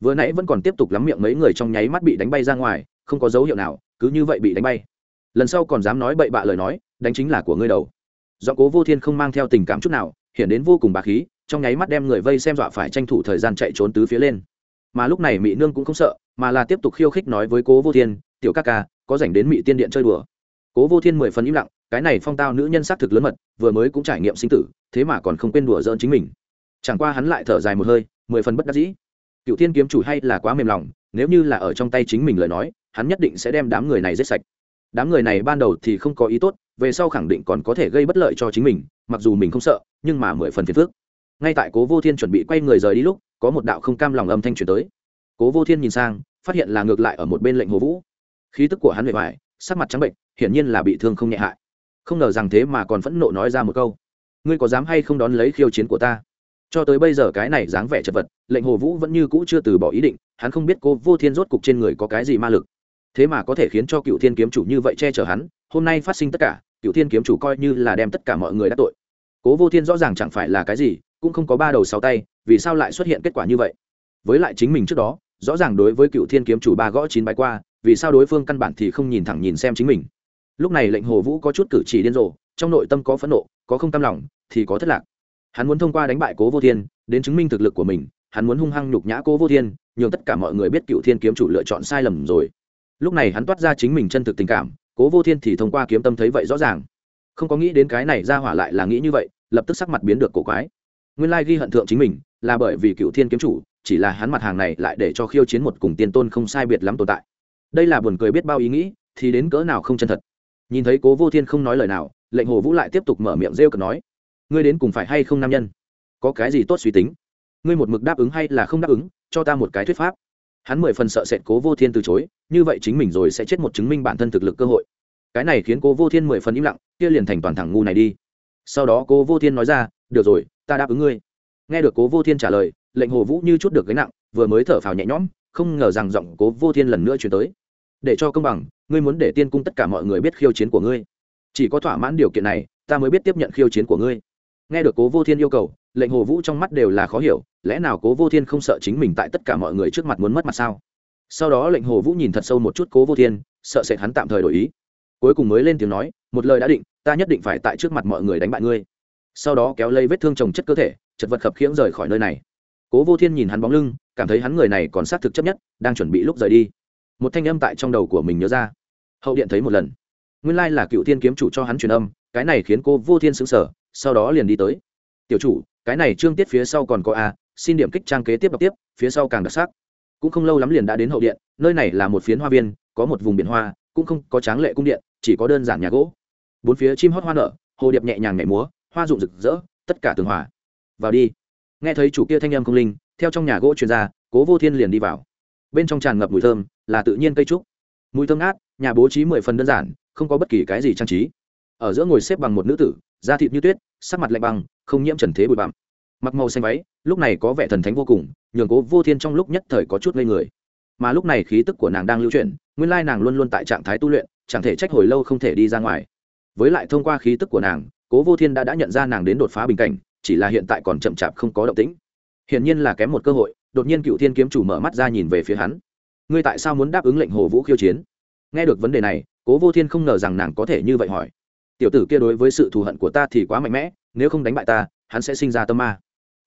S1: Vừa nãy vẫn còn tiếp tục lắm miệng mấy người trong nháy mắt bị đánh bay ra ngoài, không có dấu hiệu nào, cứ như vậy bị đánh bay. Lần sau còn dám nói bậy bạ lời nói, đánh chính là của ngươi đầu. Do cố vô thiên không mang theo tình cảm chút nào, hiện đến vô cùng bà khí, trong nháy mắt đem người vây xem dọa phải tranh thủ thời gian chạy trốn tứ phía lên mà lúc này mỹ nương cũng không sợ, mà là tiếp tục khiêu khích nói với cố vô thiên, tiểu ca ca, có dành đến mỹ tiên điện chơi đùa. Cố vô thiên mười phần im lặng, cái này phong tao nữ nhân xác thực lớn mật, vừa mới cũng trải nghiệm sinh tử, thế mà còn không quên đùa dỡn chính mình. Chẳng qua hắn lại thở dài một hơi, mười phần bất đắc dĩ. Cựu thiên kiếm chủ hay là quá mềm lòng, nếu như là ở trong tay chính mình lời nói, hắn nhất định sẽ đem đám người này giết sạch. Đám người này ban đầu thì không có ý tốt, về sau khẳng định còn có thể gây bất lợi cho chính mình, mặc dù mình không sợ, nhưng mà mười phần phiền phước ngay tại cố vô thiên chuẩn bị quay người rời đi lúc có một đạo không cam lòng âm thanh truyền tới. Cố vô thiên nhìn sang, phát hiện là ngược lại ở một bên lệnh hồ vũ. Khí tức của hắn bề ngoài sắc mặt trắng bệnh, hiển nhiên là bị thương không nhẹ hại. Không ngờ rằng thế mà còn phẫn nộ nói ra một câu. Ngươi có dám hay không đón lấy khiêu chiến của ta? Cho tới bây giờ cái này dáng vẻ chật vật, lệnh hồ vũ vẫn như cũ chưa từ bỏ ý định, hắn không biết cô vô thiên rốt cục trên người có cái gì ma lực. Thế mà có thể khiến cho cựu thiên kiếm chủ như vậy che chở hắn, hôm nay phát sinh tất cả, cựu thiên kiếm chủ coi như là đem tất cả mọi người đã tội. Cố vô thiên rõ ràng chẳng phải là cái gì cũng không có ba đầu sáu tay, vì sao lại xuất hiện kết quả như vậy? Với lại chính mình trước đó, rõ ràng đối với cựu thiên kiếm chủ ba gõ chín bài qua, vì sao đối phương căn bản thì không nhìn thẳng nhìn xem chính mình? Lúc này lệnh hồ vũ có chút cử chỉ điên rồ, trong nội tâm có phẫn nộ, có không tâm lòng, thì có thất lạc. Hắn muốn thông qua đánh bại cố vô thiên, đến chứng minh thực lực của mình, hắn muốn hung hăng nhục nhã cố vô thiên, nhường tất cả mọi người biết cựu thiên kiếm chủ lựa chọn sai lầm rồi. Lúc này hắn toát ra chính mình chân thực tình cảm, cố vô thiên thì thông qua kiếm tâm thấy vậy rõ ràng. Không có nghĩ đến cái này ra hỏa lại là nghĩ như vậy, lập tức sắc mặt biến được cổ quái nguyên lai ghi hận thượng chính mình, là bởi vì cựu thiên kiếm chủ, chỉ là hắn mặt hàng này lại để cho khiêu chiến một cùng tiên tôn không sai biệt lắm tồn tại. Đây là buồn cười biết bao ý nghĩ, thì đến cỡ nào không chân thật. Nhìn thấy cố vô thiên không nói lời nào, lệnh hồ vũ lại tiếp tục mở miệng rêu cực nói, ngươi đến cùng phải hay không nam nhân? Có cái gì tốt suy tính? Ngươi một mực đáp ứng hay là không đáp ứng, cho ta một cái thuyết pháp. Hắn mười phần sợ sệt cố vô thiên từ chối, như vậy chính mình rồi sẽ chết một chứng minh bản thân thực lực cơ hội. Cái này khiến cố vô thiên mười phần im lặng, kia liền thành toàn thẳng ngu này đi. Sau đó cố vô thiên nói ra, được rồi ta đáp ứng ngươi. Nghe được cố vô thiên trả lời, lệnh hồ vũ như chút được gánh nặng, vừa mới thở phào nhẹ nhõm, không ngờ rằng giọng cố vô thiên lần nữa chuyển tới. Để cho công bằng, ngươi muốn để tiên cung tất cả mọi người biết khiêu chiến của ngươi. Chỉ có thỏa mãn điều kiện này, ta mới biết tiếp nhận khiêu chiến của ngươi. Nghe được cố vô thiên yêu cầu, lệnh hồ vũ trong mắt đều là khó hiểu, lẽ nào cố vô thiên không sợ chính mình tại tất cả mọi người trước mặt muốn mất mặt sao? Sau đó lệnh hồ vũ nhìn thật sâu một chút cố vô thiên, sợ sệt hắn tạm thời đổi ý. Cuối cùng mới lên tiếng nói, một lời đã định, ta nhất định phải tại trước mặt mọi người đánh bại ngươi sau đó kéo lấy vết thương trồng chất cơ thể, chật vật khập khiễng rời khỏi nơi này. Cố vô thiên nhìn hắn bóng lưng, cảm thấy hắn người này còn xác thực chấp nhất, đang chuẩn bị lúc rời đi. Một thanh âm tại trong đầu của mình nhớ ra. Hậu điện thấy một lần. Nguyên lai là cựu thiên kiếm chủ cho hắn truyền âm, cái này khiến cô vô thiên xứng sở sau đó liền đi tới. Tiểu chủ, cái này trương tiết phía sau còn có a, xin điểm kích trang kế tiếp đọc tiếp, phía sau càng đặc sắc. Cũng không lâu lắm liền đã đến hậu điện, nơi này là một phiến hoa viên, có một vùng biển hoa, cũng không có tráng lệ cung điện, chỉ có đơn giản nhà gỗ. Bốn phía chim hót hoa nở, hồ điệp nhẹ nhàng nhảy múa hoa rụng rực rỡ, tất cả tường hòa. Vào đi. Nghe thấy chủ kia thanh âm không linh, theo trong nhà gỗ truyền ra, cố vô thiên liền đi vào. Bên trong tràn ngập mùi thơm, là tự nhiên cây trúc. Mùi thơm ngát, nhà bố trí mười phần đơn giản, không có bất kỳ cái gì trang trí. Ở giữa ngồi xếp bằng một nữ tử, da thịt như tuyết, sắc mặt lạnh băng, không nhiễm trần thế bụi bặm. Mặc màu xanh váy, lúc này có vẻ thần thánh vô cùng, nhường cố vô thiên trong lúc nhất thời có chút ngây người. Mà lúc này khí tức của nàng đang lưu chuyển, nguyên lai nàng luôn luôn tại trạng thái tu luyện, chẳng thể trách hồi lâu không thể đi ra ngoài. Với lại thông qua khí tức của nàng cố vô thiên đã đã nhận ra nàng đến đột phá bình cảnh, chỉ là hiện tại còn chậm chạp không có động tĩnh. Hiển nhiên là kém một cơ hội, đột nhiên cựu thiên kiếm chủ mở mắt ra nhìn về phía hắn. Ngươi tại sao muốn đáp ứng lệnh hồ vũ khiêu chiến? Nghe được vấn đề này, cố vô thiên không ngờ rằng nàng có thể như vậy hỏi. Tiểu tử kia đối với sự thù hận của ta thì quá mạnh mẽ, nếu không đánh bại ta, hắn sẽ sinh ra tâm ma.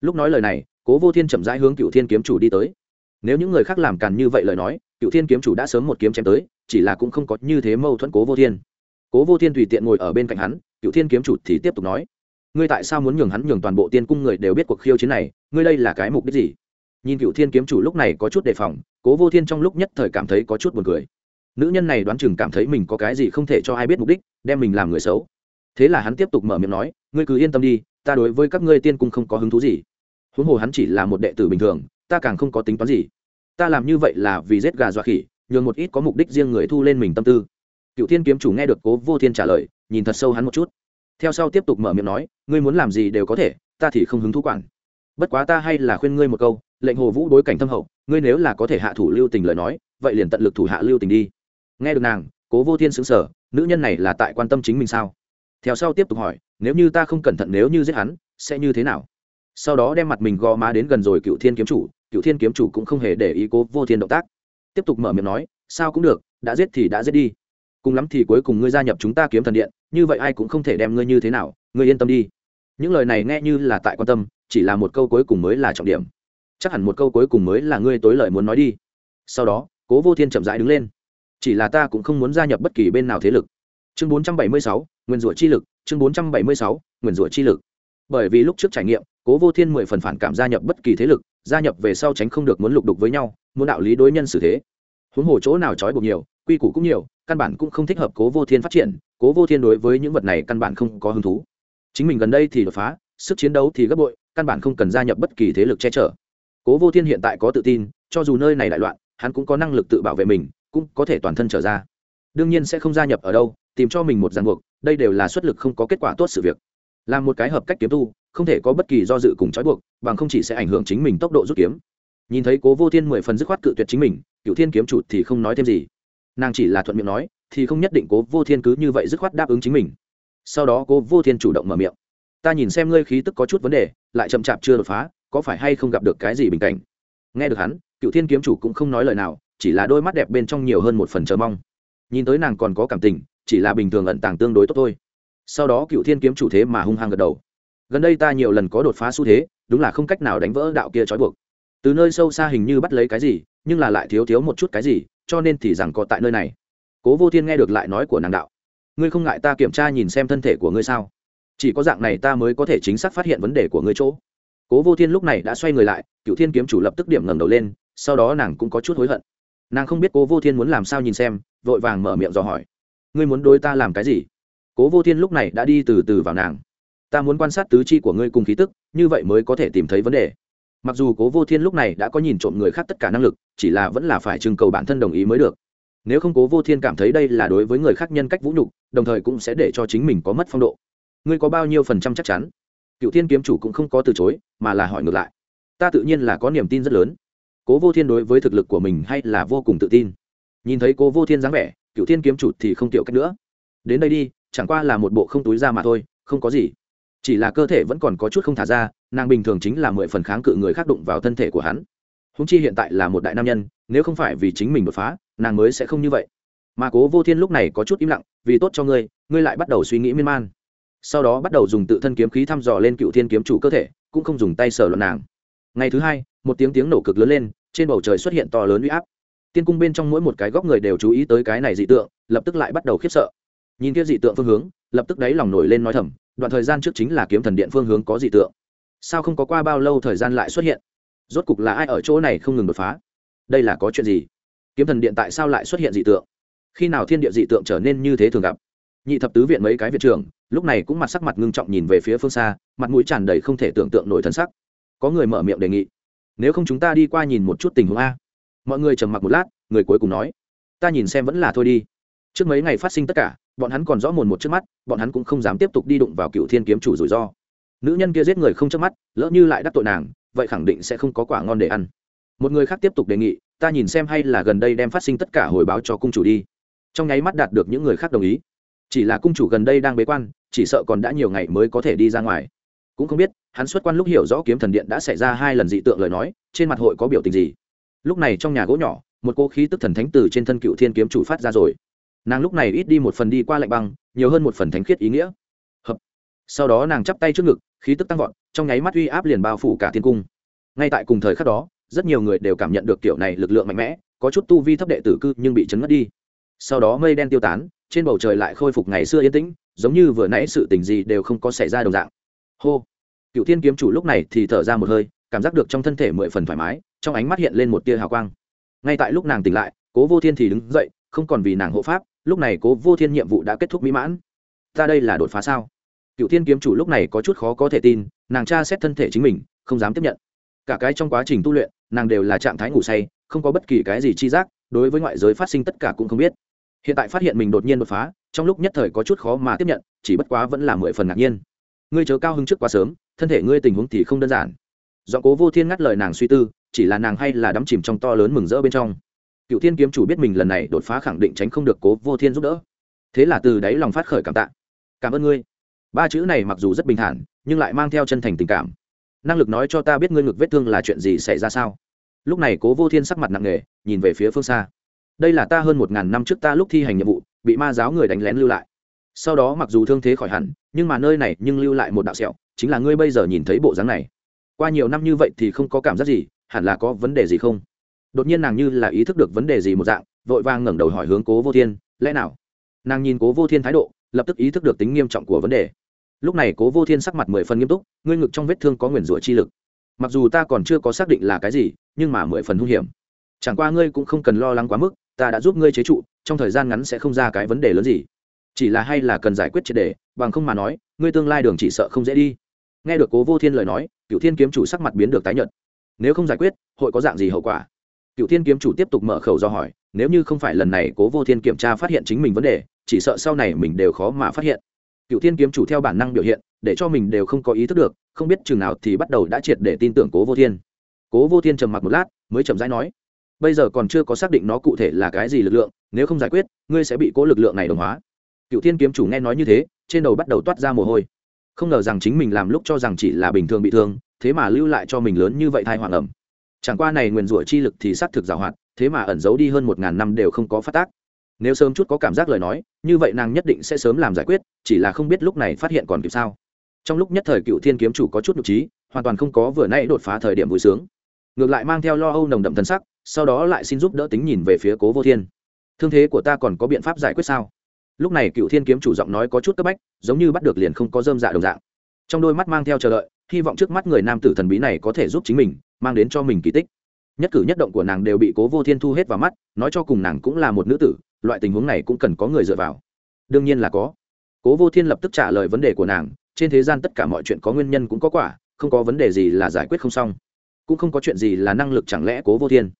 S1: Lúc nói lời này, cố vô thiên chậm rãi hướng cựu thiên kiếm chủ đi tới. Nếu những người khác làm càn như vậy lời nói, cựu thiên kiếm chủ đã sớm một kiếm chém tới, chỉ là cũng không có như thế mâu thuẫn cố vô thiên. Cố vô thiên tùy tiện ngồi ở bên cạnh hắn cựu thiên kiếm chủ thì tiếp tục nói, ngươi tại sao muốn nhường hắn nhường toàn bộ tiên cung người đều biết cuộc khiêu chiến này? Ngươi đây là cái mục đích gì? Nhìn cựu thiên kiếm chủ lúc này có chút đề phòng, cố vô thiên trong lúc nhất thời cảm thấy có chút buồn cười. Nữ nhân này đoán chừng cảm thấy mình có cái gì không thể cho ai biết mục đích, đem mình làm người xấu. Thế là hắn tiếp tục mở miệng nói, ngươi cứ yên tâm đi, ta đối với các ngươi tiên cung không có hứng thú gì. Huống hồ hắn chỉ là một đệ tử bình thường, ta càng không có tính toán gì. Ta làm như vậy là vì giết gà dọa khỉ, nhường một ít có mục đích riêng người thu lên mình tâm tư cựu thiên kiếm chủ nghe được cố vô thiên trả lời, nhìn thật sâu hắn một chút. Theo sau tiếp tục mở miệng nói, ngươi muốn làm gì đều có thể, ta thì không hứng thú quản. Bất quá ta hay là khuyên ngươi một câu, lệnh hồ vũ đối cảnh thâm hậu, ngươi nếu là có thể hạ thủ lưu tình lời nói, vậy liền tận lực thủ hạ lưu tình đi. Nghe được nàng, cố vô thiên xứng sở nữ nhân này là tại quan tâm chính mình sao? Theo sau tiếp tục hỏi, nếu như ta không cẩn thận nếu như giết hắn, sẽ như thế nào? Sau đó đem mặt mình gò má đến gần rồi cựu thiên kiếm chủ cựu thiên kiếm chủ cũng không hề để ý cố vô thiên động tác. Tiếp tục mở miệng nói, sao cũng được, đã giết thì đã giết đi cùng lắm thì cuối cùng ngươi gia nhập chúng ta kiếm thần điện như vậy ai cũng không thể đem ngươi như thế nào ngươi yên tâm đi. Những lời này nghe như là tại quan tâm chỉ là một câu cuối cùng mới là trọng điểm. Chắc hẳn một câu cuối cùng mới là ngươi tối lời muốn nói đi. Sau đó cố vô thiên chậm rãi đứng lên. Chỉ là ta cũng không muốn gia nhập bất kỳ bên nào thế lực. Chương 476, nguyên rủa chi lực chương 476, nguyên rủa chi lực. Bởi vì lúc trước trải nghiệm cố vô thiên mười phần phản cảm gia nhập bất kỳ thế lực gia nhập về sau tránh không được muốn lục đục với nhau muốn đạo lý đối nhân xử thế. Huống hồ chỗ nào trói buộc nhiều quy củ cũng nhiều, căn bản cũng không thích hợp cố vô thiên phát triển, cố vô thiên đối với những vật này căn bản không có hứng thú. Chính mình gần đây thì đột phá, sức chiến đấu thì gấp bội, căn bản không cần gia nhập bất kỳ thế lực che chở. Cố vô thiên hiện tại có tự tin, cho dù nơi này đại loạn, hắn cũng có năng lực tự bảo vệ mình, cũng có thể toàn thân trở ra. Đương nhiên sẽ không gia nhập ở đâu, tìm cho mình một ràng buộc, đây đều là xuất lực không có kết quả tốt sự việc. Làm một cái hợp cách kiếm tu, không thể có bất kỳ do dự cùng trói buộc, bằng không chỉ sẽ ảnh hưởng chính mình tốc độ rút kiếm. Nhìn thấy cố vô thiên mười phần dứt khoát cự tuyệt chính mình cựu thiên kiếm chủ thì không nói thêm gì nàng chỉ là thuận miệng nói, thì không nhất định cố vô thiên cứ như vậy dứt khoát đáp ứng chính mình. Sau đó cố vô thiên chủ động mở miệng. Ta nhìn xem ngươi khí tức có chút vấn đề, lại chậm chạp chưa đột phá, có phải hay không gặp được cái gì bình cảnh? Nghe được hắn, cựu thiên kiếm chủ cũng không nói lời nào, chỉ là đôi mắt đẹp bên trong nhiều hơn một phần chờ mong. Nhìn tới nàng còn có cảm tình, chỉ là bình thường ẩn tàng tương đối tốt thôi. Sau đó cựu thiên kiếm chủ thế mà hung hăng gật đầu. Gần đây ta nhiều lần có đột phá xu thế, đúng là không cách nào đánh vỡ đạo kia trói buộc. Từ nơi sâu xa hình như bắt lấy cái gì, nhưng là lại thiếu thiếu một chút cái gì cho nên thì rằng có tại nơi này. Cố vô thiên nghe được lại nói của nàng đạo. Ngươi không ngại ta kiểm tra nhìn xem thân thể của ngươi sao? Chỉ có dạng này ta mới có thể chính xác phát hiện vấn đề của ngươi chỗ. Cố vô thiên lúc này đã xoay người lại cựu thiên kiếm chủ lập tức điểm ngẩng đầu lên, sau đó nàng cũng có chút hối hận. Nàng không biết cố vô thiên muốn làm sao nhìn xem, vội vàng mở miệng dò hỏi. Ngươi muốn đối ta làm cái gì? Cố vô thiên lúc này đã đi từ từ vào nàng. Ta muốn quan sát tứ chi của ngươi cùng khí tức, như vậy mới có thể tìm thấy vấn đề mặc dù cố vô thiên lúc này đã có nhìn trộm người khác tất cả năng lực, chỉ là vẫn là phải trưng cầu bản thân đồng ý mới được. Nếu không cố vô thiên cảm thấy đây là đối với người khác nhân cách vũ nhục, đồng thời cũng sẽ để cho chính mình có mất phong độ. Ngươi có bao nhiêu phần trăm chắc chắn? Cựu thiên kiếm chủ cũng không có từ chối, mà là hỏi ngược lại. Ta tự nhiên là có niềm tin rất lớn. Cố vô thiên đối với thực lực của mình hay là vô cùng tự tin? Nhìn thấy cố vô thiên dáng vẻ, cựu thiên kiếm chủ thì không tiểu cách nữa. Đến đây đi, chẳng qua là một bộ không túi ra mà thôi, không có gì chỉ là cơ thể vẫn còn có chút không thả ra, nàng bình thường chính là mười phần kháng cự người khác đụng vào thân thể của hắn. Húng chi hiện tại là một đại nam nhân, nếu không phải vì chính mình đột phá, nàng mới sẽ không như vậy. Mà cố vô thiên lúc này có chút im lặng, vì tốt cho ngươi ngươi lại bắt đầu suy nghĩ miên man. Sau đó bắt đầu dùng tự thân kiếm khí thăm dò lên cựu thiên kiếm chủ cơ thể, cũng không dùng tay sờ luận nàng. Ngày thứ hai, một tiếng tiếng nổ cực lớn lên, trên bầu trời xuất hiện to lớn uy áp. Tiên cung bên trong mỗi một cái góc người đều chú ý tới cái này dị tượng, lập tức lại bắt đầu khiếp sợ. Nhìn kia dị tượng phương hướng, lập tức đáy lòng nổi lên nói thầm đoạn thời gian trước chính là kiếm thần điện phương hướng có dị tượng. Sao không có qua bao lâu thời gian lại xuất hiện? Rốt cục là ai ở chỗ này không ngừng đột phá? Đây là có chuyện gì? Kiếm thần điện tại sao lại xuất hiện dị tượng? Khi nào thiên địa dị tượng trở nên như thế thường gặp? Nhị thập tứ viện mấy cái viện trưởng, lúc này cũng mặt sắc mặt ngưng trọng nhìn về phía phương xa, mặt mũi tràn đầy không thể tưởng tượng nổi thân sắc. Có người mở miệng đề nghị, nếu không chúng ta đi qua nhìn một chút tình huống a. Mọi người trầm mặc một lát, người cuối cùng nói, ta nhìn xem vẫn là thôi đi. Trước mấy ngày phát sinh tất cả bọn hắn còn rõ mồn một trước mắt, bọn hắn cũng không dám tiếp tục đi đụng vào cựu thiên kiếm chủ rủi ro. Nữ nhân kia giết người không trước mắt, lỡ như lại đắc tội nàng, vậy khẳng định sẽ không có quả ngon để ăn. Một người khác tiếp tục đề nghị, ta nhìn xem hay là gần đây đem phát sinh tất cả hồi báo cho cung chủ đi. Trong nháy mắt đạt được những người khác đồng ý. Chỉ là cung chủ gần đây đang bế quan, chỉ sợ còn đã nhiều ngày mới có thể đi ra ngoài. Cũng không biết, hắn xuất quan lúc hiểu rõ kiếm thần điện đã xảy ra hai lần dị tượng lời nói, trên mặt hội có biểu tình gì. Lúc này trong nhà gỗ nhỏ, một cô khí tức thần thánh từ trên thân cựu thiên kiếm chủ phát ra rồi nàng lúc này ít đi một phần đi qua lạnh băng, nhiều hơn một phần thánh khiết ý nghĩa. Hợp. Sau đó nàng chắp tay trước ngực, khí tức tăng vọt, trong nháy mắt uy áp liền bao phủ cả thiên cung. Ngay tại cùng thời khắc đó, rất nhiều người đều cảm nhận được kiểu này lực lượng mạnh mẽ, có chút tu vi thấp đệ tử cư nhưng bị chấn ngất đi. Sau đó mây đen tiêu tán, trên bầu trời lại khôi phục ngày xưa yên tĩnh, giống như vừa nãy sự tình gì đều không có xảy ra đồng dạng. Hô. Cựu thiên kiếm chủ lúc này thì thở ra một hơi, cảm giác được trong thân thể mười phần thoải mái, trong ánh mắt hiện lên một tia hào quang. Ngay tại lúc nàng tỉnh lại, cố vô thiên thì đứng dậy, không còn vì nàng hộ pháp lúc này cố vô thiên nhiệm vụ đã kết thúc mỹ mãn. Ta đây là đột phá sao? Cựu thiên kiếm chủ lúc này có chút khó có thể tin, nàng tra xét thân thể chính mình, không dám tiếp nhận. Cả cái trong quá trình tu luyện, nàng đều là trạng thái ngủ say, không có bất kỳ cái gì chi giác, đối với ngoại giới phát sinh tất cả cũng không biết. Hiện tại phát hiện mình đột nhiên đột phá, trong lúc nhất thời có chút khó mà tiếp nhận, chỉ bất quá vẫn là mười phần ngạc nhiên. Ngươi chớ cao hứng trước quá sớm, thân thể ngươi tình huống thì không đơn giản. Do cố vô thiên ngắt lời nàng suy tư, chỉ là nàng hay là đắm chìm trong to lớn mừng rỡ bên trong cựu thiên kiếm chủ biết mình lần này đột phá khẳng định tránh không được cố vô thiên giúp đỡ. Thế là từ đáy lòng phát khởi cảm tạ. Cảm ơn ngươi. Ba chữ này mặc dù rất bình thản, nhưng lại mang theo chân thành tình cảm. Năng lực nói cho ta biết ngươi ngực vết thương là chuyện gì xảy ra sao? Lúc này cố vô thiên sắc mặt nặng nề, nhìn về phía phương xa. Đây là ta hơn một ngàn năm trước ta lúc thi hành nhiệm vụ, bị ma giáo người đánh lén lưu lại. Sau đó mặc dù thương thế khỏi hẳn, nhưng mà nơi này nhưng lưu lại một đạo sẹo, chính là ngươi bây giờ nhìn thấy bộ dáng này. Qua nhiều năm như vậy thì không có cảm giác gì, hẳn là có vấn đề gì không? Đột nhiên nàng như là ý thức được vấn đề gì một dạng, vội vàng ngẩng đầu hỏi hướng cố vô thiên, lẽ nào? Nàng nhìn cố vô thiên thái độ, lập tức ý thức được tính nghiêm trọng của vấn đề. Lúc này cố vô thiên sắc mặt mười phần nghiêm túc, ngươi ngực trong vết thương có nguyền rủa chi lực. Mặc dù ta còn chưa có xác định là cái gì, nhưng mà mười phần hung hiểm. Chẳng qua ngươi cũng không cần lo lắng quá mức, ta đã giúp ngươi chế trụ, trong thời gian ngắn sẽ không ra cái vấn đề lớn gì. Chỉ là hay là cần giải quyết triệt đề, bằng không mà nói, ngươi tương lai đường chỉ sợ không dễ đi. Nghe được cố vô thiên lời nói cựu thiên kiếm chủ sắc mặt biến được tái nhợt. Nếu không giải quyết, hội có dạng gì hậu quả? Cựu thiên kiếm chủ tiếp tục mở khẩu do hỏi, nếu như không phải lần này cố vô thiên kiểm tra phát hiện chính mình vấn đề, chỉ sợ sau này mình đều khó mà phát hiện. Cựu thiên kiếm chủ theo bản năng biểu hiện, để cho mình đều không có ý thức được, không biết chừng nào thì bắt đầu đã triệt để tin tưởng cố vô thiên. Cố vô thiên trầm mặc một lát, mới chậm rãi nói, bây giờ còn chưa có xác định nó cụ thể là cái gì lực lượng, nếu không giải quyết, ngươi sẽ bị cố lực lượng này đồng hóa. Cựu thiên kiếm chủ nghe nói như thế, trên đầu bắt đầu toát ra mồ hôi. Không ngờ rằng chính mình làm lúc cho rằng chỉ là bình thường bị thương, thế mà lưu lại cho mình lớn như vậy thai hoàng ẩm chẳng qua này nguyền rủa chi lực thì xác thực giàu hoạt thế mà ẩn giấu đi hơn một ngàn năm đều không có phát tác. Nếu sớm chút có cảm giác lời nói, như vậy nàng nhất định sẽ sớm làm giải quyết, chỉ là không biết lúc này phát hiện còn kịp sao. Trong lúc nhất thời cựu thiên kiếm chủ có chút nhục trí, hoàn toàn không có vừa nay đột phá thời điểm vui sướng. Ngược lại mang theo lo âu nồng đậm thân sắc, sau đó lại xin giúp đỡ tính nhìn về phía cố vô thiên. Thương thế của ta còn có biện pháp giải quyết sao? Lúc này cựu thiên kiếm chủ giọng nói có chút cấp bách, giống như bắt được liền không có dơm dạ đồng dạng. Trong đôi mắt mang theo chờ đợi, hy vọng trước mắt người nam tử thần bí này có thể giúp chính mình mang đến cho mình kỳ tích. Nhất cử nhất động của nàng đều bị cố vô thiên thu hết vào mắt, nói cho cùng nàng cũng là một nữ tử, loại tình huống này cũng cần có người dựa vào. Đương nhiên là có. Cố vô thiên lập tức trả lời vấn đề của nàng, trên thế gian tất cả mọi chuyện có nguyên nhân cũng có quả, không có vấn đề gì là giải quyết không xong. Cũng không có chuyện gì là năng lực chẳng lẽ cố vô thiên.